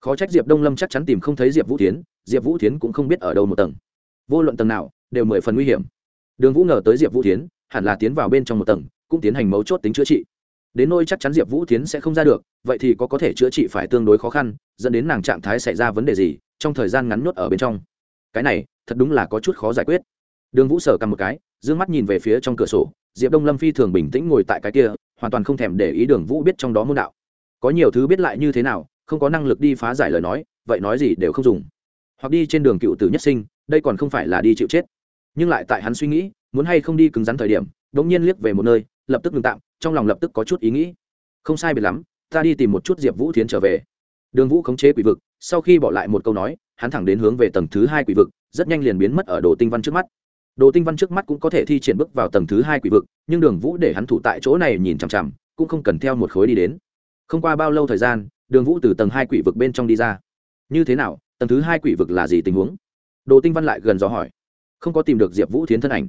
Khó trách diệp đông lâm chắc chắn tìm không thấy diệp vũ tiến diệp vũ tiến cũng không biết ở đâu một tầng. Vô luận tầng nào, đều mười phần nguy hiểm. Đường vũ ngờ tới diệp vũ tiến hẳn là tiến vào bên trong một tầng, cũng tiến hành mấu chốt tính chữa trị. Đến nôi chắc chắn diệp vũ tiến sẽ không ra được, vậy thì có có thể chữa trị phải tương đối khó khăn, dẫn đến nàng trạng thái xảy ra vấn đề gì, trong thời gian ngắn nuốt ở bên trong. Cái này, thật đúng là có chút khó giải quyết. Đường vũ sở cầm một cái dương mắt nhìn về phía trong cửa sổ, diệp đông lâm phi thường bình tĩnh ngồi tại cái kia, hoàn toàn không thèm để ý đường vũ biết trong đó môn đạo. Có nhiều thứ biết lại như thế nào, không có năng lực đi phá giải lời nói, vậy nói gì đều không dùng. Hoặc đi trên đường cựu tử nhất sinh, đây còn không phải là đi chịu chết. Nhưng lại tại hắn suy nghĩ, muốn hay không đi cứng rắn thời điểm đ ỗ n g nhiên liếc về một nơi, lập tức ngừng tạm, trong lòng lập tức có chút ý nghĩ. Không sai biệt lắm, ta đi tìm một chút diệp vũ thiến trở về. Đường vũ khống chế quỷ vực, sau khi bỏ lại một câu nói, hắn thẳng đến hướng về tầng thứ hai quỷ vực, rất nhanh liền biến mất ở đồ tinh văn trước mắt đồ tinh văn trước mắt cũng có thể thi triển bước vào tầng thứ hai quỷ vực, nhưng đường vũ để hắn thủ tại chỗ này nhìn chằm chằm, cũng không cần theo một khối đi đến. Không qua bao lâu thời gian, đường vũ từ tầng hai quỷ vực bên trong đi ra. Như thế nào, tầng thứ hai quỷ vực là gì tình huống? Đồ tinh văn lại gần dò hỏi. Không có tìm được diệp vũ thiến thân ảnh.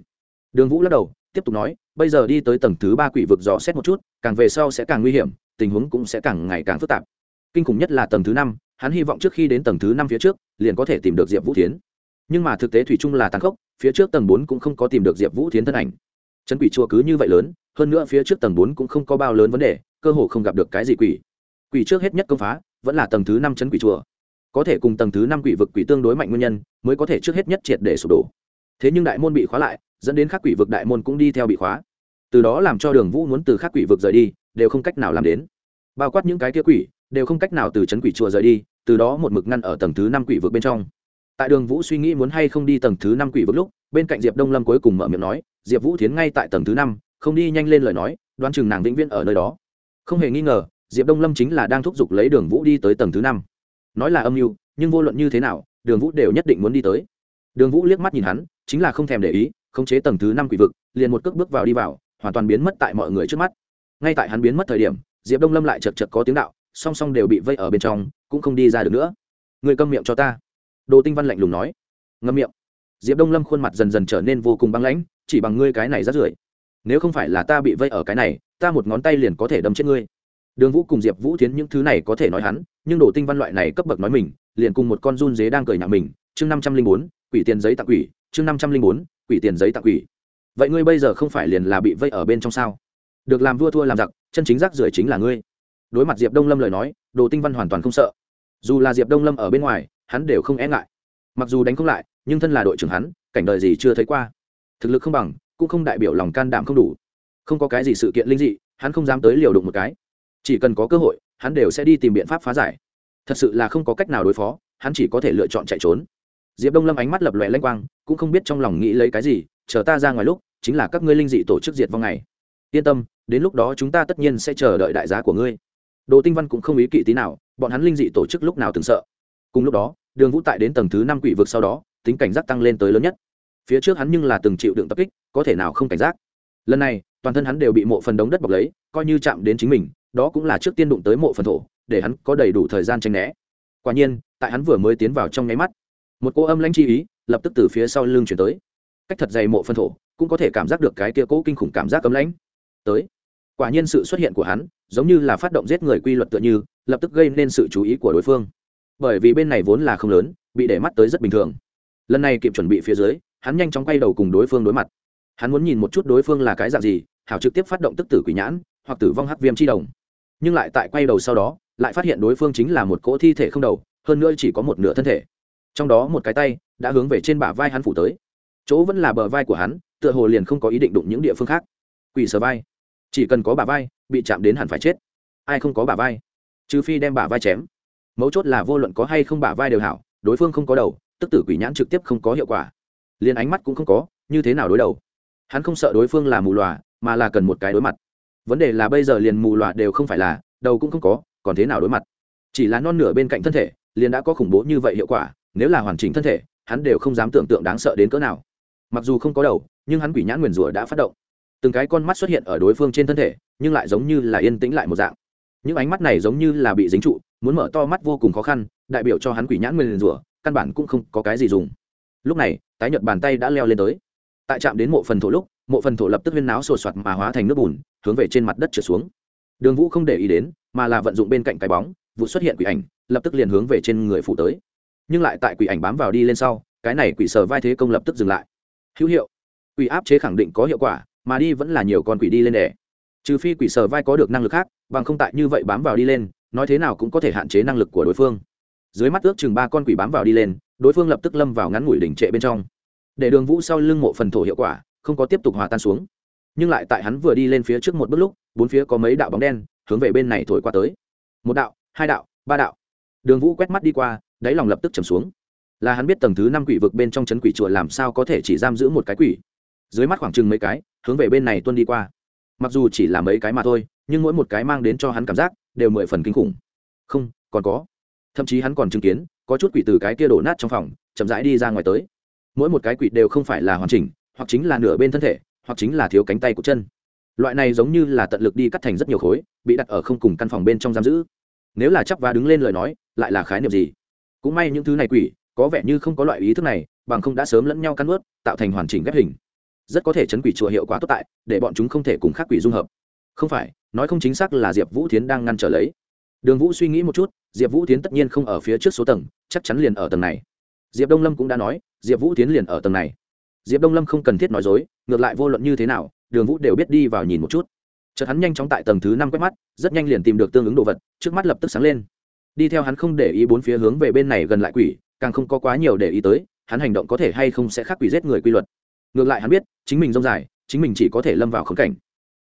Đường vũ lắc đầu, tiếp tục nói, bây giờ đi tới tầng thứ ba quỷ vực dò xét một chút, càng về sau sẽ càng nguy hiểm, tình huống cũng sẽ càng ngày càng phức tạp. Kinh khủng nhất là tầng thứ năm, hắn hy vọng trước khi đến tầng thứ năm phía trước, liền có thể tìm được diệp vũ tiến nhưng mà thực tế thủy chung là tàn khốc, phía trước tầng bốn cũng không có tìm được diệp vũ tiến thân ảnh. Chấn quỷ chùa cứ như vậy lớn, hơn nữa phía trước tầng bốn cũng không có bao lớn vấn đề, cơ hồ không gặp được cái gì quỷ. Quỷ trước hết nhất công phá, vẫn là tầng thứ năm chấn quỷ chùa. Có thể cùng tầng thứ năm quỷ vực quỷ tương đối mạnh nguyên nhân, mới có thể trước hết nhất triệt để sụp đổ. Thế nhưng đại môn bị khóa lại, dẫn đến các quỷ vực đại môn cũng đi theo bị khóa. Từ đó làm cho đường vũ muốn từ các quỷ vực rời đi, đều không cách nào làm đến. Bao quát những cái kia quỷ, đều không cách nào từ chấn quỷ chùa rời đi, từ đó một mực ngăn ở tầng thứ năm quỷ vực bên trong tại đường vũ suy nghĩ muốn hay không đi tầng thứ năm quỷ vực lúc, bên cạnh diệp đông lâm cuối cùng mở miệng nói, diệp vũ tiến ngay tại tầng thứ năm, không đi nhanh lên lời nói, đoán chừng nàng vĩnh viễn ở nơi đó. Không hề nghi ngờ, diệp đông lâm chính là đang thúc giục lấy đường vũ đi tới tầng thứ năm. Nói là âm mưu, nhưng vô luận như thế nào, đường vũ đều nhất định muốn đi tới. Đường vũ liếc mắt nhìn hắn, chính là không thèm để ý, khống chế tầng thứ năm quỷ vực, liền một cước bước vào đi vào, hoàn toàn biến mất tại mọi người trước mắt. Ngay tại hắn biến mất thời điểm, diệp đông lâm lại chật chật có tiếng đạo, song song đều bị vây ở bên trong, cũng không đi ra được nữa. Người câm miệng cho ta đồ tinh văn lạnh lùng nói. Ngâm miệng. Diệp đông lâm khuôn mặt dần dần trở nên vô cùng băng lãnh, chỉ bằng ngươi cái này rất rưởi. Nếu không phải là ta bị vây ở cái này, ta một ngón tay liền có thể đâm chết ngươi. Đường vũ cùng diệp vũ tiến những thứ này có thể nói hắn, nhưng đồ tinh văn loại này cấp bậc nói mình, liền cùng một con run dế đang cười nhạo mình. Chương năm trăm linh bốn, quỷ tiền giấy tặng quỷ. Chương năm trăm linh bốn, quỷ tiền giấy tặng quỷ. Vậy ngươi bây giờ không phải liền là bị vây ở bên trong sao? Được làm vua thua làm giặc, chân chính rác rưởi chính là ngươi. Đối mặt diệp đông lâm lời nói, đồ tinh văn hoàn toàn không sợ. Dù là diệp đông lâm ở bên ngoài hắn đều không e ngại. Mặc dù đánh không lại, nhưng thân là đội trưởng hắn, cảnh đời gì chưa thấy qua. Thực lực không bằng, cũng không đại biểu lòng can đảm không đủ. Không có cái gì sự kiện linh dị, hắn không dám tới liều đụng một cái. Chỉ cần có cơ hội, hắn đều sẽ đi tìm biện pháp phá giải. Thật sự là không có cách nào đối phó, hắn chỉ có thể lựa chọn chạy trốn. Diệp đông lâm ánh mắt lập lòe lanh quang, cũng không biết trong lòng nghĩ lấy cái gì, chờ ta ra ngoài lúc, chính là các ngươi linh dị tổ chức diệt vong ngày. Yên tâm, đến lúc đó chúng ta tất nhiên sẽ chờ đợi đại giá của ngươi. Đồ tinh văn cũng không ý kỵ tí nào, bọn hắn linh dị tổ chức lúc nào từng sợ. Cùng lúc đó đường vũ tại đến tầng thứ năm quỷ vực sau đó, tính cảnh giác tăng lên tới lớn nhất. Phía trước hắn nhưng là từng chịu đựng tập kích, có thể nào không cảnh giác? Lần này, toàn thân hắn đều bị mộ phần đống đất bọc lấy, coi như chạm đến chính mình, đó cũng là trước tiên đụng tới mộ phần thổ, để hắn có đầy đủ thời gian tranh né. Quả nhiên, tại hắn vừa mới tiến vào trong nháy mắt, một cô âm lãnh chi ý lập tức từ phía sau lưng chuyển tới. Cách thật dày mộ phân thổ, cũng có thể cảm giác được cái kia cố kinh khủng cảm giác cấm lãnh. Tới, quả nhiên sự xuất hiện của hắn giống như là phát động giết người quy luật tựa như, lập tức gây nên sự chú ý của đối phương bởi vì bên này vốn là không lớn, bị để mắt tới rất bình thường. Lần này kịp chuẩn bị phía dưới, hắn nhanh chóng quay đầu cùng đối phương đối mặt. Hắn muốn nhìn một chút đối phương là cái dạng gì, hảo trực tiếp phát động tức tử quỷ nhãn, hoặc tử vong hắc viêm chi đồng. Nhưng lại tại quay đầu sau đó, lại phát hiện đối phương chính là một cỗ thi thể không đầu, hơn nữa chỉ có một nửa thân thể. Trong đó một cái tay đã hướng về trên bả vai hắn phủ tới. Chỗ vẫn là bờ vai của hắn, tựa hồ liền không có ý định đụng những địa phương khác. Quỷ sờ vai. Chỉ cần có bả vai, bị chạm đến hẳn phải chết. Ai không có bả vai? Trừ phi đem bả vai chém mấu chốt là vô luận có hay không bả vai đều hảo, đối phương không có đầu, tức tử quỷ nhãn trực tiếp không có hiệu quả. Liền ánh mắt cũng không có, như thế nào đối đầu? Hắn không sợ đối phương là mù lòa, mà là cần một cái đối mặt. Vấn đề là bây giờ liền mù lòa đều không phải là, đầu cũng không có, còn thế nào đối mặt? Chỉ là non nửa bên cạnh thân thể, liền đã có khủng bố như vậy hiệu quả, nếu là hoàn chỉnh thân thể, hắn đều không dám tưởng tượng đáng sợ đến cỡ nào. Mặc dù không có đầu, nhưng hắn quỷ nhãn nguyền rủa đã phát động. Từng cái con mắt xuất hiện ở đối phương trên thân thể, nhưng lại giống như là yên tĩnh lại một dạng. Những ánh mắt này giống như là bị dính trụ muốn mở to mắt vô cùng khó khăn, đại biểu cho hắn quỷ nhãn nguyên rủa, căn bản cũng không có cái gì dùng. Lúc này, tái nhợt bàn tay đã leo lên tới. Tại chạm đến mộ phần thổ lúc, mộ phần thổ lập tức huyên náo sột soạt mà hóa thành nước bùn, hướng về trên mặt đất trượt xuống. Đường vũ không để ý đến, mà là vận dụng bên cạnh cái bóng, vụ xuất hiện quỷ ảnh, lập tức liền hướng về trên người phụ tới. Nhưng lại tại quỷ ảnh bám vào đi lên sau, cái này quỷ sờ vai thế công lập tức dừng lại. Hữu hiệu. Quỷ áp chế khẳng định có hiệu quả, mà đi vẫn là nhiều con quỷ đi lên đẻ trừ phi quỷ sờ vai có được năng lực khác, bằng không tại như vậy bám vào đi lên nói thế nào cũng có thể hạn chế năng lực của đối phương. Dưới mắt ước chừng ba con quỷ bám vào đi lên, đối phương lập tức lâm vào ngắn ngủi đỉnh trệ bên trong. Để đường vũ sau lưng mộ phần thổ hiệu quả, không có tiếp tục hòa tan xuống. Nhưng lại tại hắn vừa đi lên phía trước một bước lúc, bốn phía có mấy đạo bóng đen hướng về bên này thổi qua tới. Một đạo, hai đạo, ba đạo. Đường vũ quét mắt đi qua, đáy lòng lập tức trầm xuống. Là hắn biết tầng thứ năm quỷ vực bên trong c h ấ n quỷ chùa làm sao có thể chỉ giam giữ một cái quỷ. Dưới mắt khoảng chừng mấy cái, hướng về bên này tuân đi qua. Mặc dù chỉ là mấy cái mà thôi, nhưng mỗi một cái mang đến cho hắn cảm giác đều mười phần kinh khủng. Không, còn có. Thậm chí hắn còn chứng kiến, có chút quỷ từ cái kia đổ nát trong phòng, chậm rãi đi ra ngoài tới. Mỗi một cái quỷ đều không phải là hoàn chỉnh, hoặc chính là nửa bên thân thể, hoặc chính là thiếu cánh tay của chân. Loại này giống như là tận lực đi cắt thành rất nhiều khối, bị đặt ở không cùng căn phòng bên trong giam giữ. Nếu là chắp và đứng lên lời nói, lại là khái niệm gì? Cũng may những thứ này quỷ, có vẻ như không có loại ý thức này, bằng không đã sớm lẫn nhau căn ướt tạo thành hoàn chỉnh ghép hình. Rất có thể chấn quỷ chùa hiệu quả tốt tại, để bọn chúng không thể cùng khác quỷ dung hợp không phải, nói không chính xác là diệp vũ tiến đang ngăn trở lấy. Đường vũ suy nghĩ một chút, diệp vũ tiến tất nhiên không ở phía trước số tầng, chắc chắn liền ở tầng này. Diệp đông lâm cũng đã nói, diệp vũ tiến liền ở tầng này. Diệp đông lâm không cần thiết nói dối, ngược lại vô luận như thế nào, đường vũ đều biết đi vào nhìn một chút. Chợt hắn nhanh chóng tại tầng thứ năm quét mắt, rất nhanh liền tìm được tương ứng đồ vật, trước mắt lập tức sáng lên. Đi theo hắn không để ý bốn phía hướng về bên này gần lại quỷ, càng không có quá nhiều để ý tới, hắn hành động có thể hay không sẽ khác quỷ giết người quy luật. Ngược lại hắn biết, chính mình rông dài, chính mình chỉ có thể lâm vào khống cảnh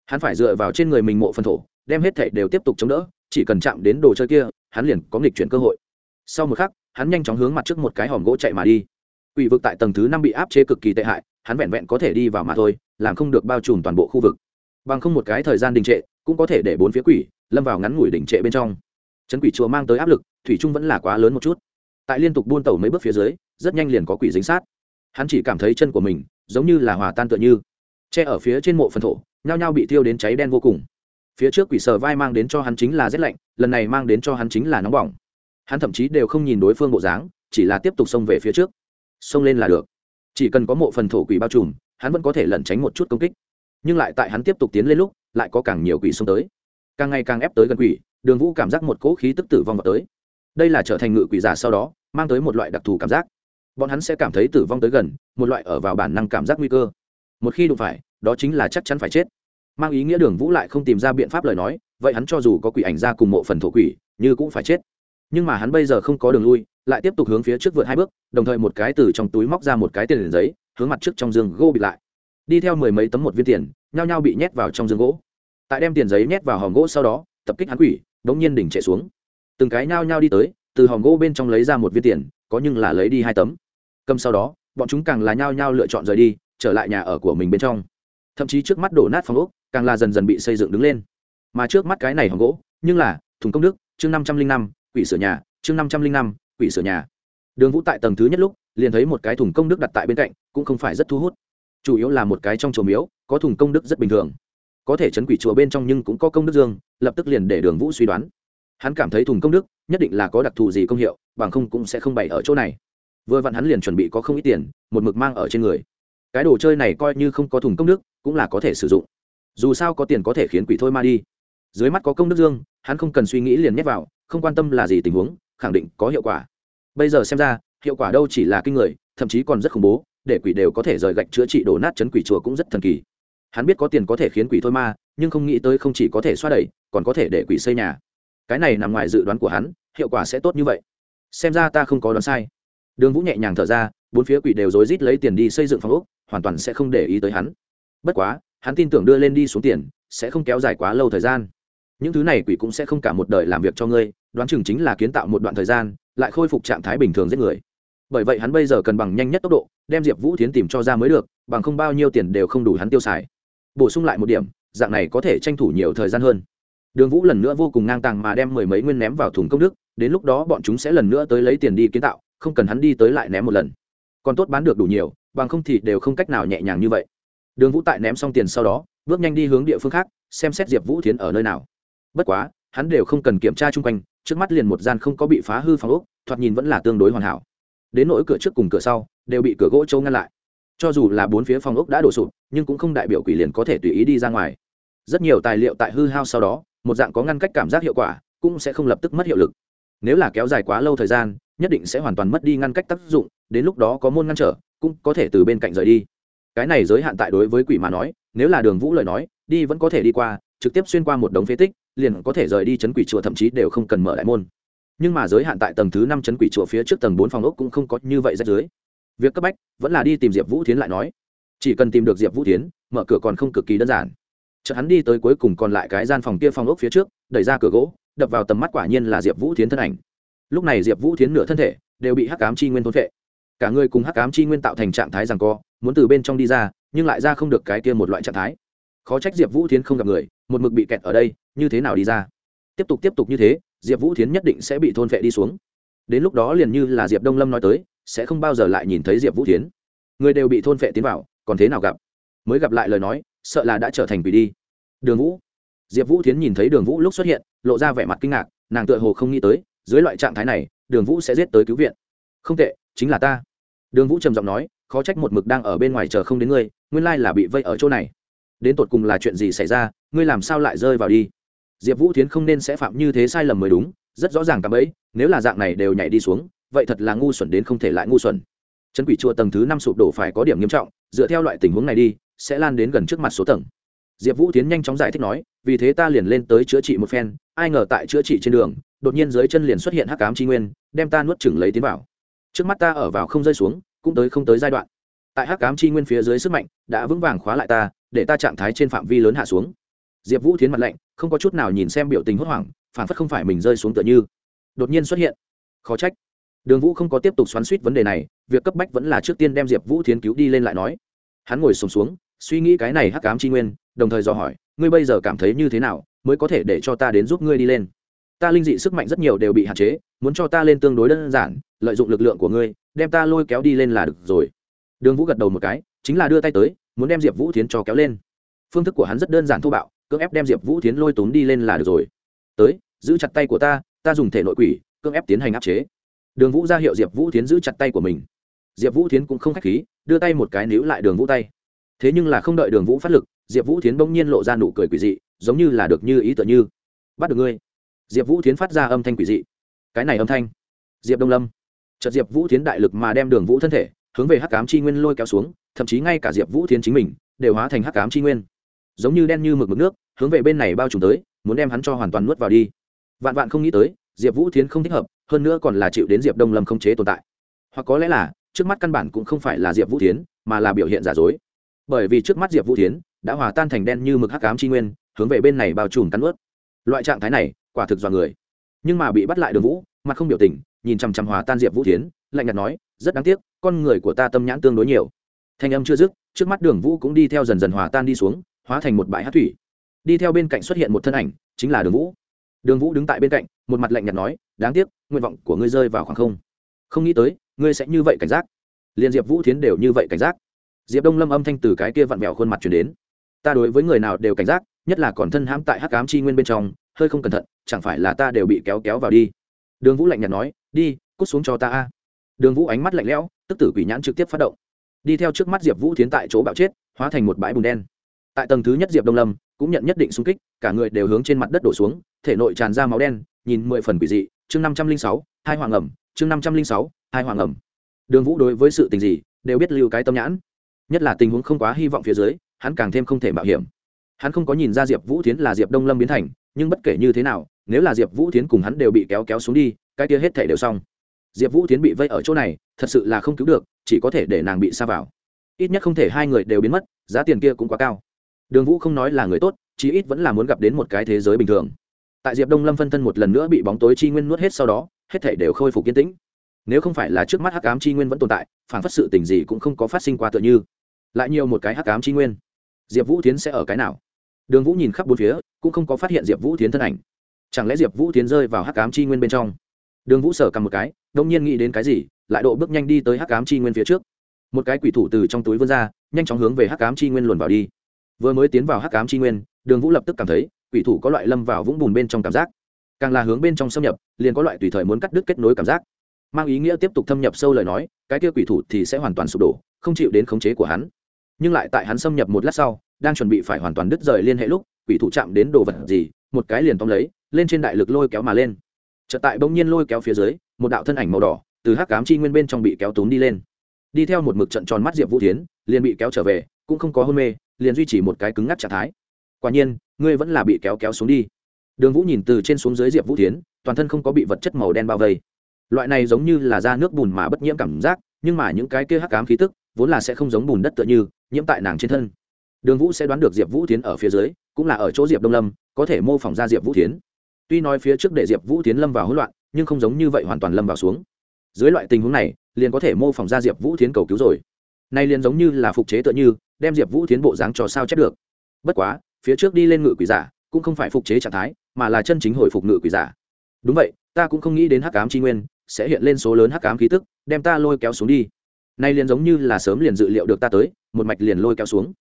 hắn phải dựa vào trên người mình mộ phần thổ, đem hết thảy đều tiếp tục chống đỡ, chỉ cần chạm đến đồ chơi kia, hắn liền có nghịch chuyển cơ hội. Sau một khắc, hắn nhanh chóng hướng mặt trước một cái hòm gỗ chạy mà đi. Quỷ vực tại tầng thứ năm bị áp chế cực kỳ tệ hại, hắn vẹn vẹn có thể đi vào mà thôi, làm không được bao trùm toàn bộ khu vực. Bằng không một cái thời gian đình trệ, cũng có thể để bốn phía quỷ lâm vào ngắn ngủi đình trệ bên trong. Trấn quỷ chùa mang tới áp lực, thủy trung vẫn là quá lớn một chút. Tại liên tục buôn tàu mấy bước phía dưới, rất nhanh liền có quỷ dính sát. Hắn chỉ cảm thấy chân của mình giống như là hòa tan tựa như. Che ở phía trên mộ phần thổ nhao nhao bị thiêu đến cháy đen vô cùng. Phía trước quỷ sở vai mang đến cho hắn chính là rét lạnh, lần này mang đến cho hắn chính là nóng bỏng. Hắn thậm chí đều không nhìn đối phương bộ dáng, chỉ là tiếp tục xông về phía trước. Xông lên là được. Chỉ cần có mộ phần thổ quỷ bao trùm, hắn vẫn có thể lẩn tránh một chút công kích. Nhưng lại tại hắn tiếp tục tiến lên lúc, lại có càng nhiều quỷ xông tới. Càng ngày càng ép tới gần quỷ, đường vũ cảm giác một cỗ khí tức tử vong vào tới. Đây là trở thành ngự quỷ giả sau đó, mang tới một loại đặc thù cảm giác. Bọn hắn sẽ cảm thấy tử vong tới gần, một loại ở vào bản năng cảm giác nguy cơ. Một khi đụng phải đó chính là chắc chắn phải chết. Mang ý nghĩa đường vũ lại không tìm ra biện pháp lời nói, vậy hắn cho dù có quỷ ảnh ra cùng mộ phần thổ quỷ, như cũng phải chết. Nhưng mà hắn bây giờ không có đường lui, lại tiếp tục hướng phía trước vượt hai bước, đồng thời một cái từ trong túi móc ra một cái tiền giấy, hướng mặt trước trong giường gỗ bịt lại. Đi theo mười mấy tấm một viên tiền, nhao nhao bị nhét vào trong giường gỗ. Tại đem tiền giấy nhét vào hòm gỗ sau đó, tập kích hắn quỷ, đống nhiên đỉnh chạy xuống. Từng cái nhao nhao đi tới, từ hòm gỗ bên trong lấy ra một viên tiền, có nhưng là lấy đi hai tấm. Cầm sau đó, bọn chúng càng là nhao nhao lựa chọn rời đi, trở lại nhà ở của mình bên trong thậm chí trước mắt đổ nát phòng ốc, càng là dần dần bị xây dựng đứng lên. Mà trước mắt cái này hòn gỗ, nhưng là, thùng công đức, chương năm trăm linh năm, quỷ sửa nhà, chương năm trăm linh năm, quỷ sửa nhà. Đường vũ tại tầng thứ nhất lúc, liền thấy một cái thùng công đức đặt tại bên cạnh, cũng không phải rất thu hút. Chủ yếu là một cái trong chùa miếu, có thùng công đức rất bình thường. Có thể chấn quỷ chùa bên trong nhưng cũng có công đức dương, lập tức liền để đường vũ suy đoán. Hắn cảm thấy thùng công đức, nhất định là có đặc thù gì công hiệu, bằng không cũng sẽ không bày ở chỗ này. Vừa vặn hắn liền chuẩn bị có không ít tiền, một mực mang ở trên người. Cái đồ chơi này coi như không có thùng công đức cũng là có thể sử dụng. Dù sao có tiền có thể khiến quỷ thôi ma đi. Dưới mắt có công đức dương, hắn không cần suy nghĩ liền nhét vào, không quan tâm là gì tình huống, khẳng định có hiệu quả. Bây giờ xem ra, hiệu quả đâu chỉ là kinh người, thậm chí còn rất khủng bố, để quỷ đều có thể rời gạch chữa trị đổ nát chấn quỷ chùa cũng rất thần kỳ. Hắn biết có tiền có thể khiến quỷ thôi ma nhưng không nghĩ tới không chỉ có thể xoa đẩy, còn có thể để quỷ xây nhà. Cái này nằm ngoài dự đoán của hắn, hiệu quả sẽ tốt như vậy. Xem ra ta không có đoán sai. Đường vũ nhẹ nhàng thở ra, bốn phía quỷ đều rối rít lấy tiền đi xây dựng phòng ốc, hoàn toàn sẽ không để ý tới hắn bất quá, hắn tin tưởng đưa lên đi xuống tiền, sẽ không kéo dài quá lâu thời gian. Những thứ này quỷ cũng sẽ không cả một đời làm việc cho ngươi, đoán chừng chính là kiến tạo một đoạn thời gian, lại khôi phục trạng thái bình thường giết người. Bởi vậy hắn bây giờ cần bằng nhanh nhất tốc độ, đem diệp vũ tiến tìm cho ra mới được, bằng không bao nhiêu tiền đều không đủ hắn tiêu xài. Bổ sung lại một điểm, dạng này có thể tranh thủ nhiều thời gian hơn. Đường vũ lần nữa vô cùng ngang tàng mà đem mười mấy nguyên ném vào thùng công đức, đến lúc đó bọn chúng sẽ lần nữa tới lấy tiền đi kiến tạo, không cần hắn đi tới lại ném một lần. Còn tốt bán được đủ nhiều, bằng không thì đều không cách nào nhẹ nhàng như vậy đường vũ tại ném xong tiền sau đó, bước nhanh đi hướng địa phương khác, xem xét diệp vũ thiến ở nơi nào. Bất quá, hắn đều không cần kiểm tra chung quanh, trước mắt liền một gian không có bị phá hư phòng ốc, thoạt nhìn vẫn là tương đối hoàn hảo. Đến nỗi cửa trước cùng cửa sau, đều bị cửa gỗ trâu ngăn lại. Cho dù là bốn phía phòng ốc đã đổ sụp, nhưng cũng không đại biểu quỷ liền có thể tùy ý đi ra ngoài. Rất nhiều tài liệu tại hư hao sau đó, một dạng có ngăn cách cảm giác hiệu quả, cũng sẽ không lập tức mất hiệu lực. Nếu là kéo dài quá lâu thời gian, nhất định sẽ hoàn toàn mất đi ngăn cách tác dụng, đến lúc đó có môn ngăn trở, cũng có thể từ bên cạnh rời đi cái này giới hạn tại đối với quỷ mà nói, nếu là đường vũ lời nói, đi vẫn có thể đi qua, trực tiếp xuyên qua một đống phế tích, liền có thể rời đi chấn quỷ chùa thậm chí đều không cần mở đại môn. Nhưng mà giới hạn tại tầng thứ năm chấn quỷ chùa phía trước tầng bốn phòng ốc cũng không có như vậy rách dưới. Việc cấp bách, vẫn là đi tìm diệp vũ tiến lại nói. Chỉ cần tìm được diệp vũ tiến mở cửa còn không cực kỳ đơn giản. Chợt hắn đi tới cuối cùng còn lại cái gian phòng kia phòng ốc phía trước, đẩy ra cửa gỗ, đập vào tầm mắt quả nhiên là diệp vũ tiến thân ảnh. Lúc này diệp vũ tiến nửa thân thể đều bị hắc cám chi nguyên thôn vệ cả người cùng hắc cám chi nguyên tạo thành trạng thái rằng co, muốn từ bên trong đi ra, nhưng lại ra không được cái kia một loại trạng thái. Khó trách diệp vũ Thiến không gặp người, một mực bị kẹt ở đây, như thế nào đi ra? Tiếp tục tiếp tục như thế, diệp vũ Thiến nhất định sẽ bị thôn vệ đi xuống. Đến lúc đó liền như là diệp đông lâm nói tới, sẽ không bao giờ lại nhìn thấy diệp vũ Thiến. người đều bị thôn vệ tiến vào, còn thế nào gặp? Mới gặp lại lời nói, sợ là đã trở thành quỷ đi. Đường vũ. Diệp vũ Thiến nhìn thấy đường vũ lúc xuất hiện, lộ ra vẻ mặt kinh ngạc, nàng tựa hồ không nghĩ tới, dưới loại trạng thái này, đường vũ sẽ giết tới cứu viện. Không tệ, chính là ta đường vũ trầm giọng nói, khó trách một mực đang ở bên ngoài chờ không đến ngươi, nguyên lai là bị vây ở chỗ này. Đến tột cùng là chuyện gì xảy ra, ngươi làm sao lại rơi vào đi? Diệp vũ tiến không nên sẽ phạm như thế sai lầm mới đúng, rất rõ ràng cả ấy nếu là dạng này đều nhảy đi xuống, vậy thật là ngu xuẩn đến không thể lại ngu xuẩn. Chân quỷ chùa tầng thứ năm sụp đổ phải có điểm nghiêm trọng, dựa theo loại tình huống này đi, sẽ lan đến gần trước mặt số tầng. Diệp vũ tiến nhanh chóng giải thích nói, vì thế ta liền lên tới chữa trị một phen, ai ngờ tại chữa trị trên đường, đột nhiên dưới chân liền xuất hiện hắc cám tri nguyên, đem ta nuốt chừng lấy tiến vào trước mắt ta ở vào không rơi xuống cũng tới không tới giai đoạn. Tại hắc cám Chi nguyên phía dưới sức mạnh đã vững vàng khóa lại ta để ta trạng thái trên phạm vi lớn hạ xuống. Diệp vũ tiến mặt lạnh không có chút nào nhìn xem biểu tình hốt hoảng phản phất không phải mình rơi xuống tựa như. Đột nhiên xuất hiện. Khó trách. Đường vũ không có tiếp tục xoắn suýt vấn đề này việc cấp bách vẫn là trước tiên đem diệp vũ tiến cứu đi lên lại nói. Hắn ngồi sùng xuống, xuống suy nghĩ cái này hắc cám Chi nguyên đồng thời dò hỏi ngươi bây giờ cảm thấy như thế nào mới có thể để cho ta đến giúp ngươi đi lên? Ta linh dị sức mạnh rất nhiều đều bị hạn chế, muốn cho ta lên tương đối đơn giản, lợi dụng lực lượng của ngươi, đem ta lôi kéo đi lên là được rồi. Đường vũ gật đầu một cái, chính là đưa tay tới, muốn đem diệp vũ tiến cho kéo lên. Phương thức của hắn rất đơn giản thô bạo, cưỡng ép đem diệp vũ tiến lôi tốn đi lên là được rồi. Tới, giữ chặt tay của ta ta dùng thể nội quỷ, cưỡng ép tiến hành áp chế. Đường vũ ra hiệu diệp vũ tiến giữ chặt tay của mình. Diệp vũ tiến cũng không k h á c h khí, đưa tay một cái níu lại đường vũ tay. Thế nhưng là không đợi đường vũ phát lực, diệp vũ tiến bỗng nhiên lộ ra nụ cười quỷ dị, giống như là được như ý tựa như. Bắt được ngươi diệp vũ tiến phát ra âm thanh quỷ dị cái này âm thanh diệp đông lâm chợt diệp vũ tiến đại lực mà đem đường vũ thân thể hướng về hắc cám chi nguyên lôi kéo xuống thậm chí ngay cả diệp vũ tiến chính mình đều hóa thành hắc cám chi nguyên giống như đen như mực mực nước hướng về bên này bao trùm tới muốn đem hắn cho hoàn toàn nuốt vào đi vạn vạn không nghĩ tới diệp vũ tiến không thích hợp hơn nữa còn là chịu đến diệp đông lâm không chế tồn tại hoặc có lẽ là trước mắt căn bản cũng không phải là diệp vũ tiến mà là biểu hiện giả dối bởi vì trước mắt diệp vũ tiến đã hòa tan thành đen như mực hắc cám chi nguyên hướng về bên này bao trùm cắn ướt loại trạng thái này quả thực dọa người. Nhưng mà bị bắt lại đường vũ, mặt không biểu tình, nhìn chằm chằm hòa tan diệp vũ tiến lạnh nhạt nói, rất đáng tiếc, con người của ta tâm nhãn tương đối nhiều. Thanh âm chưa dứt, trước mắt đường vũ cũng đi theo dần dần hòa tan đi xuống, hóa thành một bãi hát thủy. Đi theo bên cạnh xuất hiện một thân ảnh, chính là đường vũ. Đường vũ đứng tại bên cạnh, một mặt lạnh nhạt nói, đáng tiếc, nguyện vọng của ngươi rơi vào khoảng không. Không nghĩ tới, ngươi sẽ như vậy cảnh giác. Liền diệp vũ thiến đều như vậy cảnh giác. Diệp đông lâm âm thanh từ cái kia vặn vẹo khuôn mặt chuyển đến. Ta đối với người nào đều cảnh giác, nhất là còn thân hãm tại hắc ám chi nguyên bên trong hơi không cẩn thận, chẳng phải là ta đều bị kéo kéo vào đi. Đường vũ lạnh nhạt nói, đi, cút xuống cho ta a. Đường vũ ánh mắt lạnh lẽo, tức tử quỷ nhãn trực tiếp phát động. Đi theo trước mắt diệp vũ tiến tại chỗ bạo chết, hóa thành một bãi bùn đen. Tại tầng thứ nhất diệp đông lâm, cũng nhận nhất định xung kích, cả người đều hướng trên mặt đất đổ xuống, thể nội tràn ra máu đen, nhìn mười phần quỷ dị. Chương năm trăm linh sáu, hai hoàng ẩm. Chương năm trăm linh sáu, hai hoàng ẩm. Đường vũ đối với sự tình gì, đều biết lưu cái tâm nhãn. Nhất là tình huống không quá hy vọng phía dưới, hắn càng thêm không thể mạo hiểm. Hắn không có nhìn ra diệp vũ tiến là diệp đông lâm biến thành nhưng bất kể như thế nào, nếu là diệp vũ tiến cùng hắn đều bị kéo kéo xuống đi, cái kia hết thể đều xong. Diệp vũ tiến bị vây ở chỗ này, thật sự là không cứu được, chỉ có thể để nàng bị xa vào. Ít nhất không thể hai người đều biến mất, giá tiền kia cũng quá cao. Đường vũ không nói là người tốt, chí ít vẫn là muốn gặp đến một cái thế giới bình thường. Tại diệp đông lâm phân thân một lần nữa bị bóng tối chi nguyên nuốt hết sau đó, hết thể đều khôi phục yên tĩnh. Nếu không phải là trước mắt hắc ám chi nguyên vẫn tồn tại, phản phát sự tình gì cũng không có phát sinh qua tựa như. Lại nhiều một cái hắc ám chi nguyên. Diệp vũ tiến sẽ ở cái nào? Đường vũ nhìn khắp bốn phía, cũng không có phát hiện diệp vũ tiến thân ảnh. Chẳng lẽ diệp vũ tiến rơi vào hắc ám chi nguyên bên trong? Đường vũ sở cầm một cái, đông nhiên nghĩ đến cái gì, lại độ bước nhanh đi tới hắc ám chi nguyên phía trước. Một cái quỷ thủ từ trong túi vươn ra, nhanh chóng hướng về hắc ám chi nguyên luồn vào đi. Vừa mới tiến vào hắc ám chi nguyên, đường vũ lập tức cảm thấy, quỷ thủ có loại lâm vào vũng bùn bên trong cảm giác. Càng là hướng bên trong xâm nhập, liền có loại tùy thời muốn cắt đứt kết nối cảm giác. Mang ý nghĩa tiếp tục thâm nhập sâu lời nói, cái kia quỷ thủ thì sẽ hoàn toàn sụp đổ, không chịu đến khống chế của hắn. Nhưng lại tại hắn xâm nhập một lát sau đang chuẩn bị phải hoàn toàn đứt rời liên hệ lúc, quỷ thủ chạm đến đồ vật gì, một cái liền tóm lấy, lên trên đại lực lôi kéo mà lên. Chợt tại bỗng nhiên lôi kéo phía dưới, một đạo thân ảnh màu đỏ, từ hắc cám chi nguyên bên trong bị kéo túm đi lên. Đi theo một mực trận tròn mắt diệp vũ tiến liền bị kéo trở về, cũng không có hôn mê, liền duy trì một cái cứng ngắc trạng thái. Quả nhiên, ngươi vẫn là bị kéo kéo xuống đi. Đường vũ nhìn từ trên xuống dưới diệp vũ tiến toàn thân không có bị vật chất màu đen bao vây. Loại này giống như là da nước bùn mà bất nhiễm cảm giác, nhưng mà những cái kia hắc cám khí tức, vốn là sẽ không giống bùn đất tựa như, nhiễm tại nàng trên thân đường vũ sẽ đoán được diệp vũ tiến ở phía dưới, cũng là ở chỗ diệp đông lâm, có thể mô phỏng ra diệp vũ tiến tuy nói phía trước để diệp vũ tiến lâm vào hỗn loạn, nhưng không giống như vậy hoàn toàn lâm vào xuống. Dưới loại tình huống này, liền có thể mô phỏng ra diệp vũ tiến cầu cứu rồi. Nay liền giống như là phục chế tựa như, đem diệp vũ tiến bộ dáng cho sao chép được. Bất quá, phía trước đi lên ngự quỷ giả, cũng không phải phục chế trạng thái, mà là chân chính hồi phục ngự quỷ giả. Đúng vậy, ta cũng không nghĩ đến hắc cám tri nguyên sẽ hiện lên số lớn hắc cám khí tức, đem ta lôi kéo xuống đi. Nay liền giống như là sớm liền dự liệu được ta tới, một mạch liền lôi kéo xuống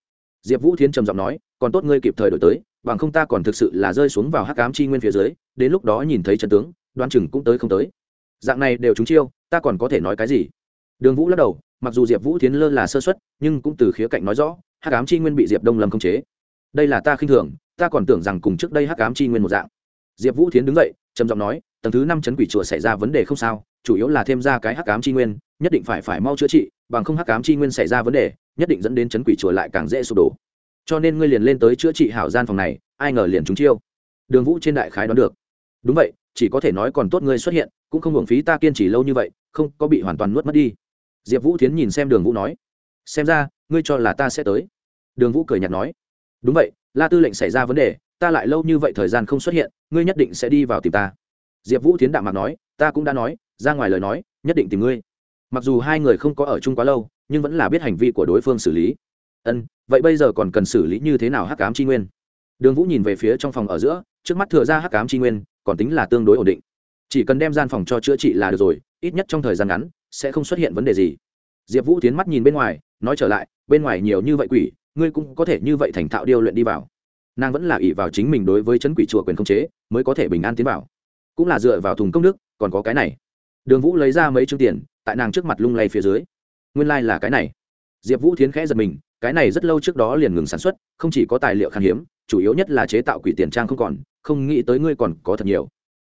diệp vũ thiến trầm giọng nói, còn tốt ngươi kịp thời đổi tới, bằng không ta còn thực sự là rơi xuống vào hắc cám chi nguyên phía dưới, đến lúc đó nhìn thấy trần tướng đoan chừng cũng tới không tới. Dạng này đều trúng chiêu, ta còn có thể nói cái gì? Đường vũ lắc đầu, mặc dù diệp vũ thiến lơ là sơ xuất nhưng cũng từ khía cạnh nói rõ, hắc ám chi nguyên bị diệp đông lâm khống chế. Đây là ta khinh thường, ta còn tưởng rằng cùng trước đây hắc ám chi nguyên một dạng. Diệp vũ thiến đứng dậy, trầm giọng nói, tầng thứ năm chấn quỷ chùa xảy ra vấn đề không sao, chủ yếu là thêm ra cái hắc ám chi nguyên, nhất định phải phải mau chữa trị, bằng không hắc ám chi nguyên xảy ra vấn đề nhất định dẫn đến chấn quỷ chùa lại càng dễ sụp đổ. Cho nên ngươi liền lên tới chữa trị hảo gian phòng này, ai ngờ liền chúng chiêu. Đường vũ trên đại khái đoán được. Đúng vậy, chỉ có thể nói còn tốt ngươi xuất hiện, cũng không hưởng phí ta kiên trì lâu như vậy, không có bị hoàn toàn nuốt mất đi. Diệp vũ tiến nhìn xem đường vũ nói. Xem ra, ngươi cho là ta sẽ tới. Đường vũ cười nhạt nói. Đúng vậy, la tư lệnh xảy ra vấn đề, ta lại lâu như vậy thời gian không xuất hiện, ngươi nhất định sẽ đi vào tìm ta. Diệp vũ tiến đạm mặt nói, ta cũng đã nói, ra ngoài lời nói, nhất định tìm ngươi. Mặc dù hai người không có ở chung quá lâu nhưng vẫn là biết hành vi của đối phương xử lý. Ân, vậy bây giờ còn cần xử lý như thế nào hắc cám tri nguyên? Đường vũ nhìn về phía trong phòng ở giữa, trước mắt thừa ra hắc cám tri nguyên, còn tính là tương đối ổn định. Chỉ cần đem gian phòng cho chữa trị là được rồi, ít nhất trong thời gian ngắn, sẽ không xuất hiện vấn đề gì. Diệp vũ tiến mắt nhìn bên ngoài, nói trở lại, bên ngoài nhiều như vậy quỷ, ngươi cũng có thể như vậy thành thạo điêu luyện đi vào. Nàng vẫn là ỷ vào chính mình đối với chấn quỷ chùa quyền không chế, mới có thể bình an tiến vào. Cũng là dựa vào thùng công đức, còn có cái này. Đường vũ lấy ra mấy chương tiền, tại nàng trước mặt lung lay phía dưới nguyên lai、like、là cái này. Diệp vũ thiến khẽ giật mình, cái này rất lâu trước đó liền ngừng sản xuất, không chỉ có tài liệu khan hiếm, chủ yếu nhất là chế tạo quỷ tiền trang không còn, không nghĩ tới ngươi còn có thật nhiều.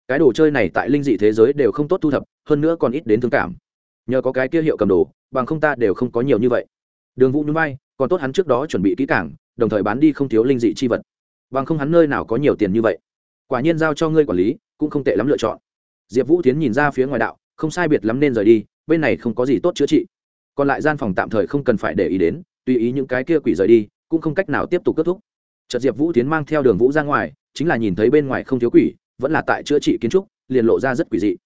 Cái đồ chơi này tại linh dị thế giới đều không tốt thu thập, hơn nữa còn ít đến thương cảm. Nhờ có cái kia hiệu cầm đồ, bằng không ta đều không có nhiều như vậy. Đường vũ núi bay còn tốt hắn trước đó chuẩn bị kỹ cảng đồng thời bán đi không thiếu linh dị chi vật. Bằng không hắn nơi nào có nhiều tiền như vậy. Quả nhiên giao cho ngươi quản lý, cũng không tệ lắm lựa chọn. Diệp vũ tiến nhìn ra phía ngoài đạo, không sai biệt lắm nên rời đi, bên này không có gì tốt chữa trị còn lại gian phòng tạm thời không cần phải để ý đến, tùy ý những cái kia quỷ rời đi, cũng không cách nào tiếp tục kết thúc. Chợt diệp vũ tiến mang theo đường vũ ra ngoài, chính là nhìn thấy bên ngoài không thiếu quỷ, vẫn là tại chữa trị kiến trúc, liền lộ ra rất quỷ dị.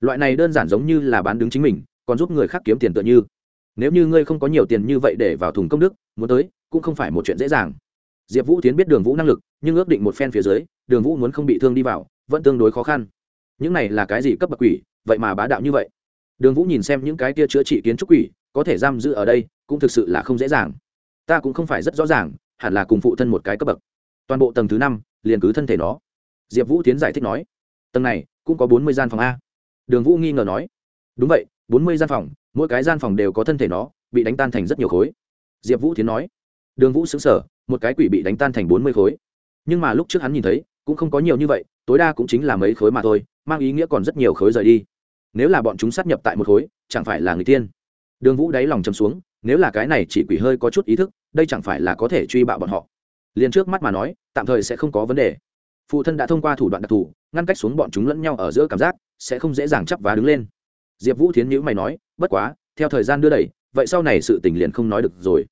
Loại này đơn giản giống như là bán đứng chính mình, còn giúp người khác kiếm tiền tựa như. Nếu như ngươi không có nhiều tiền như vậy để vào thùng công đức, muốn tới, cũng không phải một chuyện dễ dàng. Diệp vũ tiến biết đường vũ năng lực, nhưng ước định một phen phía dưới, đường vũ muốn không bị thương đi vào, vẫn tương đối khó khăn. Những này là cái gì cấp bậc quỷ, vậy mà bá đạo như vậy? Đường vũ nhìn xem những cái kia chữa trị kiến trúc quỷ có thể giam giữ ở đây cũng thực sự là không dễ dàng. Ta cũng không phải rất rõ ràng, hẳn là cùng phụ thân một cái cấp bậc. Toàn bộ tầng thứ năm, liền cứ thân thể nó. Diệp vũ tiến giải thích nói, tầng này cũng có bốn mươi gian phòng a. Đường vũ nghi ngờ nói, đúng vậy, bốn mươi gian phòng, mỗi cái gian phòng đều có thân thể nó, bị đánh tan thành rất nhiều khối. Diệp vũ tiến nói, đường vũ xứng sở một cái quỷ bị đánh tan thành bốn mươi khối. Nhưng mà lúc trước hắn nhìn thấy, cũng không có nhiều như vậy, tối đa cũng chính là mấy khối mà thôi, mang ý nghĩa còn rất nhiều khối rời đi. Nếu là bọn chúng sát nhập tại một khối, chẳng phải là người tiên đường vũ đáy lòng chầm xuống, nếu là cái này chỉ quỷ hơi có chút ý thức, đây chẳng phải là có thể truy bạo bọn họ. Liền trước mắt mà nói, tạm thời sẽ không có vấn đề. Phụ thân đã thông qua thủ đoạn đặc thù, ngăn cách xuống bọn chúng lẫn nhau ở giữa cảm giác, sẽ không dễ dàng chấp và đứng lên. Diệp vũ thiến nhữ mày nói, bất quá, theo thời gian đưa đẩy, vậy sau này sự tình liền không nói được rồi.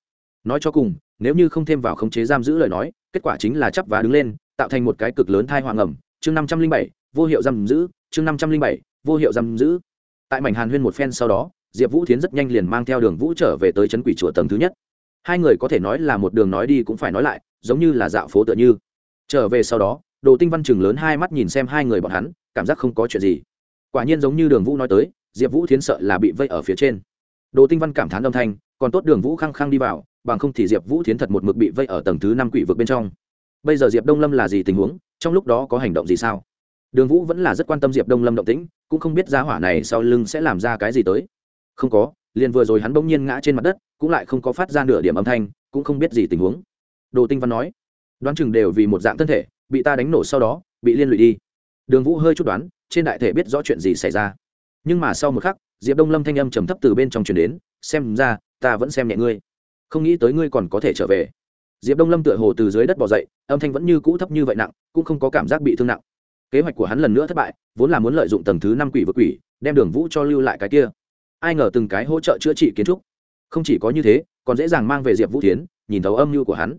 Nói cho cùng, nếu như không thêm vào khống chế giam giữ lời nói, kết quả chính là chấp và đứng lên, tạo thành một cái cực lớn thai hoàng ẩm. Chương năm trăm linh bảy, vô hiệu giam giữ, chương năm trăm linh bảy, vô hiệu giam giữ. Tại mảnh hàn huyên một phen sau đó diệp vũ thiến rất nhanh liền mang theo đường vũ trở về tới trấn quỷ chùa tầng thứ nhất. Hai người có thể nói là một đường nói đi cũng phải nói lại, giống như là dạo phố tựa như. Trở về sau đó, đồ tinh văn chừng lớn hai mắt nhìn xem hai người bọn hắn, cảm giác không có chuyện gì. Quả nhiên giống như đường vũ nói tới, diệp vũ thiến sợ là bị vây ở phía trên. Đồ tinh văn cảm thán âm thanh, còn tốt đường vũ khăng khăng đi vào, bằng không thì diệp vũ thiến thật một mực bị vây ở tầng thứ năm quỷ vực bên trong. Bây giờ diệp đông lâm là gì tình huống, trong lúc đó có hành động gì sao? Đường vũ vẫn là rất quan tâm diệp đông lâm động tĩnh, cũng không biết giá hỏa này sau lưng sẽ làm ra cái gì tới không có, liền vừa rồi hắn bỗng nhiên ngã trên mặt đất, cũng lại không có phát ra nửa điểm âm thanh, cũng không biết gì tình huống. Đồ tinh văn nói, đoán chừng đều vì một dạng thân thể, bị ta đánh nổ sau đó, bị liên lụy đi. Đường vũ hơi chút đoán, trên đại thể biết rõ chuyện gì xảy ra. Nhưng mà sau một khắc, diệp đông lâm thanh âm trầm thấp từ bên trong truyền đến, xem ra, ta vẫn xem nhẹ ngươi. Không nghĩ tới ngươi còn có thể trở về. Diệp đông lâm tựa hồ từ dưới đất bỏ dậy, âm thanh vẫn như cũ thấp như vậy nặng, cũng không có cảm giác bị thương nặng. Kế hoạch của hắn lần nữa thất bại, vốn là muốn lợi dụng tầng thứ năm quỷ vực quỷ, đem đường vũ cho lưu lại cái kia ai ngờ từng cái hỗ trợ chữa trị kiến trúc. Không chỉ có như thế, còn dễ dàng mang về diệp vũ tiến nhìn thấu âm mưu của hắn.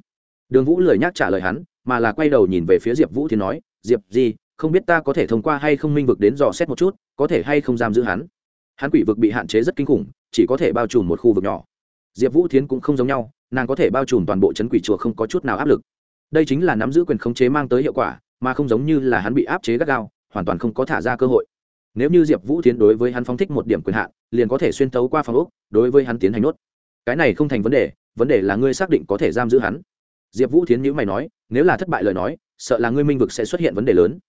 Đường vũ lười nhác trả lời hắn, mà là quay đầu nhìn về phía diệp vũ tiến nói, diệp gì, không biết ta có thể thông qua hay không minh vực đến dò xét một chút, có thể hay không giam giữ hắn? Hắn quỷ vực bị hạn chế rất kinh khủng, chỉ có thể bao trùm một khu vực nhỏ. Diệp vũ thiến cũng không giống nhau, nàng có thể bao trùm toàn bộ c h ấ n quỷ chùa không có chút nào áp lực. Đây chính là nắm giữ quyền khống chế mang tới hiệu quả, mà không giống như là hắn bị áp chế gắt gao, hoàn toàn không có thả ra cơ hội nếu như diệp vũ tiến đối với hắn phóng thích một điểm quyền hạn, liền có thể xuyên tấu qua phòng úc đối với hắn tiến hành nốt. Cái này không thành vấn đề vấn đề là ngươi xác định có thể giam giữ hắn. Diệp vũ tiến nhữ mày nói, nếu là thất bại lời nói, sợ là ngươi minh vực sẽ xuất hiện vấn đề lớn.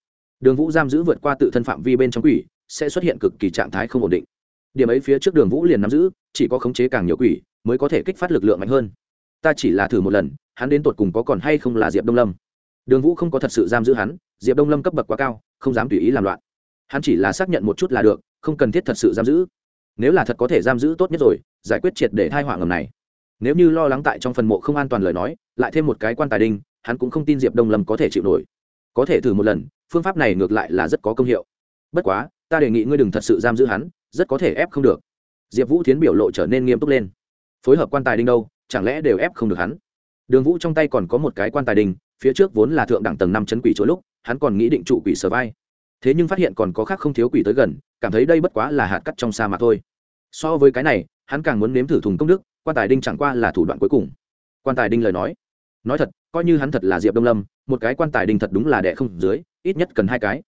Đường vũ giam giữ vượt qua tự thân phạm vi bên trong quỷ, sẽ xuất hiện cực kỳ trạng thái không ổn định. Điểm ấy phía trước đường vũ liền nắm giữ, chỉ có khống chế càng nhiều quỷ, mới có thể kích phát lực lượng mạnh hơn. Ta chỉ là thử một lần, hắn đến tột cùng có còn hay không là diệp đông lâm. Đường vũ không có thật sự giam giữ hắn, diệp đông lâm cấp bậc quá cao, không dám tùy ý làm loạn hắn chỉ là xác nhận một chút là được, không cần thiết thật sự giam giữ. Nếu là thật có thể giam giữ tốt nhất rồi, giải quyết triệt để thai họa ngầm này. Nếu như lo lắng tại trong phần mộ không an toàn lời nói, lại thêm một cái quan tài đinh, hắn cũng không tin diệp đông lâm có thể chịu nổi. Có thể thử một lần, phương pháp này ngược lại là rất có công hiệu. Bất quá, ta đề nghị ngươi đừng thật sự giam giữ hắn, rất có thể ép không được. Diệp vũ tiến biểu lộ trở nên nghiêm túc lên. Phối hợp quan tài đinh đâu, chẳng lẽ đều ép không được hắn? Đường vũ trong tay còn có một cái quan tài đinh, phía trước vốn là thượng đẳng tầng năm chấn quỷ chỗ lúc, hắn còn nghĩ định trụ quỷ sở vai thế nhưng phát hiện còn có khác không thiếu quỷ tới gần, cảm thấy đây bất quá là hạt cắt trong sa mạc thôi. So với cái này, hắn càng muốn nếm thử thùng công đức, quan tài đinh chẳng qua là thủ đoạn cuối cùng. Quan tài đinh lời nói. Nói thật, coi như hắn thật là diệp đông lâm, một cái quan tài đinh thật đúng là đẻ không dưới, ít nhất cần hai cái.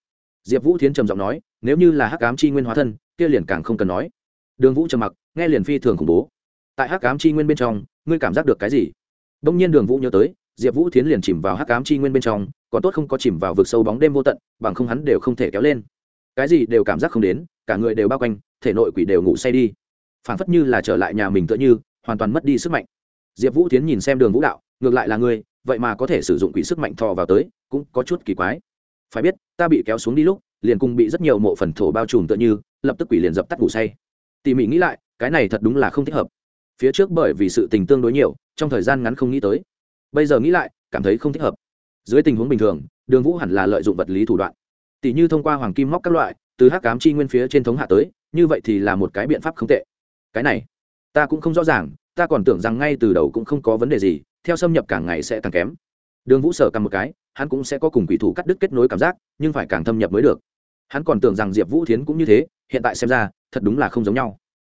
Diệp vũ thiến trầm giọng nói, nếu như là hắc cám chi nguyên hóa thân, kia liền càng không cần nói. Đường vũ trầm mặc, nghe liền phi thường khủng bố. Tại hắc cám chi nguyên bên trong, ngươi cảm giác được cái gì? Đông nhiên đường vũ nhớ tới, diệp vũ thiến liền chìm vào hắc cám chi nguyên bên trong còn tốt không có chìm vào vực sâu bóng đêm vô tận, bằng không hắn đều không thể kéo lên. Cái gì đều cảm giác không đến, cả người đều bao quanh, thể nội quỷ đều ngủ say đi. Phảng phất như là trở lại nhà mình tựa như, hoàn toàn mất đi sức mạnh. Diệp vũ tiến nhìn xem đường vũ đạo, ngược lại là ngươi vậy mà có thể sử dụng quỷ sức mạnh thò vào tới, cũng có chút kỳ quái. Phải biết, ta bị kéo xuống đi lúc, liền cùng bị rất nhiều mộ phần thổ bao trùm tựa như, lập tức quỷ liền dập tắt ngủ say. Tỉ mỉ nghĩ lại, cái này thật đúng là không thích hợp. Phía trước bởi vì sự tình tương đối nhiều, trong thời gian ngắn không nghĩ tới. Bây giờ nghĩ lại, cảm thấy không thích hợp dưới tình huống bình thường, đường vũ hẳn là lợi dụng vật lý thủ đoạn. Tỷ như thông qua hoàng kim móc các loại, từ hắc cám chi nguyên phía trên thống hạ tới, như vậy thì là một cái biện pháp không tệ. Cái này, ta cũng không rõ ràng, ta còn tưởng rằng ngay từ đầu cũng không có vấn đề gì, theo xâm nhập càng ngày sẽ càng kém. Đường vũ sở cầm một cái, hắn cũng sẽ có cùng quỷ thủ cắt đứt kết nối cảm giác, nhưng phải càng thâm nhập mới được. Hắn còn tưởng rằng diệp vũ thiến cũng như thế, hiện tại xem ra, thật đúng là không giống nhau.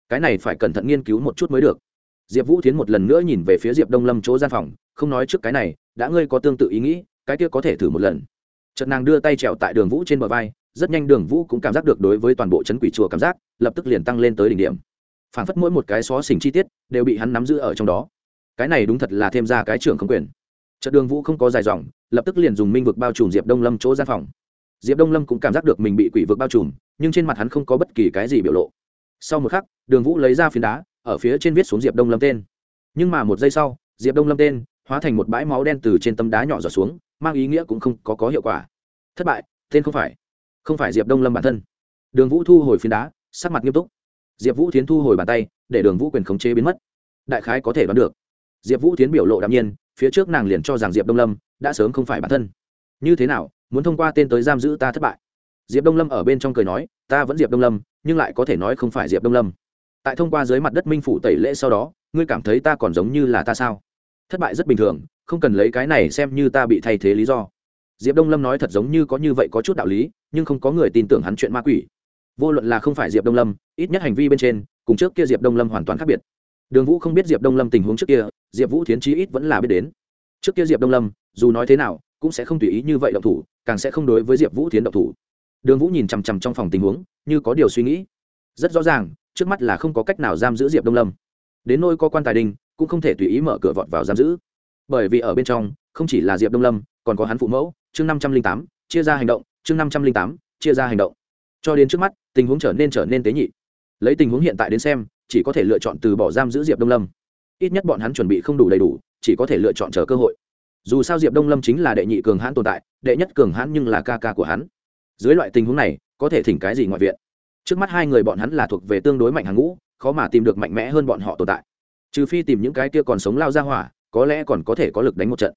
Cái này phải cẩn thận nghiên cứu một chút mới được. Diệp vũ thiến một lần nữa nhìn về phía diệp đông lâm chỗ gian phòng, không nói trước cái này, đã ngươi có tương tự ý nghĩ cái kia có thể thử một lần. Trận nàng đưa tay trèo tại đường vũ trên bờ vai, rất nhanh đường vũ cũng cảm giác được đối với toàn bộ chấn quỷ chùa cảm giác, lập tức liền tăng lên tới đỉnh điểm. Phản phất mỗi một cái xó xỉnh chi tiết đều bị hắn nắm giữ ở trong đó. Cái này đúng thật là thêm ra cái trưởng không quyền. Trận đường vũ không có dài dòng, lập tức liền dùng minh vực bao trùm diệp đông lâm chỗ gian phòng. Diệp đông lâm cũng cảm giác được mình bị quỷ vực bao trùm, nhưng trên mặt hắn không có bất kỳ cái gì biểu lộ. Sau một khắc, đường vũ lấy ra phiến đá, ở phía trên viết xuống diệp đông lâm tên. Nhưng mà một giây sau, diệp đông lâm tên hóa thành một bãi máu đen từ trên tấm đá nhỏ giọt xuống mang ý nghĩa cũng không có, có hiệu quả. Thất bại tên không phải. Không phải diệp đông lâm bản thân. Đường vũ thu hồi phiến đá sắc mặt nghiêm túc. Diệp vũ tiến thu hồi bàn tay để đường vũ quyền khống chế biến mất. Đại khái có thể đoán được. Diệp vũ tiến biểu lộ đạm nhiên phía trước nàng liền cho rằng diệp đông lâm đã sớm không phải bản thân. Như thế nào muốn thông qua tên tới giam giữ ta thất bại? Diệp đông lâm ở bên trong cười nói ta vẫn diệp đông lâm nhưng lại có thể nói không phải diệp đông lâm. Tại thông qua dưới mặt đất minh phủ tẩy lễ sau đó ngươi cảm thấy ta còn giống như là ta sao? Thất bại rất bình thường không cần lấy cái này xem như ta bị thay thế lý do. Diệp đông lâm nói thật giống như có như vậy có chút đạo lý, nhưng không có người tin tưởng hắn chuyện ma quỷ. Vô luận là không phải diệp đông lâm, ít nhất hành vi bên trên, cùng trước kia diệp đông lâm hoàn toàn khác biệt. Đường vũ không biết diệp đông lâm tình huống trước kia, diệp vũ thiến chí ít vẫn là biết đến. Trước kia diệp đông lâm, dù nói thế nào, cũng sẽ không tùy ý như vậy động thủ, càng sẽ không đối với diệp vũ thiến động thủ. Đường vũ nhìn chằm chằm trong phòng tình huống, như có điều suy nghĩ. Rất rõ ràng, trước mắt là không có cách nào giam giữ diệp đông lâm. Đến nôi có quan tài đình, cũng không thể tùy ý mở cửa vọt vào giam giữ bởi vì ở bên trong, không chỉ là diệp đông lâm, còn có hắn phụ mẫu, chương năm trăm linh tám, chia ra hành động, chương năm trăm linh tám, chia ra hành động. Cho đến trước mắt, tình huống trở nên trở nên tế nhị. Lấy tình huống hiện tại đến xem, chỉ có thể lựa chọn từ bỏ giam giữ diệp đông lâm. Ít nhất bọn hắn chuẩn bị không đủ đầy đủ, chỉ có thể lựa chọn chờ cơ hội. Dù sao diệp đông lâm chính là đệ nhị cường hãn tồn tại, đệ nhất cường hãn nhưng là ca ca của hắn. Dưới loại tình huống này, có thể thỉnh cái gì ngoại viện? Trước mắt hai người bọn hắn là thuộc về tương đối mạnh hàng ngũ, khó mà tìm được mạnh mẽ hơn bọn họ tồn tại. Trừ phi tìm những cái kia còn sống lao ra hỏa có lẽ còn có thể có lực đánh một trận.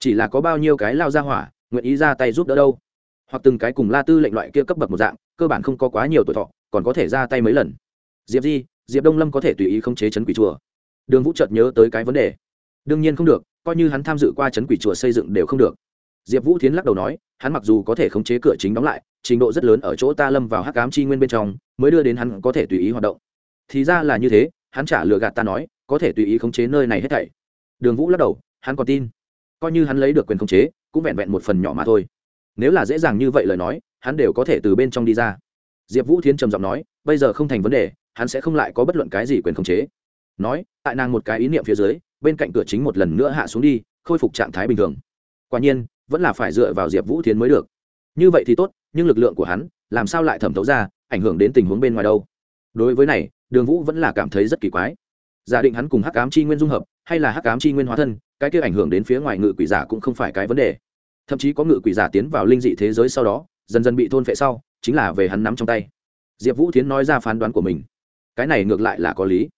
Chỉ là có bao nhiêu cái lao ra hỏa, nguyện ý ra tay giúp đỡ đâu? Hoặc từng cái cùng la tư lệnh loại kia cấp bậc một dạng, cơ bản không có quá nhiều tuổi thọ, còn có thể ra tay mấy lần. Diệp di, diệp đông lâm có thể tùy ý khống chế chấn quỷ chùa. Đường vũ chợt nhớ tới cái vấn đề. Đương nhiên không được, coi như hắn tham dự qua chấn quỷ chùa xây dựng đều không được. Diệp vũ Thiến lắc đầu nói, hắn mặc dù có thể khống chế cửa chính đóng lại, trình độ rất lớn ở chỗ ta lâm vào hắc cám chi nguyên bên trong, mới đưa đến hắn có thể tùy ý hoạt động. Thì ra là như thế, hắn trả lừa gạt ta nói, có thể tùy ý khống chế nơi này hết thảy đường vũ lắc đầu, hắn còn tin. Coi như hắn lấy được quyền khống chế, cũng vẹn vẹn một phần nhỏ mà thôi. Nếu là dễ dàng như vậy lời nói, hắn đều có thể từ bên trong đi ra. Diệp vũ thiến trầm giọng nói, bây giờ không thành vấn đề, hắn sẽ không lại có bất luận cái gì quyền khống chế. Nói, tại nàng một cái ý niệm phía dưới, bên cạnh cửa chính một lần nữa hạ xuống đi, khôi phục trạng thái bình thường. Quả nhiên, vẫn là phải dựa vào diệp vũ thiến mới được. Như vậy thì tốt, nhưng lực lượng của hắn, làm sao lại thẩm thấu ra, ảnh hưởng đến tình huống bên ngoài đâu? Đối với này, đường vũ vẫn là cảm thấy rất kỳ quái giả định hắn cùng hắc ám chi nguyên dung hợp, hay là hắc ám chi nguyên hóa thân, cái kia ảnh hưởng đến phía ngoài ngự quỷ giả cũng không phải cái vấn đề. Thậm chí có ngự quỷ giả tiến vào linh dị thế giới sau đó, dần dần bị thôn phệ sau, chính là về hắn nắm trong tay. Diệp vũ tiến nói ra phán đoán của mình. Cái này ngược lại là có lý.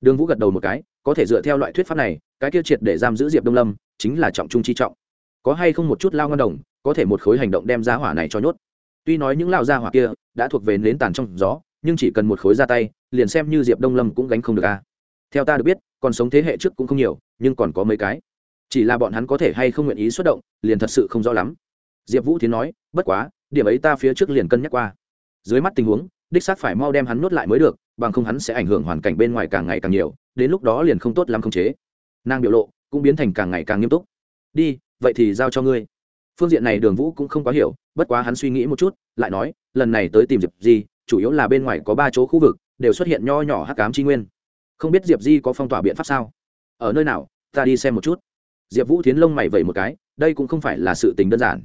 Đường vũ gật đầu một cái, có thể dựa theo loại thuyết pháp này, cái kia triệt để giam giữ diệp đông lâm, chính là trọng trung chi trọng. Có hay không một chút lao ngân đồng, có thể một khối hành động đem giá hỏa này cho nhốt. Tuy nói những lao gia hỏa kia đã thuộc về nến tàn trong gió, nhưng chỉ cần một khối ra tay, liền xem như diệp đông lâm cũng gánh không được a theo ta được biết, còn sống thế hệ trước cũng không nhiều, nhưng còn có mấy cái. Chỉ là bọn hắn có thể hay không nguyện ý xuất động, liền thật sự không rõ lắm. Diệp vũ tiến nói, bất quá, điểm ấy ta phía trước liền cân nhắc qua. Dưới mắt tình huống, đích xác phải mau đem hắn nuốt lại mới được, bằng không hắn sẽ ảnh hưởng hoàn cảnh bên ngoài càng ngày càng nhiều, đến lúc đó liền không tốt lắm không chế. Nàng biểu lộ cũng biến thành càng ngày càng nghiêm túc. Đi, vậy thì giao cho ngươi. Phương diện này đường vũ cũng không quá hiểu, bất quá hắn suy nghĩ một chút, lại nói, lần này tới tìm diệp gì chủ yếu là bên ngoài có ba chỗ khu vực, đều xuất hiện nho nhỏ hắc cám tri nguyên không biết diệp di có phong tỏa biện pháp sao? Ở nơi nào? Ta đi xem một chút. Diệp vũ tiến lông mày vẩy một cái, đây cũng không phải là sự tình đơn giản.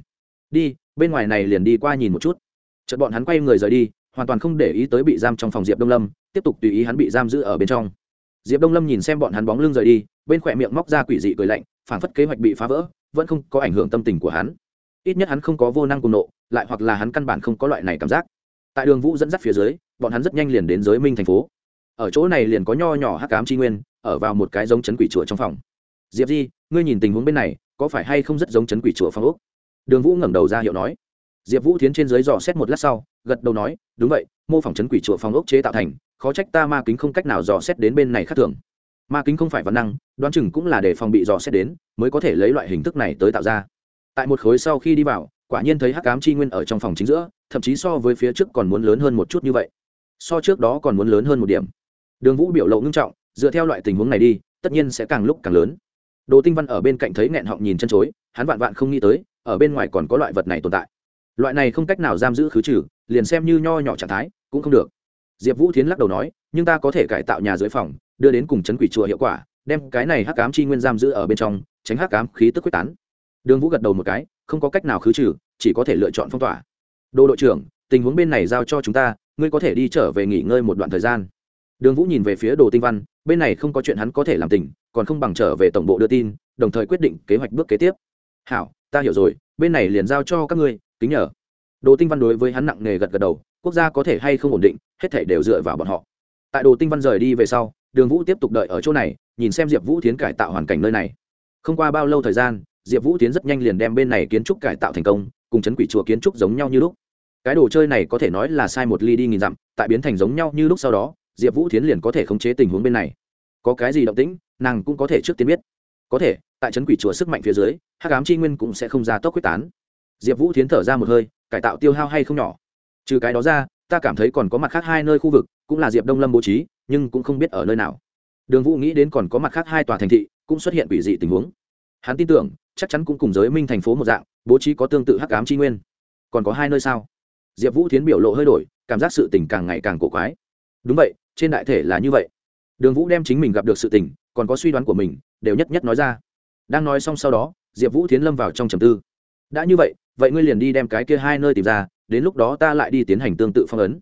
Đi, bên ngoài này liền đi qua nhìn một chút. Chợt bọn hắn quay người rời đi, hoàn toàn không để ý tới bị giam trong phòng diệp đông lâm, tiếp tục tùy ý hắn bị giam giữ ở bên trong. Diệp đông lâm nhìn xem bọn hắn bóng lưng rời đi, bên khỏe miệng móc ra quỷ dị cười lạnh phản phất kế hoạch bị phá vỡ, vẫn không có ảnh hưởng tâm tình của hắn. Ít nhất hắn không có vô năng cùng nộ, lại hoặc là hắn căn bản không có loại này cảm giác. Tại đường vũ dẫn dắt phía dưới, bọn hắn rất nhanh liền đến giới minh thành phố ở chỗ này liền có nho nhỏ hắc cám tri nguyên, ở vào một cái giống chấn quỷ chùa trong phòng. Diệp di, ngươi nhìn tình huống bên này, có phải hay không rất giống chấn quỷ chùa phong úc đường vũ ngẩng đầu ra hiệu nói. Diệp vũ tiến trên dưới dò xét một lát sau, gật đầu nói, đúng vậy, mô phỏng chấn quỷ chùa phong ốc chế tạo thành, khó trách ta ma kính không cách nào dò xét đến bên này khác thường. Ma kính không phải văn năng, đoán chừng cũng là để phòng bị dò xét đến, mới có thể lấy loại hình thức này tới tạo ra. Tại một khối sau khi đi vào, quả nhiên thấy hắc ám chi nguyên ở trong phòng chính giữa, thậm chí so với phía trước còn muốn lớn hơn một chút như vậy. So trước đó còn muốn lớn hơn một điểm đường vũ biểu lộ ngưng trọng, dựa theo loại tình huống này đi, tất nhiên sẽ càng lúc càng lớn. Đồ tinh văn ở bên cạnh thấy nghẹn họng nhìn chân chối, hắn vạn vạn không nghĩ tới, ở bên ngoài còn có loại vật này tồn tại. Loại này không cách nào giam giữ khứ trừ, liền xem như nho nhỏ trạng thái, cũng không được. Diệp vũ thiến lắc đầu nói, nhưng ta có thể cải tạo nhà dưới phòng, đưa đến cùng chấn quỷ chùa hiệu quả, đem cái này hắc cám chi nguyên giam giữ ở bên trong, tránh hắc cám khí tức quyết tán. Đường vũ gật đầu một cái, không có cách nào khứ trừ, chỉ có thể lựa chọn phong tỏa. Đô đội trưởng, tình huống bên này giao cho chúng ta, ngươi có thể đi trở về nghỉ ngơi một đoạn thời gian đường vũ nhìn về phía đồ tinh văn bên này không có chuyện hắn có thể làm tỉnh, còn không bằng trở về tổng bộ đưa tin đồng thời quyết định kế hoạch bước kế tiếp. Hảo ta hiểu rồi bên này liền giao cho các ngươi kính nhờ. Đồ tinh văn đối với hắn nặng nề gật gật đầu quốc gia có thể hay không ổn định hết thể đều dựa vào bọn họ. Tại đồ tinh văn rời đi về sau đường vũ tiếp tục đợi ở chỗ này nhìn xem diệp vũ tiến cải tạo hoàn cảnh nơi này. Không qua bao lâu thời gian diệp vũ tiến rất nhanh liền đem bên này kiến trúc cải tạo thành công cùng chấn quỷ chùa kiến trúc giống nhau như lúc. Cái đồ chơi này có thể nói là sai một ly đi nghìn dặm tại biến thành giống nhau như lúc sau đó diệp vũ Thiến liền có thể khống chế tình huống bên này có cái gì động tĩnh nàng cũng có thể trước tiên biết có thể tại trấn quỷ chùa sức mạnh phía dưới hắc ám chi nguyên cũng sẽ không ra tốc quyết tán diệp vũ Thiến thở ra một hơi cải tạo tiêu hao hay không nhỏ trừ cái đó ra ta cảm thấy còn có mặt khác hai nơi khu vực cũng là diệp đông lâm bố trí nhưng cũng không biết ở nơi nào đường vũ nghĩ đến còn có mặt khác hai tòa thành thị cũng xuất hiện quỷ dị tình huống hắn tin tưởng chắc chắn cũng cùng giới minh thành phố một dạng bố trí có tương tự hắc ám chi nguyên còn có hai nơi sao diệp vũ Thiến biểu lộ hơi đổi cảm giác sự tình càng ngày càng cổ quái đúng vậy trên đại thể là như vậy. Đường vũ đem chính mình gặp được sự tình, còn có suy đoán của mình, đều nhất nhất nói ra. Đang nói xong sau đó, diệp vũ tiến lâm vào trong trầm tư. Đã như vậy vậy ngươi liền đi đem cái kia hai nơi tìm ra, đến lúc đó ta lại đi tiến hành tương tự phong ấn.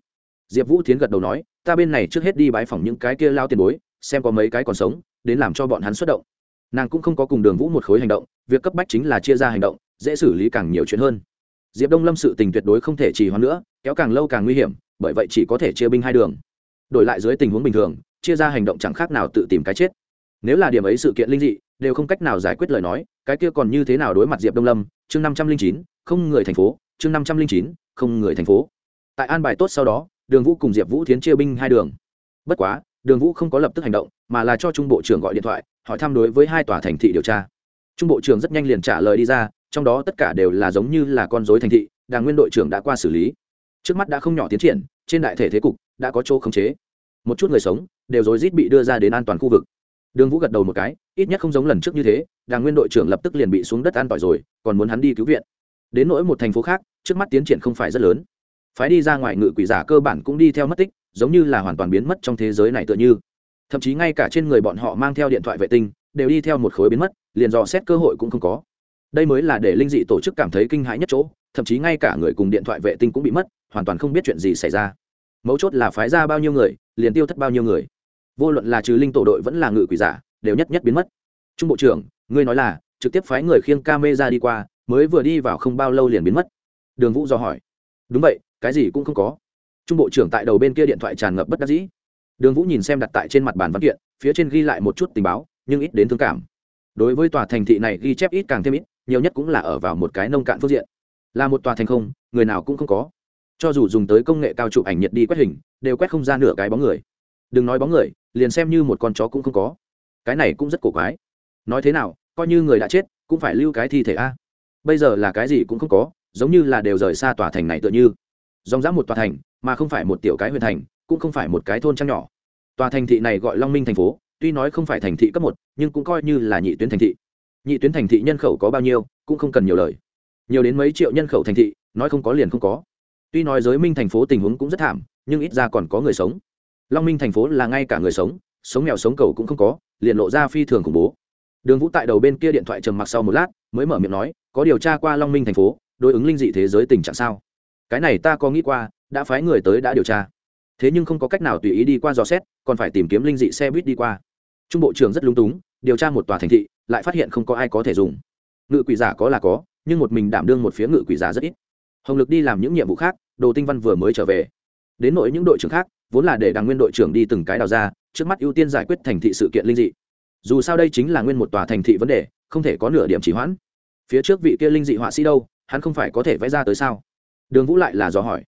Diệp vũ tiến gật đầu nói, ta bên này trước hết đi bãi phỏng những cái kia lao tiền bối, xem có mấy cái còn sống, đến làm cho bọn hắn xuất động. Nàng cũng không có cùng đường vũ một khối hành động, việc cấp bách chính là chia ra hành động, dễ xử lý càng nhiều chuyện hơn. Diệp đông lâm sự tình tuyệt đối không thể trì hoãn nữa, kéo càng lâu càng nguy hiểm, bởi vậy chỉ có thể chia binh hai đường đổi lại dưới tình huống bình thường, chia ra hành động chẳng khác nào tự tìm cái chết. Nếu là điểm ấy sự kiện linh dị, đều không cách nào giải quyết lời nói, cái kia còn như thế nào đối mặt diệp đông lâm? Chương năm trăm linh chín, không người thành phố. Chương năm trăm linh chín, không người thành phố. Tại an bài tốt sau đó, đường vũ cùng diệp vũ tiến chia binh hai đường. Bất quá, đường vũ không có lập tức hành động, mà là cho trung bộ trưởng gọi điện thoại, hỏi thăm đối với hai tòa thành thị điều tra. Trung bộ trưởng rất nhanh liền trả lời đi ra, trong đó tất cả đều là giống như là con dối thành thị, đảng nguyên đội trưởng đã qua xử lý. Trước mắt đã không nhỏ tiến triển, trên đại thể thế cục đã có chỗ khống chế một chút người sống đều rối rít bị đưa ra đến an toàn khu vực. Đường vũ gật đầu một cái, ít nhất không giống lần trước như thế đảng nguyên đội trưởng lập tức liền bị xuống đất an tỏi rồi, còn muốn hắn đi cứu viện. Đến nỗi một thành phố khác, trước mắt tiến triển không phải rất lớn. Phái đi ra ngoài ngự quỷ giả cơ bản cũng đi theo mất tích, giống như là hoàn toàn biến mất trong thế giới này tựa như. Thậm chí ngay cả trên người bọn họ mang theo điện thoại vệ tinh, đều đi theo một khối biến mất, liền dò xét cơ hội cũng không có. Đây mới là để linh dị tổ chức cảm thấy kinh hãi nhất chỗ, thậm chí ngay cả người cùng điện thoại vệ tinh cũng bị mất, hoàn toàn không biết chuyện gì xảy ra. Mấu chốt là phái ra bao nhiêu người liền tiêu thất bao nhiêu người. Vô luận là trừ linh tổ đội vẫn là ngự quỷ giả, đều nhất nhất biến mất. Trung bộ trưởng, ngươi nói là, trực tiếp phái người khiêng ca mê ra đi qua, mới vừa đi vào không bao lâu liền biến mất. Đường vũ do hỏi. Đúng vậy, cái gì cũng không có. Trung bộ trưởng tại đầu bên kia điện thoại tràn ngập bất đắc dĩ. Đường vũ nhìn xem đặt tại trên mặt bàn văn kiện, phía trên ghi lại một chút tình báo, nhưng ít đến thương cảm. Đối với tòa thành thị này ghi chép ít càng thêm ít, nhiều nhất cũng là ở vào một cái nông cạn phương diện. Là một tòa thành không, người nào cũng không có cho dù dùng tới công nghệ cao chụp ảnh nhiệt đi quét hình, đều quét không ra nửa cái bóng người. Đừng nói bóng người, liền xem như một con chó cũng không có. Cái này cũng rất cổ quái. Nói thế nào, coi như người đã chết, cũng phải lưu cái thi thể a. Bây giờ là cái gì cũng không có, giống như là đều rời xa tòa thành này tựa như. Dòng dã một tòa thành, mà không phải một tiểu cái huyện thành, cũng không phải một cái thôn trang nhỏ. Tòa thành thị này gọi long minh thành phố, tuy nói không phải thành thị cấp một, nhưng cũng coi như là nhị tuyến thành thị. Nhị tuyến thành thị nhân khẩu có bao nhiêu, cũng không cần nhiều lời. Nhiều đến mấy triệu nhân khẩu thành thị, nói không có liền không có tuy nói giới minh thành phố tình huống cũng rất thảm, nhưng ít ra còn có người sống. Long minh thành phố là ngay cả người sống sống nghèo sống cầu cũng không có, liền lộ ra phi thường khủng bố. Đường vũ tại đầu bên kia điện thoại trầm mặc sau một lát, mới mở miệng nói, có điều tra qua long minh thành phố, đối ứng linh dị thế giới tình trạng sao? Cái này ta có nghĩ qua, đã phái người tới đã điều tra. Thế nhưng không có cách nào tùy ý đi qua dò xét, còn phải tìm kiếm linh dị xe buýt đi qua. Trung bộ trưởng rất lúng túng, điều tra một tòa thành thị, lại phát hiện không có ai có thể dùng. Ngự quỷ giả có là có, nhưng một mình đảm đương một phía ngự quỷ giả rất ít. Hồng lực đi làm những nhiệm vụ khác đồ tinh văn vừa mới trở về. Đến nội những đội trưởng khác, vốn là để đảng nguyên đội trưởng đi từng cái đào ra, trước mắt ưu tiên giải quyết thành thị sự kiện linh dị. Dù sao đây chính là nguyên một tòa thành thị vấn đề, không thể có nửa điểm chỉ hoãn. Phía trước vị kia linh dị họa sĩ đâu, hắn không phải có thể vẽ ra tới sao? Đường vũ lại là do hỏi.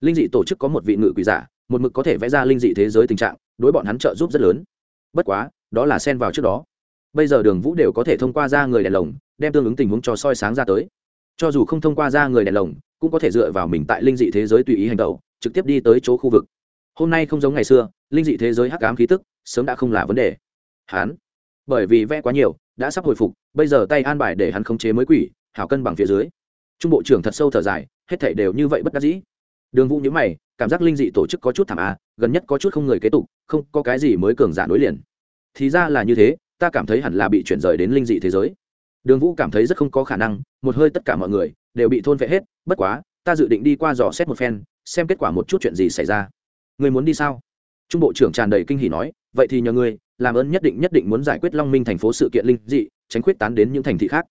Linh dị tổ chức có một vị ngự quỷ giả, một mực có thể vẽ ra linh dị thế giới tình trạng, đối bọn hắn trợ giúp rất lớn. Bất quá, đó là xen vào trước đó. Bây giờ đường vũ đều có thể thông qua ra người đèn lồng, đem tương ứng tình huống cho soi sáng ra tới. Cho dù không thông qua ra người đèn lồng cũng có thể dựa vào mình tại linh dị thế giới tùy ý hành động, trực tiếp đi tới chỗ khu vực. Hôm nay không giống ngày xưa, linh dị thế giới hắc ám khí tức sớm đã không là vấn đề. Hắn, bởi vì vẽ quá nhiều, đã sắp hồi phục, bây giờ tay an bài để hắn khống chế mới quỷ, hảo cân bằng phía dưới. Trung bộ trưởng thật sâu thở dài, hết thảy đều như vậy bất đắc dĩ. Đường vũ nhíu mày, cảm giác linh dị tổ chức có chút thảm a, gần nhất có chút không người kế tục, không có cái gì mới cường giả nối liền. Thì ra là như thế, ta cảm thấy hẳn là bị chuyển rời đến linh dị thế giới. Đường vũ cảm thấy rất không có khả năng, một hơi tất cả mọi người đều bị thôn vệ hết, bất quá, ta dự định đi qua dò xét một phen, xem kết quả một chút chuyện gì xảy ra. Người muốn đi sao? Trung bộ trưởng tràn đầy kinh hỉ nói, vậy thì nhờ ngươi, làm ơn nhất định nhất định muốn giải quyết long minh thành phố sự kiện linh dị, tránh quyết tán đến những thành thị khác.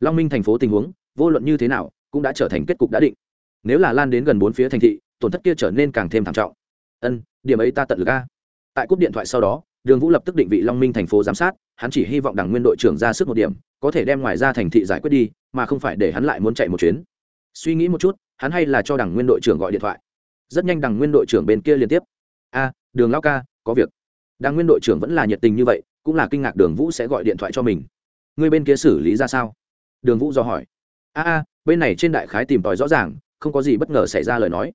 Long minh thành phố tình huống, vô luận như thế nào, cũng đã trở thành kết cục đã định. Nếu là lan đến gần bốn phía thành thị, tổn thất kia trở nên càng thêm thảm trọng. Ân, điểm ấy ta tận lực a. Tại cúp điện thoại sau đó, đường vũ lập tức định vị long minh thành phố giám sát, hắn chỉ hy vọng đảng nguyên đội trưởng ra sức một điểm, có thể đem ngoài ra thành thị giải quyết đi mà không phải để hắn lại muốn chạy một chuyến. Suy nghĩ một chút, hắn hay là cho đảng nguyên đội trưởng gọi điện thoại. Rất nhanh đảng nguyên đội trưởng bên kia liên tiếp. A, đường lao ca, có việc. Đảng nguyên đội trưởng vẫn là nhiệt tình như vậy, cũng là kinh ngạc đường vũ sẽ gọi điện thoại cho mình. Người bên kia xử lý ra sao? Đường vũ do hỏi. A a, bên này trên đại khái tìm tòi rõ ràng, không có gì bất ngờ xảy ra lời nói.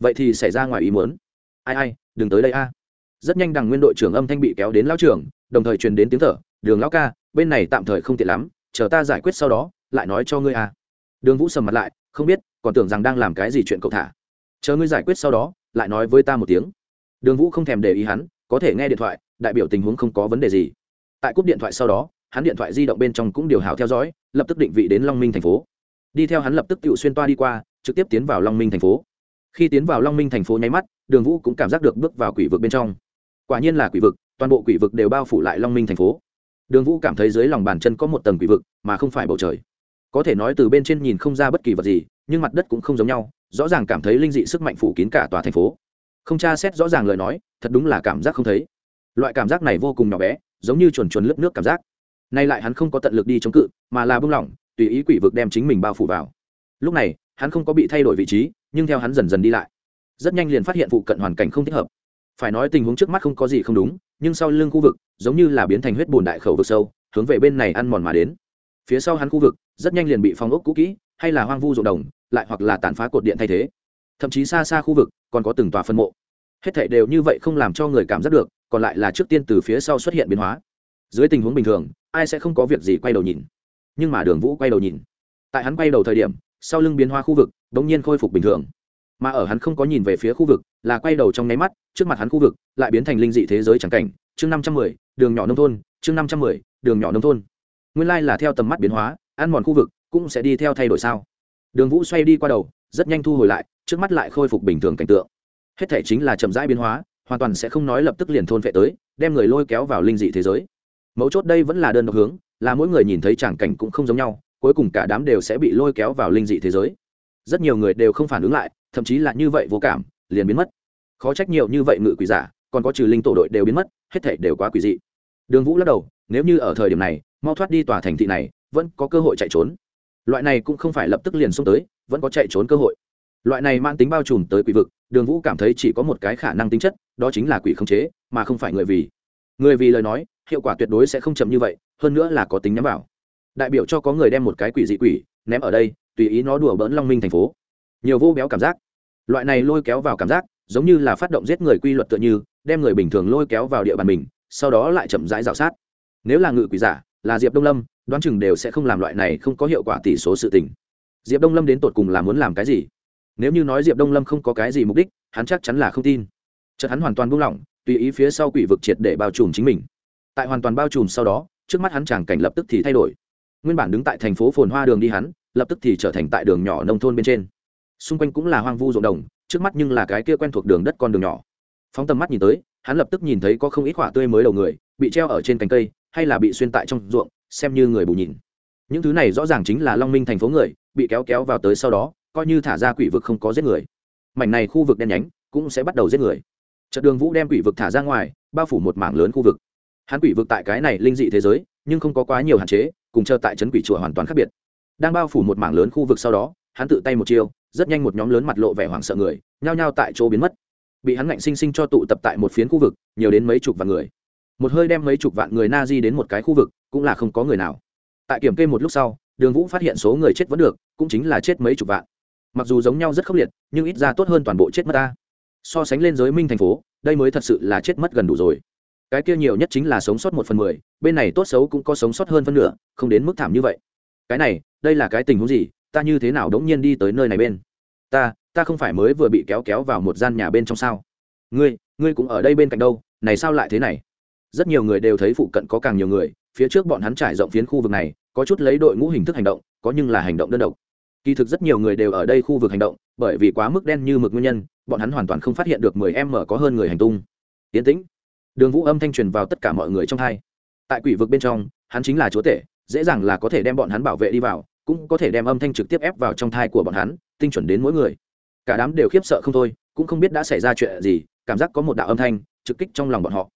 Vậy thì xảy ra ngoài ý muốn. Ai ai, đừng tới đây a. Rất nhanh đằng nguyên đội trưởng âm thanh bị kéo đến lao trưởng, đồng thời truyền đến tiếng thở. Đường lão ca, bên này tạm thời không tiện lắm, chờ ta giải quyết sau đó lại nói cho ngươi à, đường vũ sầm mặt lại không biết còn tưởng rằng đang làm cái gì chuyện cậu thả. Chờ ngươi giải quyết sau đó lại nói với ta một tiếng. Đường vũ không thèm để ý hắn có thể nghe điện thoại đại biểu tình huống không có vấn đề gì. Tại cúp điện thoại sau đó hắn điện thoại di động bên trong cũng điều hào theo dõi lập tức định vị đến long minh thành phố. Đi theo hắn lập tức tự xuyên toa đi qua trực tiếp tiến vào long minh thành phố. Khi tiến vào long minh thành phố nháy mắt đường vũ cũng cảm giác được bước vào quỷ vực bên trong. Quả nhiên là quỷ vực toàn bộ quỷ vực đều bao phủ lại long minh thành phố. Đường vũ cảm thấy dưới lòng bàn chân có một tầng quỷ vực mà không phải bầu trời có thể nói từ bên trên nhìn không ra bất kỳ vật gì, nhưng mặt đất cũng không giống nhau, rõ ràng cảm thấy linh dị sức mạnh phủ kín cả tòa thành phố. Không tra xét rõ ràng lời nói, thật đúng là cảm giác không thấy. Loại cảm giác này vô cùng nhỏ bé, giống như chuồn chuồn lướt nước cảm giác. Nay lại hắn không có tận lực đi chống cự, mà là bung lỏng, tùy ý quỷ vực đem chính mình bao phủ vào. Lúc này, hắn không có bị thay đổi vị trí, nhưng theo hắn dần dần đi lại. Rất nhanh liền phát hiện phụ cận hoàn cảnh không thích hợp. Phải nói tình huống trước mắt không có gì không đúng, nhưng sau lưng khu vực, giống như là biến thành huyết bùn đại khẩu vực sâu, hướng về bên này ăn mòn mà đến phía sau hắn khu vực, rất nhanh liền bị phong ốc cũ kỹ, hay là hoang vu ruộng đồng, lại hoặc là tàn phá cột điện thay thế. Thậm chí xa xa khu vực, còn có từng tòa phân mộ. Hết thảy đều như vậy không làm cho người cảm giác được, còn lại là trước tiên từ phía sau xuất hiện biến hóa. Dưới tình huống bình thường, ai sẽ không có việc gì quay đầu nhìn. Nhưng mà đường vũ quay đầu nhìn. Tại hắn quay đầu thời điểm, sau lưng biến hoa khu vực đ ỗ n g nhiên khôi phục bình thường. Mà ở hắn không có nhìn về phía khu vực, là quay đầu trong nháy mắt, trước mặt hắn khu vực, lại biến thành linh dị thế giới trắng cảnh. Chương năm trăm mười, đường nhỏ nông thôn, chương năm trăm mười, đường nhỏ nông thôn nguyên lai là theo tầm mắt biến hóa, ăn mòn khu vực, cũng sẽ đi theo thay đổi sao? Đường vũ xoay đi qua đầu, rất nhanh thu hồi lại, trước mắt lại khôi phục bình thường cảnh tượng. Hết thể chính là chậm rãi biến hóa, hoàn toàn sẽ không nói lập tức liền thôn vệ tới, đem người lôi kéo vào linh dị thế giới. Mấu chốt đây vẫn là đơn độc hướng, là mỗi người nhìn thấy tràng cảnh cũng không giống nhau, cuối cùng cả đám đều sẽ bị lôi kéo vào linh dị thế giới. Rất nhiều người đều không phản ứng lại, thậm chí là như vậy vô cảm, liền biến mất. Khó trách nhiều như vậy ngự quỷ giả, còn có trừ linh tổ đội đều biến mất, hết thể đều quá quỷ dị. Đường vũ lắc đầu, nếu như ở thời điểm này mau thoát đi tòa thành thị này, vẫn có cơ hội chạy trốn. Loại này cũng không phải lập tức liền xông tới, vẫn có chạy trốn cơ hội. Loại này mang tính bao trùm tới quỷ vực, đường vũ cảm thấy chỉ có một cái khả năng tính chất, đó chính là quỷ khống chế, mà không phải người vì. Người vì lời nói, hiệu quả tuyệt đối sẽ không chậm như vậy, hơn nữa là có tính nhắm vào. Đại biểu cho có người đem một cái quỷ dị quỷ ném ở đây, tùy ý nó đùa bỡn long minh thành phố. Nhiều vô béo cảm giác. Loại này lôi kéo vào cảm giác, giống như là phát động giết người quy luật tựa như, đem người bình thường lôi kéo vào địa bàn mình, sau đó lại chậm rãi dạo sát. Nếu là ngự quỷ giả là diệp đông lâm, đoán chừng đều sẽ không làm loại này không có hiệu quả tỷ số sự tình. Diệp đông lâm đến tột cùng là muốn làm cái gì? Nếu như nói diệp đông lâm không có cái gì mục đích, hắn chắc chắn là không tin. Chợt hắn hoàn toàn buông lỏng, tùy ý phía sau quỷ vực triệt để bao trùm chính mình. Tại hoàn toàn bao trùm sau đó, trước mắt hắn chàng cảnh lập tức thì thay đổi. Nguyên bản đứng tại thành phố phồn hoa đường đi hắn, lập tức thì trở thành tại đường nhỏ nông thôn bên trên. Xung quanh cũng là hoang vu ruộng đồng, trước mắt nhưng là cái kia quen thuộc đường đất con đường nhỏ. Phóng tầm mắt nhìn tới, hắn lập tức nhìn thấy có không ít quả tươi mới đầu người, bị treo ở trên cành cây hay là bị xuyên tại trong ruộng, xem như người bù nhìn. Những thứ này rõ ràng chính là long minh thành phố người, bị kéo kéo vào tới sau đó, coi như thả ra quỷ vực không có giết người. Mảnh này khu vực đen nhánh cũng sẽ bắt đầu giết người. Trận đường vũ đem quỷ vực thả ra ngoài, bao phủ một mảng lớn khu vực. Hắn quỷ vực tại cái này linh dị thế giới, nhưng không có quá nhiều hạn chế, cùng chờ tại trấn quỷ chùa hoàn toàn khác biệt. Đang bao phủ một mảng lớn khu vực sau đó, hắn tự tay một chiêu, rất nhanh một nhóm lớn mặt lộ vẻ hoảng sợ người, nhao nhao tại chỗ biến mất. Bị hắn ngạnh sinh sinh cho tụ tập tại một phiến khu vực, nhiều đến mấy chục vạn người một hơi đem mấy chục vạn người na di đến một cái khu vực, cũng là không có người nào. Tại kiểm kê một lúc sau, đường vũ phát hiện số người chết vẫn được, cũng chính là chết mấy chục vạn. Mặc dù giống nhau rất khốc liệt, nhưng ít ra tốt hơn toàn bộ chết mất ta. So sánh lên giới minh thành phố, đây mới thật sự là chết mất gần đủ rồi. Cái kia nhiều nhất chính là sống sót một phần mười, bên này tốt xấu cũng có sống sót hơn phân nửa, không đến mức thảm như vậy. Cái này, đây là cái tình huống gì? Ta như thế nào đống nhiên đi tới nơi này bên? Ta ta không phải mới vừa bị kéo kéo vào một gian nhà bên trong sao? Ngươi ngươi cũng ở đây bên cạnh đâu? Này sao lại thế này? Rất nhiều người đều thấy phụ cận có càng nhiều người, phía trước bọn hắn trải rộng phiến khu vực này, có chút lấy đội ngũ hình thức hành động, có nhưng là hành động đơn độc. Kỳ thực rất nhiều người đều ở đây khu vực hành động, bởi vì quá mức đen như mực nguyên nhân, bọn hắn hoàn toàn không phát hiện được mười em mở có hơn người hành tung. Yến tĩnh. Đường vũ âm thanh truyền vào tất cả mọi người trong hai. Tại quỷ vực bên trong, hắn chính là chúa tể, dễ dàng là có thể đem bọn hắn bảo vệ đi vào, cũng có thể đem âm thanh trực tiếp ép vào trong thai của bọn hắn, tinh chuẩn đến mỗi người. Cả đám đều khiếp sợ không thôi, cũng không biết đã xảy ra chuyện gì, cảm giác có một đạo âm thanh, trực kích trong lòng bọn họ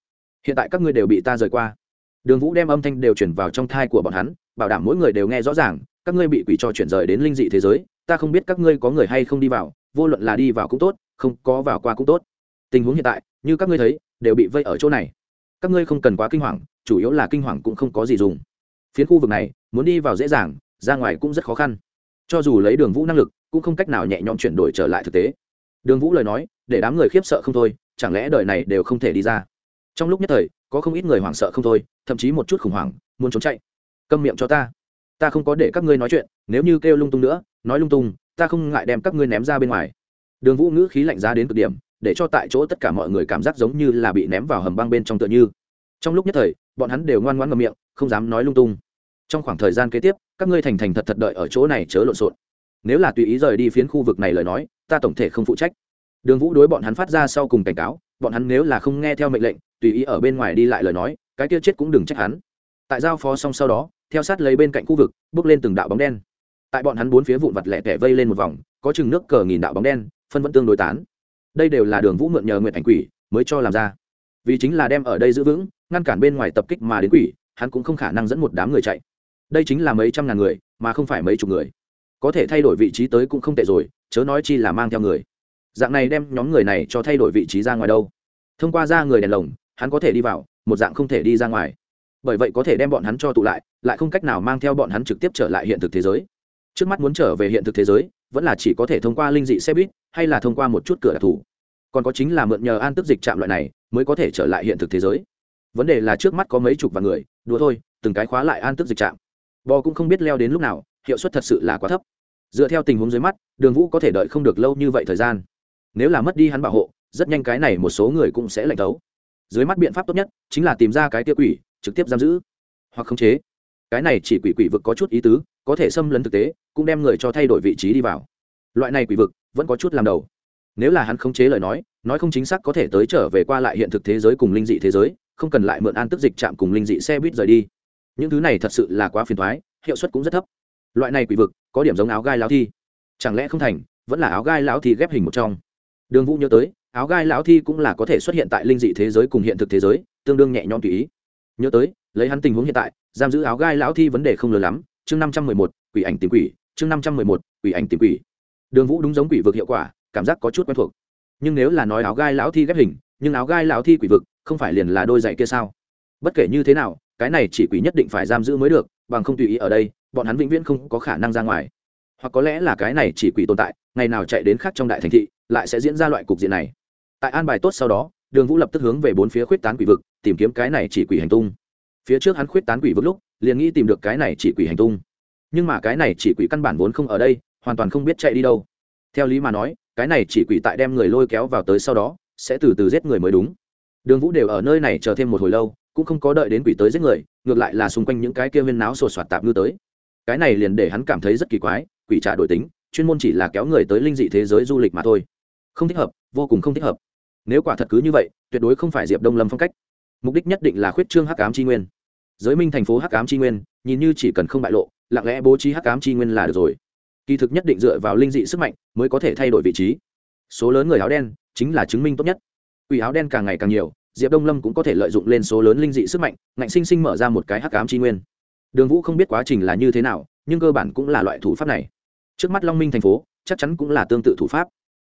hiện tại các ngươi đều bị ta rời qua. Đường vũ đem âm thanh đều chuyển vào trong thai của bọn hắn, bảo đảm mỗi người đều nghe rõ ràng, các ngươi bị quỷ cho chuyển rời đến linh dị thế giới, ta không biết các ngươi có người hay không đi vào, vô luận là đi vào cũng tốt, không có vào qua cũng tốt. Tình huống hiện tại, như các ngươi thấy, đều bị vây ở chỗ này. Các ngươi không cần quá kinh hoàng, chủ yếu là kinh hoàng cũng không có gì dùng. Phiến khu vực này, muốn đi vào dễ dàng, ra ngoài cũng rất khó khăn. Cho dù lấy đường vũ năng lực, cũng không cách nào nhẹ nhõm chuyển đổi trở lại thực tế. Đường vũ lời nói, để đám người khiếp sợ không thôi, chẳng lẽ đời này đều không thể đi ra? Trong lúc nhất thời, có không ít người hoảng sợ không thôi, thậm chí một chút khủng hoảng, muốn trốn chạy. Câm miệng cho ta. Ta không có để các ngươi nói chuyện, nếu như kêu lung tung nữa, nói lung tung, ta không ngại đem các ngươi ném ra bên ngoài. Đường vũ ngữ khí lạnh giá đến cực điểm, để cho tại chỗ tất cả mọi người cảm giác giống như là bị ném vào hầm băng bên trong tựa như. Trong lúc nhất thời, bọn hắn đều ngoan ngoãn ngậm miệng, không dám nói lung tung. Trong khoảng thời gian kế tiếp, các ngươi thành thành thật thật đợi ở chỗ này chớ lộn xộn. Nếu là tùy ý rời đi phiến khu vực này lời nói, ta tổng thể không phụ trách. Đường vũ đối bọn hắn phát ra sau cùng cảnh cáo bọn hắn nếu là không nghe theo mệnh lệnh, tùy ý ở bên ngoài đi lại lời nói, cái kia chết cũng đừng trách hắn. Tại giao phó xong sau đó, theo sát lấy bên cạnh khu vực, bước lên từng đạo bóng đen. Tại bọn hắn bốn phía vụn vặt lẻ tẻ vây lên một vòng, có chừng nước cờ nghìn đạo bóng đen, phân vẫn tương đối tán. Đây đều là đường vũ mượn nhờ nguyện ảnh quỷ mới cho làm ra. Vì chính là đem ở đây giữ vững, ngăn cản bên ngoài tập kích mà đến quỷ, hắn cũng không khả năng dẫn một đám người chạy. Đây chính là mấy trăm ngàn người, mà không phải mấy chục người. Có thể thay đổi vị trí tới cũng không tệ rồi, chớ nói chi là mang theo người dạng này đem nhóm người này cho thay đổi vị trí ra ngoài đâu. Thông qua ra người đèn lồng, hắn có thể đi vào, một dạng không thể đi ra ngoài. Bởi vậy có thể đem bọn hắn cho tụ lại lại không cách nào mang theo bọn hắn trực tiếp trở lại hiện thực thế giới. Trước mắt muốn trở về hiện thực thế giới, vẫn là chỉ có thể thông qua linh dị xe buýt, hay là thông qua một chút cửa đặc thù. Còn có chính là mượn nhờ an tức dịch chạm loại này, mới có thể trở lại hiện thực thế giới. Vấn đề là trước mắt có mấy chục vạn người, đùa thôi, từng cái khóa lại an tức dịch chạm bò cũng không biết leo đến lúc nào, hiệu suất thật sự là quá thấp. Dựa theo tình huống dưới mắt, đường vũ có thể đợi không được lâu như vậy thời gian nếu là mất đi hắn bảo hộ, rất nhanh cái này một số người cũng sẽ lạnh tấu dưới mắt biện pháp tốt nhất chính là tìm ra cái tia quỷ, trực tiếp giam giữ. Hoặc khống chế. Cái này chỉ quỷ quỷ vực có chút ý tứ, có thể xâm lấn thực tế, cũng đem người cho thay đổi vị trí đi vào. Loại này quỷ vực vẫn có chút làm đầu. Nếu là hắn khống chế lời nói nói không chính xác có thể tới trở về qua lại hiện thực thế giới cùng linh dị thế giới, không cần lại mượn an tức dịch chạm cùng linh dị xe buýt rời đi. Những thứ này thật sự là quá phiền thoái hiệu suất cũng rất thấp. Loại này quỷ vực có điểm giống áo gai lão thi. Chẳng lẽ không thành, vẫn là áo gai lão thi ghép hình một trong đường vũ nhớ tới, áo gai lão thi cũng là có thể xuất hiện tại linh dị thế giới cùng hiện thực thế giới, tương đương nhẹ nhõm tùy ý. Nhớ tới, lấy hắn tình huống hiện tại, giam giữ áo gai lão thi vấn đề không lớn lắm, chương năm trăm mười một, quỷ ảnh tìm quỷ, chương năm trăm mười một, quỷ ảnh tìm quỷ. Đường vũ đúng giống quỷ vực hiệu quả, cảm giác có chút quen thuộc. Nhưng nếu là nói áo gai lão thi ghép hình, nhưng áo gai lão thi quỷ vực, không phải liền là đôi giày kia sao? Bất kể như thế nào, cái này chỉ quỷ nhất định phải giam giữ mới được, bằng không tùy ý ở đây, bọn hắn vĩnh viễn không có khả năng ra ngoài hoặc có lẽ là cái này chỉ quỷ tồn tại, ngày nào chạy đến khác trong đại thành thị, lại sẽ diễn ra loại cục diện này. Tại an bài tốt sau đó, đường vũ lập tức hướng về bốn phía khuyết tán quỷ vực, tìm kiếm cái này chỉ quỷ hành tung. Phía trước hắn khuyết tán quỷ vực lúc, liền nghĩ tìm được cái này chỉ quỷ hành tung. Nhưng mà cái này chỉ quỷ căn bản vốn không ở đây, hoàn toàn không biết chạy đi đâu. Theo lý mà nói, cái này chỉ quỷ tại đem người lôi kéo vào tới sau đó, sẽ từ từ giết người mới đúng. Đường vũ đều ở nơi này chờ thêm một hồi lâu, cũng không có đợi đến quỷ tới giết người, ngược lại là xung quanh những cái kia viên náo sột soạt tạp ngư tới. Cái này liền để hắn cảm thấy rất kỳ quái quỷ trả đổi tính, chuyên môn chỉ là kéo người tới linh dị thế giới du lịch mà thôi. Không thích hợp, vô cùng không thích hợp. Nếu quả thật cứ như vậy, tuyệt đối không phải diệp đông lâm phong cách. Mục đích nhất định là khuyết trương hắc ám tri nguyên. Giới minh thành phố hắc ám tri nguyên, nhìn như chỉ cần không bại lộ, lặng lẽ bố trí hắc ám tri nguyên là được rồi. Kỳ thực nhất định dựa vào linh dị sức mạnh mới có thể thay đổi vị trí. Số lớn người áo đen chính là chứng minh tốt nhất. Quỷ áo đen càng ngày càng nhiều, diệp đông lâm cũng có thể lợi dụng lên số lớn linh dị sức mạnh, ngạnh sinh sinh mở ra một cái hắc ám tri nguyên. Đường vũ không biết quá trình là như thế nào, nhưng cơ bản cũng là loại thủ pháp này trước mắt long minh thành phố, chắc chắn cũng là tương tự thủ pháp.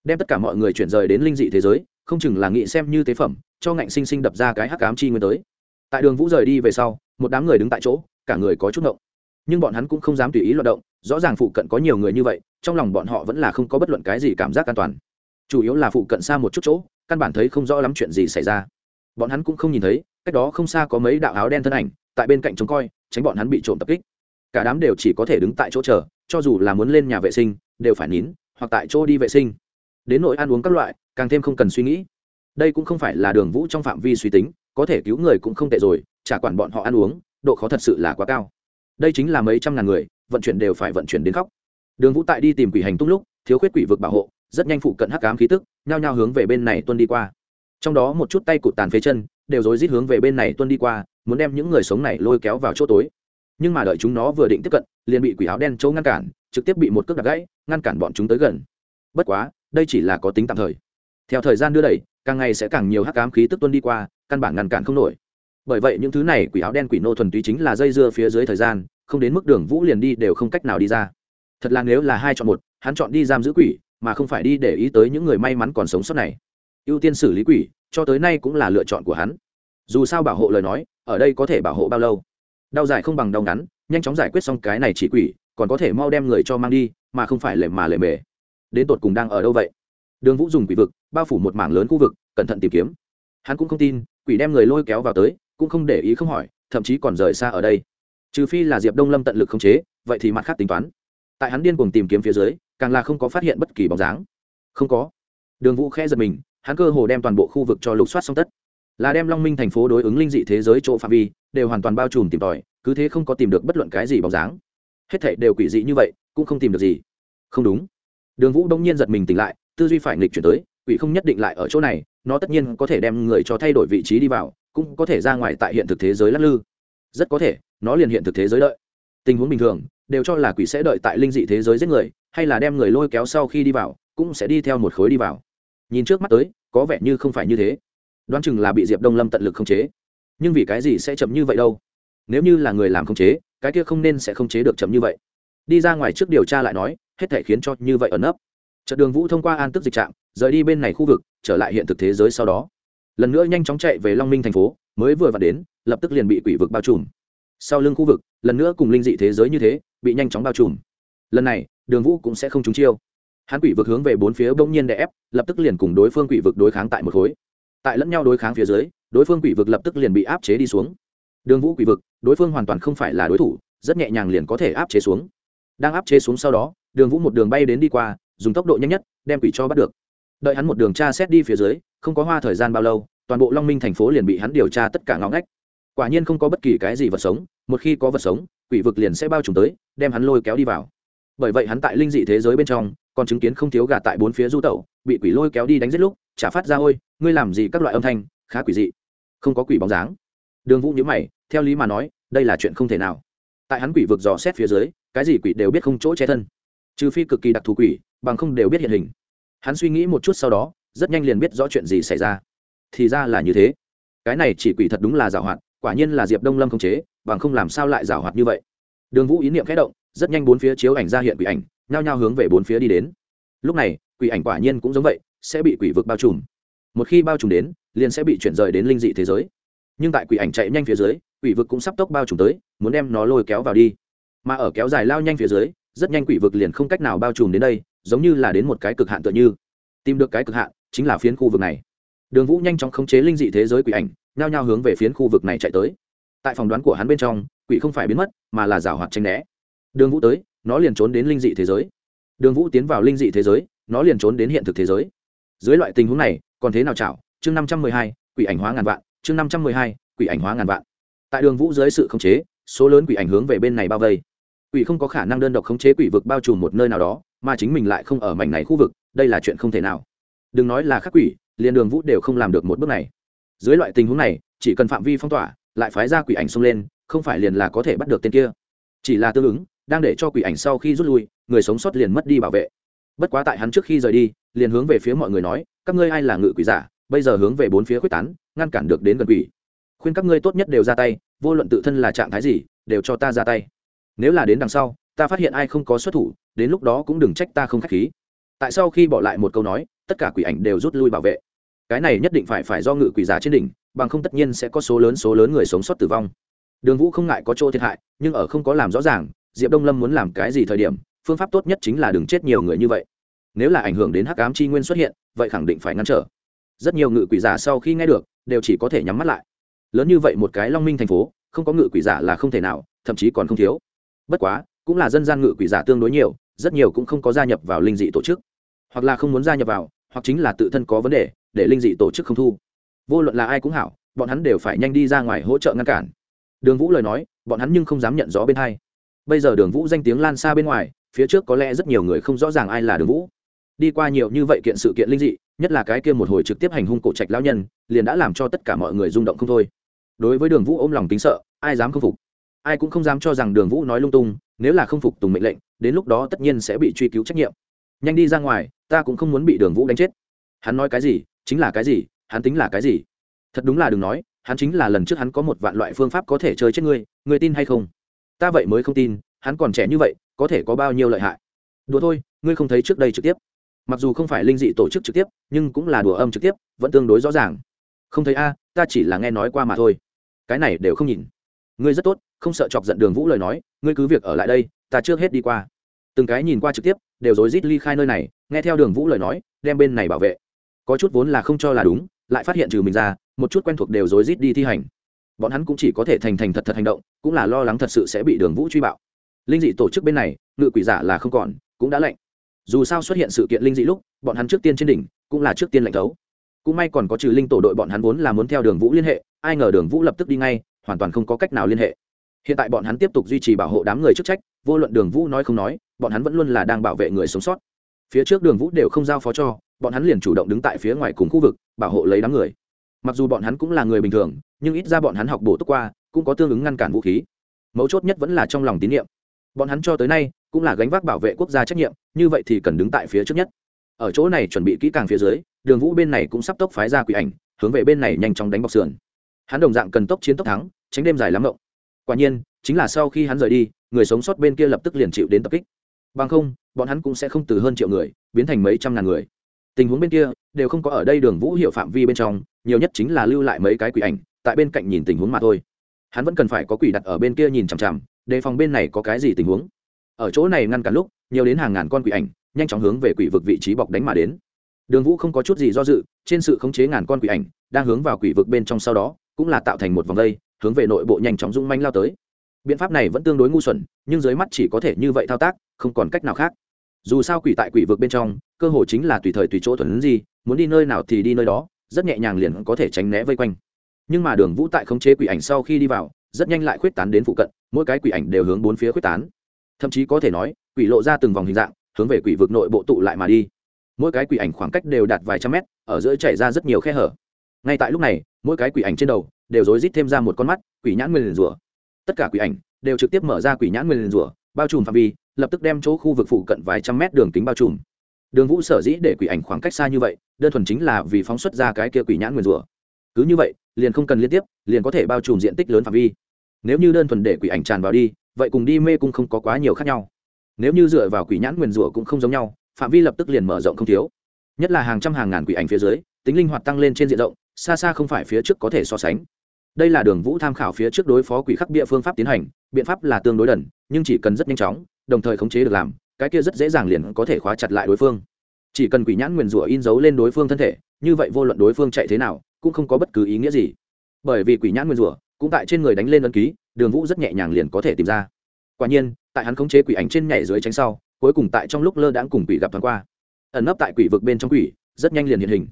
Đem tất cả mọi người chuyển rời đến linh dị thế giới, không chừng là nghĩ xem như tế phẩm, cho ngạnh sinh sinh đập ra cái hắc ám chi nguyên tới. Tại đường vũ rời đi về sau, một đám người đứng tại chỗ, cả người có chút ngộng. Nhưng bọn hắn cũng không dám tùy ý loạt động, rõ ràng phụ cận có nhiều người như vậy, trong lòng bọn họ vẫn là không có bất luận cái gì cảm giác an toàn. Chủ yếu là phụ cận xa một chút chỗ, căn bản thấy không rõ lắm chuyện gì xảy ra. Bọn hắn cũng không nhìn thấy, cách đó không xa có mấy đạo áo đen thân ảnh, tại bên cạnh trông coi, tránh bọn hắn bị trộm tập kích. Cả đám đều chỉ có thể đứng tại chỗ chờ cho dù là muốn lên nhà vệ sinh, đều phải nín, hoặc tại chỗ đi vệ sinh. Đến nội ăn uống các loại, càng thêm không cần suy nghĩ. Đây cũng không phải là đường vũ trong phạm vi suy tính, có thể cứu người cũng không tệ rồi, chả quản bọn họ ăn uống, độ khó thật sự là quá cao. Đây chính là mấy trăm ngàn người, vận chuyển đều phải vận chuyển đến khóc. Đường vũ tại đi tìm quỷ hành tung lúc, thiếu khuyết quỷ vực bảo hộ, rất nhanh phụ cận hắc ám khí tức, nhao nhao hướng về bên này tuân đi qua. Trong đó một chút tay cụt tàn phế chân, đều rối rít hướng về bên này tuân đi qua, muốn đem những người sống này lôi kéo vào chỗ tối nhưng mà đợi chúng nó vừa định tiếp cận, liền bị quỷ áo đen chỗ ngăn cản, trực tiếp bị một cước đặt gãy, ngăn cản bọn chúng tới gần. Bất quá, đây chỉ là có tính tạm thời. Theo thời gian đưa đẩy, càng ngày sẽ càng nhiều hắc ám khí tức tuân đi qua, căn bản ngăn cản không nổi. Bởi vậy những thứ này quỷ áo đen quỷ nô thuần túy chính là dây dưa phía dưới thời gian, không đến mức đường vũ liền đi đều không cách nào đi ra. Thật là nếu là hai chọn một, hắn chọn đi giam giữ quỷ, mà không phải đi để ý tới những người may mắn còn sống sót này. Ưu tiên xử lý quỷ, cho tới nay cũng là lựa chọn của hắn. Dù sao bảo hộ lời nói, ở đây có thể bảo hộ bao lâu? Đau dài không bằng đau ngắn, nhanh chóng giải quyết xong cái này chỉ quỷ, còn có thể mau đem người cho mang đi, mà không phải lệ mà lệ mề. Đến tột cùng đang ở đâu vậy? Đường vũ dùng quỷ vực, bao phủ một mảng lớn khu vực, cẩn thận tìm kiếm. Hắn cũng không tin, quỷ đem người lôi kéo vào tới, cũng không để ý không hỏi, thậm chí còn rời xa ở đây. Trừ phi là diệp đông lâm tận lực không chế, vậy thì mặt khác tính toán. Tại hắn điên cuồng tìm kiếm phía dưới, càng là không có phát hiện bất kỳ bóng dáng. Không có. Đường vũ khẽ giật mình, hắn cơ hồ đem toàn bộ khu vực cho lục soát xong tất. Là đem long minh thành phố đối ứng linh dị thế giới chỗ phạm vi đều hoàn toàn bao trùm tìm tòi, cứ thế không có tìm được bất luận cái gì bóng dáng. Hết thảy đều quỷ dị như vậy, cũng không tìm được gì. Không đúng. Đường vũ đông nhiên giật mình tỉnh lại, tư duy phải nghịch chuyển tới, quỷ không nhất định lại ở chỗ này, nó tất nhiên có thể đem người cho thay đổi vị trí đi vào, cũng có thể ra ngoài tại hiện thực thế giới lắc lư. Rất có thể, nó liền hiện thực thế giới đợi. Tình huống bình thường, đều cho là quỷ sẽ đợi tại linh dị thế giới giết người, hay là đem người lôi kéo sau khi đi vào, cũng sẽ đi theo một khối đi vào. Nhìn trước mắt tới, có vẻ như không phải như thế. Đoán chừng là bị diệp đông lâm tận lực khống chế nhưng vì cái gì sẽ chậm như vậy đâu? Nếu như là người làm không chế, cái kia không nên sẽ không chế được chậm như vậy. Đi ra ngoài trước điều tra lại nói, hết thể khiến cho như vậy ẩn nấp. Trận đường vũ thông qua an tức dịch trạm, rời đi bên này khu vực, trở lại hiện thực thế giới sau đó. Lần nữa nhanh chóng chạy về long minh thành phố, mới vừa vặn đến, lập tức liền bị quỷ vực bao trùm. Sau lưng khu vực, lần nữa cùng linh dị thế giới như thế, bị nhanh chóng bao trùm. Lần này, đường vũ cũng sẽ không trúng chiêu. Hắn quỷ vực hướng về bốn phía bỗng nhiên đè ép, lập tức liền cùng đối phương quỷ vực đối kháng tại một khối tại lẫn nhau đối kháng phía dưới, đối phương quỷ vực lập tức liền bị áp chế đi xuống. Đường vũ quỷ vực, đối phương hoàn toàn không phải là đối thủ, rất nhẹ nhàng liền có thể áp chế xuống. Đang áp chế xuống sau đó, đường vũ một đường bay đến đi qua, dùng tốc độ nhanh nhất, đem quỷ cho bắt được. Đợi hắn một đường tra xét đi phía dưới, không có hoa thời gian bao lâu, toàn bộ long minh thành phố liền bị hắn điều tra tất cả ngõ ngách. Quả nhiên không có bất kỳ cái gì vật sống, một khi có vật sống, quỷ vực liền sẽ bao trùm tới, đem hắn lôi kéo đi vào. Bởi vậy hắn tại linh dị thế giới bên trong còn chứng kiến không thiếu gà tại bốn phía du tẩu, bị quỷ lôi kéo đi đánh giết lúc, chả phát ra, ôi, ngươi làm gì? các loại âm thanh, khá quỷ dị. Không có quỷ bóng dáng. Đường vũ nhữ mày, theo lý mà nói, đây là chuyện không thể nào. Tại hắn quỷ vực dò xét phía dưới, cái gì quỷ đều biết không chỗ che thân. Trừ phi cực kỳ đặc thù quỷ, bằng không đều biết hiện hình. Hắn suy nghĩ một chút sau đó, rất nhanh liền biết rõ chuyện gì xảy ra. Thì ra là như thế. Cái này chỉ quỷ thật đúng là giảo hoạt, quả nhiên là diệp đông lâm không chế, bằng không làm sao lại giảo hoạt như vậy. Đường vũ ý niệm khẽ động, rất nhanh bốn phía chiếu ảnh ra hiện quỷ ảnh nhao nhao hướng về bốn phía đi đến. Lúc này, quỷ ảnh quả nhiên cũng giống vậy, sẽ bị quỷ vực bao trùm. Một khi bao trùm đến, liền sẽ bị chuyển rời đến linh dị thế giới. Nhưng tại quỷ ảnh chạy nhanh phía dưới, quỷ vực cũng sắp tốc bao trùm tới, muốn đem nó lôi kéo vào đi. Mà ở kéo dài lao nhanh phía dưới, rất nhanh quỷ vực liền không cách nào bao trùm đến đây, giống như là đến một cái cực hạn tựa như. Tìm được cái cực hạn, chính là phiến khu vực này. Đường vũ nhanh chóng khống chế linh dị thế giới quỷ ảnh, nhao nhao hướng về phiến khu vực này chạy tới. Tại phòng đoán của hắn bên trong, quỷ không phải biến mất, mà là rào hoạt tranh né. Đường vũ tới nó liền trốn đến linh dị thế giới. Đường vũ tiến vào linh dị thế giới, nó liền trốn đến hiện thực thế giới. Dưới loại tình huống này, còn thế nào chảo? Chương năm trăm mười hai, quỷ ảnh hóa ngàn vạn. Chương năm trăm mười hai, quỷ ảnh hóa ngàn vạn. Tại đường vũ dưới sự khống chế, số lớn quỷ ảnh hướng về bên này bao vây. Quỷ không có khả năng đơn độc khống chế quỷ vực bao trùm một nơi nào đó, mà chính mình lại không ở mảnh này khu vực, đây là chuyện không thể nào. Đừng nói là khắc quỷ, liền đường vũ đều không làm được một bước này. Dưới loại tình huống này, chỉ cần phạm vi phong tỏa, lại phái ra quỷ ảnh xông lên, không phải liền là có thể bắt được tên kia. Chỉ là tương ứng đang để cho quỷ ảnh sau khi rút lui, người sống sót liền mất đi bảo vệ. Bất quá tại hắn trước khi rời đi, liền hướng về phía mọi người nói, các ngươi ai là ngự quỷ giả, bây giờ hướng về bốn phía quyết tán, ngăn cản được đến gần quỷ. Khuyên các ngươi tốt nhất đều ra tay, vô luận tự thân là trạng thái gì, đều cho ta ra tay. Nếu là đến đằng sau, ta phát hiện ai không có xuất thủ, đến lúc đó cũng đừng trách ta không k h á c h khí. Tại sau khi bỏ lại một câu nói, tất cả quỷ ảnh đều rút lui bảo vệ. Cái này nhất định phải phải do ngự quỷ giả trên đỉnh, bằng không tất nhiên sẽ có số lớn số lớn người sống sót tử vong. Đường vũ không ngại có chỗ thiệt hại, nhưng ở không có làm rõ ràng diệp đông lâm muốn làm cái gì thời điểm, phương pháp tốt nhất chính là đừng chết nhiều người như vậy. Nếu là ảnh hưởng đến hắc ám chi nguyên xuất hiện, vậy khẳng định phải ngăn trở. Rất nhiều ngự quỷ giả sau khi nghe được, đều chỉ có thể nhắm mắt lại. Lớn như vậy một cái long minh thành phố, không có ngự quỷ giả là không thể nào, thậm chí còn không thiếu. Bất quá, cũng là dân gian ngự quỷ giả tương đối nhiều, rất nhiều cũng không có gia nhập vào linh dị tổ chức. Hoặc là không muốn gia nhập vào, hoặc chính là tự thân có vấn đề, để linh dị tổ chức không thu. Vô luận là ai cũng hảo, bọn hắn đều phải nhanh đi ra ngoài hỗ trợ ngăn cản. Đường vũ lời nói, bọn hắn nhưng không dám nhận rõ bên hai bây giờ đường vũ danh tiếng lan xa bên ngoài, phía trước có lẽ rất nhiều người không rõ ràng ai là đường vũ. Đi qua nhiều như vậy kiện sự kiện linh dị, nhất là cái kia một hồi trực tiếp hành hung cổ trạch lão nhân, liền đã làm cho tất cả mọi người rung động không thôi. Đối với đường vũ ôm lòng tính sợ, ai dám không phục? Ai cũng không dám cho rằng đường vũ nói lung tung, nếu là không phục tùng mệnh lệnh, đến lúc đó tất nhiên sẽ bị truy cứu trách nhiệm. Nhanh đi ra ngoài, ta cũng không muốn bị đường vũ đánh chết. Hắn nói cái gì, chính là cái gì, hắn tính là cái gì? Thật đúng là đừng nói, hắn chính là lần trước hắn có một vạn loại phương pháp có thể chơi chết ngươi ngươi tin hay không? Ta vậy mới không tin, hắn còn trẻ như vậy, có thể có bao nhiêu lợi hại? Đùa thôi, ngươi không thấy trước đây trực tiếp. Mặc dù không phải linh dị tổ chức trực tiếp, nhưng cũng là đùa âm trực tiếp, vẫn tương đối rõ ràng. Không thấy a, ta chỉ là nghe nói qua mà thôi. Cái này đều không nhìn. Ngươi rất tốt, không sợ chọc giận đường vũ lời nói, ngươi cứ việc ở lại đây, ta trước hết đi qua. Từng cái nhìn qua trực tiếp, đều rối rít ly khai nơi này, nghe theo đường vũ lời nói, đem bên này bảo vệ. Có chút vốn là không cho là đúng, lại phát hiện trừ mình ra, một chút quen thuộc đều rối rít đi thi hành bọn hắn cũng chỉ có thể thành thành thật thật hành động, cũng là lo lắng thật sự sẽ bị đường vũ truy bạo. Linh dị tổ chức bên này, ngự quỷ giả là không còn, cũng đã lệnh. Dù sao xuất hiện sự kiện linh dị lúc, bọn hắn trước tiên trên đỉnh, cũng là trước tiên lệnh thấu. Cũng may còn có trừ linh tổ đội bọn hắn vốn là muốn theo đường vũ liên hệ, ai ngờ đường vũ lập tức đi ngay, hoàn toàn không có cách nào liên hệ. Hiện tại bọn hắn tiếp tục duy trì bảo hộ đám người chức trách, vô luận đường vũ nói không nói, bọn hắn vẫn luôn là đang bảo vệ người sống sót. Phía trước đường vũ đều không giao phó cho, bọn hắn liền chủ động đứng tại phía ngoài cùng khu vực, bảo hộ lấy đám người. Mặc dù bọn hắn cũng là người bình thường nhưng ít ra bọn hắn học bổ túc qua, cũng có tương ứng ngăn cản vũ khí. Mấu chốt nhất vẫn là trong lòng tín nhiệm. Bọn hắn cho tới nay cũng là gánh vác bảo vệ quốc gia trách nhiệm, như vậy thì cần đứng tại phía trước nhất. Ở chỗ này chuẩn bị kỹ càng phía dưới, đường vũ bên này cũng sắp tốc phái ra quỷ ảnh, hướng về bên này nhanh chóng đánh bọc sườn. Hắn đồng dạng cần tốc chiến tốc thắng, tránh đêm dài lắm rộng quả nhiên, chính là sau khi hắn rời đi, người sống sót bên kia lập tức liền chịu đến tập kích. Bằng không, bọn hắn cũng sẽ không từ hơn triệu người, biến thành mấy trăm ngàn người. Tình huống bên kia đều không có ở đây đường vũ hiệu phạm vi bên trong, nhiều nhất chính là lưu lại mấy cái quỷ ảnh tại bên cạnh nhìn tình huống mà thôi. Hắn vẫn cần phải có quỷ đặt ở bên kia nhìn chằm chằm, đề phòng bên này có cái gì tình huống. Ở chỗ này ngăn cản lúc, nhiều đến hàng ngàn con quỷ ảnh, nhanh chóng hướng về quỷ vực vị trí bọc đánh mà đến. Đường vũ không có chút gì do dự, trên sự khống chế ngàn con quỷ ảnh, đang hướng vào quỷ vực bên trong sau đó, cũng là tạo thành một vòng dây hướng về nội bộ nhanh chóng rung manh lao tới. Biện pháp này vẫn tương đối ngu xuẩn, nhưng dưới mắt chỉ có thể như vậy thao tác, không còn cách nào khác. Dù sao quỷ tại quỷ vực bên trong, cơ hội chính là tùy thời tùy chỗ thuần gì muốn đi nơi nào thì đi nơi đó, rất nhẹ nhàng liền có thể tránh né vây quanh nhưng mà đường vũ tại khống chế quỷ ảnh sau khi đi vào, rất nhanh lại khuyết tán đến phụ cận, mỗi cái quỷ ảnh đều hướng bốn phía khuyết tán. Thậm chí có thể nói, quỷ lộ ra từng vòng hình dạng, hướng về quỷ vực nội bộ tụ lại mà đi. Mỗi cái quỷ ảnh khoảng cách đều đạt vài trăm mét, ở giữa chảy ra rất nhiều khe hở. Ngay tại lúc này, mỗi cái quỷ ảnh trên đầu đều rối rít thêm ra một con mắt, quỷ nhãn nguyên rủa. Tất cả quỷ ảnh đều trực tiếp mở ra quỷ nhãn nguyên rủa, bao trùm phạm vi, lập tức đem chỗ khu vực phụ cận vài trăm mét đường kính bao trùm. Đường vũ sở dĩ để quỷ ảnh khoảng cách xa như vậy, đơn thuần chính là vì phóng xuất ra cái kia quỷ nhãn nguyên rủa cứ như vậy, liền không cần liên tiếp, liền có thể bao trùm diện tích lớn phạm vi. Nếu như đơn thuần để quỷ ảnh tràn vào đi, vậy cùng đi mê cung không có quá nhiều khác nhau. Nếu như dựa vào quỷ nhãn nguyên rủa cũng không giống nhau, phạm vi lập tức liền mở rộng không thiếu. Nhất là hàng trăm hàng ngàn quỷ ảnh phía dưới, tính linh hoạt tăng lên trên diện rộng, xa xa không phải phía trước có thể so sánh. Đây là đường vũ tham khảo phía trước đối phó quỷ khắc địa phương pháp tiến hành, biện pháp là tương đối đần, nhưng chỉ cần rất nhanh chóng, đồng thời khống chế được làm, cái kia rất dễ dàng liền có thể khóa chặt lại đối phương. Chỉ cần quỷ nhãn nguyền rủa in dấu lên đối phương thân thể, như vậy vô luận đối phương chạy thế nào cũng không có bất cứ ý nghĩa gì. Bởi vì quỷ nhãn nguyên rủa cũng tại trên người đánh lên ấn ký, đường vũ rất nhẹ nhàng liền có thể tìm ra. Quả nhiên, tại hắn khống chế quỷ ảnh trên nhảy dưới tránh sau, cuối cùng tại trong lúc lơ đãng cùng quỷ gặp thoáng qua. Ẩn nấp tại quỷ vực bên trong quỷ, rất nhanh liền hiện hình.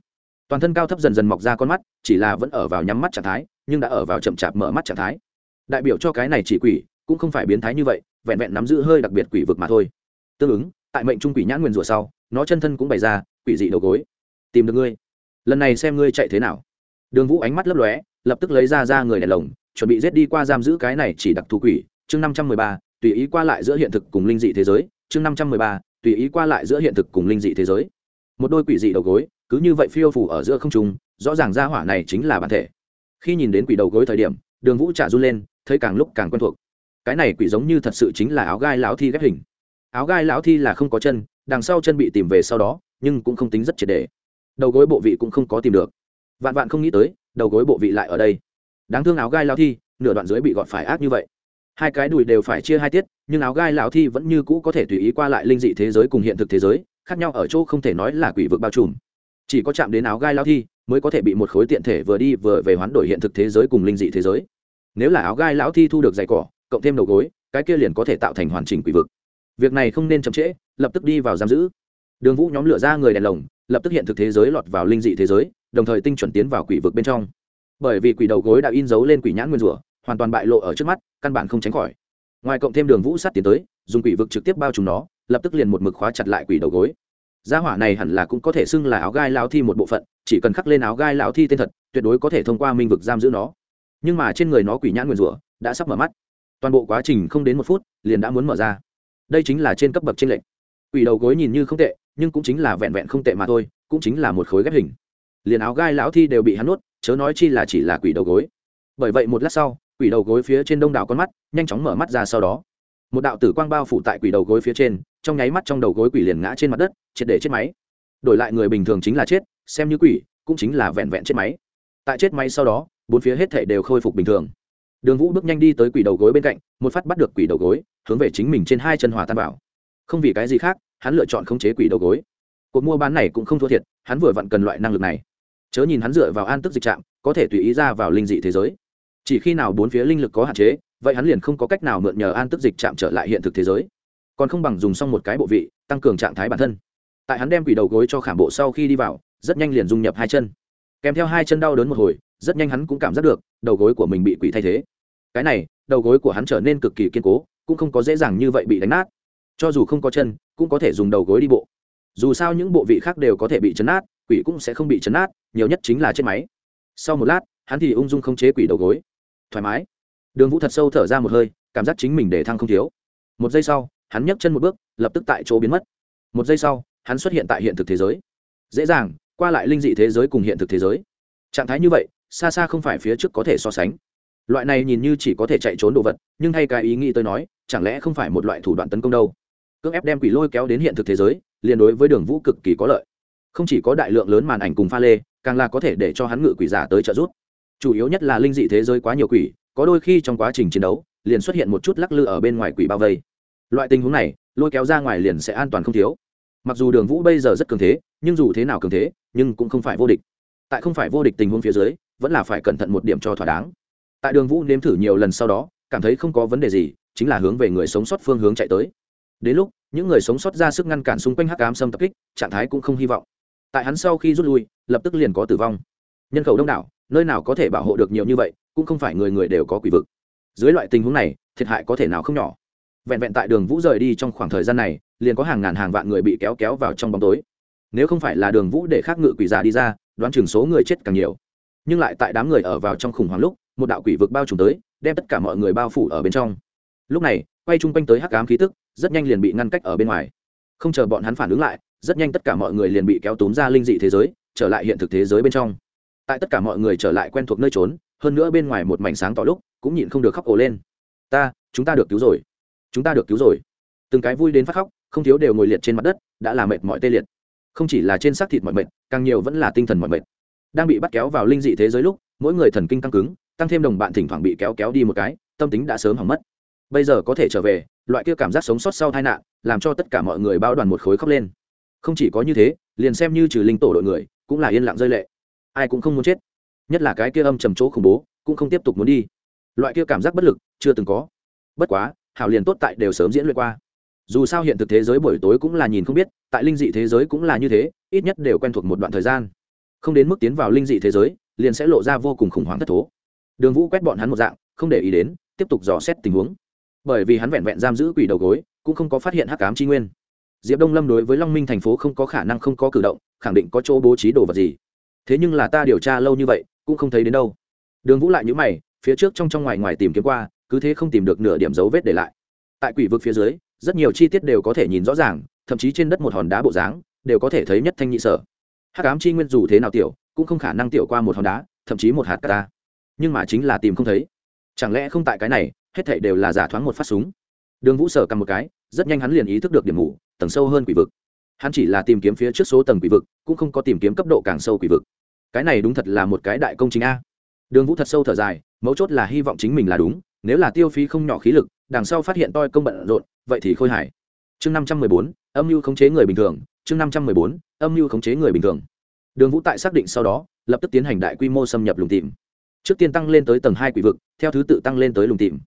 Toàn thân cao thấp dần dần mọc ra con mắt, chỉ là vẫn ở vào nhắm mắt trạng thái, nhưng đã ở vào chậm chạp mở mắt trạng thái. Đại biểu cho cái này chỉ quỷ, cũng không phải biến thái như vậy, vẹn vẹn nắm giữ hơi đặc biệt quỷ vực mà thôi. Tương ứng, tại mệnh trung quỷ nhãn nguyên rủa sau, nó chân thân cũng bày ra, quỷ dị đầu gối. Tìm được ngươi. Lần này xem ngươi chạy thế nào đường vũ ánh mắt lấp lóe, lập tức lấy ra ra người đèn lồng, chuẩn bị giết đi qua giam giữ cái này chỉ đặc thù quỷ. Chương năm trăm mười ba, tùy ý qua lại giữa hiện thực cùng linh dị thế giới. Chương năm trăm mười ba, tùy ý qua lại giữa hiện thực cùng linh dị thế giới. Một đôi quỷ dị đầu gối, cứ như vậy phiêu phủ ở giữa không trung, rõ ràng ra hỏa này chính là bản thể. Khi nhìn đến quỷ đầu gối thời điểm, đường vũ trả run lên, thấy càng lúc càng quen thuộc. Cái này quỷ giống như thật sự chính là áo gai lão thi ghép hình. Áo gai lão thi là không có chân, đằng sau chân bị tìm về sau đó, nhưng cũng không tính rất triệt đề đầu gối bộ vị cũng không có tìm được vạn vạn không nghĩ tới, đầu gối bộ vị lại ở đây. Đáng thương áo gai lão thi, nửa đoạn dưới bị gọt phải ác như vậy. Hai cái đùi đều phải chia hai tiết, nhưng áo gai lão thi vẫn như cũ có thể tùy ý qua lại linh dị thế giới cùng hiện thực thế giới, khác nhau ở chỗ không thể nói là quỷ vực bao trùm. Chỉ có chạm đến áo gai lão thi, mới có thể bị một khối tiện thể vừa đi vừa về hoán đổi hiện thực thế giới cùng linh dị thế giới. Nếu là áo gai lão thi thu được giày cỏ, cộng thêm đầu gối, cái kia liền có thể tạo thành hoàn chỉnh quỷ vực. Việc này không nên chậm trễ, lập tức đi vào giam giữ đường vũ nhóm lửa ra người đèn lồng, lập tức hiện thực thế giới lọt vào linh dị thế giới, đồng thời tinh chuẩn tiến vào quỷ vực bên trong. Bởi vì quỷ đầu gối đã in dấu lên quỷ nhãn nguyên rủa, hoàn toàn bại lộ ở trước mắt, căn bản không tránh khỏi. Ngoài cộng thêm đường vũ sát tiến tới, dùng quỷ vực trực tiếp bao trùm nó, lập tức liền một mực khóa chặt lại quỷ đầu gối. Gia hỏa này hẳn là cũng có thể xưng là áo gai lao thi một bộ phận, chỉ cần khắc lên áo gai lao thi tên thật, tuyệt đối có thể thông qua minh vực giam giữ nó. Nhưng mà trên người nó quỷ nhãn nguyên rủa đã sắp mở mắt. Toàn bộ quá trình không đến một phút, liền đã muốn mở ra. Đây chính là trên cấp bậc trên lệnh quỷ đầu gối nhìn như không tệ, nhưng cũng chính là vẹn vẹn không tệ mà thôi, cũng chính là một khối ghép hình. Liền áo gai lão thi đều bị hắn nuốt, chớ nói chi là chỉ là quỷ đầu gối. Bởi vậy một lát sau, quỷ đầu gối phía trên đông đảo con mắt nhanh chóng mở mắt ra sau đó. Một đạo tử quang bao phủ tại quỷ đầu gối phía trên, trong nháy mắt trong đầu gối quỷ liền ngã trên mặt đất, triệt để chết máy. Đổi lại người bình thường chính là chết, xem như quỷ, cũng chính là vẹn vẹn chết máy. Tại chết máy sau đó, bốn phía hết thể đều khôi phục bình thường. Đường vũ bước nhanh đi tới quỷ đầu gối bên cạnh, một phát bắt được quỷ đầu gối, hướng về chính mình trên hai chân hòa tan bảo không vì cái gì khác, hắn lựa chọn khống chế quỷ đầu gối. Cuộc mua bán này cũng không thua thiệt, hắn vừa vặn cần loại năng lực này. Chớ nhìn hắn dựa vào an tức dịch trạm, có thể tùy ý ra vào linh dị thế giới. Chỉ khi nào bốn phía linh lực có hạn chế, vậy hắn liền không có cách nào mượn nhờ an tức dịch chạm trở lại hiện thực thế giới. Còn không bằng dùng xong một cái bộ vị, tăng cường trạng thái bản thân. Tại hắn đem quỷ đầu gối cho khảm bộ sau khi đi vào, rất nhanh liền dung nhập hai chân. Kèm theo hai chân đau đớn một hồi, rất nhanh hắn cũng cảm giác được, đầu gối của mình bị quỷ thay thế. Cái này, đầu gối của hắn trở nên cực kỳ kiên cố, cũng không có dễ dàng như vậy bị đánh nát cho dù không có chân, cũng có thể dùng đầu gối đi bộ. Dù sao những bộ vị khác đều có thể bị chấn át, quỷ cũng sẽ không bị chấn át, nhiều nhất chính là chết máy. Sau một lát, hắn thì ung dung không chế quỷ đầu gối. Thoải mái. Đường vũ thật sâu thở ra một hơi, cảm giác chính mình để thăng không thiếu. Một giây sau, hắn nhấc chân một bước, lập tức tại chỗ biến mất. Một giây sau, hắn xuất hiện tại hiện thực thế giới. Dễ dàng, qua lại linh dị thế giới cùng hiện thực thế giới. Trạng thái như vậy, xa xa không phải phía trước có thể so sánh. Loại này nhìn như chỉ có thể chạy trốn đồ vật, nhưng thay cái ý nghĩ tôi nói, chẳng lẽ không phải một loại thủ đoạn tấn công đâu? Cưỡng ép đem quỷ lôi kéo đến hiện thực thế giới, liền đối với đường vũ cực kỳ có lợi. Không chỉ có đại lượng lớn màn ảnh cùng pha lê, càng là có thể để cho hắn ngự quỷ giả tới trợ giúp. Chủ yếu nhất là linh dị thế giới quá nhiều quỷ, có đôi khi trong quá trình chiến đấu, liền xuất hiện một chút lắc lư ở bên ngoài quỷ bao vây. Loại tình huống này, lôi kéo ra ngoài liền sẽ an toàn không thiếu. Mặc dù đường vũ bây giờ rất cường thế, nhưng dù thế nào cường thế, nhưng cũng không phải vô địch. Tại không phải vô địch tình huống phía dưới, vẫn là phải cẩn thận một điểm cho thỏa đáng. Tại đường vũ nếm thử nhiều lần sau đó, cảm thấy không có vấn đề gì, chính là hướng về người sống sót phương hướng chạy tới đến lúc, những người sống sót ra sức ngăn cản xung quanh hắc ám xâm tập kích, trạng thái cũng không hy vọng. Tại hắn sau khi rút lui, lập tức liền có tử vong. Nhân khẩu đông đảo, nơi nào có thể bảo hộ được nhiều như vậy, cũng không phải người người đều có quỷ vực. Dưới loại tình huống này, thiệt hại có thể nào không nhỏ. Vẹn vẹn tại đường vũ rời đi trong khoảng thời gian này, liền có hàng ngàn hàng vạn người bị kéo kéo vào trong bóng tối. Nếu không phải là đường vũ để khác ngự quỷ già đi ra, đoán chừng số người chết càng nhiều. Nhưng lại tại đám người ở vào trong khủng hoảng lúc, một đạo quỷ vực bao trùm tới, đem tất cả mọi người bao phủ ở bên trong. Lúc này, quay chung quanh tới hắc ám khí tức rất nhanh liền bị ngăn cách ở bên ngoài. Không chờ bọn hắn phản ứng lại, rất nhanh tất cả mọi người liền bị kéo túm ra linh dị thế giới, trở lại hiện thực thế giới bên trong. Tại tất cả mọi người trở lại quen thuộc nơi trốn, hơn nữa bên ngoài một mảnh sáng tỏ lúc, cũng nhịn không được khóc ổ lên. Ta, chúng ta được cứu rồi. Chúng ta được cứu rồi. Từng cái vui đến phát khóc, không thiếu đều ngồi liệt trên mặt đất, đã là mệt mỏi tê liệt. Không chỉ là trên xác thịt mọi mệt, càng nhiều vẫn là tinh thần mọi mệt. Đang bị bắt kéo vào linh dị thế giới lúc, mỗi người thần kinh căng cứng, tăng thêm đồng bạn thỉnh thoảng bị kéo kéo đi một cái, tâm tính đã sớm hỏng mất bây giờ có thể trở về, loại kia cảm giác sống sót sau tai nạn, làm cho tất cả mọi người bao đoàn một khối khóc lên. Không chỉ có như thế, liền xem như trừ linh tổ đội người, cũng là yên lặng rơi lệ. Ai cũng không muốn chết. Nhất là cái kia âm trầm chỗ khủng bố, cũng không tiếp tục muốn đi. Loại kia cảm giác bất lực, chưa từng có. Bất quá, hảo liền tốt tại đều sớm diễn luyện qua. Dù sao hiện thực thế giới buổi tối cũng là nhìn không biết, tại linh dị thế giới cũng là như thế, ít nhất đều quen thuộc một đoạn thời gian. Không đến mức tiến vào linh dị thế giới, liền sẽ lộ ra vô cùng khủng hoảng thất thố. Đường vũ quét bọn hắn một dạng, không để ý đến, tiếp tục dò xét tình huống bởi vì hắn vẹn vẹn giam giữ quỷ đầu gối, cũng không có phát hiện hắc ám chi nguyên. Diệp đông lâm đối với long minh thành phố không có khả năng không có cử động, khẳng định có chỗ bố trí đồ vật gì. Thế nhưng là ta điều tra lâu như vậy, cũng không thấy đến đâu. Đường vũ lại nhữ mày, phía trước trong trong ngoài ngoài tìm kiếm qua, cứ thế không tìm được nửa điểm dấu vết để lại. Tại quỷ vực phía dưới, rất nhiều chi tiết đều có thể nhìn rõ ràng, thậm chí trên đất một hòn đá bộ dáng, đều có thể thấy nhất thanh nhị sở. Hắc ám chi nguyên dù thế nào tiểu, cũng không khả năng tiểu qua một hòn đá, thậm chí một hạt cà ta. Nhưng mà chính là tìm không thấy. Chẳng lẽ không tại cái này hết thảy đều là giả thoáng một phát súng. Đường vũ sở cầm một cái rất nhanh hắn liền ý thức được điểm mù tầng sâu hơn quỷ vực. Hắn chỉ là tìm kiếm phía trước số tầng quỷ vực cũng không có tìm kiếm cấp độ càng sâu quỷ vực. Cái này đúng thật là một cái đại công trình a. Đường vũ thật sâu thở dài mấu chốt là hy vọng chính mình là đúng nếu là tiêu phí không nhỏ khí lực đằng sau phát hiện toi công bận rộn vậy thì khôi hải, chương năm trăm mười bốn âm mưu khống chế người bình thường. Chương năm trăm mười bốn âm mưu khống chế người bình thường. Đường vũ tại xác định sau đó lập tức tiến hành đại quy mô xâm nhập lùng tìm. Trước tiên tăng lên tới tầng hai quỷ vực theo thứ tự tăng lên tới lùng tìm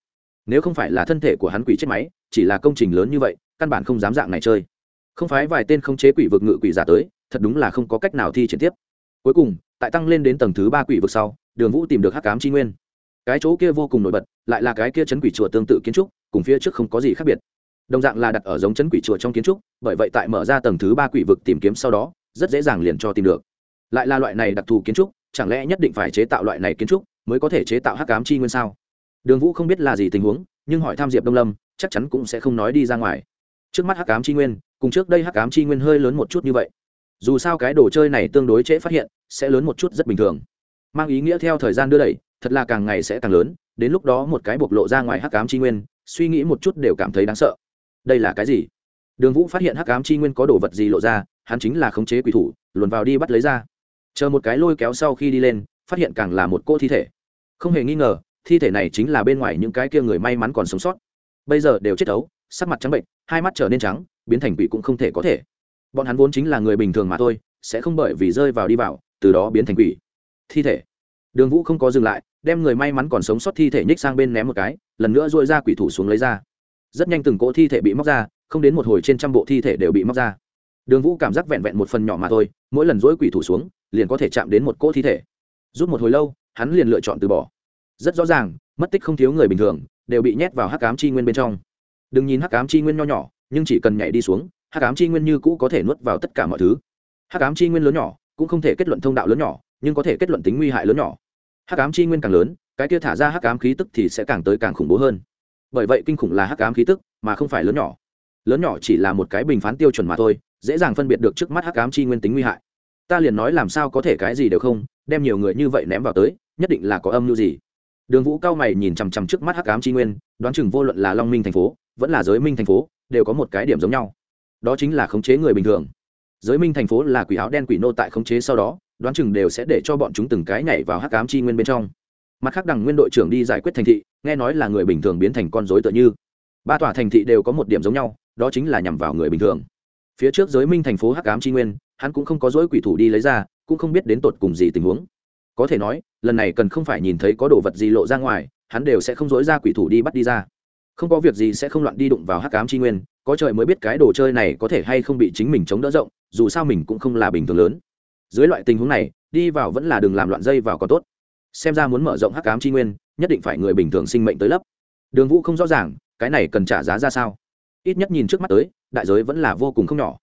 nếu không phải là thân thể của hắn quỷ chết máy, chỉ là công trình lớn như vậy, căn bản không dám dạng này chơi. Không phải vài tên không chế quỷ vực ngự quỷ giả tới, thật đúng là không có cách nào thi triển tiếp. Cuối cùng, tại tăng lên đến tầng thứ ba quỷ vực sau, đường vũ tìm được hắc cám tri nguyên. Cái chỗ kia vô cùng nổi bật, lại là cái kia chấn quỷ chùa tương tự kiến trúc, cùng phía trước không có gì khác biệt. Đồng dạng là đặt ở giống chấn quỷ chùa trong kiến trúc, bởi vậy tại mở ra tầng thứ ba quỷ vực tìm kiếm sau đó, rất dễ dàng liền cho tìm được. Lại là loại này đặc thù kiến trúc, chẳng lẽ nhất định phải chế tạo loại này kiến trúc mới có thể chế tạo hắc cám chi nguyên sao? Đường vũ không biết là gì tình huống, nhưng hỏi tham diệp đông lâm, chắc chắn cũng sẽ không nói đi ra ngoài. Trước mắt hắc cám chi nguyên, cùng trước đây hắc cám chi nguyên hơi lớn một chút như vậy. Dù sao cái đồ chơi này tương đối trễ phát hiện, sẽ lớn một chút rất bình thường. Mang ý nghĩa theo thời gian đưa đẩy, thật là càng ngày sẽ càng lớn, đến lúc đó một cái bộc lộ ra ngoài hắc cám chi nguyên, suy nghĩ một chút đều cảm thấy đáng sợ. Đây là cái gì? Đường vũ phát hiện hắc cám chi nguyên có đồ vật gì lộ ra, hắn chính là khống chế quỷ thủ, luồn vào đi bắt lấy ra. Chờ một cái lôi kéo sau khi đi lên, phát hiện càng là một cô thi thể. Không hề nghi ngờ thi thể này chính là bên ngoài những cái kia người may mắn còn sống sót. Bây giờ đều chết ấu, sắc mặt trắng bệnh, hai mắt trở nên trắng, biến thành quỷ cũng không thể có thể. Bọn hắn vốn chính là người bình thường mà thôi, sẽ không bởi vì rơi vào đi vào, từ đó biến thành quỷ. Thi thể. Đường vũ không có dừng lại, đem người may mắn còn sống sót thi thể nhích sang bên ném một cái, lần nữa dội ra quỷ thủ xuống lấy ra. Rất nhanh từng cỗ thi thể bị móc ra, không đến một hồi trên trăm bộ thi thể đều bị móc ra. Đường vũ cảm giác vẹn vẹn một phần nhỏ mà thôi, mỗi lần dỗi quỷ thủ xuống, liền có thể chạm đến một cỗ thi thể. Rút một hồi lâu, hắn liền lựa chọn từ bỏ rất rõ ràng, mất tích không thiếu người bình thường, đều bị nhét vào hắc cám chi nguyên bên trong. Đừng nhìn hắc cám chi nguyên nho nhỏ, nhưng chỉ cần nhảy đi xuống, hắc cám chi nguyên như cũ có thể nuốt vào tất cả mọi thứ. Hắc cám chi nguyên lớn nhỏ, cũng không thể kết luận thông đạo lớn nhỏ, nhưng có thể kết luận tính nguy hại lớn nhỏ. Hắc ám chi nguyên càng lớn, cái kia thả ra hắc ám khí tức thì sẽ càng tới càng khủng bố hơn. Bởi vậy kinh khủng là hắc ám khí tức, mà không phải lớn nhỏ. Lớn nhỏ chỉ là một cái bình phán tiêu chuẩn mà thôi, dễ dàng phân biệt được trước mắt hắc ám chi nguyên tính nguy hại. Ta liền nói làm sao có thể cái gì đều không, đem nhiều người như vậy ném vào tới, nhất định là có âm mưu gì đường vũ cao mày nhìn chằm chằm trước mắt hắc ám chi nguyên, đoán chừng vô luận là long minh thành phố, vẫn là giới minh thành phố, đều có một cái điểm giống nhau. Đó chính là khống chế người bình thường. Giới minh thành phố là quỷ áo đen quỷ nô tại khống chế sau đó, đoán chừng đều sẽ để cho bọn chúng từng cái nhảy vào hắc ám chi nguyên bên trong. Mặt khác đằng nguyên đội trưởng đi giải quyết thành thị, nghe nói là người bình thường biến thành con dối tựa như. Ba tòa thành thị đều có một điểm giống nhau, đó chính là nhằm vào người bình thường. Phía trước giới minh thành phố hắc ám chi nguyên, hắn cũng không có dối quỷ thủ đi lấy ra, cũng không biết đến tột cùng gì tình huống có thể nói, lần này cần không phải nhìn thấy có đồ vật gì lộ ra ngoài, hắn đều sẽ không dối ra quỷ thủ đi bắt đi ra. Không có việc gì sẽ không loạn đi đụng vào hắc cám chi nguyên, có trời mới biết cái đồ chơi này có thể hay không bị chính mình chống đỡ rộng, dù sao mình cũng không là bình thường lớn. Dưới loại tình huống này, đi vào vẫn là đường làm loạn dây vào còn tốt. Xem ra muốn mở rộng hắc cám chi nguyên, nhất định phải người bình thường sinh mệnh tới lấp đường vũ không rõ ràng, cái này cần trả giá ra sao? Ít nhất nhìn trước mắt tới, đại giới vẫn là vô cùng không nhỏ.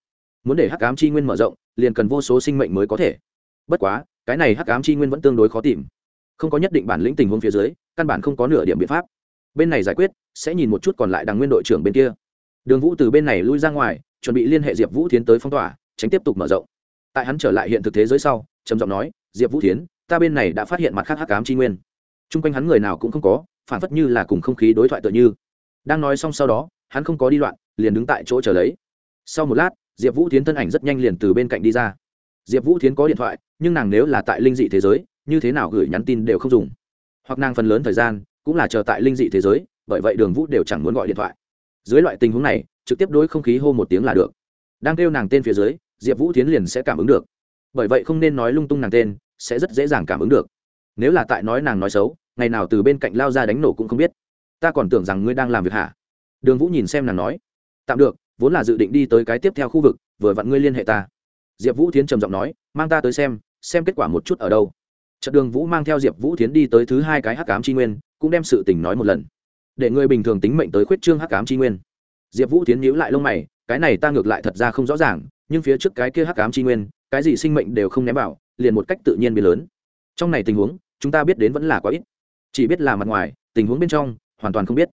Muốn để hắc cám chi nguyên mở rộng, liền cần vô số sinh mệnh mới có thể. Bất quá cái này hắc ám chi nguyên vẫn tương đối khó tìm. Không có nhất định bản lĩnh tình huống phía dưới, căn bản không có nửa điểm biện pháp. Bên này giải quyết, sẽ nhìn một chút còn lại đằng nguyên đội trưởng bên kia. Đường vũ từ bên này lui ra ngoài, chuẩn bị liên hệ diệp vũ tiến tới phong tỏa, tránh tiếp tục mở rộng. Tại hắn trở lại hiện thực thế giới sau, trầm giọng nói, diệp vũ tiến ta bên này đã phát hiện mặt khác hắc ám chi nguyên. T r u n g quanh hắn người nào cũng không có, phản phất như là cùng không khí đối thoại tựa như. Đang nói xong sau đó, hắn không có đi loạn, liền đứng tại chỗ chờ lấy. Sau một lát, diệp vũ tiến thân ảnh rất nhanh liền từ bên cạnh đi ra. Diệp vũ tiến có điện thoại nhưng nàng nếu là tại linh dị thế giới, như thế nào gửi nhắn tin đều không dùng. Hoặc nàng phần lớn thời gian cũng là chờ tại linh dị thế giới, bởi vậy đường vũ đều chẳng muốn gọi điện thoại. Dưới loại tình huống này, trực tiếp đối không khí hô một tiếng là được. Đang kêu nàng tên phía dưới, diệp vũ tiến liền sẽ cảm ứng được. Bởi vậy không nên nói lung tung nàng tên, sẽ rất dễ dàng cảm ứng được. Nếu là tại nói nàng nói xấu, ngày nào từ bên cạnh lao ra đánh nổ cũng không biết. Ta còn tưởng rằng ngươi đang làm việc hả? Đường vũ nhìn xem nàng nói. Tạm được, vốn là dự định đi tới cái tiếp theo khu vực, vừa vặn ngươi liên hệ ta. Diệp vũ tiến trầm giọng nói, mang ta tới xem xem kết quả một chút ở đâu. Trận đường vũ mang theo diệp vũ tiến đi tới thứ hai cái hắc cám tri nguyên, cũng đem sự tình nói một lần. Để người bình thường tính mệnh tới khuyết trương hắc cám tri nguyên. Diệp vũ tiến nhíu lại lông mày, cái này ta ngược lại thật ra không rõ ràng, nhưng phía trước cái kia hắc cám tri nguyên, cái gì sinh mệnh đều không ném vào, liền một cách tự nhiên biến lớn. Trong này tình huống, chúng ta biết đến vẫn là quá ít. Chỉ biết là mặt ngoài, tình huống bên trong, hoàn toàn không biết.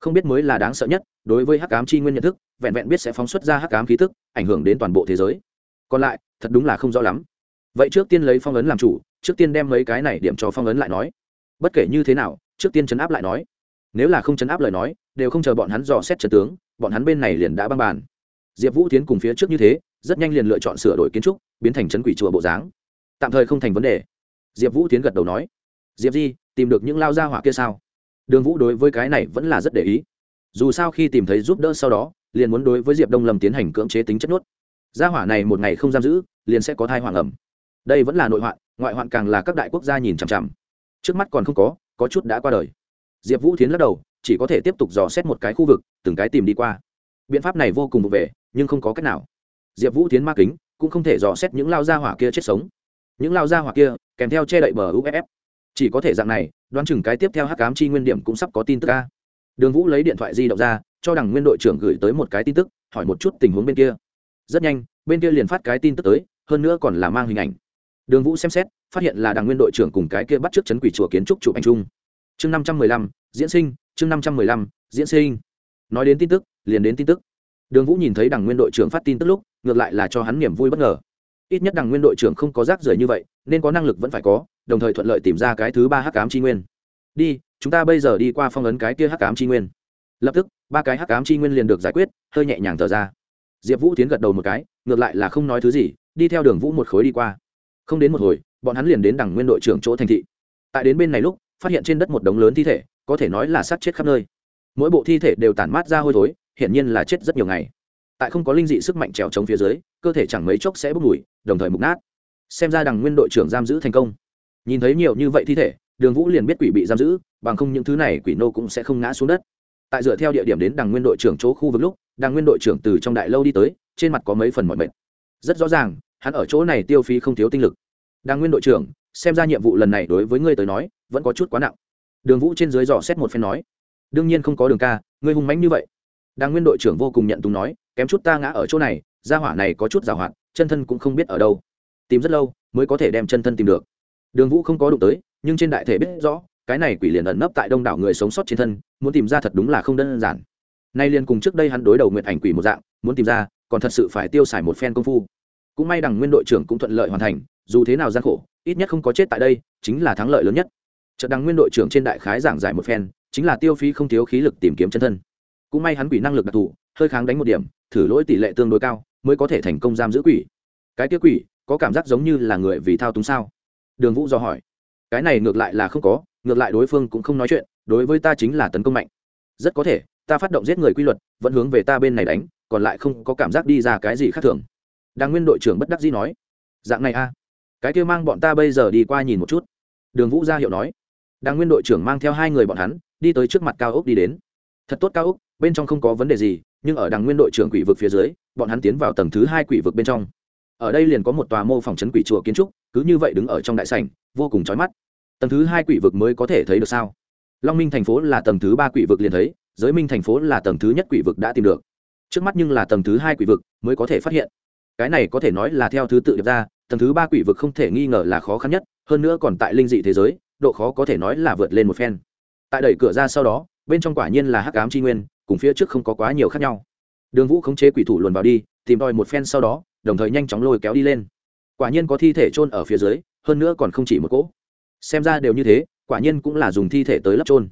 Không biết mới là đáng sợ nhất, đối với hắc cám chi nguyên nhận thức, vẹn vẹn biết sẽ phóng xuất ra hắc cám khí tức, ảnh hưởng đến toàn bộ thế giới. Còn lại, thật đúng là không rõ lắm vậy trước tiên lấy phong ấn làm chủ, trước tiên đem mấy cái này điểm cho phong ấn lại nói. Bất kể như thế nào, trước tiên chấn áp lại nói. Nếu là không chấn áp lời nói, đều không chờ bọn hắn dò xét trần tướng, bọn hắn bên này liền đã băng bàn. Diệp vũ tiến cùng phía trước như thế, rất nhanh liền lựa chọn sửa đổi kiến trúc, biến thành trấn quỷ chùa bộ dáng. Tạm thời không thành vấn đề. Diệp vũ tiến gật đầu nói. Diệp di, tìm được những lao gia hỏa kia sao? Đường vũ đối với cái này vẫn là rất để ý. Dù sao khi tìm thấy giúp đỡ sau đó, liền muốn đối với diệp đông lâm tiến hành cưỡng chế tính chất nuốt gia hỏa này một ngày không giam giữ, liền sẽ có thai hoàng ẩm đây vẫn là nội hoạn, ngoại hoạn càng là các đại quốc gia nhìn chằm chằm. Trước mắt còn không có có chút đã qua đời. Diệp vũ tiến lắc đầu, chỉ có thể tiếp tục dò xét một cái khu vực, từng cái tìm đi qua. Biện pháp này vô cùng vụ về, nhưng không có cách nào. Diệp vũ tiến ma kính, cũng không thể dò xét những lao gia hỏa kia chết sống. Những lao gia hỏa kia, kèm theo che đậy bờ uff chỉ có thể dạng này, đoán chừng cái tiếp theo hắc cám chi nguyên điểm cũng sắp có tin tức ca đường vũ lấy điện thoại di động ra, cho đằng nguyên đội trưởng gửi tới một cái tin tức, hỏi một chút tình huống bên kia. Rất nhanh, bên kia liền phát cái tin tức tới, hơn nữa còn là mang hình ảnh đường vũ xem xét, phát hiện là đằng nguyên đội trưởng cùng cái kia bắt trước chấn quỷ chùa kiến trúc chụp anh trung chương năm trăm mười lăm, diễn sinh, chương năm trăm mười lăm, diễn sinh. Nói đến tin tức, liền đến tin tức. Đường vũ nhìn thấy đằng nguyên đội trưởng phát tin tức lúc, ngược lại là cho hắn niềm vui bất ngờ. Ít nhất đằng nguyên đội trưởng không có rác rưởi như vậy, nên có năng lực vẫn phải có, đồng thời thuận lợi tìm ra cái thứ ba hắc cám tri nguyên. Đi, chúng ta bây giờ đi qua phong ấn cái kia hắc cám tri nguyên. Lập tức, ba cái hắc cám tri nguyên liền được giải quyết, hơi nhẹ nhàng thở ra. Diệp vũ tiến gật đầu một cái, ngược lại là không nói thứ gì, đi theo đường vũ một khối đi qua không đến một hồi, bọn hắn liền đến đằng nguyên đội trưởng chỗ thành thị. Tại đến bên này lúc, phát hiện trên đất một đống lớn thi thể, có thể nói là sát chết khắp nơi. Mỗi bộ thi thể đều tản mát ra hôi thối, hiển nhiên là chết rất nhiều ngày. Tại không có linh dị sức mạnh trèo trống phía dưới, cơ thể chẳng mấy chốc sẽ bốc mùi, đồng thời mục nát. Xem ra đằng nguyên đội trưởng giam giữ thành công. Nhìn thấy nhiều như vậy thi thể, đường vũ liền biết quỷ bị giam giữ, bằng không những thứ này quỷ nô cũng sẽ không ngã xuống đất. Tại dựa theo địa điểm đến đằng nguyên đội trưởng chỗ khu vực lúc, đằng nguyên đội trưởng từ trong đại lâu đi tới, trên mặt có mấy phần mọi mệt. Rất rõ ràng hắn ở chỗ này tiêu phí không thiếu tinh lực. Đằng nguyên đội trưởng, xem ra nhiệm vụ lần này đối với ngươi tới nói, vẫn có chút quá nặng. Đường vũ trên dưới dò xét một phen nói, đương nhiên không có đường ca, ngươi hung mánh như vậy. Đằng nguyên đội trưởng vô cùng nhận túng nói, kém chút ta ngã ở chỗ này, gia hỏa này có chút g à o hoạt, chân thân cũng không biết ở đâu. Tìm rất lâu, mới có thể đem chân thân tìm được. Đường vũ không có đụng tới, nhưng trên đại thể biết rõ, cái này quỷ liền ẩn nấp tại đông đảo người sống sót trên thân, muốn tìm ra thật đúng là không đơn giản. Nay liền cùng trước đây hắn đối đầu nguyện ảnh quỷ một dạng, muốn tìm ra, còn thật sự phải tiêu xài một phen công phu cũng may đằng nguyên đội trưởng cũng thuận lợi hoàn thành, dù thế nào gian khổ, ít nhất không có chết tại đây, chính là thắng lợi lớn nhất. Trận đằng nguyên đội trưởng trên đại khái giảng giải một phen, chính là tiêu phí không thiếu khí lực tìm kiếm chân thân. Cũng may hắn quỷ năng lực đặc thù, hơi kháng đánh một điểm, thử lỗi tỷ lệ tương đối cao, mới có thể thành công giam giữ quỷ. Cái tiêu quỷ, có cảm giác giống như là người vì thao túng sao? Đường vũ do hỏi. Cái này ngược lại là không có, ngược lại đối phương cũng không nói chuyện, đối với ta chính là tấn công mạnh. Rất có thể, ta phát động giết người quy luật, vẫn hướng về ta bên này đánh, còn lại không có cảm giác đi ra cái gì khác thường đang nguyên đội trưởng bất đắc dĩ nói, dạng này a, cái kia mang bọn ta bây giờ đi qua nhìn một chút. Đường vũ ra hiệu nói. Đang nguyên đội trưởng mang theo hai người bọn hắn, đi tới trước mặt cao ốc đi đến. Thật tốt cao ốc bên trong không có vấn đề gì, nhưng ở đàng nguyên đội trưởng quỷ vực phía dưới, bọn hắn tiến vào tầng thứ hai quỷ vực bên trong. Ở đây liền có một tòa mô phỏng chấn quỷ chùa kiến trúc, cứ như vậy đứng ở trong đại sảnh, vô cùng chói mắt. Tầng thứ hai quỷ vực mới có thể thấy được sao? Long minh thành phố là tầng thứ ba quỷ vực liền thấy, giới minh thành phố là tầng thứ nhất quỷ vực đã tìm được. Trước mắt nhưng là tầng thứ hai quỷ vực mới có thể phát hiện cái này có thể nói là theo thứ tự điệp ra, tầng thứ ba quỷ vực không thể nghi ngờ là khó khăn nhất, hơn nữa còn tại linh dị thế giới, độ khó có thể nói là vượt lên một phen. Tại đẩy cửa ra sau đó, bên trong quả nhiên là hắc ám tri nguyên, cùng phía trước không có quá nhiều khác nhau. Đường vũ khống chế quỷ thủ luồn vào đi, tìm đòi một phen sau đó, đồng thời nhanh chóng lôi kéo đi lên. Quả nhiên có thi thể chôn ở phía dưới, hơn nữa còn không chỉ một cỗ. Xem ra đều như thế, quả nhiên cũng là dùng thi thể tới lấp trôn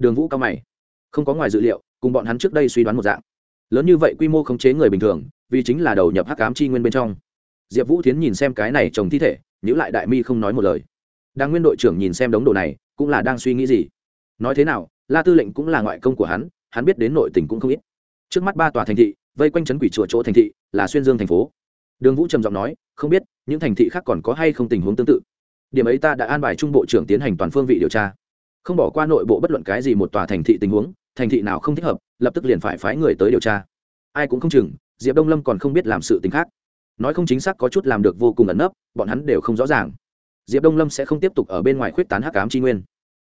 đường vũ cao mày. Không có ngoài dự liệu, cùng bọn hắn trước đây suy đoán một dạng lớn như vậy quy mô khống chế người bình thường, vì chính là đầu nhập hắc ám chi nguyên bên trong. Diệp vũ tiến nhìn xem cái này trồng thi thể nhữ lại đại mi không nói một lời. Đang nguyên đội trưởng nhìn xem đống đồ này, cũng là đang suy nghĩ gì? Nói thế nào, la tư lệnh cũng là ngoại công của hắn hắn biết đến nội tình cũng không ít. Trước mắt ba tòa thành thị, vây quanh trấn quỷ chùa chỗ thành thị, là xuyên dương thành phố. Đường vũ trầm giọng nói, không biết, những thành thị khác còn có hay không tình huống tương tự? Điểm ấy ta đã an bài trung bộ trưởng tiến hành toàn phương vị điều tra. Không bỏ qua nội bộ bất luận cái gì một tòa thành thị tình huống, thành thị nào không thích hợp lập tức liền phải phái người tới điều tra. Ai cũng không chừng, diệp đông lâm còn không biết làm sự t khác. Nói không chính xác có chút làm được vô cùng ẩn nấp, bọn hắn đều không rõ ràng. Diệp đông lâm sẽ không tiếp tục ở bên ngoài khuyết tán hắc ám tri nguyên.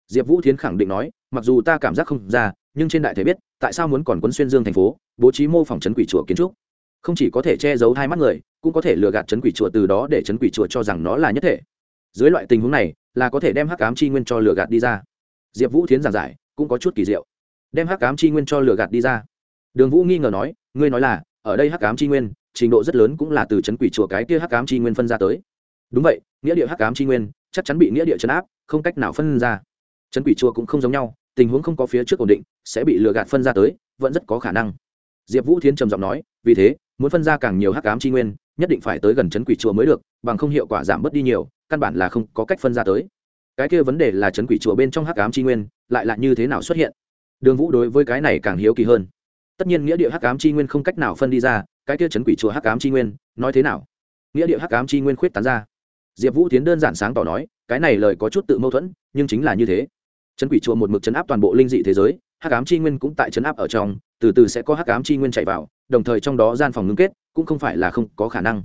Diệp vũ thiến khẳng định nói, mặc dù ta cảm giác không ra, nhưng trên đại thể biết, tại sao muốn còn quấn xuyên dương thành phố, bố trí mô phỏng trấn quỷ chùa kiến trúc. Không chỉ có thể che giấu hai mắt người, cũng có thể lừa gạt trấn quỷ chùa từ đó để trấn quỷ chùa cho rằng nó là nhất thể. Dưới loại tình huống này, là có thể đem hắc ám chi nguyên cho lừa gạt đi ra. Diệp vũ thiến giảng giải, cũng có chút kỳ diệu đem hắc ám chi nguyên cho lừa gạt đi ra. Đường vũ nghi ngờ nói, ngươi nói là, ở đây hắc ám chi nguyên, trình độ rất lớn cũng là từ chấn quỷ chùa cái kia hắc ám chi nguyên phân ra tới. Đúng vậy, nghĩa địa hắc ám chi nguyên, chắc chắn bị nghĩa địa chấn áp, không cách nào phân ra. Chấn quỷ chùa cũng không giống nhau, tình huống không có phía trước ổn định, sẽ bị lừa gạt phân ra tới, vẫn rất có khả năng. Diệp vũ thiến trầm giọng nói, vì thế, muốn phân ra càng nhiều hắc ám chi nguyên, nhất định phải tới gần chấn quỷ chùa mới được, bằng không hiệu quả giảm bớt đi nhiều, căn bản là không có cách phân ra tới. Cái kia vấn đề là chấn quỷ chùa bên trong hắc ám chi nguyên, lại là như thế nào xuất hiện? Đường vũ đối với cái này càng hiếu kỳ hơn. Tất nhiên nghĩa địa hắc ám chi nguyên không cách nào phân đi ra, cái kia trấn quỷ chùa hắc ám chi nguyên, nói thế nào? Nghĩa địa hắc ám chi nguyên khuyết tán ra. Diệp vũ tiến đơn giản sáng tỏ nói, cái này lời có chút tự mâu thuẫn, nhưng chính là như thế. Trấn quỷ chùa một mực chấn áp toàn bộ linh dị thế giới, hắc ám chi nguyên cũng tại chấn áp ở trong, từ từ sẽ có hắc ám chi nguyên chạy vào, đồng thời trong đó gian phòng ngưng kết cũng không phải là không có khả năng.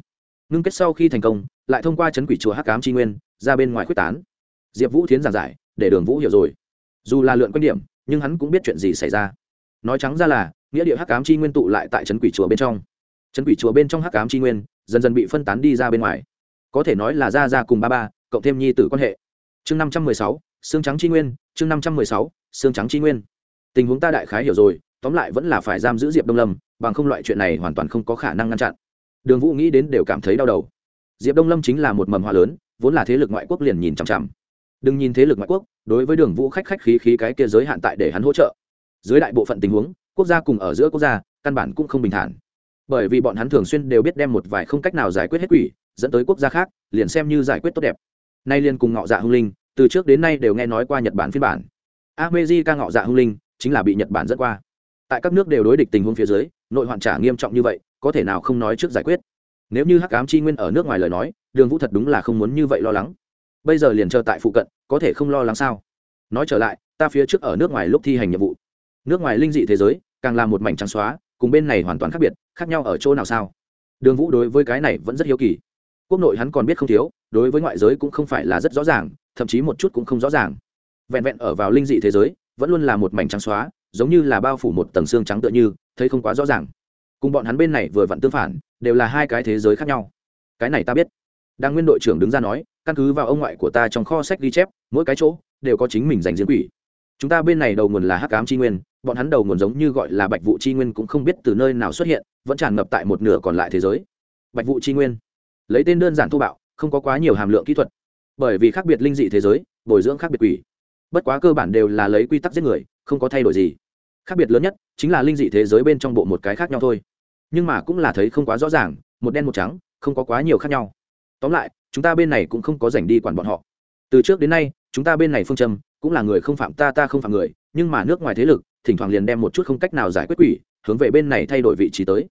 Ngưng kết sau khi thành công, lại thông qua chấn quỷ chùa hắc ám chi nguyên ra bên ngoài quyết tán. Diệp vũ thiến giảng giải, để đường vũ hiểu rồi. Dù là lượn quan điểm nhưng hắn cũng biết chuyện gì xảy ra. Nói trắng ra là, nghĩa địa hắc ám chi nguyên tụ lại tại trấn quỷ chùa bên trong. Trấn quỷ chùa bên trong hắc ám chi nguyên dần dần bị phân tán đi ra bên ngoài. Có thể nói là ra ra cùng ba ba, cộng thêm nhi tử quan hệ. Chương năm trăm mười sáu, xương trắng chi nguyên, chương năm trăm mười sáu, xương trắng chi nguyên. Tình huống ta đại khái hiểu rồi, tóm lại vẫn là phải giam giữ diệp đông lâm, bằng không loại chuyện này hoàn toàn không có khả năng ngăn chặn. Đường vũ nghĩ đến đều cảm thấy đau đầu. Diệp đông lâm chính là một mầm hoa lớn, vốn là thế lực ngoại quốc liền nhìn chằm chằm. Đừng nhìn thế lực ngoại quốc đối với đường vũ khách khách khí khí cái kia giới hạn tại để hắn hỗ trợ. Dưới đại bộ phận tình huống, quốc gia cùng ở giữa quốc gia, căn bản cũng không bình thản. Bởi vì bọn hắn thường xuyên đều biết đem một vài không cách nào giải quyết hết quỷ, dẫn tới quốc gia khác, liền xem như giải quyết tốt đẹp. Nay liên cùng ngọ dạ hung linh, từ trước đến nay đều nghe nói qua nhật bản phiên bản. Ameji ca ngọ dạ hung linh chính là bị nhật bản dẫn qua. Tại các nước đều đối địch tình huống phía dưới, nội hoạn trả nghiêm trọng như vậy, có thể nào không nói trước giải quyết? Nếu như hắc ám chi nguyên ở nước ngoài lời nói, đường vũ thật đúng là không muốn như vậy lo lắng bây giờ liền chờ tại phụ cận, có thể không lo lắng sao? Nói trở lại, ta phía trước ở nước ngoài lúc thi hành nhiệm vụ. Nước ngoài linh dị thế giới, càng là một mảnh trắng xóa, cùng bên này hoàn toàn khác biệt, khác nhau ở chỗ nào sao? Đường vũ đối với cái này vẫn rất hiếu kỳ. Quốc nội hắn còn biết không thiếu, đối với ngoại giới cũng không phải là rất rõ ràng, thậm chí một chút cũng không rõ ràng. Vẹn vẹn ở vào linh dị thế giới, vẫn luôn là một mảnh trắng xóa, giống như là bao phủ một tầng xương trắng tựa như, thấy không quá rõ ràng. Cùng bọn hắn bên này vừa vặn tương phản, đều là hai cái thế giới khác nhau. Cái này ta biết. Đang nguyên đội trưởng đứng ra nói căn cứ vào ông ngoại của ta trong kho sách ghi chép, mỗi cái chỗ đều có chính mình dành riêng quỷ. Chúng ta bên này đầu nguồn là hắc ám chi nguyên, bọn hắn đầu nguồn giống như gọi là bạch vụ chi nguyên cũng không biết từ nơi nào xuất hiện, vẫn tràn ngập tại một nửa còn lại thế giới. Bạch vụ chi nguyên. Lấy tên đơn giản thô bạo, không có quá nhiều hàm lượng kỹ thuật, bởi vì khác biệt linh dị thế giới, bồi dưỡng khác biệt quỷ. Bất quá cơ bản đều là lấy quy tắc giết người, không có thay đổi gì. Khác biệt lớn nhất chính là linh dị thế giới bên trong bộ một cái khác nhau thôi. Nhưng mà cũng là thấy không quá rõ ràng, một đen một trắng, không có quá nhiều khác nhau. Tóm lại chúng ta bên này cũng không có dành đi quản bọn họ. Từ trước đến nay, chúng ta bên này phương châm cũng là người không phạm ta ta không phạm người, nhưng mà nước ngoài thế lực thỉnh thoảng liền đem một chút không cách nào giải quyết quỷ, hướng về bên này thay đổi vị trí tới.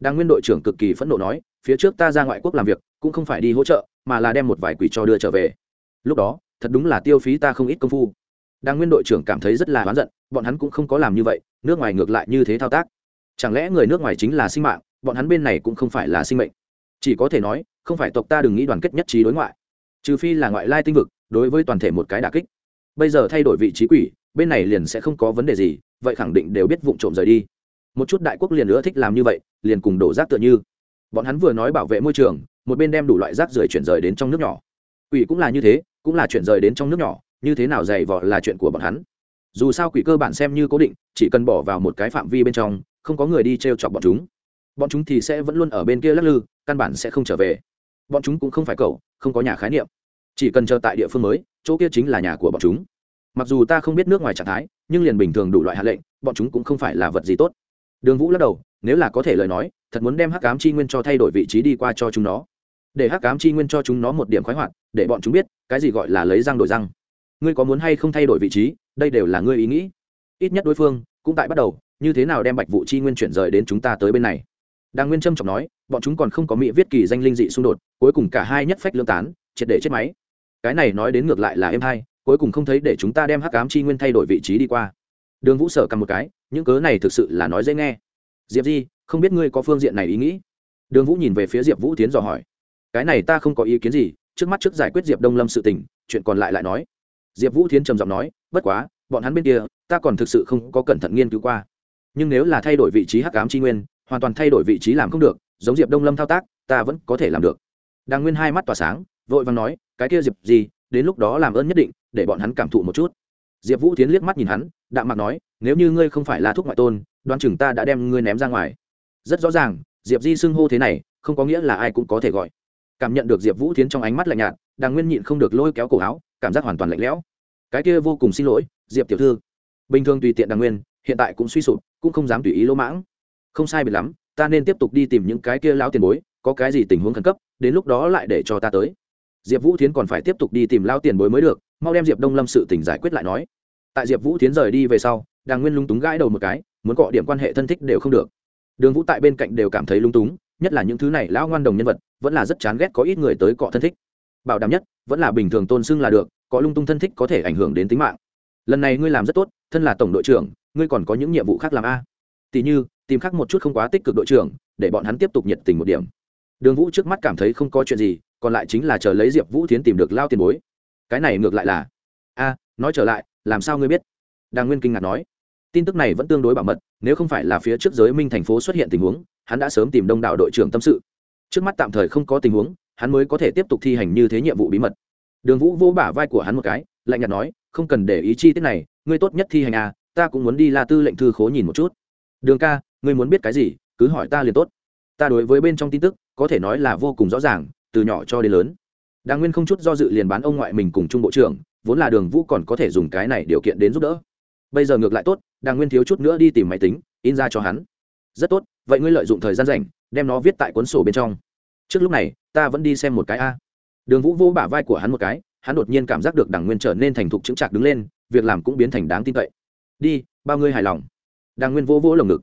Đang nguyên đội trưởng cực kỳ phẫn nộ nói, phía trước ta ra ngoại quốc làm việc, cũng không phải đi hỗ trợ, mà là đem một vài quỷ cho đưa trở về. Lúc đó, thật đúng là tiêu phí ta không ít công phu. Đang nguyên đội trưởng cảm thấy rất là oán giận, bọn hắn cũng không có làm như vậy, nước ngoài ngược lại như thế thao tác. Chẳng lẽ người nước ngoài chính là sinh mạng, bọn hắn bên này cũng không phải là sinh mệnh? Chỉ có thể nói, không phải tộc ta đừng nghĩ đoàn kết nhất trí đối ngoại. Trừ phi là ngoại lai tinh vực, đối với toàn thể một cái đà kích. Bây giờ thay đổi vị trí quỷ, bên này liền sẽ không có vấn đề gì, vậy khẳng định đều biết vụ trộm rời đi. Một chút đại quốc liền nữa thích làm như vậy, liền cùng đổ rác tựa như. Bọn hắn vừa nói bảo vệ môi trường, một bên đem đủ loại rác rưởi chuyển rời đến trong nước nhỏ. Quỷ cũng là như thế, cũng là chuyển rời đến trong nước nhỏ, như thế nào dày vỏ là chuyện của bọn hắn. Dù sao quỷ cơ bản xem như cố định, chỉ cần bỏ vào một cái phạm vi bên trong, không có người đi t r e o chọc bọn chúng. Bọn chúng thì sẽ vẫn luôn ở bên kia lắc lư căn bản sẽ không trở về. Bọn chúng cũng không phải cậu, không có nhà khái niệm. Chỉ cần chờ tại địa phương mới, chỗ kia chính là nhà của bọn chúng. Mặc dù ta không biết nước ngoài trạng thái, nhưng liền bình thường đủ loại hạ lệnh, bọn chúng cũng không phải là vật gì tốt. Đường vũ lắc đầu, nếu là có thể lời nói, thật muốn đem hắc cám chi nguyên cho thay đổi vị trí đi qua cho chúng nó. Để hắc cám chi nguyên cho chúng nó một điểm khoái hoạt, để bọn chúng biết, cái gì gọi là lấy răng đổi răng. Ngươi có muốn hay không thay đổi vị trí, đây đều là ngươi ý nghĩ. Ít nhất đối phương cũng tại bắt đầu, như thế nào đem bạch vụ chi nguyên chuyển rời đến chúng ta tới bên này? Đàng nguyên trâm trọng nói, bọn chúng còn không có mỹ viết kỳ danh linh dị xung đột, cuối cùng cả hai nhất phách lương tán, triệt để chết máy. Cái này nói đến ngược lại là em hai cuối cùng không thấy để chúng ta đem hắc cám chi nguyên thay đổi vị trí đi qua. Đường vũ sở cầm một cái, những cớ này thực sự là nói dễ nghe. Diệp di, không biết ngươi có phương diện này ý nghĩ? Đường vũ nhìn về phía diệp vũ tiến dò hỏi. Cái này ta không có ý kiến gì, trước mắt trước giải quyết diệp đông lâm sự tình, chuyện còn lại lại nói. Diệp vũ tiến trầm giọng nói, bất quá, bọn hắn bên kia, ta còn thực sự không có cẩn thận nghiên cứu qua. Nhưng nếu là thay đổi vị trí hắc ám tri nguyên hoàn toàn thay đổi vị trí làm không được, giống diệp đông lâm thao tác, ta vẫn có thể làm được. Đàng nguyên hai mắt tỏa sáng, vội vàng nói, cái kia diệp gì, đến lúc đó làm ơn nhất định, để bọn hắn cảm thụ một chút. Diệp vũ tiến liếc mắt nhìn hắn, đạm mặt nói, nếu như ngươi không phải là thuốc ngoại tôn đoan chừng ta đã đem ngươi ném ra ngoài. Rất rõ ràng, diệp di xưng hô thế này, không có nghĩa là ai cũng có thể gọi. Cảm nhận được diệp vũ tiến trong ánh mắt lạnh nhạt, đàng nguyên nhịn không được lôi kéo cổ áo, cảm giác hoàn toàn lạnh lẽo. Cái kia vô cùng xin lỗi, diệp tiểu thư. Bình thường tùy tiện đàng nguyên, hiện tại cũng suy sụp, cũng không dám tùy ý lỗ mãng không sai biệt lắm, ta nên tiếp tục đi tìm những cái kia lão tiền bối, có cái gì tình huống khẩn cấp, đến lúc đó lại để cho ta tới. Diệp vũ tiến còn phải tiếp tục đi tìm lao tiền bối mới được, mau đem diệp đông lâm sự tỉnh giải quyết lại nói. Tại diệp vũ tiến rời đi về sau, đàng nguyên lung túng gãi đầu một cái, muốn cọ điểm quan hệ thân thích đều không được. Đường vũ tại bên cạnh đều cảm thấy lung túng, nhất là những thứ này lão ngoan đồng nhân vật, vẫn là rất chán ghét có ít người tới cọ thân thích. Bảo đảm nhất, vẫn là bình thường tôn xưng là được, có lung tung thân thích có thể ảnh hưởng đến tính mạng. Lần này ngươi làm rất tốt, thân là tổng đội trưởng, ngươi còn có những nhiệm vụ khác làm a? Tỷ như tìm khác một chút không quá tích cực đội trưởng, để bọn hắn tiếp tục nhiệt tình một điểm. Đường vũ trước mắt cảm thấy không có chuyện gì, còn lại chính là chờ lấy diệp vũ tiến tìm được lao tiền bối. Cái này ngược lại là, a, nói trở lại, làm sao ngươi biết? Đàng nguyên kinh ngạc nói. Tin tức này vẫn tương đối bảo mật, nếu không phải là phía trước giới minh thành phố xuất hiện tình huống, hắn đã sớm tìm đông đảo đội trưởng tâm sự. Trước mắt tạm thời không có tình huống, hắn mới có thể tiếp tục thi hành như thế nhiệm vụ bí mật. Đường vũ vô bả vai của hắn một cái, lạnh nhạt nói, không cần để ý chi tiết này, ngươi tốt nhất thi hành à ta cũng muốn đi la tư lệnh thư khố nhìn một chút. Đường ca ngươi muốn biết cái gì, cứ hỏi ta liền tốt. Ta đối với bên trong tin tức, có thể nói là vô cùng rõ ràng, từ nhỏ cho đến lớn. Đàng nguyên không chút do dự liền bán ông ngoại mình cùng trung bộ trưởng, vốn là đường vũ còn có thể dùng cái này điều kiện đến giúp đỡ. Bây giờ ngược lại tốt, đàng nguyên thiếu chút nữa đi tìm máy tính, in ra cho hắn. Rất tốt, vậy ngươi lợi dụng thời gian rảnh, đem nó viết tại cuốn sổ bên trong. Trước lúc này, ta vẫn đi xem một cái a. Đường vũ vô bả vai của hắn một cái, hắn đột nhiên cảm giác được đàng nguyên trở nên thành thục chững chạc đứng lên, việc làm cũng biến thành đáng tin cậy. Đi, bao ngươi hài lòng. Đàng nguyên vô vỗ lồng ngực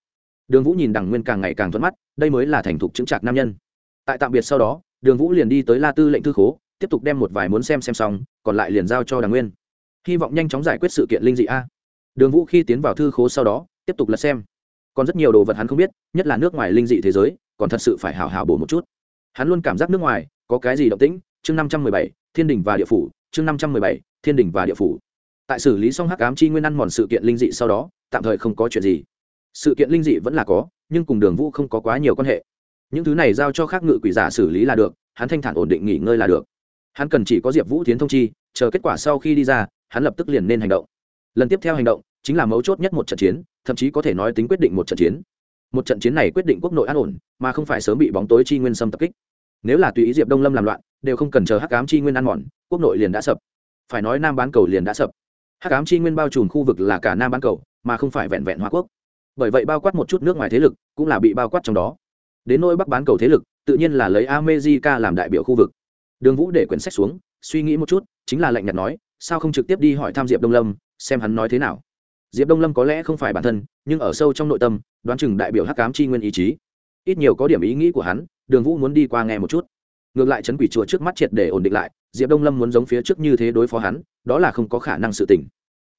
đường vũ nhìn Đằng nguyên càng ngày càng thuận mắt, đây mới là thành thục chững chạc nam nhân. Tại tạm biệt sau đó, đường vũ liền đi tới la tư lệnh thư khố, tiếp tục đem một vài muốn xem xem xong, còn lại liền giao cho Đằng nguyên. Hy vọng nhanh chóng giải quyết sự kiện linh dị a. Đường vũ khi tiến vào thư khố sau đó, tiếp tục lật xem. Còn rất nhiều đồ vật hắn không biết, nhất là nước ngoài linh dị thế giới, còn thật sự phải hào hào bổ một chút. Hắn luôn cảm giác nước ngoài, có cái gì động tĩnh? Chương năm trăm mười bảy, thiên đình và địa phủ. Chương năm trăm mười bảy, thiên đình và địa phủ. Tại xử lý xong hắc ám chi nguyên ăn mòn sự kiện linh dị sau đó, tạm thời không có chuyện gì sự kiện linh dị vẫn là có, nhưng cùng đường vũ không có quá nhiều quan hệ. Những thứ này giao cho khác ngự quỷ giả xử lý là được, hắn thanh thản ổn định nghỉ ngơi là được. Hắn cần chỉ có diệp vũ tiến thông chi, chờ kết quả sau khi đi ra, hắn lập tức liền nên hành động. Lần tiếp theo hành động, chính là mấu chốt nhất một trận chiến, thậm chí có thể nói tính quyết định một trận chiến. Một trận chiến này quyết định quốc nội an ổn, mà không phải sớm bị bóng tối chi nguyên xâm tập kích. Nếu là tùy ý diệp đông lâm làm loạn, đều không cần chờ hắc ám chi nguyên ăn mòn, quốc nội liền đã sập. Phải nói nam bán cầu liền đã sập. Hắc ám chi nguyên bao trùm khu vực là cả nam bán cầu, mà không phải vẹn vẹn hoa quốc bởi vậy bao quát một chút nước ngoài thế lực cũng là bị bao quát trong đó. Đến nỗi bắc bán cầu thế lực, tự nhiên là lấy amejica làm đại biểu khu vực. Đường vũ để quyển sách xuống, suy nghĩ một chút, chính là lạnh nhạt nói, sao không trực tiếp đi hỏi tham diệp đông lâm, xem hắn nói thế nào. Diệp đông lâm có lẽ không phải bản thân, nhưng ở sâu trong nội tâm, đoán chừng đại biểu hắc cám chi nguyên ý chí. Ít nhiều có điểm ý nghĩ của hắn, đường vũ muốn đi qua nghe một chút. Ngược lại chấn quỷ chùa trước mắt triệt để ổn định lại, diệp đông lâm muốn giống phía trước như thế đối phó hắn, đó là không có khả năng sự tỉnh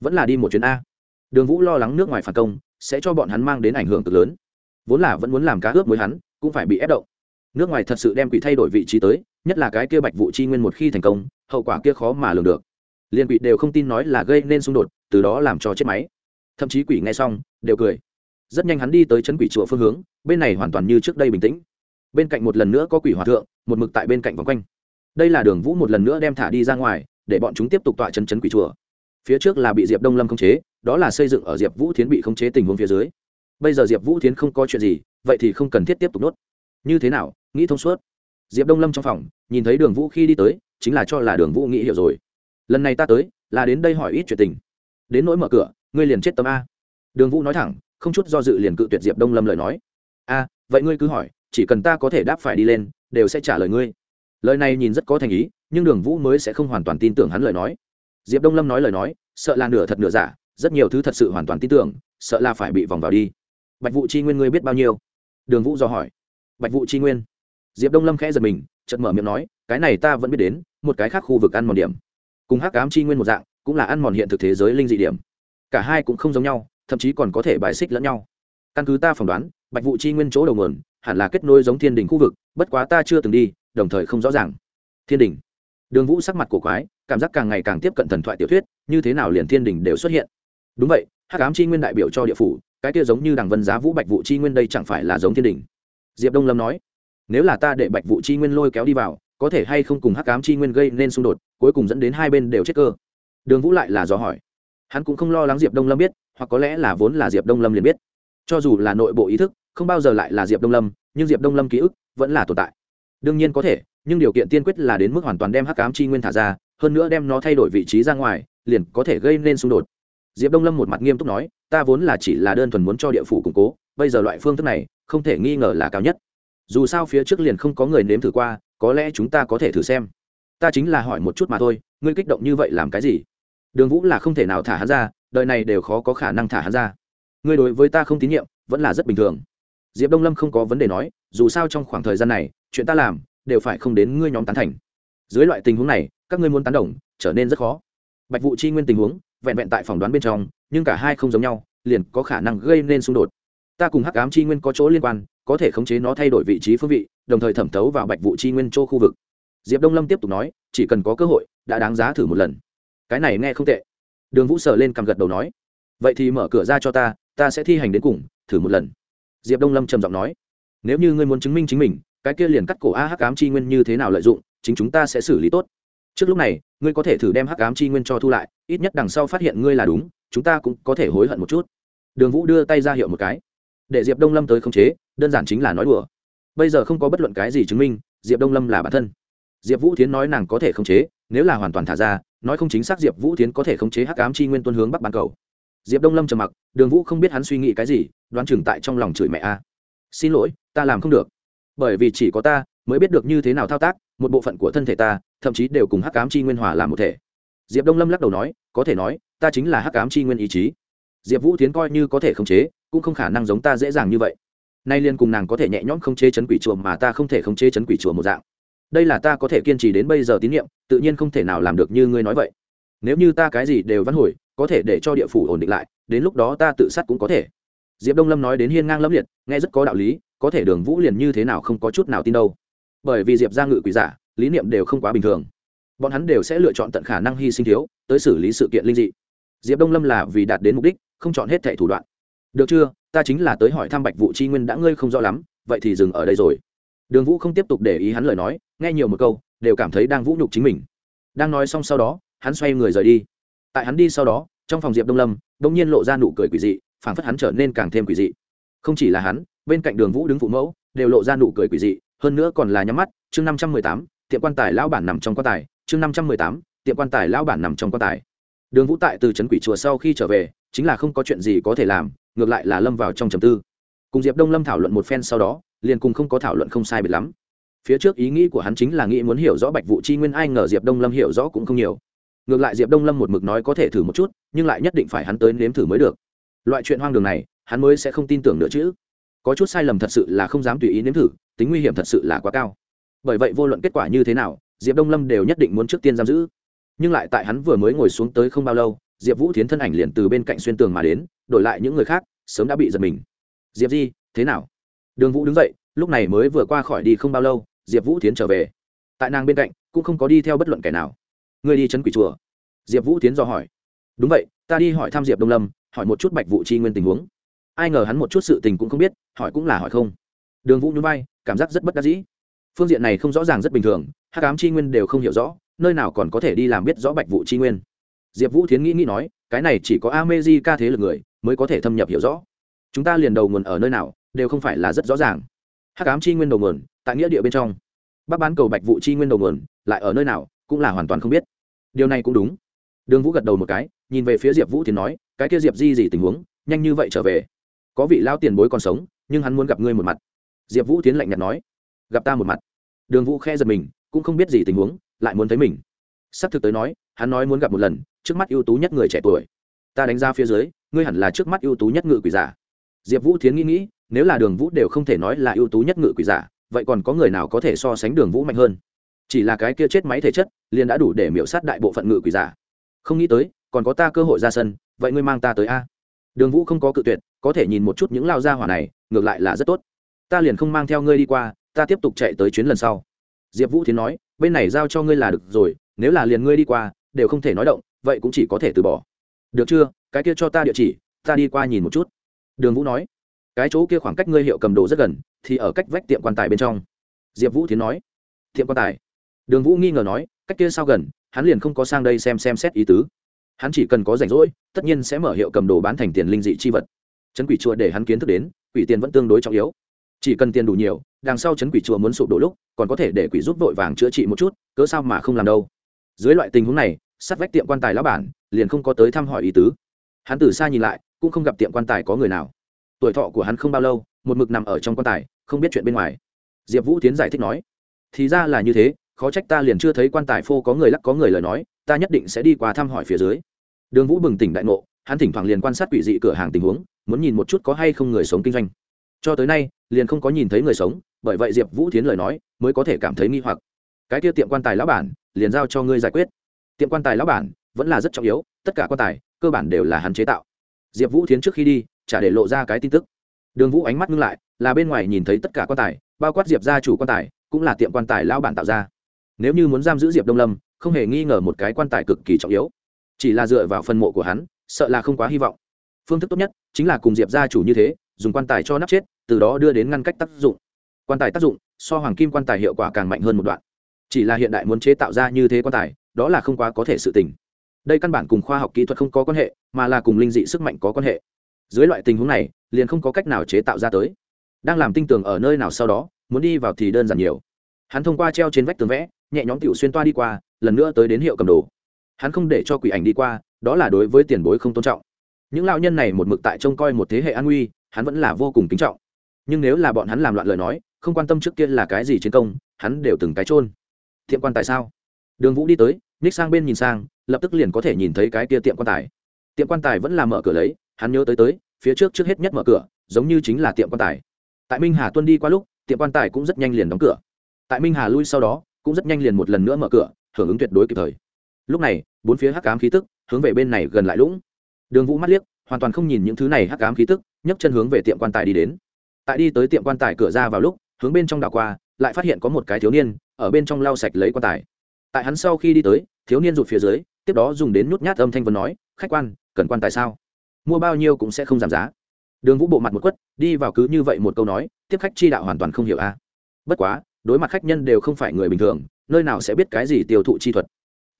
vẫn là đi một chuyến a. Đường vũ lo lắng nước ngoài phản công sẽ cho bọn hắn mang đến ảnh hưởng cực lớn. Vốn là vẫn muốn làm cá ướp với hắn, cũng phải bị ép động. Nước ngoài thật sự đem quỷ thay đổi vị trí tới, nhất là cái kia bạch vụ chi nguyên một khi thành công, hậu quả kia khó mà lường được. Liên quỷ đều không tin nói là gây nên xung đột, từ đó làm cho chết máy. Thậm chí quỷ nghe xong, đều cười. Rất nhanh hắn đi tới chân quỷ chùa phương hướng, bên này hoàn toàn như trước đây bình tĩnh. Bên cạnh một lần nữa có quỷ hòa thượng, một mực tại bên cạnh vòng quanh. Đây là đường vũ một lần nữa đem thả đi ra ngoài, để bọn chúng tiếp tục tọa chân chấn quỷ chùa. Phía trước là bị diệp đông lâm khống chế đó là xây dựng ở diệp vũ thiến bị khống chế tình huống phía dưới. Bây giờ diệp vũ thiến không có chuyện gì, vậy thì không cần thiết tiếp tục nốt. Như thế nào? Nghĩ thông suốt. Diệp đông lâm trong phòng, nhìn thấy đường vũ khi đi tới, chính là cho là đường vũ nghĩ hiểu rồi. Lần này ta tới, là đến đây hỏi ít chuyện tình. Đến nỗi mở cửa, ngươi liền chết tâm a. Đường vũ nói thẳng, không chút do dự liền cự tuyệt diệp đông lâm lời nói. A, vậy ngươi cứ hỏi, chỉ cần ta có thể đáp phải đi lên, đều sẽ trả lời ngươi. Lời này nhìn rất có thành ý, nhưng đường vũ mới sẽ không hoàn toàn tin tưởng hắn lời nói. Diệp đông lâm nói lời nói, sợ là nửa thật nửa giả rất nhiều thứ thật sự hoàn toàn tin tưởng, sợ là phải bị vòng vào đi. Bạch vụ chi nguyên ngươi biết bao nhiêu? Đường vũ dò hỏi. Bạch vụ chi nguyên. Diệp đông lâm khẽ giật mình, chợt mở miệng nói, cái này ta vẫn biết đến, một cái khác khu vực ăn mòn điểm. Cùng hắc ám chi nguyên một dạng, cũng là ăn mòn hiện thực thế giới linh dị điểm. Cả hai cũng không giống nhau, thậm chí còn có thể bài xích lẫn nhau. Căn cứ ta phỏng đoán, bạch vụ chi nguyên chỗ đầu nguồn, hẳn là kết nối giống thiên đình khu vực, bất quá ta chưa từng đi, đồng thời không rõ ràng. Thiên đình. Đường vũ sắc mặt cổ quái, cảm giác càng ngày càng tiếp cận thần thoại tiểu thuyết, như thế nào liền thiên đình đều xuất hiện? Đúng vậy, hắc ám chi nguyên đại biểu cho địa phủ, cái kia giống như đằng vân giá vũ bạch vụ chi nguyên đây chẳng phải là giống thiên đình diệp đông lâm nói, nếu là ta để bạch vụ chi nguyên lôi kéo đi vào, có thể hay không cùng hắc ám chi nguyên gây nên xung đột, cuối cùng dẫn đến hai bên đều chết cơ? Đường vũ lại là do hỏi. Hắn cũng không lo lắng diệp đông lâm biết, hoặc có lẽ là vốn là diệp đông lâm liền biết. Cho dù là nội bộ ý thức, không bao giờ lại là diệp đông lâm, nhưng diệp đông lâm ký ức vẫn là tồn tại. Đương nhiên có thể, nhưng điều kiện tiên quyết là đến mức hoàn toàn đem hắc ám chi nguyên thả ra, hơn nữa đem nó thay đổi vị trí ra ngoài, liền có thể gây nên xung đột diệp đông lâm một mặt nghiêm túc nói, ta vốn là chỉ là đơn thuần muốn cho địa phủ củng cố, bây giờ loại phương thức này, không thể nghi ngờ là cao nhất. Dù sao phía trước liền không có người nếm thử qua, có lẽ chúng ta có thể thử xem. Ta chính là hỏi một chút mà thôi, ngươi kích động như vậy làm cái gì? Đường vũ là không thể nào thả hắn ra, đời này đều khó có khả năng thả hắn ra. Ngươi đối với ta không tín nhiệm, vẫn là rất bình thường. Diệp đông lâm không có vấn đề nói, dù sao trong khoảng thời gian này, chuyện ta làm, đều phải không đến ngươi nhóm tán thành. Dưới loại tình huống này, các ngươi muốn tán đồng, trở nên rất khó. Bạch vụ chi nguyên tình huống vẹn vẹn tại phỏng đoán bên trong, nhưng cả hai không giống nhau, liền có khả năng gây nên xung đột. Ta cùng hắc ám chi nguyên có chỗ liên quan, có thể khống chế nó thay đổi vị trí phương vị, đồng thời thẩm thấu vào bạch vụ chi nguyên chỗ khu vực. Diệp đông lâm tiếp tục nói, chỉ cần có cơ hội, đã đáng giá thử một lần. Cái này nghe không tệ. Đường vũ sờ lên cằm gật đầu nói, vậy thì mở cửa ra cho ta ta sẽ thi hành đến cùng, thử một lần. Diệp đông lâm trầm giọng nói, nếu như ngươi muốn chứng minh chính mình, cái kia liền cắt cổ a hắc ám chi nguyên như thế nào lợi dụng, chính chúng ta sẽ xử lý tốt. Trước lúc này ngươi có thể thử đem hắc ám chi nguyên cho thu lại, ít nhất đằng sau phát hiện ngươi là đúng, chúng ta cũng có thể hối hận một chút. Đường vũ đưa tay ra hiệu một cái. Để diệp đông lâm tới khống chế, đơn giản chính là nói đùa. Bây giờ không có bất luận cái gì chứng minh, diệp đông lâm là bản thân. Diệp vũ tiến nói nàng có thể khống chế, nếu là hoàn toàn thả ra, nói không chính xác diệp vũ tiến có thể khống chế hắc ám chi nguyên tuân hướng bắc bán cầu. Diệp đông lâm trầm mặc, đường vũ không biết hắn suy nghĩ cái gì, đoán chừng tại trong lòng chửi mẹ a. Xin lỗi, ta làm không được. Bởi vì chỉ có ta mới biết được như thế nào thao tác, một bộ phận của thân thể ta thậm chí đều cùng hắc ám chi nguyên hòa làm một thể. Diệp đông lâm lắc đầu nói, có thể nói, ta chính là hắc ám chi nguyên ý chí. Diệp vũ tiến coi như có thể khống chế, cũng không khả năng giống ta dễ dàng như vậy. Nay liên cùng nàng có thể nhẹ nhõm khống chế chấn quỷ chùa mà ta không thể khống chế chấn quỷ chùa một dạng. Đây là ta có thể kiên trì đến bây giờ tín nhiệm, tự nhiên không thể nào làm được như ngươi nói vậy. Nếu như ta cái gì đều văn hồi, có thể để cho địa phủ ổn định lại, đến lúc đó ta tự sát cũng có thể. Diệp đông lâm nói đến hiên ngang lẫm liệt, nghe rất có đạo lý, có thể đường vũ liền như thế nào không có chút nào tin đâu. Bởi vì diệp ra ngự quỷ giả lý niệm đều không quá bình thường. Bọn hắn đều sẽ lựa chọn tận khả năng hy sinh thiếu, tới xử lý sự kiện linh dị. Diệp đông lâm là vì đạt đến mục đích, không chọn hết thẻ thủ đoạn. Được chưa, ta chính là tới hỏi thăm bạch vụ chi nguyên đã ngươi không rõ lắm, vậy thì dừng ở đây rồi. Đường vũ không tiếp tục để ý hắn lời nói, nghe nhiều một câu, đều cảm thấy đang vũ nhục chính mình. Đang nói xong sau đó, hắn xoay người rời đi. Tại hắn đi sau đó, trong phòng diệp đông lâm đ ỗ n g nhiên lộ ra nụ cười quỷ dị, phảng phất hắn trở nên càng thêm quỷ dị. Không chỉ là hắn, bên cạnh đường vũ đứng phụ mẫu, đều lộ ra nụ cười quỷ dị, hơn nữa còn là nhắm mắt, chương năm trăm mười tám tiệm quan tài lão bản nằm trong quan tài, chương năm trăm mười tám, tiệm quan tài lão bản nằm trong quan tài. Đường vũ tại từ trấn quỷ chùa sau khi trở về, chính là không có chuyện gì có thể làm, ngược lại là lâm vào trong trầm tư. Cùng diệp đông lâm thảo luận một phen sau đó, liền cùng không có thảo luận không sai biệt lắm. Phía trước ý nghĩ của hắn chính là nghĩ muốn hiểu rõ bạch vụ chi nguyên ai ngờ diệp đông lâm hiểu rõ cũng không nhiều. Ngược lại diệp đông lâm một mực nói có thể thử một chút, nhưng lại nhất định phải hắn tới nếm thử mới được. Loại chuyện hoang đường này, hắn mới sẽ không tin tưởng nữa chứ. Có chút sai lầm thật sự là không dám tùy ý nếm thử, tính nguy hiểm thật sự là quá cao bởi vậy vô luận kết quả như thế nào, diệp đông lâm đều nhất định muốn trước tiên giam giữ. Nhưng lại tại hắn vừa mới ngồi xuống tới không bao lâu, diệp vũ tiến thân ảnh liền từ bên cạnh xuyên tường mà đến, đổi lại những người khác, sớm đã bị giật mình. Diệp di, thế nào? Đường vũ đứng dậy, lúc này mới vừa qua khỏi đi không bao lâu, diệp vũ tiến trở về. Tại nàng bên cạnh, cũng không có đi theo bất luận kẻ nào. Người đi chấn quỷ chùa? Diệp vũ tiến do hỏi. Đúng vậy, ta đi hỏi thăm diệp đông lâm, hỏi một chút bạch vụ chi nguyên tình huống. Ai ngờ hắn một chút sự tình cũng không biết, hỏi cũng là hỏi không. Đường vũ nhún vai, cảm giác rất bất đắc dĩ phương diện này không rõ ràng rất bình thường hát cám chi nguyên đều không hiểu rõ, nơi nào còn có thể đi làm biết rõ bạch vụ chi nguyên. Diệp vũ thiến nghĩ nghĩ nói, cái này chỉ có a mê di ca thế lực người mới có thể thâm nhập hiểu rõ. Chúng ta liền đầu nguồn ở nơi nào, đều không phải là rất rõ ràng. Hát cám chi nguyên đầu nguồn, tại nghĩa địa bên trong. Bác bán cầu bạch vụ chi nguyên đầu nguồn, lại ở nơi nào, cũng là hoàn toàn không biết. Điều này cũng đúng. Đường vũ gật đầu một cái, nhìn về phía diệp vũ thì nói, cái kia diệp di gì tình huống, nhanh như vậy trở về. Có vị lao tiền bối còn sống, nhưng hắn muốn gặp ngươi một mặt. Diệp vũ tiến lạnh nhạt nói, gặp ta một mặt đường vũ khe giật mình, cũng không biết gì tình huống, lại muốn thấy mình. S ắ c thực tới nói, hắn nói muốn gặp một lần, trước mắt ưu tú nhất người trẻ tuổi. Ta đánh ra phía dưới, ngươi hẳn là trước mắt ưu tú nhất ngự quỷ giả. Diệp vũ Thiến nghĩ nghĩ, nếu là đường vũ đều không thể nói là ưu tú nhất ngự quỷ giả, vậy còn có người nào có thể so sánh đường vũ mạnh hơn? Chỉ là cái kia chết máy thể chất, liền đã đủ để miễu sát đại bộ phận ngự quỷ giả. Không nghĩ tới, còn có ta cơ hội ra sân, vậy ngươi mang ta tới a? Đường vũ không có cự tuyệt, có thể nhìn một chút những lao gia hỏa này, ngược lại là rất tốt. Ta liền không mang theo ngươi đi qua ta tiếp tục chạy tới chuyến lần sau. Diệp vũ thiến nói, bên này giao cho ngươi là được rồi, nếu là liền ngươi đi qua, đều không thể nói động, vậy cũng chỉ có thể từ bỏ. Được chưa, cái kia cho ta địa chỉ, ta đi qua nhìn một chút. Đường vũ nói, cái chỗ kia khoảng cách ngươi hiệu cầm đồ rất gần, thì ở cách vách tiệm quan tài bên trong. Diệp vũ thiến nói, tiệm quan tài. Đường vũ nghi ngờ nói, cách kia sao gần, hắn liền không có sang đây xem xem xét ý tứ. Hắn chỉ cần có rảnh rỗi, tất nhiên sẽ mở hiệu cầm đồ bán thành tiền linh dị chi vật. Chấn quỷ chùa để hắn kiến thức đến, quỷ tiền vẫn tương đối trọng yếu chỉ cần tiền đủ nhiều, đằng sau chấn quỷ chùa muốn sụp đổ lúc, còn có thể để quỷ giúp vội vàng chữa trị một chút, cớ sao mà không làm đâu? Dưới loại tình huống này, sát vách tiệm quan tài lão bản liền không có tới thăm hỏi ý tứ. Hắn từ xa nhìn lại, cũng không gặp tiệm quan tài có người nào. Tuổi thọ của hắn không bao lâu, một mực nằm ở trong quan tài, không biết chuyện bên ngoài. Diệp vũ tiến giải thích nói, thì ra là như thế, khó trách ta liền chưa thấy quan tài phô có người lắc có người lời nói, ta nhất định sẽ đi qua thăm hỏi phía dưới. Đường vũ bừng tỉnh đại ngộ, hắn thỉnh thoảng liền quan sát quỷ dị cửa hàng tình huống, muốn nhìn một chút có hay không người sống kinh doanh cho tới nay, liền không có nhìn thấy người sống, bởi vậy diệp vũ tiến lời nói mới có thể cảm thấy nghi hoặc. Cái kia tiệm quan tài lão bản, liền giao cho ngươi giải quyết. Tiệm quan tài lão bản vẫn là rất trọng yếu, tất cả quan tài, cơ bản đều là hắn chế tạo. Diệp vũ tiến trước khi đi, chả để lộ ra cái tin tức. Đường vũ ánh mắt ngưng lại, là bên ngoài nhìn thấy tất cả quan tài, bao quát diệp gia chủ quan tài, cũng là tiệm quan tài lão bản tạo ra. Nếu như muốn giam giữ diệp đông lâm, không hề nghi ngờ một cái quan tài cực kỳ trọng yếu. Chỉ là dựa vào phân mộ của hắn, sợ là không quá hy vọng. Phương thức tốt nhất chính là cùng diệp gia chủ như thế dùng quan tài cho nắp chết, từ đó đưa đến ngăn cách tác dụng. Quan tài tác dụng, so hoàng kim quan tài hiệu quả càng mạnh hơn một đoạn. Chỉ là hiện đại muốn chế tạo ra như thế quan tài, đó là không quá có thể sự tình. Đây căn bản cùng khoa học kỹ thuật không có quan hệ, mà là cùng linh dị sức mạnh có quan hệ. Dưới loại tình huống này, liền không có cách nào chế tạo ra tới. Đang làm tinh tường ở nơi nào sau đó, muốn đi vào thì đơn giản nhiều. Hắn thông qua treo trên vách tường vẽ, nhẹ nhóm tiểu xuyên toa đi qua, lần nữa tới đến hiệu cầm đồ. Hắn không để cho quỷ ảnh đi qua, đó là đối với tiền bối không tôn trọng. Những lao nhân này một mực tại trông coi một thế hệ an nguy hắn vẫn là vô cùng kính trọng. Nhưng nếu là bọn hắn làm loạn lời nói, không quan tâm trước kia là cái gì chiến công, hắn đều từng cái trôn tiệm quan tại sao? Đường vũ đi tới ních sang bên nhìn sang, lập tức liền có thể nhìn thấy cái kia tiệm quan tài. Tiệm quan tài vẫn là mở cửa lấy, hắn nhớ tới tới, phía trước trước hết nhất mở cửa, giống như chính là tiệm quan tài. Tại minh hà tuân đi qua lúc, tiệm quan tài cũng rất nhanh liền đóng cửa. Tại minh hà lui sau đó, cũng rất nhanh liền một lần nữa mở cửa, hưởng ứng tuyệt đối kịp thời. Lúc này, bốn phía hắc cám khí tức hướng về bên này gần lại lũng. Đường vũ mắt liếc, hoàn toàn không nhìn những thứ này hắc cám khí tức nhấc chân hướng về tiệm quan tài đi đến. Tại đi tới tiệm quan tài cửa ra vào lúc, hướng bên trong đảo qua, lại phát hiện có một cái thiếu niên, ở bên trong lau sạch lấy quan tài. Tại hắn sau khi đi tới, thiếu niên rụt phía dưới, tiếp đó dùng đến nút nhát âm thanh vân nói, khách quan, cần quan tài sao? Mua bao nhiêu cũng sẽ không giảm giá. Đường vũ bộ mặt một quất, đi vào cứ như vậy một câu nói, tiếp khách chi đạo hoàn toàn không hiểu a. Bất quá, đối mặt khách nhân đều không phải người bình thường, nơi nào sẽ biết cái gì tiêu thụ chi thuật.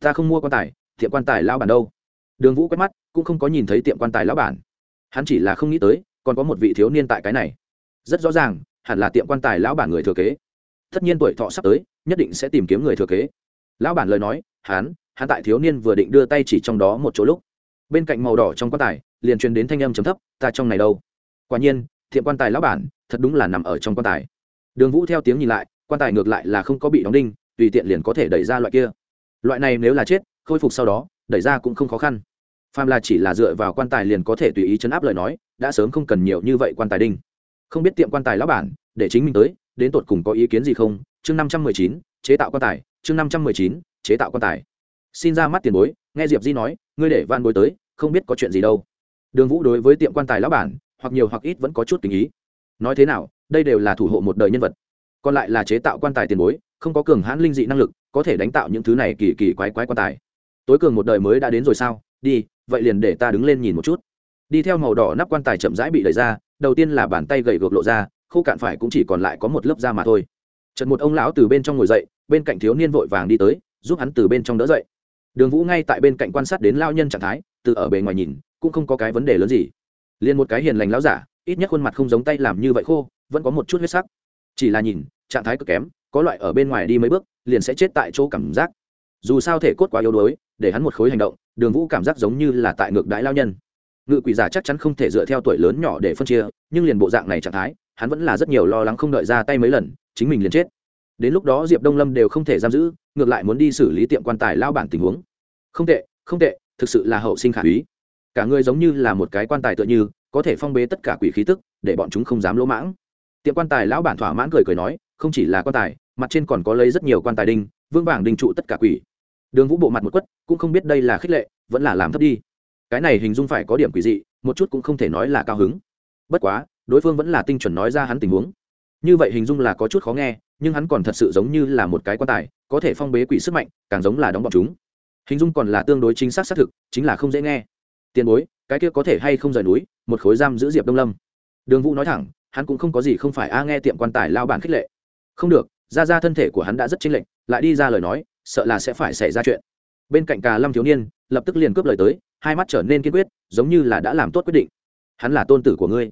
Ta không mua quan tài, tiệm quan tài lao bản đâu. Đường vũ quét mắt, cũng không có nhìn thấy tiệm quan tài lão bản hắn chỉ là không nghĩ tới, còn có một vị thiếu niên tại cái này. Rất rõ ràng, hẳn là tiệm quan tài lão bản người thừa kế. Tất nhiên tuổi thọ sắp tới, nhất định sẽ tìm kiếm người thừa kế. Lão bản lời nói, hắn hắn tại thiếu niên vừa định đưa tay chỉ trong đó một chỗ lúc. Bên cạnh màu đỏ trong quan tài, liền truyền đến thanh âm chấm thấp, ta trong này đâu? Quả nhiên, tiệm quan tài lão bản, thật đúng là nằm ở trong quan tài. Đường vũ theo tiếng nhìn lại, quan tài ngược lại là không có bị đóng đinh, tùy tiện liền có thể đẩy ra loại kia. Loại này nếu là chết, khôi phục sau đó, đẩy ra cũng không khó khăn phàm là chỉ là dựa vào quan tài liền có thể tùy ý chấn áp lời nói, đã sớm không cần nhiều như vậy quan tài đinh. Không biết tiệm quan tài lão bản, để chính mình tới, đến tột cùng có ý kiến gì không? Chương năm trăm mười chín, chế tạo quan tài. Chương năm trăm mười chín, chế tạo quan tài. Xin ra mắt tiền bối, nghe diệp di nói, ngươi để van bối tới, không biết có chuyện gì đâu. Đường vũ đối với tiệm quan tài lão bản, hoặc nhiều hoặc ít vẫn có chút tình ý. Nói thế nào, đây đều là thủ hộ một đời nhân vật. Còn lại là chế tạo quan tài tiền bối, không có cường hãn linh dị năng lực, có thể đánh tạo những thứ này kỳ kỳ quái quái quan tài. Tối cường một đời mới đã đến rồi sao? Đi vậy liền để ta đứng lên nhìn một chút. Đi theo màu đỏ nắp quan tài chậm rãi bị đẩy ra, đầu tiên là bàn tay gầy gộc lộ ra, khô cạn phải cũng chỉ còn lại có một lớp da mà thôi. Chợt một ông lão từ bên trong ngồi dậy, bên cạnh thiếu niên vội vàng đi tới, giúp hắn từ bên trong đỡ dậy. Đường vũ ngay tại bên cạnh quan sát đến lao nhân trạng thái, từ ở bề ngoài nhìn, cũng không có cái vấn đề lớn gì. Liền một cái hiền lành lão giả, ít nhất khuôn mặt không giống tay làm như vậy khô, vẫn có một chút huyết sắc. Chỉ là nhìn, trạng thái cực kém, có loại ở bên ngoài đi mấy bước, liền sẽ chết tại chỗ cảm giác. Dù sao thể cốt quá yếu đuối, để hắn một khối hành động đường vũ cảm giác giống như là tại ngược đái lao nhân. Ngự quỷ giả chắc chắn không thể dựa theo tuổi lớn nhỏ để phân chia, nhưng liền bộ dạng này trạng thái, hắn vẫn là rất nhiều lo lắng không đợi ra tay mấy lần, chính mình liền chết. Đến lúc đó diệp đông lâm đều không thể giam giữ, ngược lại muốn đi xử lý tiệm quan tài lao bản tình huống. Không tệ không tệ, thực sự là hậu sinh khả úy. Cả người giống như là một cái quan tài tựa như, có thể phong bế tất cả quỷ khí tức, để bọn chúng không dám lỗ mãng. Tiệm quan tài lão bản thỏa mãn cười cười nói, không chỉ là quan tài, mặt trên còn có lấy rất nhiều quan tài đinh, vương vàng đinh trụ tất cả quỷ đường vũ bộ mặt một quất, cũng không biết đây là khích lệ, vẫn là làm thấp đi. Cái này hình dung phải có điểm quỷ dị, một chút cũng không thể nói là cao hứng. Bất quá, đối phương vẫn là tinh chuẩn nói ra hắn tình huống. Như vậy hình dung là có chút khó nghe, nhưng hắn còn thật sự giống như là một cái quan tài, có thể phong bế quỷ sức mạnh, càng giống là đóng bọc chúng. Hình dung còn là tương đối chính xác xác thực, chính là không dễ nghe. Tiền bối, cái kia có thể hay không rời núi, một khối giam giữ diệp đông lâm. Đường vũ nói thẳng, hắn cũng không có gì không phải a nghe tiệm quan tài lao bản khích lệ. Không được, ra ra thân thể của hắn đã rất chênh lệch, lại đi ra lời nói sợ là sẽ phải xảy ra chuyện. Bên cạnh cà lâm thiếu niên, lập tức liền cướp lời tới, hai mắt trở nên kiên quyết, giống như là đã làm tốt quyết định. Hắn là tôn tử của ngươi.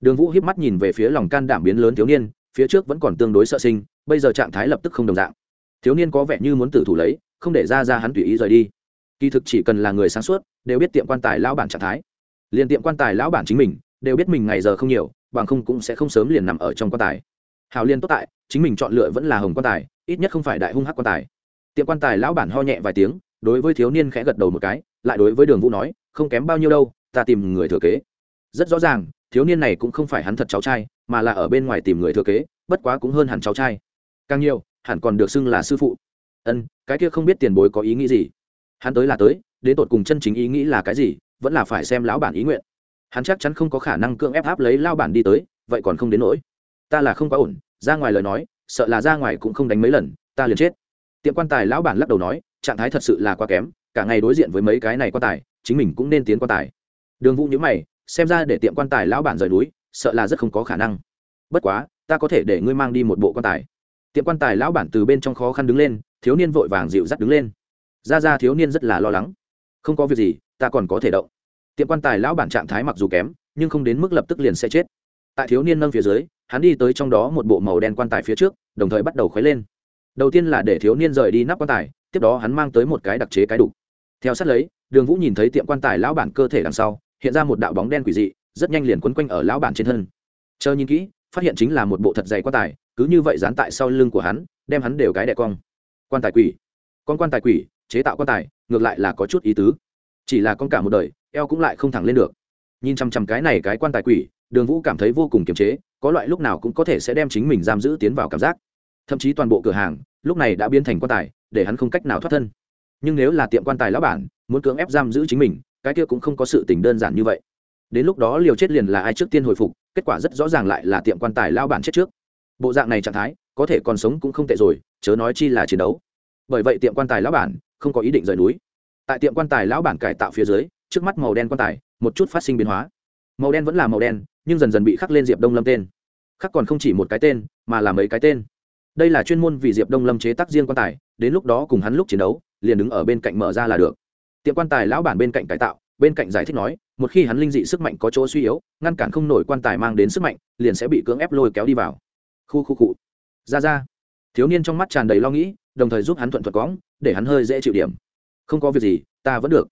Đường vũ hiếp mắt nhìn về phía lòng can đảm biến lớn thiếu niên, phía trước vẫn còn tương đối sợ sinh, bây giờ trạng thái lập tức không đồng dạng. Thiếu niên có vẻ như muốn tử thủ lấy, không để ra ra hắn tùy ý rời đi. Kỳ thực chỉ cần là người sáng suốt, đều biết tiệm quan tài lão bản trạng thái. Liền tiệm quan tài lão bản chính mình, đều biết mình ngày giờ không nhiều, bằng không cũng sẽ không sớm liền nằm ở trong quan tài. Hào liên tốt tại, chính mình chọn lựa vẫn là hồng quan tài, ít nhất không phải đại hung hắc quan tài tiệm quan tài lão bản ho nhẹ vài tiếng, đối với thiếu niên khẽ gật đầu một cái, lại đối với đường vũ nói, không kém bao nhiêu đâu, ta tìm người thừa kế. Rất rõ ràng, thiếu niên này cũng không phải hắn thật cháu trai, mà là ở bên ngoài tìm người thừa kế, bất quá cũng hơn hẳn cháu trai. Càng nhiều, hẳn còn được xưng là sư phụ. Ân, cái kia không biết tiền bối có ý nghĩ gì? Hắn tới là tới, đến tột cùng chân chính ý nghĩ là cái gì, vẫn là phải xem lão bản ý nguyện. Hắn chắc chắn không có khả năng cưỡng ép áp lấy lao bản đi tới, vậy còn không đến nỗi. Ta là không quá ổn, ra ngoài lời nói, sợ là ra ngoài cũng không đánh mấy lần, ta liền chết tiệm quan tài lão bản lắc đầu nói, trạng thái thật sự là quá kém, cả ngày đối diện với mấy cái này quan tài, chính mình cũng nên tiến quan tài. Đường vũ nhữ mày, xem ra để tiệm quan tài lão bản rời núi, sợ là rất không có khả năng. Bất quá, ta có thể để ngươi mang đi một bộ quan tài. Tiệm quan tài lão bản từ bên trong khó khăn đứng lên, thiếu niên vội vàng dịu dắt đứng lên. Ra ra, thiếu niên rất là lo lắng. Không có việc gì, ta còn có thể động. Tiệm quan tài lão bản trạng thái mặc dù kém, nhưng không đến mức lập tức liền sẽ chết. Tại thiếu niên nâng phía dưới, hắn đi tới trong đó một bộ màu đen quan tài phía trước, đồng thời bắt đầu khuấy lên đầu tiên là để thiếu niên rời đi nắp quan tài, tiếp đó hắn mang tới một cái đặc chế cái đục. Theo sát lấy, đường vũ nhìn thấy tiệm quan tài lão bản cơ thể đằng sau, hiện ra một đạo bóng đen quỷ dị, rất nhanh liền quấn quanh ở lão bản trên thân. Chờ nhìn kỹ, phát hiện chính là một bộ thật dày quan tài, cứ như vậy dán tại sau lưng của hắn, đem hắn đều cái đẻ cong. Quan tài quỷ. Con quan tài quỷ, chế tạo quan tài, ngược lại là có chút ý tứ. Chỉ là con cả một đời, eo cũng lại không thẳng lên được. Nhìn chăm chăm cái này cái quan tài quỷ, đường vũ cảm thấy vô cùng kiềm chế, có loại lúc nào cũng có thể sẽ đem chính mình giam giữ tiến vào cảm giác. Thậm chí toàn bộ cửa hàng lúc này đã biến thành quan tài, để hắn không cách nào thoát thân. Nhưng nếu là tiệm quan tài lão bản, muốn cưỡng ép giam giữ chính mình, cái kia cũng không có sự tình đơn giản như vậy. Đến lúc đó liều chết liền là ai trước tiên hồi phục, kết quả rất rõ ràng lại là tiệm quan tài lao bản chết trước. Bộ dạng này trạng thái, có thể còn sống cũng không tệ rồi, chớ nói chi là chiến đấu. Bởi vậy tiệm quan tài lão bản không có ý định rời núi. Tại tiệm quan tài lão bản cải tạo phía dưới, trước mắt màu đen quan tài, một chút phát sinh biến hóa. Màu đen vẫn là màu đen, nhưng dần dần bị khắc lên diệp đông lâm tên. Khắc còn không chỉ một cái tên, mà là mấy cái tên đây là chuyên môn vì diệp đông lâm chế tác riêng quan tài, đến lúc đó cùng hắn lúc chiến đấu, liền đứng ở bên cạnh mở ra là được. Tiệm quan tài lão bản bên cạnh cải tạo, bên cạnh giải thích nói, một khi hắn linh dị sức mạnh có chỗ suy yếu, ngăn cản không nổi quan tài mang đến sức mạnh, liền sẽ bị cưỡng ép lôi kéo đi vào. Khu khu cụ ra ra. Thiếu niên trong mắt tràn đầy lo nghĩ, đồng thời giúp hắn thuận thuật cóng để hắn hơi dễ chịu điểm. Không có việc gì, ta vẫn được.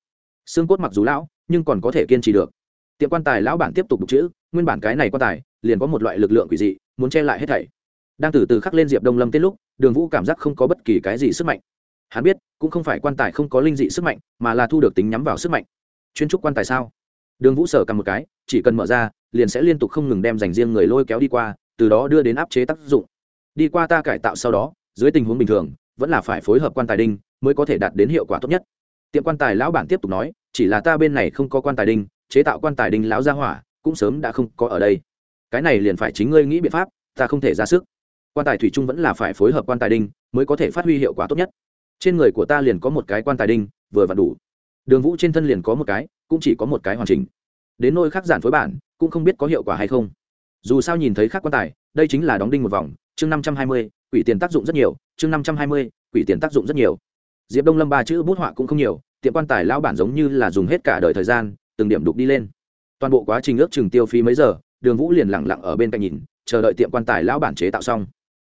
Xương cốt mặc dù lão, nhưng còn có thể kiên trì được. Tiệm quan tài lão bản tiếp tục đục chữ, nguyên bản cái này quan tài, liền có một loại lực lượng quỷ dị, muốn che lại hết thảy đang từ từ khắc lên diệp đông lâm tên lúc, đường vũ cảm giác không có bất kỳ cái gì sức mạnh. Hắn biết, cũng không phải quan tài không có linh dị sức mạnh, mà là thu được tính nhắm vào sức mạnh. Chuyên trúc quan tài sao? Đường vũ sở cầm một cái, chỉ cần mở ra, liền sẽ liên tục không ngừng đem dành riêng người lôi kéo đi qua, từ đó đưa đến áp chế tác dụng. Đi qua ta cải tạo sau đó, dưới tình huống bình thường, vẫn là phải phối hợp quan tài đinh, mới có thể đạt đến hiệu quả tốt nhất. Tiệm quan tài lão bản tiếp tục nói, chỉ là ta bên này không có quan tài đinh, chế tạo quan tài đinh lão gia hỏa, cũng sớm đã không có ở đây. Cái này liền phải chính ngươi nghĩ biện pháp, ta không thể ra sức quan tài thủy chung vẫn là phải phối hợp quan tài đinh mới có thể phát huy hiệu quả tốt nhất. Trên người của ta liền có một cái quan tài đinh, vừa vặn đủ. Đường vũ trên thân liền có một cái, cũng chỉ có một cái hoàn chỉnh. Đến nôi khác giản phối bản, cũng không biết có hiệu quả hay không. Dù sao nhìn thấy khác quan tài, đây chính là đóng đinh một vòng, chương năm trăm hai mươi, quỷ tiền tác dụng rất nhiều, chương năm trăm hai mươi, quỷ tiền tác dụng rất nhiều. Diệp đông lâm ba chữ bút họa cũng không nhiều, tiệm quan tài lão bản giống như là dùng hết cả đời thời gian, từng điểm đục đi lên. Toàn bộ quá trình ước chừng tiêu phí mấy giờ, đường vũ liền lẳng lặng ở bên cạnh nhìn, chờ đợi tiệm quan tài lão bản chế tạo xong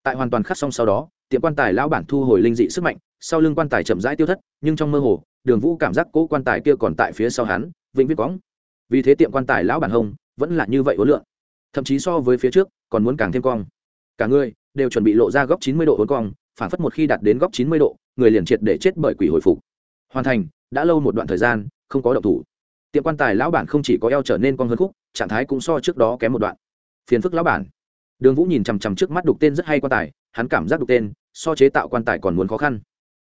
tại hoàn toàn khắc xong sau đó, tiệm quan tài lão bản thu hồi linh dị sức mạnh, sau lưng quan tài chậm rãi tiêu thất, nhưng trong mơ hồ, đường vũ cảm giác cỗ quan tài kia còn tại phía sau hắn, vĩnh viết cóng vì thế tiệm quan tài lão bản hông vẫn là như vậy ối lượng thậm chí so với phía trước, còn muốn càng thêm cong. Cả người đều chuẩn bị lộ ra góc chín mươi độ hốn cong, phản phất một khi đạt đến góc chín mươi độ, người liền triệt để chết bởi quỷ hồi phục. Hoàn thành, đã lâu một đoạn thời gian, không có động thủ. Tiệm quan tài lão bản không chỉ có eo trở nên cong hơn khúc, trạng thái cũng so trước đó kém một đoạn. Phiền phức lão bản đường vũ nhìn chằm chằm trước mắt đục tên rất hay quan tài, hắn cảm giác đục tên, so chế tạo quan tài còn muốn khó khăn.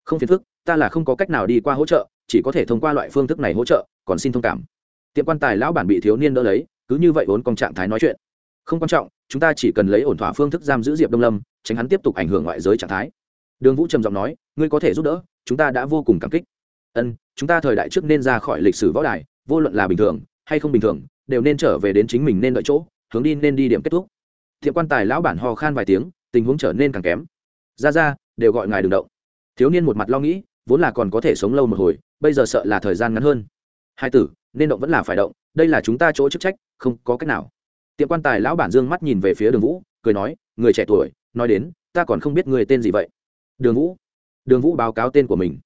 Không phiền phức, ta là không có cách nào đi qua hỗ trợ, chỉ có thể thông qua loại phương thức này hỗ trợ, còn xin thông cảm. Tiệm quan tài lão bản bị thiếu niên đỡ lấy, cứ như vậy vốn cong trạng thái nói chuyện. Không quan trọng, chúng ta chỉ cần lấy ổn thỏa phương thức giam giữ diệp đông lâm, tránh hắn tiếp tục ảnh hưởng ngoại giới trạng thái. Đường vũ trầm giọng nói, ngươi có thể giúp đỡ, chúng ta đã vô cùng cảm kích. Ân, chúng ta thời đại trước nên ra khỏi lịch sử võ đài, vô luận là bình thường hay không bình thường, đều nên trở về đến chính mình nên đợi chỗ, hướng đi nên đi điểm kết thúc thiện quan tài lão bản ho khan vài tiếng, tình huống trở nên càng kém. Ra ra, đều gọi ngài đừng động. Thiếu niên một mặt lo nghĩ, vốn là còn có thể sống lâu một hồi, bây giờ sợ là thời gian ngắn hơn. Hai tử, nên động vẫn là phải động, đây là chúng ta chỗ chức trách, không có cách nào. Tiệm quan tài lão bản dương mắt nhìn về phía đường vũ, cười nói, người trẻ tuổi, nói đến, ta còn không biết người tên gì vậy. Đường vũ đường vũ báo cáo tên của mình.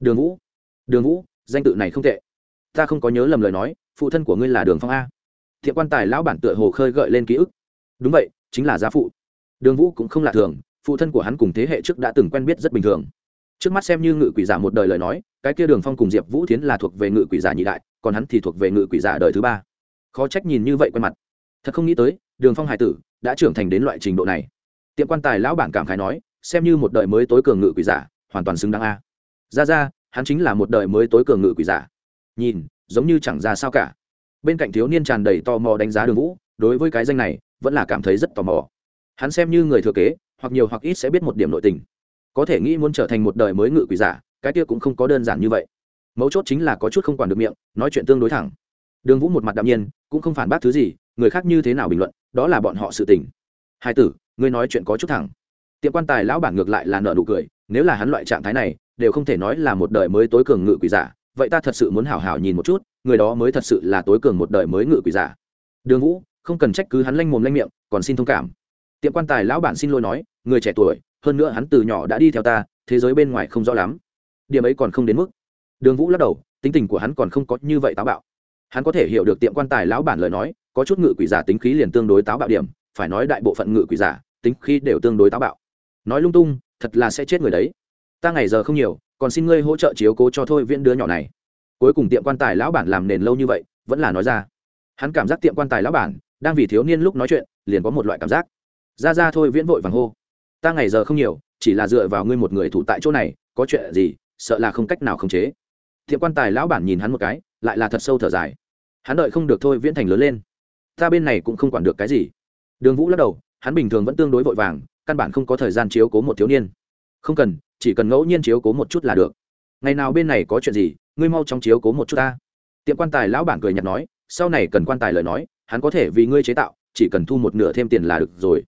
Đường vũ đường vũ, danh tự này không tệ. Ta không có nhớ lầm lời nói, phụ thân của ngươi là đường phong a. Tiệm quan tài lão bản tựa hồ khơi gợi lên ký ức. Đúng vậy chính là gia phụ. Đường vũ cũng không lạ thường, phụ thân của hắn cùng thế hệ trước đã từng quen biết rất bình thường. Trước mắt xem như ngự quỷ giả một đời lời nói, cái kia đường phong cùng diệp vũ tiến là thuộc về ngự quỷ giả nhị đại, còn hắn thì thuộc về ngự quỷ giả đời thứ ba. Khó trách nhìn như vậy quen mặt. Thật không nghĩ tới, đường phong hải tử đã trưởng thành đến loại trình độ này. Tiệm quan tài lão bản cảm khái nói, xem như một đời mới tối cường ngự quỷ giả, hoàn toàn xứng đáng a. Ra ra, hắn chính là một đời mới tối cường ngự quỷ giả. Nhìn, giống như chẳng ra sao cả. Bên cạnh thiếu niên tràn đầy tò mò đánh giá đường vũ, đối với cái danh này vẫn là cảm thấy rất tò mò. Hắn xem như người thừa kế, hoặc nhiều hoặc ít sẽ biết một điểm nội tình. Có thể nghĩ muốn trở thành một đời mới ngự quỷ giả, cái kia cũng không có đơn giản như vậy. Mấu chốt chính là có chút không quản được miệng, nói chuyện tương đối thẳng. Đường vũ một mặt đạm nhiên, cũng không phản bác thứ gì, người khác như thế nào bình luận, đó là bọn họ sự tình. Hai tử, ngươi nói chuyện có chút thẳng. Tiệm quan tài lão bản ngược lại là nợ nụ cười, nếu là hắn loại trạng thái này, đều không thể nói là một đời mới tối cường ngự quỷ giả. Vậy ta thật sự muốn hảo hảo nhìn một chút, người đó mới thật sự là tối cường một đời mới ngự quỷ giả. Đường vũ không cần trách cứ hắn lanh mồm lanh miệng, còn xin thông cảm. Tiệm quan tài lão bản xin lỗi nói, người trẻ tuổi, hơn nữa hắn từ nhỏ đã đi theo ta, thế giới bên ngoài không rõ lắm. Điểm ấy còn không đến mức. Đường vũ lắc đầu, tính tình của hắn còn không có như vậy táo bạo. Hắn có thể hiểu được tiệm quan tài lão bản lời nói, có chút ngự quỷ giả tính khí liền tương đối táo bạo điểm, phải nói đại bộ phận ngự quỷ giả, tính khí đều tương đối táo bạo. Nói lung tung, thật là sẽ chết người đấy. Ta ngày giờ không nhiều, còn xin ngươi hỗ trợ chiếu cố cho thôi viễn đứa nhỏ này. Cuối cùng tiệm quan tài lão bản làm nền lâu như vậy, vẫn là nói ra. Hắn cảm giác tiệm quan tài lão bản đang vì thiếu niên lúc nói chuyện, liền có một loại cảm giác. Ra ra thôi viễn vội vàng hô, ta ngày giờ không nhiều, chỉ là dựa vào ngươi một người thủ tại chỗ này, có chuyện gì, sợ là không cách nào khống chế. Thiệp quan tài lão bản nhìn hắn một cái, lại là thật sâu thở dài. Hắn đợi không được thôi viễn thành lớn lên. Ta bên này cũng không quản được cái gì. Đường vũ lắc đầu, hắn bình thường vẫn tương đối vội vàng, căn bản không có thời gian chiếu cố một thiếu niên. Không cần, chỉ cần ngẫu nhiên chiếu cố một chút là được. Ngày nào bên này có chuyện gì, ngươi mau chóng chiếu cố một chút ta. Tiệm quan tài lão bản cười nhạt nói, sau này cần quan tài lời nói hắn có thể vì ngươi chế tạo, chỉ cần thu một nửa thêm tiền là được rồi.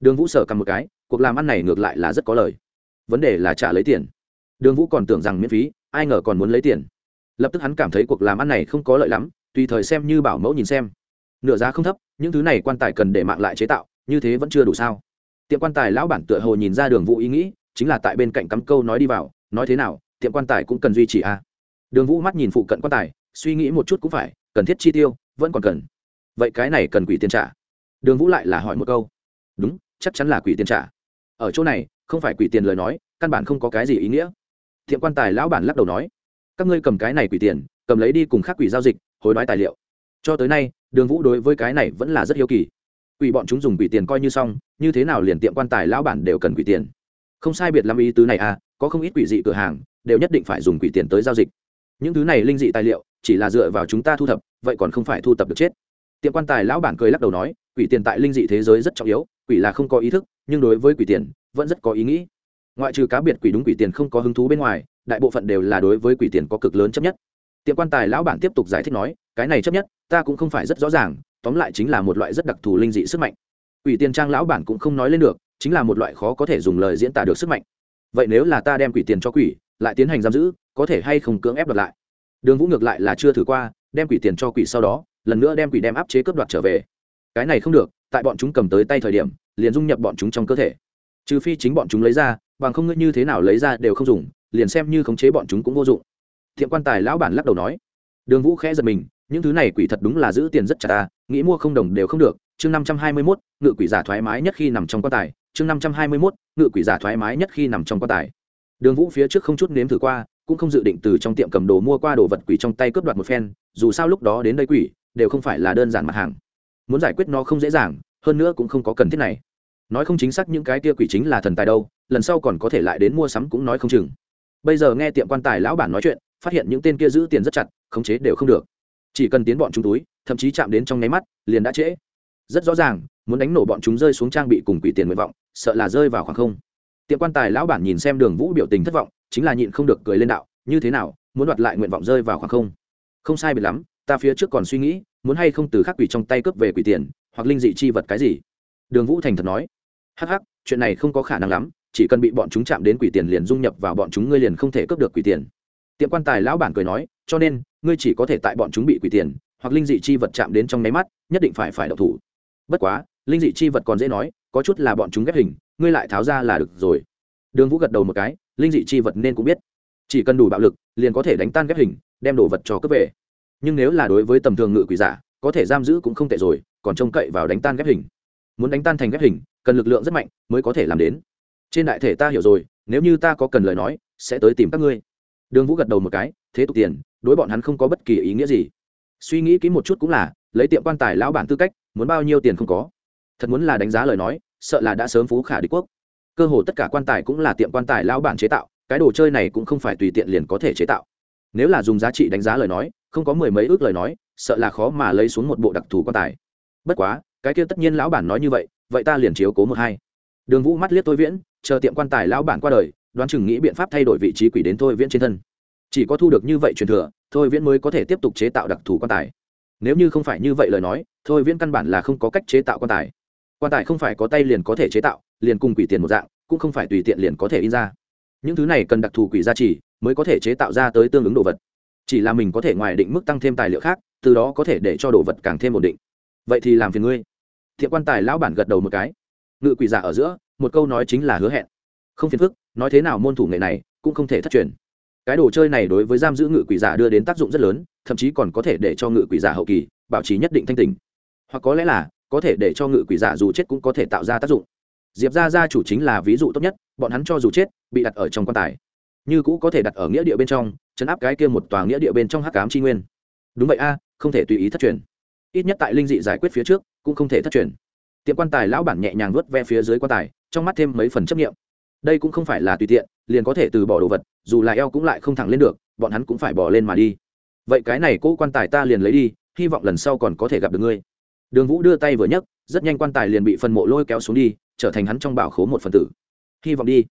Đường vũ sở cầm một cái, cuộc làm ăn này ngược lại là rất có lời. Vấn đề là trả lấy tiền. Đường vũ còn tưởng rằng miễn phí, ai ngờ còn muốn lấy tiền. Lập tức hắn cảm thấy cuộc làm ăn này không có lợi lắm, tùy thời xem như bảo mẫu nhìn xem. Nửa giá không thấp, những thứ này quan tài cần để mạng lại chế tạo, như thế vẫn chưa đủ sao? Tiệm quan tài lão bản tựa hồ nhìn ra đường vũ ý nghĩ, chính là tại bên cạnh cắm câu nói đi vào, nói thế nào, tiệm quan tài cũng cần duy trì à. đường vũ mắt nhìn phụ cận quan tài, suy nghĩ một chút cũng phải, cần thiết chi tiêu, vẫn còn cần vậy cái này cần quỷ tiền trả. Đường vũ lại là hỏi một câu. Đúng, chắc chắn là quỷ tiền trả. Ở chỗ này, không phải quỷ tiền lời nói, căn bản không có cái gì ý nghĩa. Thiệm quan tài lão bản lắc đầu nói. Các ngươi cầm cái này quỷ tiền, cầm lấy đi cùng khác quỷ giao dịch, hối đoái tài liệu. Cho tới nay, đường vũ đối với cái này vẫn là rất hiếu kỳ. Quỷ bọn chúng dùng quỷ tiền coi như xong, như thế nào liền tiệm quan tài lão bản đều cần quỷ tiền? Không sai biệt lắm ý tứ này à có không ít quỷ dị cửa hàng, đều nhất định phải dùng quỷ tiền tới giao dịch. Những thứ này linh dị tài liệu, chỉ là dựa vào chúng ta thu thập, vậy còn không phải thu thập được chết tiệm quan tài lão bản cười lắc đầu nói, quỷ tiền tại linh dị thế giới rất trọng yếu, quỷ là không có ý thức, nhưng đối với quỷ tiền, vẫn rất có ý nghĩ. Ngoại trừ cá biệt quỷ đúng quỷ tiền không có hứng thú bên ngoài, đại bộ phận đều là đối với quỷ tiền có cực lớn chấp nhất. Tiệm quan tài lão bản tiếp tục giải thích nói, cái này chấp nhất, ta cũng không phải rất rõ ràng, tóm lại chính là một loại rất đặc thù linh dị sức mạnh. Quỷ tiền trang lão bản cũng không nói lên được, chính là một loại khó có thể dùng lời diễn tả được sức mạnh. Vậy nếu là ta đem quỷ tiền cho quỷ, lại tiến hành giam giữ, có thể hay không cưỡng ép đoạt lại? Đường vũ ngược lại là chưa thử qua, đem quỷ tiền cho quỷ sau đó lần nữa đem quỷ đem áp chế cướp đoạt trở về. Cái này không được, tại bọn chúng cầm tới tay thời điểm, liền dung nhập bọn chúng trong cơ thể. Trừ phi chính bọn chúng lấy ra, bằng không ngươi như thế nào lấy ra đều không dùng, liền xem như khống chế bọn chúng cũng vô dụng. Thiện quan tài lão bản lắc đầu nói. Đường vũ khẽ giật mình, những thứ này quỷ thật đúng là giữ tiền rất chặt ta, nghĩ mua không đồng đều không được. Chương năm trăm hai mươi mốt, ngự quỷ giả thoải mái nhất khi nằm trong quan tài. Chương năm trăm hai mươi mốt, ngự quỷ giả thoải mái nhất khi nằm trong quan tài. Đường vũ phía trước không chút nếm thử qua, cũng không dự định từ trong tiệm cầm đồ mua qua đồ vật quỷ trong tay cướp đoạt một phen, dù sao lúc đó đến đây quỷ đều không phải là đơn giản mặt hàng. Muốn giải quyết nó không dễ dàng, hơn nữa cũng không có cần thiết này. Nói không chính xác những cái tia quỷ chính là thần tài đâu, lần sau còn có thể lại đến mua sắm cũng nói không chừng. Bây giờ nghe tiệm quan tài lão bản nói chuyện, phát hiện những tên kia giữ tiền rất chặt, khống chế đều không được. Chỉ cần tiến bọn chúng túi, thậm chí chạm đến trong nháy mắt, liền đã trễ. Rất rõ ràng, muốn đánh nổ bọn chúng rơi xuống trang bị cùng quỷ tiền nguyện vọng, sợ là rơi vào khoảng không. Tiệm quan tài lão bản nhìn xem đường vũ biểu tình thất vọng, chính là nhịn không được cười lên đạo, như thế nào, muốn đoạt lại nguyện vọng rơi vào khoảng không? Không sai biệt lắm ta phía trước còn suy nghĩ, muốn hay không từ khắc quỷ trong tay cướp về quỷ tiền, hoặc linh dị chi vật cái gì? Đường vũ thành thật nói. Hắc hắc, chuyện này không có khả năng lắm, chỉ cần bị bọn chúng chạm đến quỷ tiền liền dung nhập vào bọn chúng, ngươi liền không thể cướp được quỷ tiền. Tiệm quan tài lão bản cười nói, cho nên, ngươi chỉ có thể tại bọn chúng bị quỷ tiền, hoặc linh dị chi vật chạm đến trong nháy mắt, nhất định phải phải đậu thủ. Bất quá, linh dị chi vật còn dễ nói, có chút là bọn chúng ghép hình, ngươi lại tháo ra là được rồi. Đường vũ gật đầu một cái, linh dị chi vật nên cũng biết. Chỉ cần đủ bạo lực, liền có thể đánh tan ghép hình, đem đồ vật cho cướp về nhưng nếu là đối với tầm thường ngự quỷ giả, có thể giam giữ cũng không tệ rồi, còn trông cậy vào đánh tan ghép hình. Muốn đánh tan thành ghép hình, cần lực lượng rất mạnh mới có thể làm đến. Trên đại thể ta hiểu rồi, nếu như ta có cần lời nói, sẽ tới tìm các ngươi. Đường vũ gật đầu một cái, thế tục tiền, đối bọn hắn không có bất kỳ ý nghĩa gì. Suy nghĩ kỹ một chút cũng là, lấy tiệm quan tài lão bản tư cách, muốn bao nhiêu tiền không có. Thật muốn là đánh giá lời nói, sợ là đã sớm phú khả đế quốc. Cơ hồ tất cả quan tài cũng là tiệm quan tài lão bản chế tạo, cái đồ chơi này cũng không phải tùy tiện liền có thể chế tạo nếu là dùng giá trị đánh giá lời nói, không có mười mấy ước lời nói, sợ là khó mà lấy xuống một bộ đặc thù quan tài. Bất quá, cái kia tất nhiên lão bản nói như vậy vậy ta liền chiếu cố một hai. Đường vũ mắt liếc tôi viễn, chờ tiệm quan tài lão bản qua đời, đoán chừng nghĩ biện pháp thay đổi vị trí quỷ đến thôi viễn trên thân. Chỉ có thu được như vậy truyền thừa, thôi viễn mới có thể tiếp tục chế tạo đặc thù quan tài. Nếu như không phải như vậy lời nói, thôi viễn căn bản là không có cách chế tạo quan tài. Quan tài không phải có tay liền có thể chế tạo, liền cùng quỷ tiền một dạng, cũng không phải tùy tiện liền có thể in ra những thứ này cần đặc thù quỷ gia trì mới có thể chế tạo ra tới tương ứng đồ vật. Chỉ là mình có thể ngoài định mức tăng thêm tài liệu khác, từ đó có thể để cho đồ vật càng thêm ổn định. Vậy thì làm phiền ngươi. Thiện quan tài lão bản gật đầu một cái. Ngự quỷ giả ở giữa, một câu nói chính là hứa hẹn. Không phiền phức, nói thế nào môn thủ nghệ này cũng không thể thất truyền. Cái đồ chơi này đối với giam giữ ngự quỷ giả đưa đến tác dụng rất lớn, thậm chí còn có thể để cho ngự quỷ giả hậu kỳ, bảo trì nhất định thanh tình hoặc có lẽ là, có thể để cho ngự quỷ giả dù chết cũng có thể tạo ra tác dụng diệp gia gia chủ chính là ví dụ tốt nhất, bọn hắn cho dù chết, bị đặt ở trong quan tài. Như cũ có thể đặt ở nghĩa địa bên trong chấn áp cái kia một tòa nghĩa địa bên trong hắc cám tri nguyên. Đúng vậy a, không thể tùy ý thất truyền. Ít nhất tại linh dị giải quyết phía trước, cũng không thể thất truyền. Tiệm quan tài lão bản nhẹ nhàng vớt ve phía dưới quan tài, trong mắt thêm mấy phần chấp nghiệm đây cũng không phải là tùy tiện, liền có thể từ bỏ đồ vật, dù là eo cũng lại không thẳng lên được, bọn hắn cũng phải bỏ lên mà đi. Vậy cái này cỗ quan tài ta liền lấy đi, hy vọng lần sau còn có thể gặp được ngươi. Đường vũ đưa tay vừa nhấc, rất nhanh quan tài liền bị phần mộ lôi kéo xuống đi trở thành hắn trong bảo khố một phần tử. Hy vọng đi.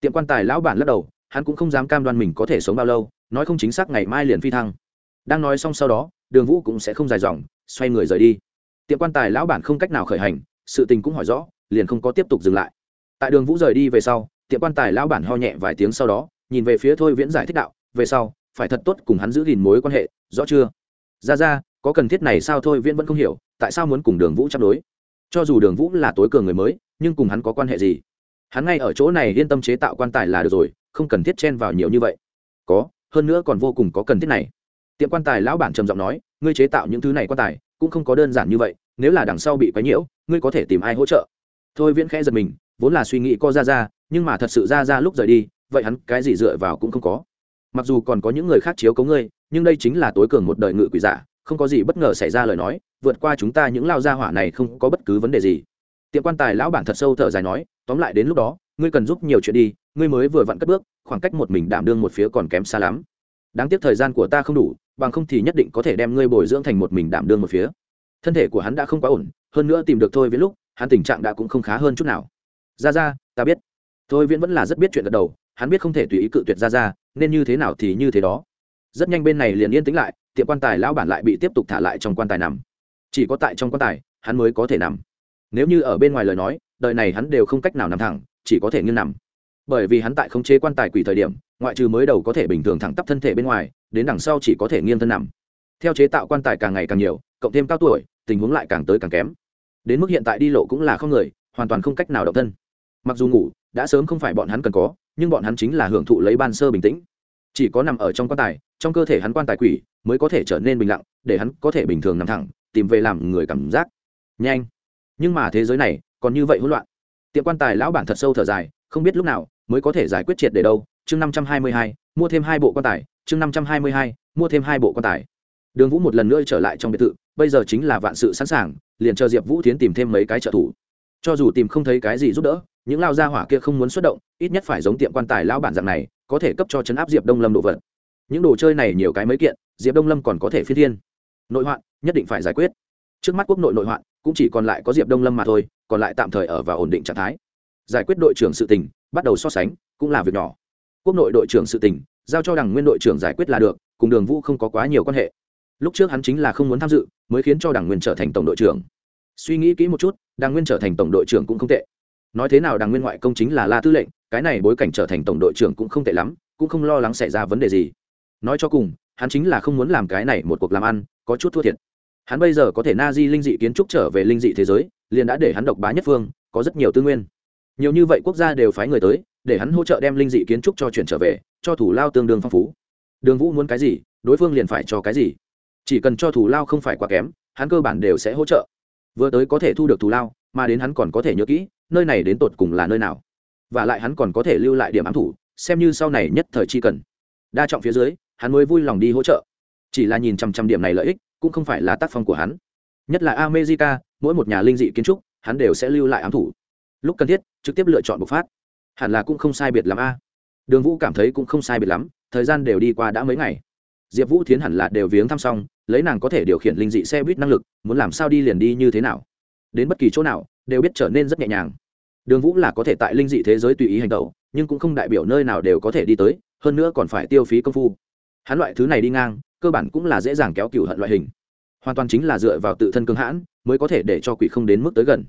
Tiệm quan tài lão bản lắc đầu, hắn cũng không dám cam đoan mình có thể sống bao lâu, nói không chính xác ngày mai liền phi thăng. Đang nói xong sau đó, đường vũ cũng sẽ không dài dòng, xoay người rời đi. Tiệm quan tài lão bản không cách nào khởi hành, sự tình cũng hỏi rõ, liền không có tiếp tục dừng lại. Tại đường vũ rời đi về sau, tiệm quan tài lão bản ho nhẹ vài tiếng sau đó, nhìn về phía thôi viễn giải thích đạo, về sau, phải thật tốt cùng hắn giữ gìn mối quan hệ, rõ chưa? Ra ra, có cần thiết này sao? Thôi viễn vẫn không hiểu, tại sao muốn cùng đường vũ chấp đối? Cho dù đường vũ là tối cường người mới nhưng cùng hắn có quan hệ gì? Hắn ngay ở chỗ này yên tâm chế tạo quan tài là được rồi, không cần thiết chen vào nhiều như vậy. Có, hơn nữa còn vô cùng có cần thiết này. Tiệm quan tài lão bản trầm giọng nói, ngươi chế tạo những thứ này quan tài, cũng không có đơn giản như vậy, nếu là đằng sau bị quấy nhiễu, ngươi có thể tìm ai hỗ trợ? Thôi viễn khẽ giật mình, vốn là suy nghĩ co ra ra, nhưng mà thật sự ra ra lúc rời đi, vậy hắn cái gì dựa vào cũng không có. Mặc dù còn có những người khác chiếu cấu ngươi, nhưng đây chính là tối cường một đời ngự quỷ giả, không có gì bất ngờ xảy ra lời nói, vượt qua chúng ta những lao gia hỏa này không có bất cứ vấn đề gì tiệm quan tài lão bản thật sâu thở dài nói, tóm lại đến lúc đó, ngươi cần giúp nhiều chuyện đi, ngươi mới vừa vặn cất bước, khoảng cách một mình đảm đương một phía còn kém xa lắm. Đáng tiếc thời gian của ta không đủ, bằng không thì nhất định có thể đem ngươi bồi dưỡng thành một mình đảm đương một phía. Thân thể của hắn đã không quá ổn, hơn nữa tìm được thôi viễn lúc, hắn tình trạng đã cũng không khá hơn chút nào. Ra ra ta biết. Thôi viễn vẫn là rất biết chuyện gật đầu, hắn biết không thể tùy ý cự tuyệt ra ra nên như thế nào thì như thế đó. Rất nhanh bên này liền yên tĩnh lại, tiệm quan tài lão bản lại bị tiếp tục thả lại trong quan tài nằm. Chỉ có tại trong quan tài, hắn mới có thể nằm nếu như ở bên ngoài lời nói, đời này hắn đều không cách nào nằm thẳng, chỉ có thể nghiêng nằm. Bởi vì hắn tại khống chế quan tài quỷ thời điểm, ngoại trừ mới đầu có thể bình thường thẳng tắp thân thể bên ngoài, đến đằng sau chỉ có thể nghiêng thân nằm. Theo chế tạo quan tài càng ngày càng nhiều, cộng thêm cao tuổi, tình huống lại càng tới càng kém. Đến mức hiện tại đi lộ cũng là không người, hoàn toàn không cách nào động thân. Mặc dù ngủ, đã sớm không phải bọn hắn cần có, nhưng bọn hắn chính là hưởng thụ lấy ban sơ bình tĩnh. Chỉ có nằm ở trong quan tài, trong cơ thể hắn quan tài quỷ mới có thể trở nên bình lặng, để hắn có thể bình thường nằm thẳng, tìm về làm người cảm giác. Nhanh! Nhưng mà thế giới này còn như vậy hỗn loạn. Tiệm quan tài lão bản thật sâu thở dài, không biết lúc nào mới có thể giải quyết triệt để đâu. Chương năm trăm hai mươi hai, mua thêm hai bộ quan tài. Chương năm trăm hai mươi hai, mua thêm hai bộ quan tài. Đường vũ một lần nữa trở lại trong biệt thự, bây giờ chính là vạn sự sẵn sàng, liền chờ diệp vũ tiến tìm thêm mấy cái trợ thủ. Cho dù tìm không thấy cái gì giúp đỡ, những lao gia hỏa kia không muốn xuất động, ít nhất phải giống tiệm quan tài lão bản dạng này, có thể cấp cho chấn áp diệp đông lâm đồ vật. Những đồ chơi này nhiều cái mấy kiện, diệp đông lâm còn có thể phi thiên. Nội hoạn, nhất định phải giải quyết. Trước mắt quốc nội nội hoạn cũng chỉ còn lại có diệp đông lâm mà thôi, còn lại tạm thời ở và ổn định trạng thái. Giải quyết đội trưởng sự tình, bắt đầu so sánh, cũng là việc nhỏ. Quốc nội đội trưởng sự tình, giao cho đảng nguyên đội trưởng giải quyết là được, cùng đường vũ không có quá nhiều quan hệ. Lúc trước hắn chính là không muốn tham dự, mới khiến cho đảng nguyên trở thành tổng đội trưởng. Suy nghĩ kỹ một chút, đảng nguyên trở thành tổng đội trưởng cũng không tệ. Nói thế nào đảng nguyên ngoại công chính là la tư lệnh, cái này bối cảnh trở thành tổng đội trưởng cũng không tệ lắm, cũng không lo lắng xảy ra vấn đề gì. Nói cho cùng, hắn chính là không muốn làm cái này một cuộc làm ăn, có chút thua thiệt hắn bây giờ có thể na di linh dị kiến trúc trở về linh dị thế giới, liền đã để hắn độc bá nhất phương, có rất nhiều tư nguyên. Nhiều như vậy quốc gia đều phái người tới, để hắn hỗ trợ đem linh dị kiến trúc cho chuyển trở về, cho thủ lao tương đương phong phú. Đường vũ muốn cái gì, đối phương liền phải cho cái gì. Chỉ cần cho thủ lao không phải quá kém, hắn cơ bản đều sẽ hỗ trợ. Vừa tới có thể thu được thủ lao, mà đến hắn còn có thể nhớ kỹ, nơi này đến tột cùng là nơi nào. Và lại hắn còn có thể lưu lại điểm ám thủ, xem như sau này nhất thời chi cần. Đa trọng phía dưới, hắn mới vui lòng đi hỗ trợ. Chỉ là nhìn chằm chằm điểm này lợi ích cũng không phải là tác phong của hắn. Nhất là america, mỗi một nhà linh dị kiến trúc, hắn đều sẽ lưu lại ám thủ. Lúc cần thiết, trực tiếp lựa chọn bộc phát. Hẳn là cũng không sai biệt lắm a. Đường vũ cảm thấy cũng không sai biệt lắm, thời gian đều đi qua đã mấy ngày. Diệp vũ thiến hẳn là đều viếng thăm xong, lấy nàng có thể điều khiển linh dị xe buýt năng lực, muốn làm sao đi liền đi như thế nào. Đến bất kỳ chỗ nào, đều biết trở nên rất nhẹ nhàng. Đường vũ là có thể tại linh dị thế giới tùy ý hành động nhưng cũng không đại biểu nơi nào đều có thể đi tới, hơn nữa còn phải tiêu phí công phu. Hắn loại thứ này đi ngang cơ bản cũng là dễ dàng kéo cửu hận loại hình. Hoàn toàn chính là dựa vào tự thân cương hãn mới có thể để cho quỷ không đến mức tới gần.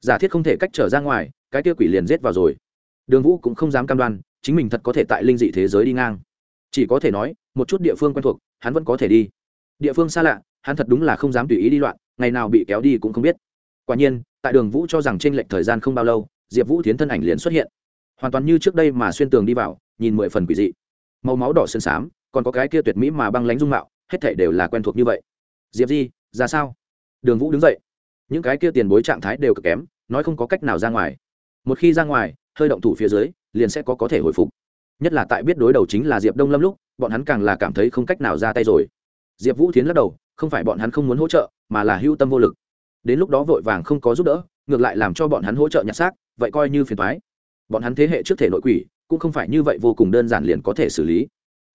Giả thiết không thể cách trở ra ngoài, cái kia quỷ liền giết vào rồi. Đường vũ cũng không dám cam đoan, chính mình thật có thể tại linh dị thế giới đi ngang. Chỉ có thể nói, một chút địa phương quen thuộc, hắn vẫn có thể đi. Địa phương xa lạ, hắn thật đúng là không dám tùy ý đi loạn, ngày nào bị kéo đi cũng không biết. Quả nhiên, tại đường vũ cho rằng t r ê n lệch thời gian không bao lâu, diệp vũ tiến thân ảnh liền xuất hiện. Hoàn toàn như trước đây mà xuyên tường đi vào, nhìn mười phần quỷ dị. Màu máu đỏ sơn xám còn có cái kia tuyệt mỹ mà băng lánh dung mạo, hết thể đều là quen thuộc như vậy. Diệp di, ra sao? Đường vũ đứng dậy. Những cái kia tiền bối trạng thái đều cực kém, nói không có cách nào ra ngoài. Một khi ra ngoài, hơi động thủ phía dưới, liền sẽ có có thể hồi phục. Nhất là tại biết đối đầu chính là diệp đông lâm lúc, bọn hắn càng là cảm thấy không cách nào ra tay rồi. Diệp vũ tiến lắc đầu, không phải bọn hắn không muốn hỗ trợ, mà là hưu tâm vô lực. Đến lúc đó vội vàng không có giúp đỡ, ngược lại làm cho bọn hắn hỗ trợ nhặt xác, vậy coi như phiền thoái bọn hắn thế hệ trước thể nội quỷ, cũng không phải như vậy vô cùng đơn giản liền có thể xử lý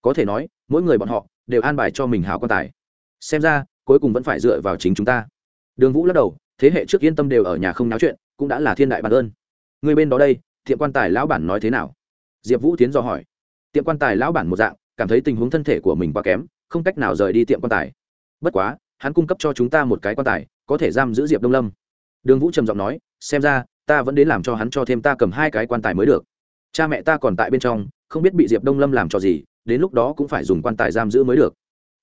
có thể nói, mỗi người bọn họ đều an bài cho mình hào quan tài. Xem ra, cuối cùng vẫn phải dựa vào chính chúng ta. Đường vũ lắc đầu, thế hệ trước yên tâm đều ở nhà không náo chuyện, cũng đã là thiên đại bản ơn người bên đó đây tiệm quan tài lão bản nói thế nào? Diệp vũ tiến dò hỏi. Tiệm quan tài lão bản một dạng, cảm thấy tình huống thân thể của mình quá kém, không cách nào rời đi tiệm quan tài. Bất quá, hắn cung cấp cho chúng ta một cái quan tài, có thể giam giữ diệp đông lâm. Đường vũ trầm giọng nói, xem ra, ta vẫn đến làm cho hắn cho thêm ta cầm hai cái quan tài mới được. Cha mẹ ta còn tại bên trong, không biết bị diệp đông lâm làm cho gì đến lúc đó cũng phải dùng quan tài giam giữ mới được.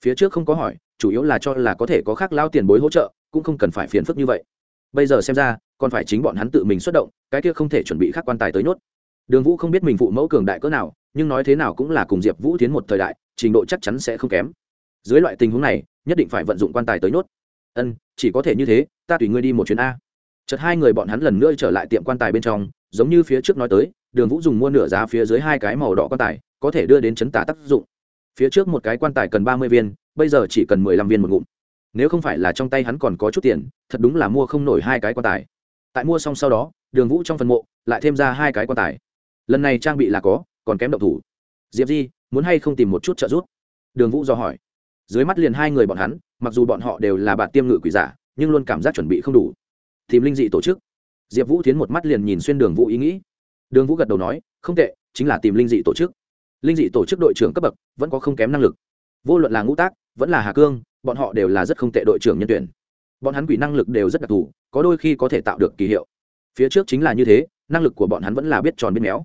Phía trước không có hỏi, chủ yếu là cho là có thể có khác lao tiền bối hỗ trợ, cũng không cần phải phiền phức như vậy. Bây giờ xem ra, còn phải chính bọn hắn tự mình xuất động, cái kia không thể chuẩn bị khác quan tài tới nhốt đường vũ không biết mình phụ mẫu cường đại cỡ nào, nhưng nói thế nào cũng là cùng diệp vũ tiến một thời đại, trình độ chắc chắn sẽ không kém. Dưới loại tình huống này, nhất định phải vận dụng quan tài tới nhốt ân, chỉ có thể như thế, ta tùy ngươi đi một chuyến a. Chợt hai người bọn hắn lần nữa trở lại tiệm quan tài bên trong, giống như phía trước nói tới đường vũ dùng mua nửa giá phía dưới hai cái màu đỏ quan tài, có thể đưa đến chấn tả tác dụng. Phía trước một cái quan tài cần ba mươi viên, bây giờ chỉ cần mười lăm viên một ngụm. Nếu không phải là trong tay hắn còn có chút tiền, thật đúng là mua không nổi hai cái quan tài. Tại mua xong sau đó, đường vũ trong phần mộ lại thêm ra hai cái quan tài. Lần này trang bị là có, còn kém động thủ. Diệp di, muốn hay không tìm một chút trợ giúp? Đường vũ do hỏi. Dưới mắt liền hai người bọn hắn, mặc dù bọn họ đều là bạn tiêm ngự quỷ giả, nhưng luôn cảm giác chuẩn bị không đủ. Tìm linh dị tổ chức. Diệp vũ tiến một mắt liền nhìn xuyên đường vũ ý nghĩ đường vũ gật đầu nói, không tệ, chính là tìm linh dị tổ chức. Linh dị tổ chức đội trưởng cấp bậc vẫn có không kém năng lực. Vô luận là ngũ tác, vẫn là hà cương, bọn họ đều là rất không tệ đội trưởng nhân tuyển. Bọn hắn quỷ năng lực đều rất đặc thù, có đôi khi có thể tạo được kỳ hiệu. Phía trước chính là như thế, năng lực của bọn hắn vẫn là biết tròn biết méo.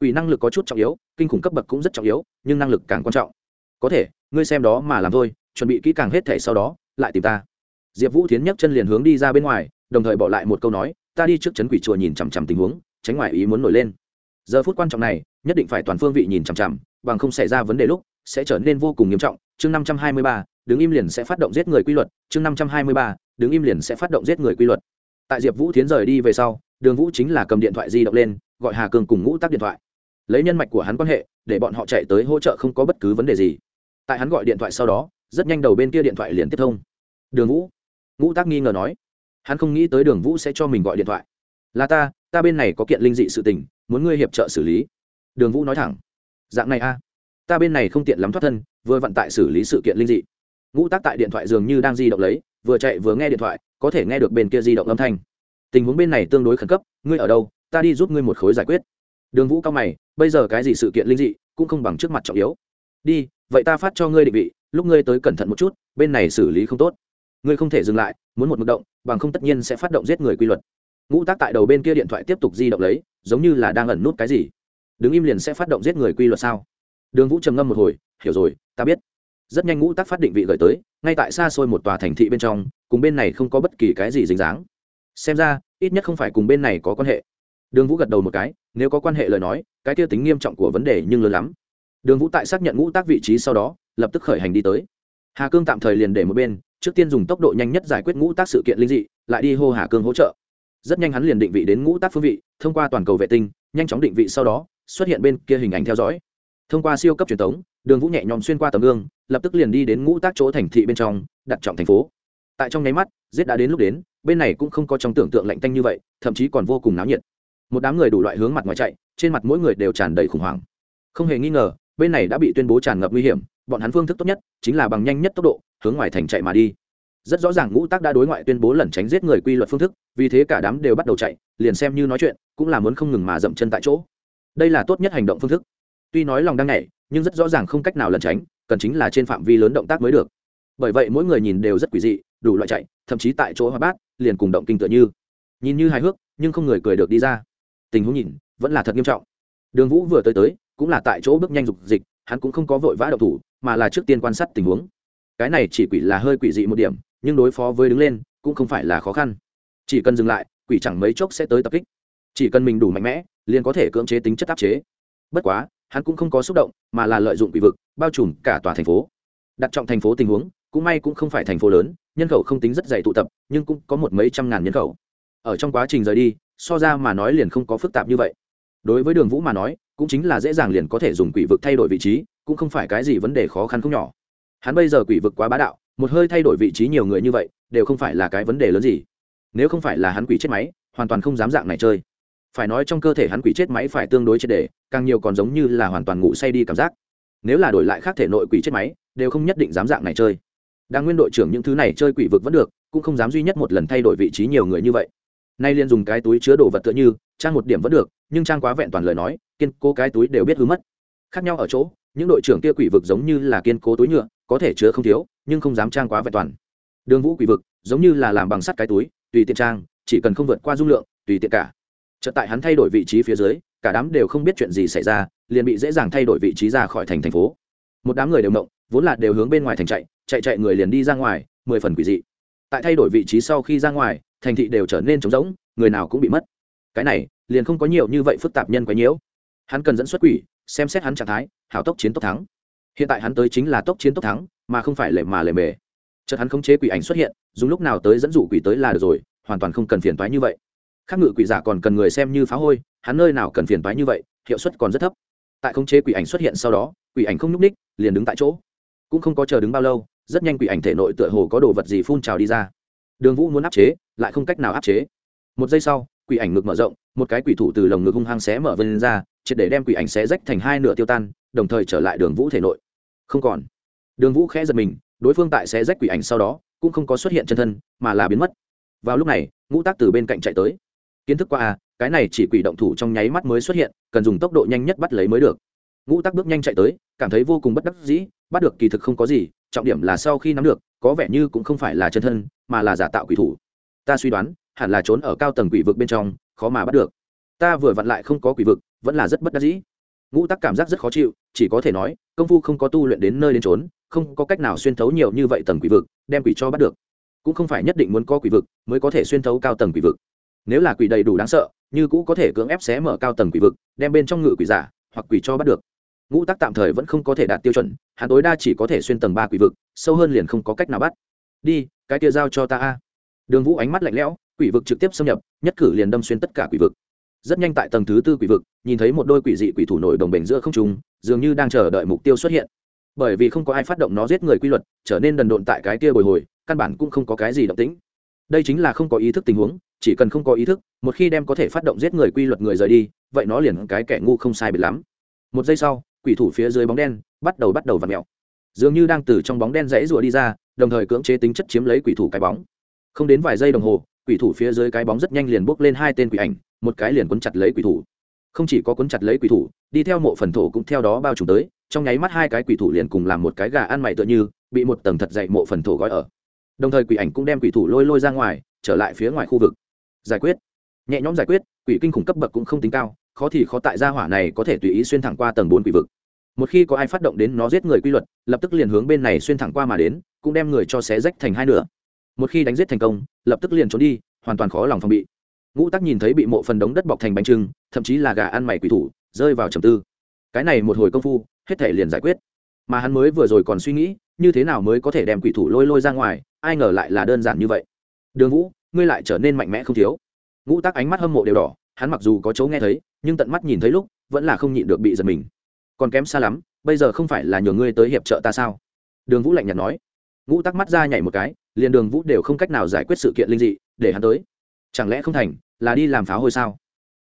Quỷ năng lực có chút trọng yếu, kinh khủng cấp bậc cũng rất trọng yếu, nhưng năng lực càng quan trọng. Có thể, ngươi xem đó mà làm thôi, chuẩn bị kỹ càng hết thể sau đó, lại tìm ta. Diệp vũ tiến nhấc chân liền hướng đi ra bên ngoài, đồng thời bỏ lại một câu nói, ta đi trước chấn quỷ chùa nhìn chằm chằm tình huống tránh ngoài ý muốn nổi lên. Giờ phút quan trọng này, nhất định phải toàn phương vị nhìn chằm chằm, bằng không xảy ra vấn đề lúc, sẽ trở nên vô cùng nghiêm trọng. Chương năm trăm hai mươi ba, đứng im liền sẽ phát động giết người quy luật. Chương năm trăm hai mươi ba, đứng im liền sẽ phát động giết người quy luật. Tại diệp vũ tiến rời đi về sau, đường vũ chính là cầm điện thoại di động lên, gọi hà cường cùng ngũ tắc điện thoại. Lấy nhân mạch của hắn quan hệ, để bọn họ chạy tới hỗ trợ không có bất cứ vấn đề gì. Tại hắn gọi điện thoại sau đó, rất nhanh đầu bên kia điện thoại liền tiếp thông. Đường vũ. Ngũ tác nghi ngờ nói. Hắn không nghĩ tới đường vũ sẽ cho mình gọi điện thoại. Là ta ta bên này có kiện linh dị sự tình, muốn ngươi hiệp trợ xử lý. Đường vũ nói thẳng. Dạng này a. Ta bên này không tiện lắm thoát thân, vừa vận tại xử lý sự kiện linh dị. Ngũ tác tại điện thoại dường như đang di động lấy, vừa chạy vừa nghe điện thoại, có thể nghe được bên kia di động âm thanh. Tình huống bên này tương đối khẩn cấp, ngươi ở đâu, ta đi giúp ngươi một khối giải quyết. Đường vũ cao mày, bây giờ cái gì sự kiện linh dị, cũng không bằng trước mặt trọng yếu. Đi, vậy ta phát cho ngươi định vị, lúc ngươi tới cẩn thận một chút, bên này xử lý không tốt. Ngươi không thể dừng lại, muốn một mực động, bằng không tất nhiên sẽ phát động giết người quy luật ngũ tác tại đầu bên kia điện thoại tiếp tục di động lấy, giống như là đang ẩn nút cái gì. Đứng im liền sẽ phát động giết người quy luật sao? Đường vũ trầm ngâm một hồi, hiểu rồi, ta biết. Rất nhanh ngũ tác phát định vị gửi tới, ngay tại xa xôi một tòa thành thị bên trong, cùng bên này không có bất kỳ cái gì dính dáng. Xem ra, ít nhất không phải cùng bên này có quan hệ. Đường vũ gật đầu một cái, nếu có quan hệ lời nói, cái kia tính nghiêm trọng của vấn đề nhưng lớn lắm. Đường vũ tại xác nhận ngũ tác vị trí sau đó, lập tức khởi hành đi tới. Hà cương tạm thời liền để một bên, trước tiên dùng tốc độ nhanh nhất giải quyết ngũ tác sự kiện linh dị, lại đi hô hà cương hỗ trợ rất nhanh hắn liền định vị đến ngũ tác phương vị, thông qua toàn cầu vệ tinh, nhanh chóng định vị sau đó, xuất hiện bên kia hình ảnh theo dõi. Thông qua siêu cấp truyền thống, đường vũ nhẹ nhõm xuyên qua tấm gương, lập tức liền đi đến ngũ tác chỗ thành thị bên trong, đặt trọng thành phố. Tại trong nháy mắt, giết đã đến lúc đến, bên này cũng không có trong tưởng tượng lạnh tanh như vậy, thậm chí còn vô cùng náo nhiệt. Một đám người đủ loại hướng mặt ngoài chạy, trên mặt mỗi người đều tràn đầy khủng hoảng. Không hề nghi ngờ, bên này đã bị tuyên bố tràn ngập nguy hiểm, bọn hắn phương thức tốt nhất chính là bằng nhanh nhất tốc độ, hướng ngoài thành chạy mà đi rất rõ ràng ngũ tác đã đối ngoại tuyên bố lẩn tránh giết người quy luật phương thức, vì thế cả đám đều bắt đầu chạy, liền xem như nói chuyện, cũng là muốn không ngừng mà dậm chân tại chỗ. Đây là tốt nhất hành động phương thức. Tuy nói lòng đang nhảy, nhưng rất rõ ràng không cách nào lẩn tránh, cần chính là trên phạm vi lớn động tác mới được. Bởi vậy mỗi người nhìn đều rất quỷ dị, đủ loại chạy, thậm chí tại chỗ hoa bát, liền cùng động kinh tựa như. Nhìn như hài hước, nhưng không người cười được đi ra. Tình huống nhìn, vẫn là thật nghiêm trọng. Đường vũ vừa tới tới, cũng là tại chỗ bước nhanh dục dịch, hắn cũng không có vội vã đậu thủ, mà là trước tiên quan sát tình huống. Cái này chỉ quỷ là hơi quỷ dị một điểm nhưng đối phó với đứng lên cũng không phải là khó khăn. Chỉ cần dừng lại, quỷ chẳng mấy chốc sẽ tới tập kích. Chỉ cần mình đủ mạnh mẽ, liền có thể cưỡng chế tính chất áp chế. Bất quá, hắn cũng không có xúc động, mà là lợi dụng quỷ vực, bao trùm cả tòa thành phố. Đặt trọng thành phố tình huống, cũng may cũng không phải thành phố lớn, nhân khẩu không tính rất dày tụ tập, nhưng cũng có một mấy trăm ngàn nhân khẩu. Ở trong quá trình rời đi, so ra mà nói liền không có phức tạp như vậy. Đối với đường vũ mà nói, cũng chính là dễ dàng liền có thể dùng quỷ vực thay đổi vị trí, cũng không phải cái gì vấn đề khó khăn không nhỏ. Hắn bây giờ quỷ vực quá bá đạo một hơi thay đổi vị trí nhiều người như vậy đều không phải là cái vấn đề lớn gì. Nếu không phải là hắn quỷ chết máy hoàn toàn không dám dạng này chơi. Phải nói trong cơ thể hắn quỷ chết máy phải tương đối chết để, càng nhiều còn giống như là hoàn toàn ngủ say đi cảm giác. Nếu là đổi lại khác thể nội quỷ chết máy đều không nhất định dám dạng này chơi. Đang nguyên đội trưởng những thứ này chơi quỷ vực vẫn được cũng không dám duy nhất một lần thay đổi vị trí nhiều người như vậy. Nay liền dùng cái túi chứa đồ vật tựa như trang một điểm vẫn được nhưng trang quá vẹn toàn lời nói kiên cố cái túi đều biết hư mất. Khác nhau ở chỗ những đội trưởng kia quỷ vực giống như là kiên cố túi nhựa có thể chứa không thiếu, nhưng không dám trang quá vẹn toàn. Đường vũ quỷ vực giống như là làm bằng sắt cái túi, tùy tiện trang, chỉ cần không vượt qua dung lượng, tùy tiện cả. Chợt tại hắn thay đổi vị trí phía dưới, cả đám đều không biết chuyện gì xảy ra, liền bị dễ dàng thay đổi vị trí ra khỏi thành thành phố. Một đám người đều mộng vốn là đều hướng bên ngoài thành chạy chạy chạy người liền đi ra ngoài, mười phần quỷ dị. Tại thay đổi vị trí sau khi ra ngoài, thành thị đều trở nên trống rỗng, người nào cũng bị mất. Cái này, liền không có nhiều như vậy phức tạp nhân quấy nhiễu. Hắn cần dẫn xuất quỷ, xem xét hắn trạng thái, hảo tốc chiến tốc thắng hiện tại hắn tới chính là tốc chiến tốc thắng, mà không phải lệ mà lệ mề. Chợt hắn khống chế quỷ ảnh xuất hiện, dùng lúc nào tới dẫn dụ quỷ tới là được rồi, hoàn toàn không cần phiền toái như vậy. Khác ngự quỷ giả còn cần người xem như phá hôi, hắn nơi nào cần phiền toái như vậy, hiệu suất còn rất thấp. Tại khống chế quỷ ảnh xuất hiện sau đó, quỷ ảnh không nhúc ních liền đứng tại chỗ. Cũng không có chờ đứng bao lâu, rất nhanh quỷ ảnh thể nội tựa hồ có đồ vật gì phun trào đi ra. Đường vũ muốn áp chế, lại không cách nào áp chế. Một giây sau, quỷ ảnh ngực mở rộng, một cái quỷ thủ từ lồng ngực hung hăng xé mở vân ra, triệt để đem quỷ ảnh xé rách thành hai nửa tiêu tan, đồng thời trở lại đường vũ thể nội không còn. Đường vũ khẽ giật mình, đối phương tại xé rách quỷ ảnh sau đó, cũng không có xuất hiện chân thân, mà là biến mất. Vào lúc này, ngũ tác từ bên cạnh chạy tới. Kiến thức qua à cái này chỉ quỷ động thủ trong nháy mắt mới xuất hiện, cần dùng tốc độ nhanh nhất bắt lấy mới được. Ngũ tác bước nhanh chạy tới, cảm thấy vô cùng bất đắc dĩ, bắt được kỳ thực không có gì, trọng điểm là sau khi nắm được, có vẻ như cũng không phải là chân thân, mà là giả tạo quỷ thủ. Ta suy đoán, hẳn là trốn ở cao tầng quỷ vực bên trong, khó mà bắt được. Ta vừa vặn lại không có quỷ vực, vẫn là rất bất đắc dĩ ngũ tắc cảm giác rất khó chịu, chỉ có thể nói, công phu không có tu luyện đến nơi đến trốn không có cách nào xuyên thấu nhiều như vậy tầng quỷ vực, đem quỷ cho bắt được. Cũng không phải nhất định muốn có quỷ vực mới có thể xuyên thấu cao tầng quỷ vực. Nếu là quỷ đầy đủ đáng sợ, như cũ có thể cưỡng ép xé mở cao tầng quỷ vực, đem bên trong ngự quỷ giả hoặc quỷ cho bắt được. Ngũ tắc tạm thời vẫn không có thể đạt tiêu chuẩn, hắn tối đa chỉ có thể xuyên tầng ba quỷ vực, sâu hơn liền không có cách nào bắt. Đi, cái kia giao cho ta a. Đường vũ ánh mắt lạnh lẽo, quỷ vực trực tiếp xâm nhập, nhất cử liền đâm xuyên tất cả quỷ vực rất nhanh tại tầng thứ tư quỷ vực, nhìn thấy một đôi quỷ dị quỷ thủ nổi đồng bền giữa không trung, dường như đang chờ đợi mục tiêu xuất hiện. Bởi vì không có ai phát động nó giết người quy luật, trở nên đần độn tại cái kia bồi hồi, căn bản cũng không có cái gì động tĩnh. Đây chính là không có ý thức tình huống, chỉ cần không có ý thức, một khi đem có thể phát động giết người quy luật người rời đi, vậy nó liền cái kẻ ngu không sai biệt lắm. Một giây sau, quỷ thủ phía dưới bóng đen bắt đầu bắt đầu v ặ mẹo dường như đang từ trong bóng đen rẽ rụa đi ra, đồng thời cưỡng chế tính chất chiếm lấy quỷ thủ cái bóng. Không đến vài giây đồng hồ quỷ thủ phía dưới cái bóng rất nhanh liền bốc lên hai tên quỷ ảnh, một cái liền quấn chặt lấy quỷ thủ. Không chỉ có quấn chặt lấy quỷ thủ, đi theo mộ phần thổ cũng theo đó bao trùm tới, trong nháy mắt hai cái quỷ thủ liền cùng làm một cái gà ăn mày tựa như, bị một tầng thật dậy mộ phần thổ gói ở. Đồng thời quỷ ảnh cũng đem quỷ thủ lôi lôi ra ngoài, trở lại phía ngoài khu vực. Giải quyết. Nhẹ nhõm giải quyết, quỷ kinh khủng cấp bậc cũng không tính cao, khó thì khó tại gia hỏa này có thể tùy ý xuyên thẳng qua tầng bốn quỷ vực. Một khi có ai phát động đến nó giết người quy luật, lập tức liền hướng bên này xuyên thẳng qua mà đến, cũng đem người cho xé rách thành hai nửa một khi đánh giết thành công, lập tức liền trốn đi, hoàn toàn khó lòng phòng bị. Ngũ tắc nhìn thấy bị mộ phần đống đất bọc thành bánh trưng, thậm chí là gà ăn mày quỷ thủ, rơi vào trầm tư. Cái này một hồi công phu, hết thể liền giải quyết. Mà hắn mới vừa rồi còn suy nghĩ, như thế nào mới có thể đem quỷ thủ lôi lôi ra ngoài, ai ngờ lại là đơn giản như vậy. Đường vũ, ngươi lại trở nên mạnh mẽ không thiếu. Ngũ tắc ánh mắt hâm mộ đều đỏ, hắn mặc dù có chỗ nghe thấy, nhưng tận mắt nhìn thấy lúc, vẫn là không nhịn được bị giật mình. Còn kém xa lắm, bây giờ không phải là nhờ ngươi tới hiệp trợ ta sao? Đường vũ lạnh nhạt nói. Ngũ tắc mắt ra nhảy một cái liền đường vũ đều không cách nào giải quyết sự kiện linh dị để hắn tới. Chẳng lẽ không thành, là đi làm pháo hôi sao?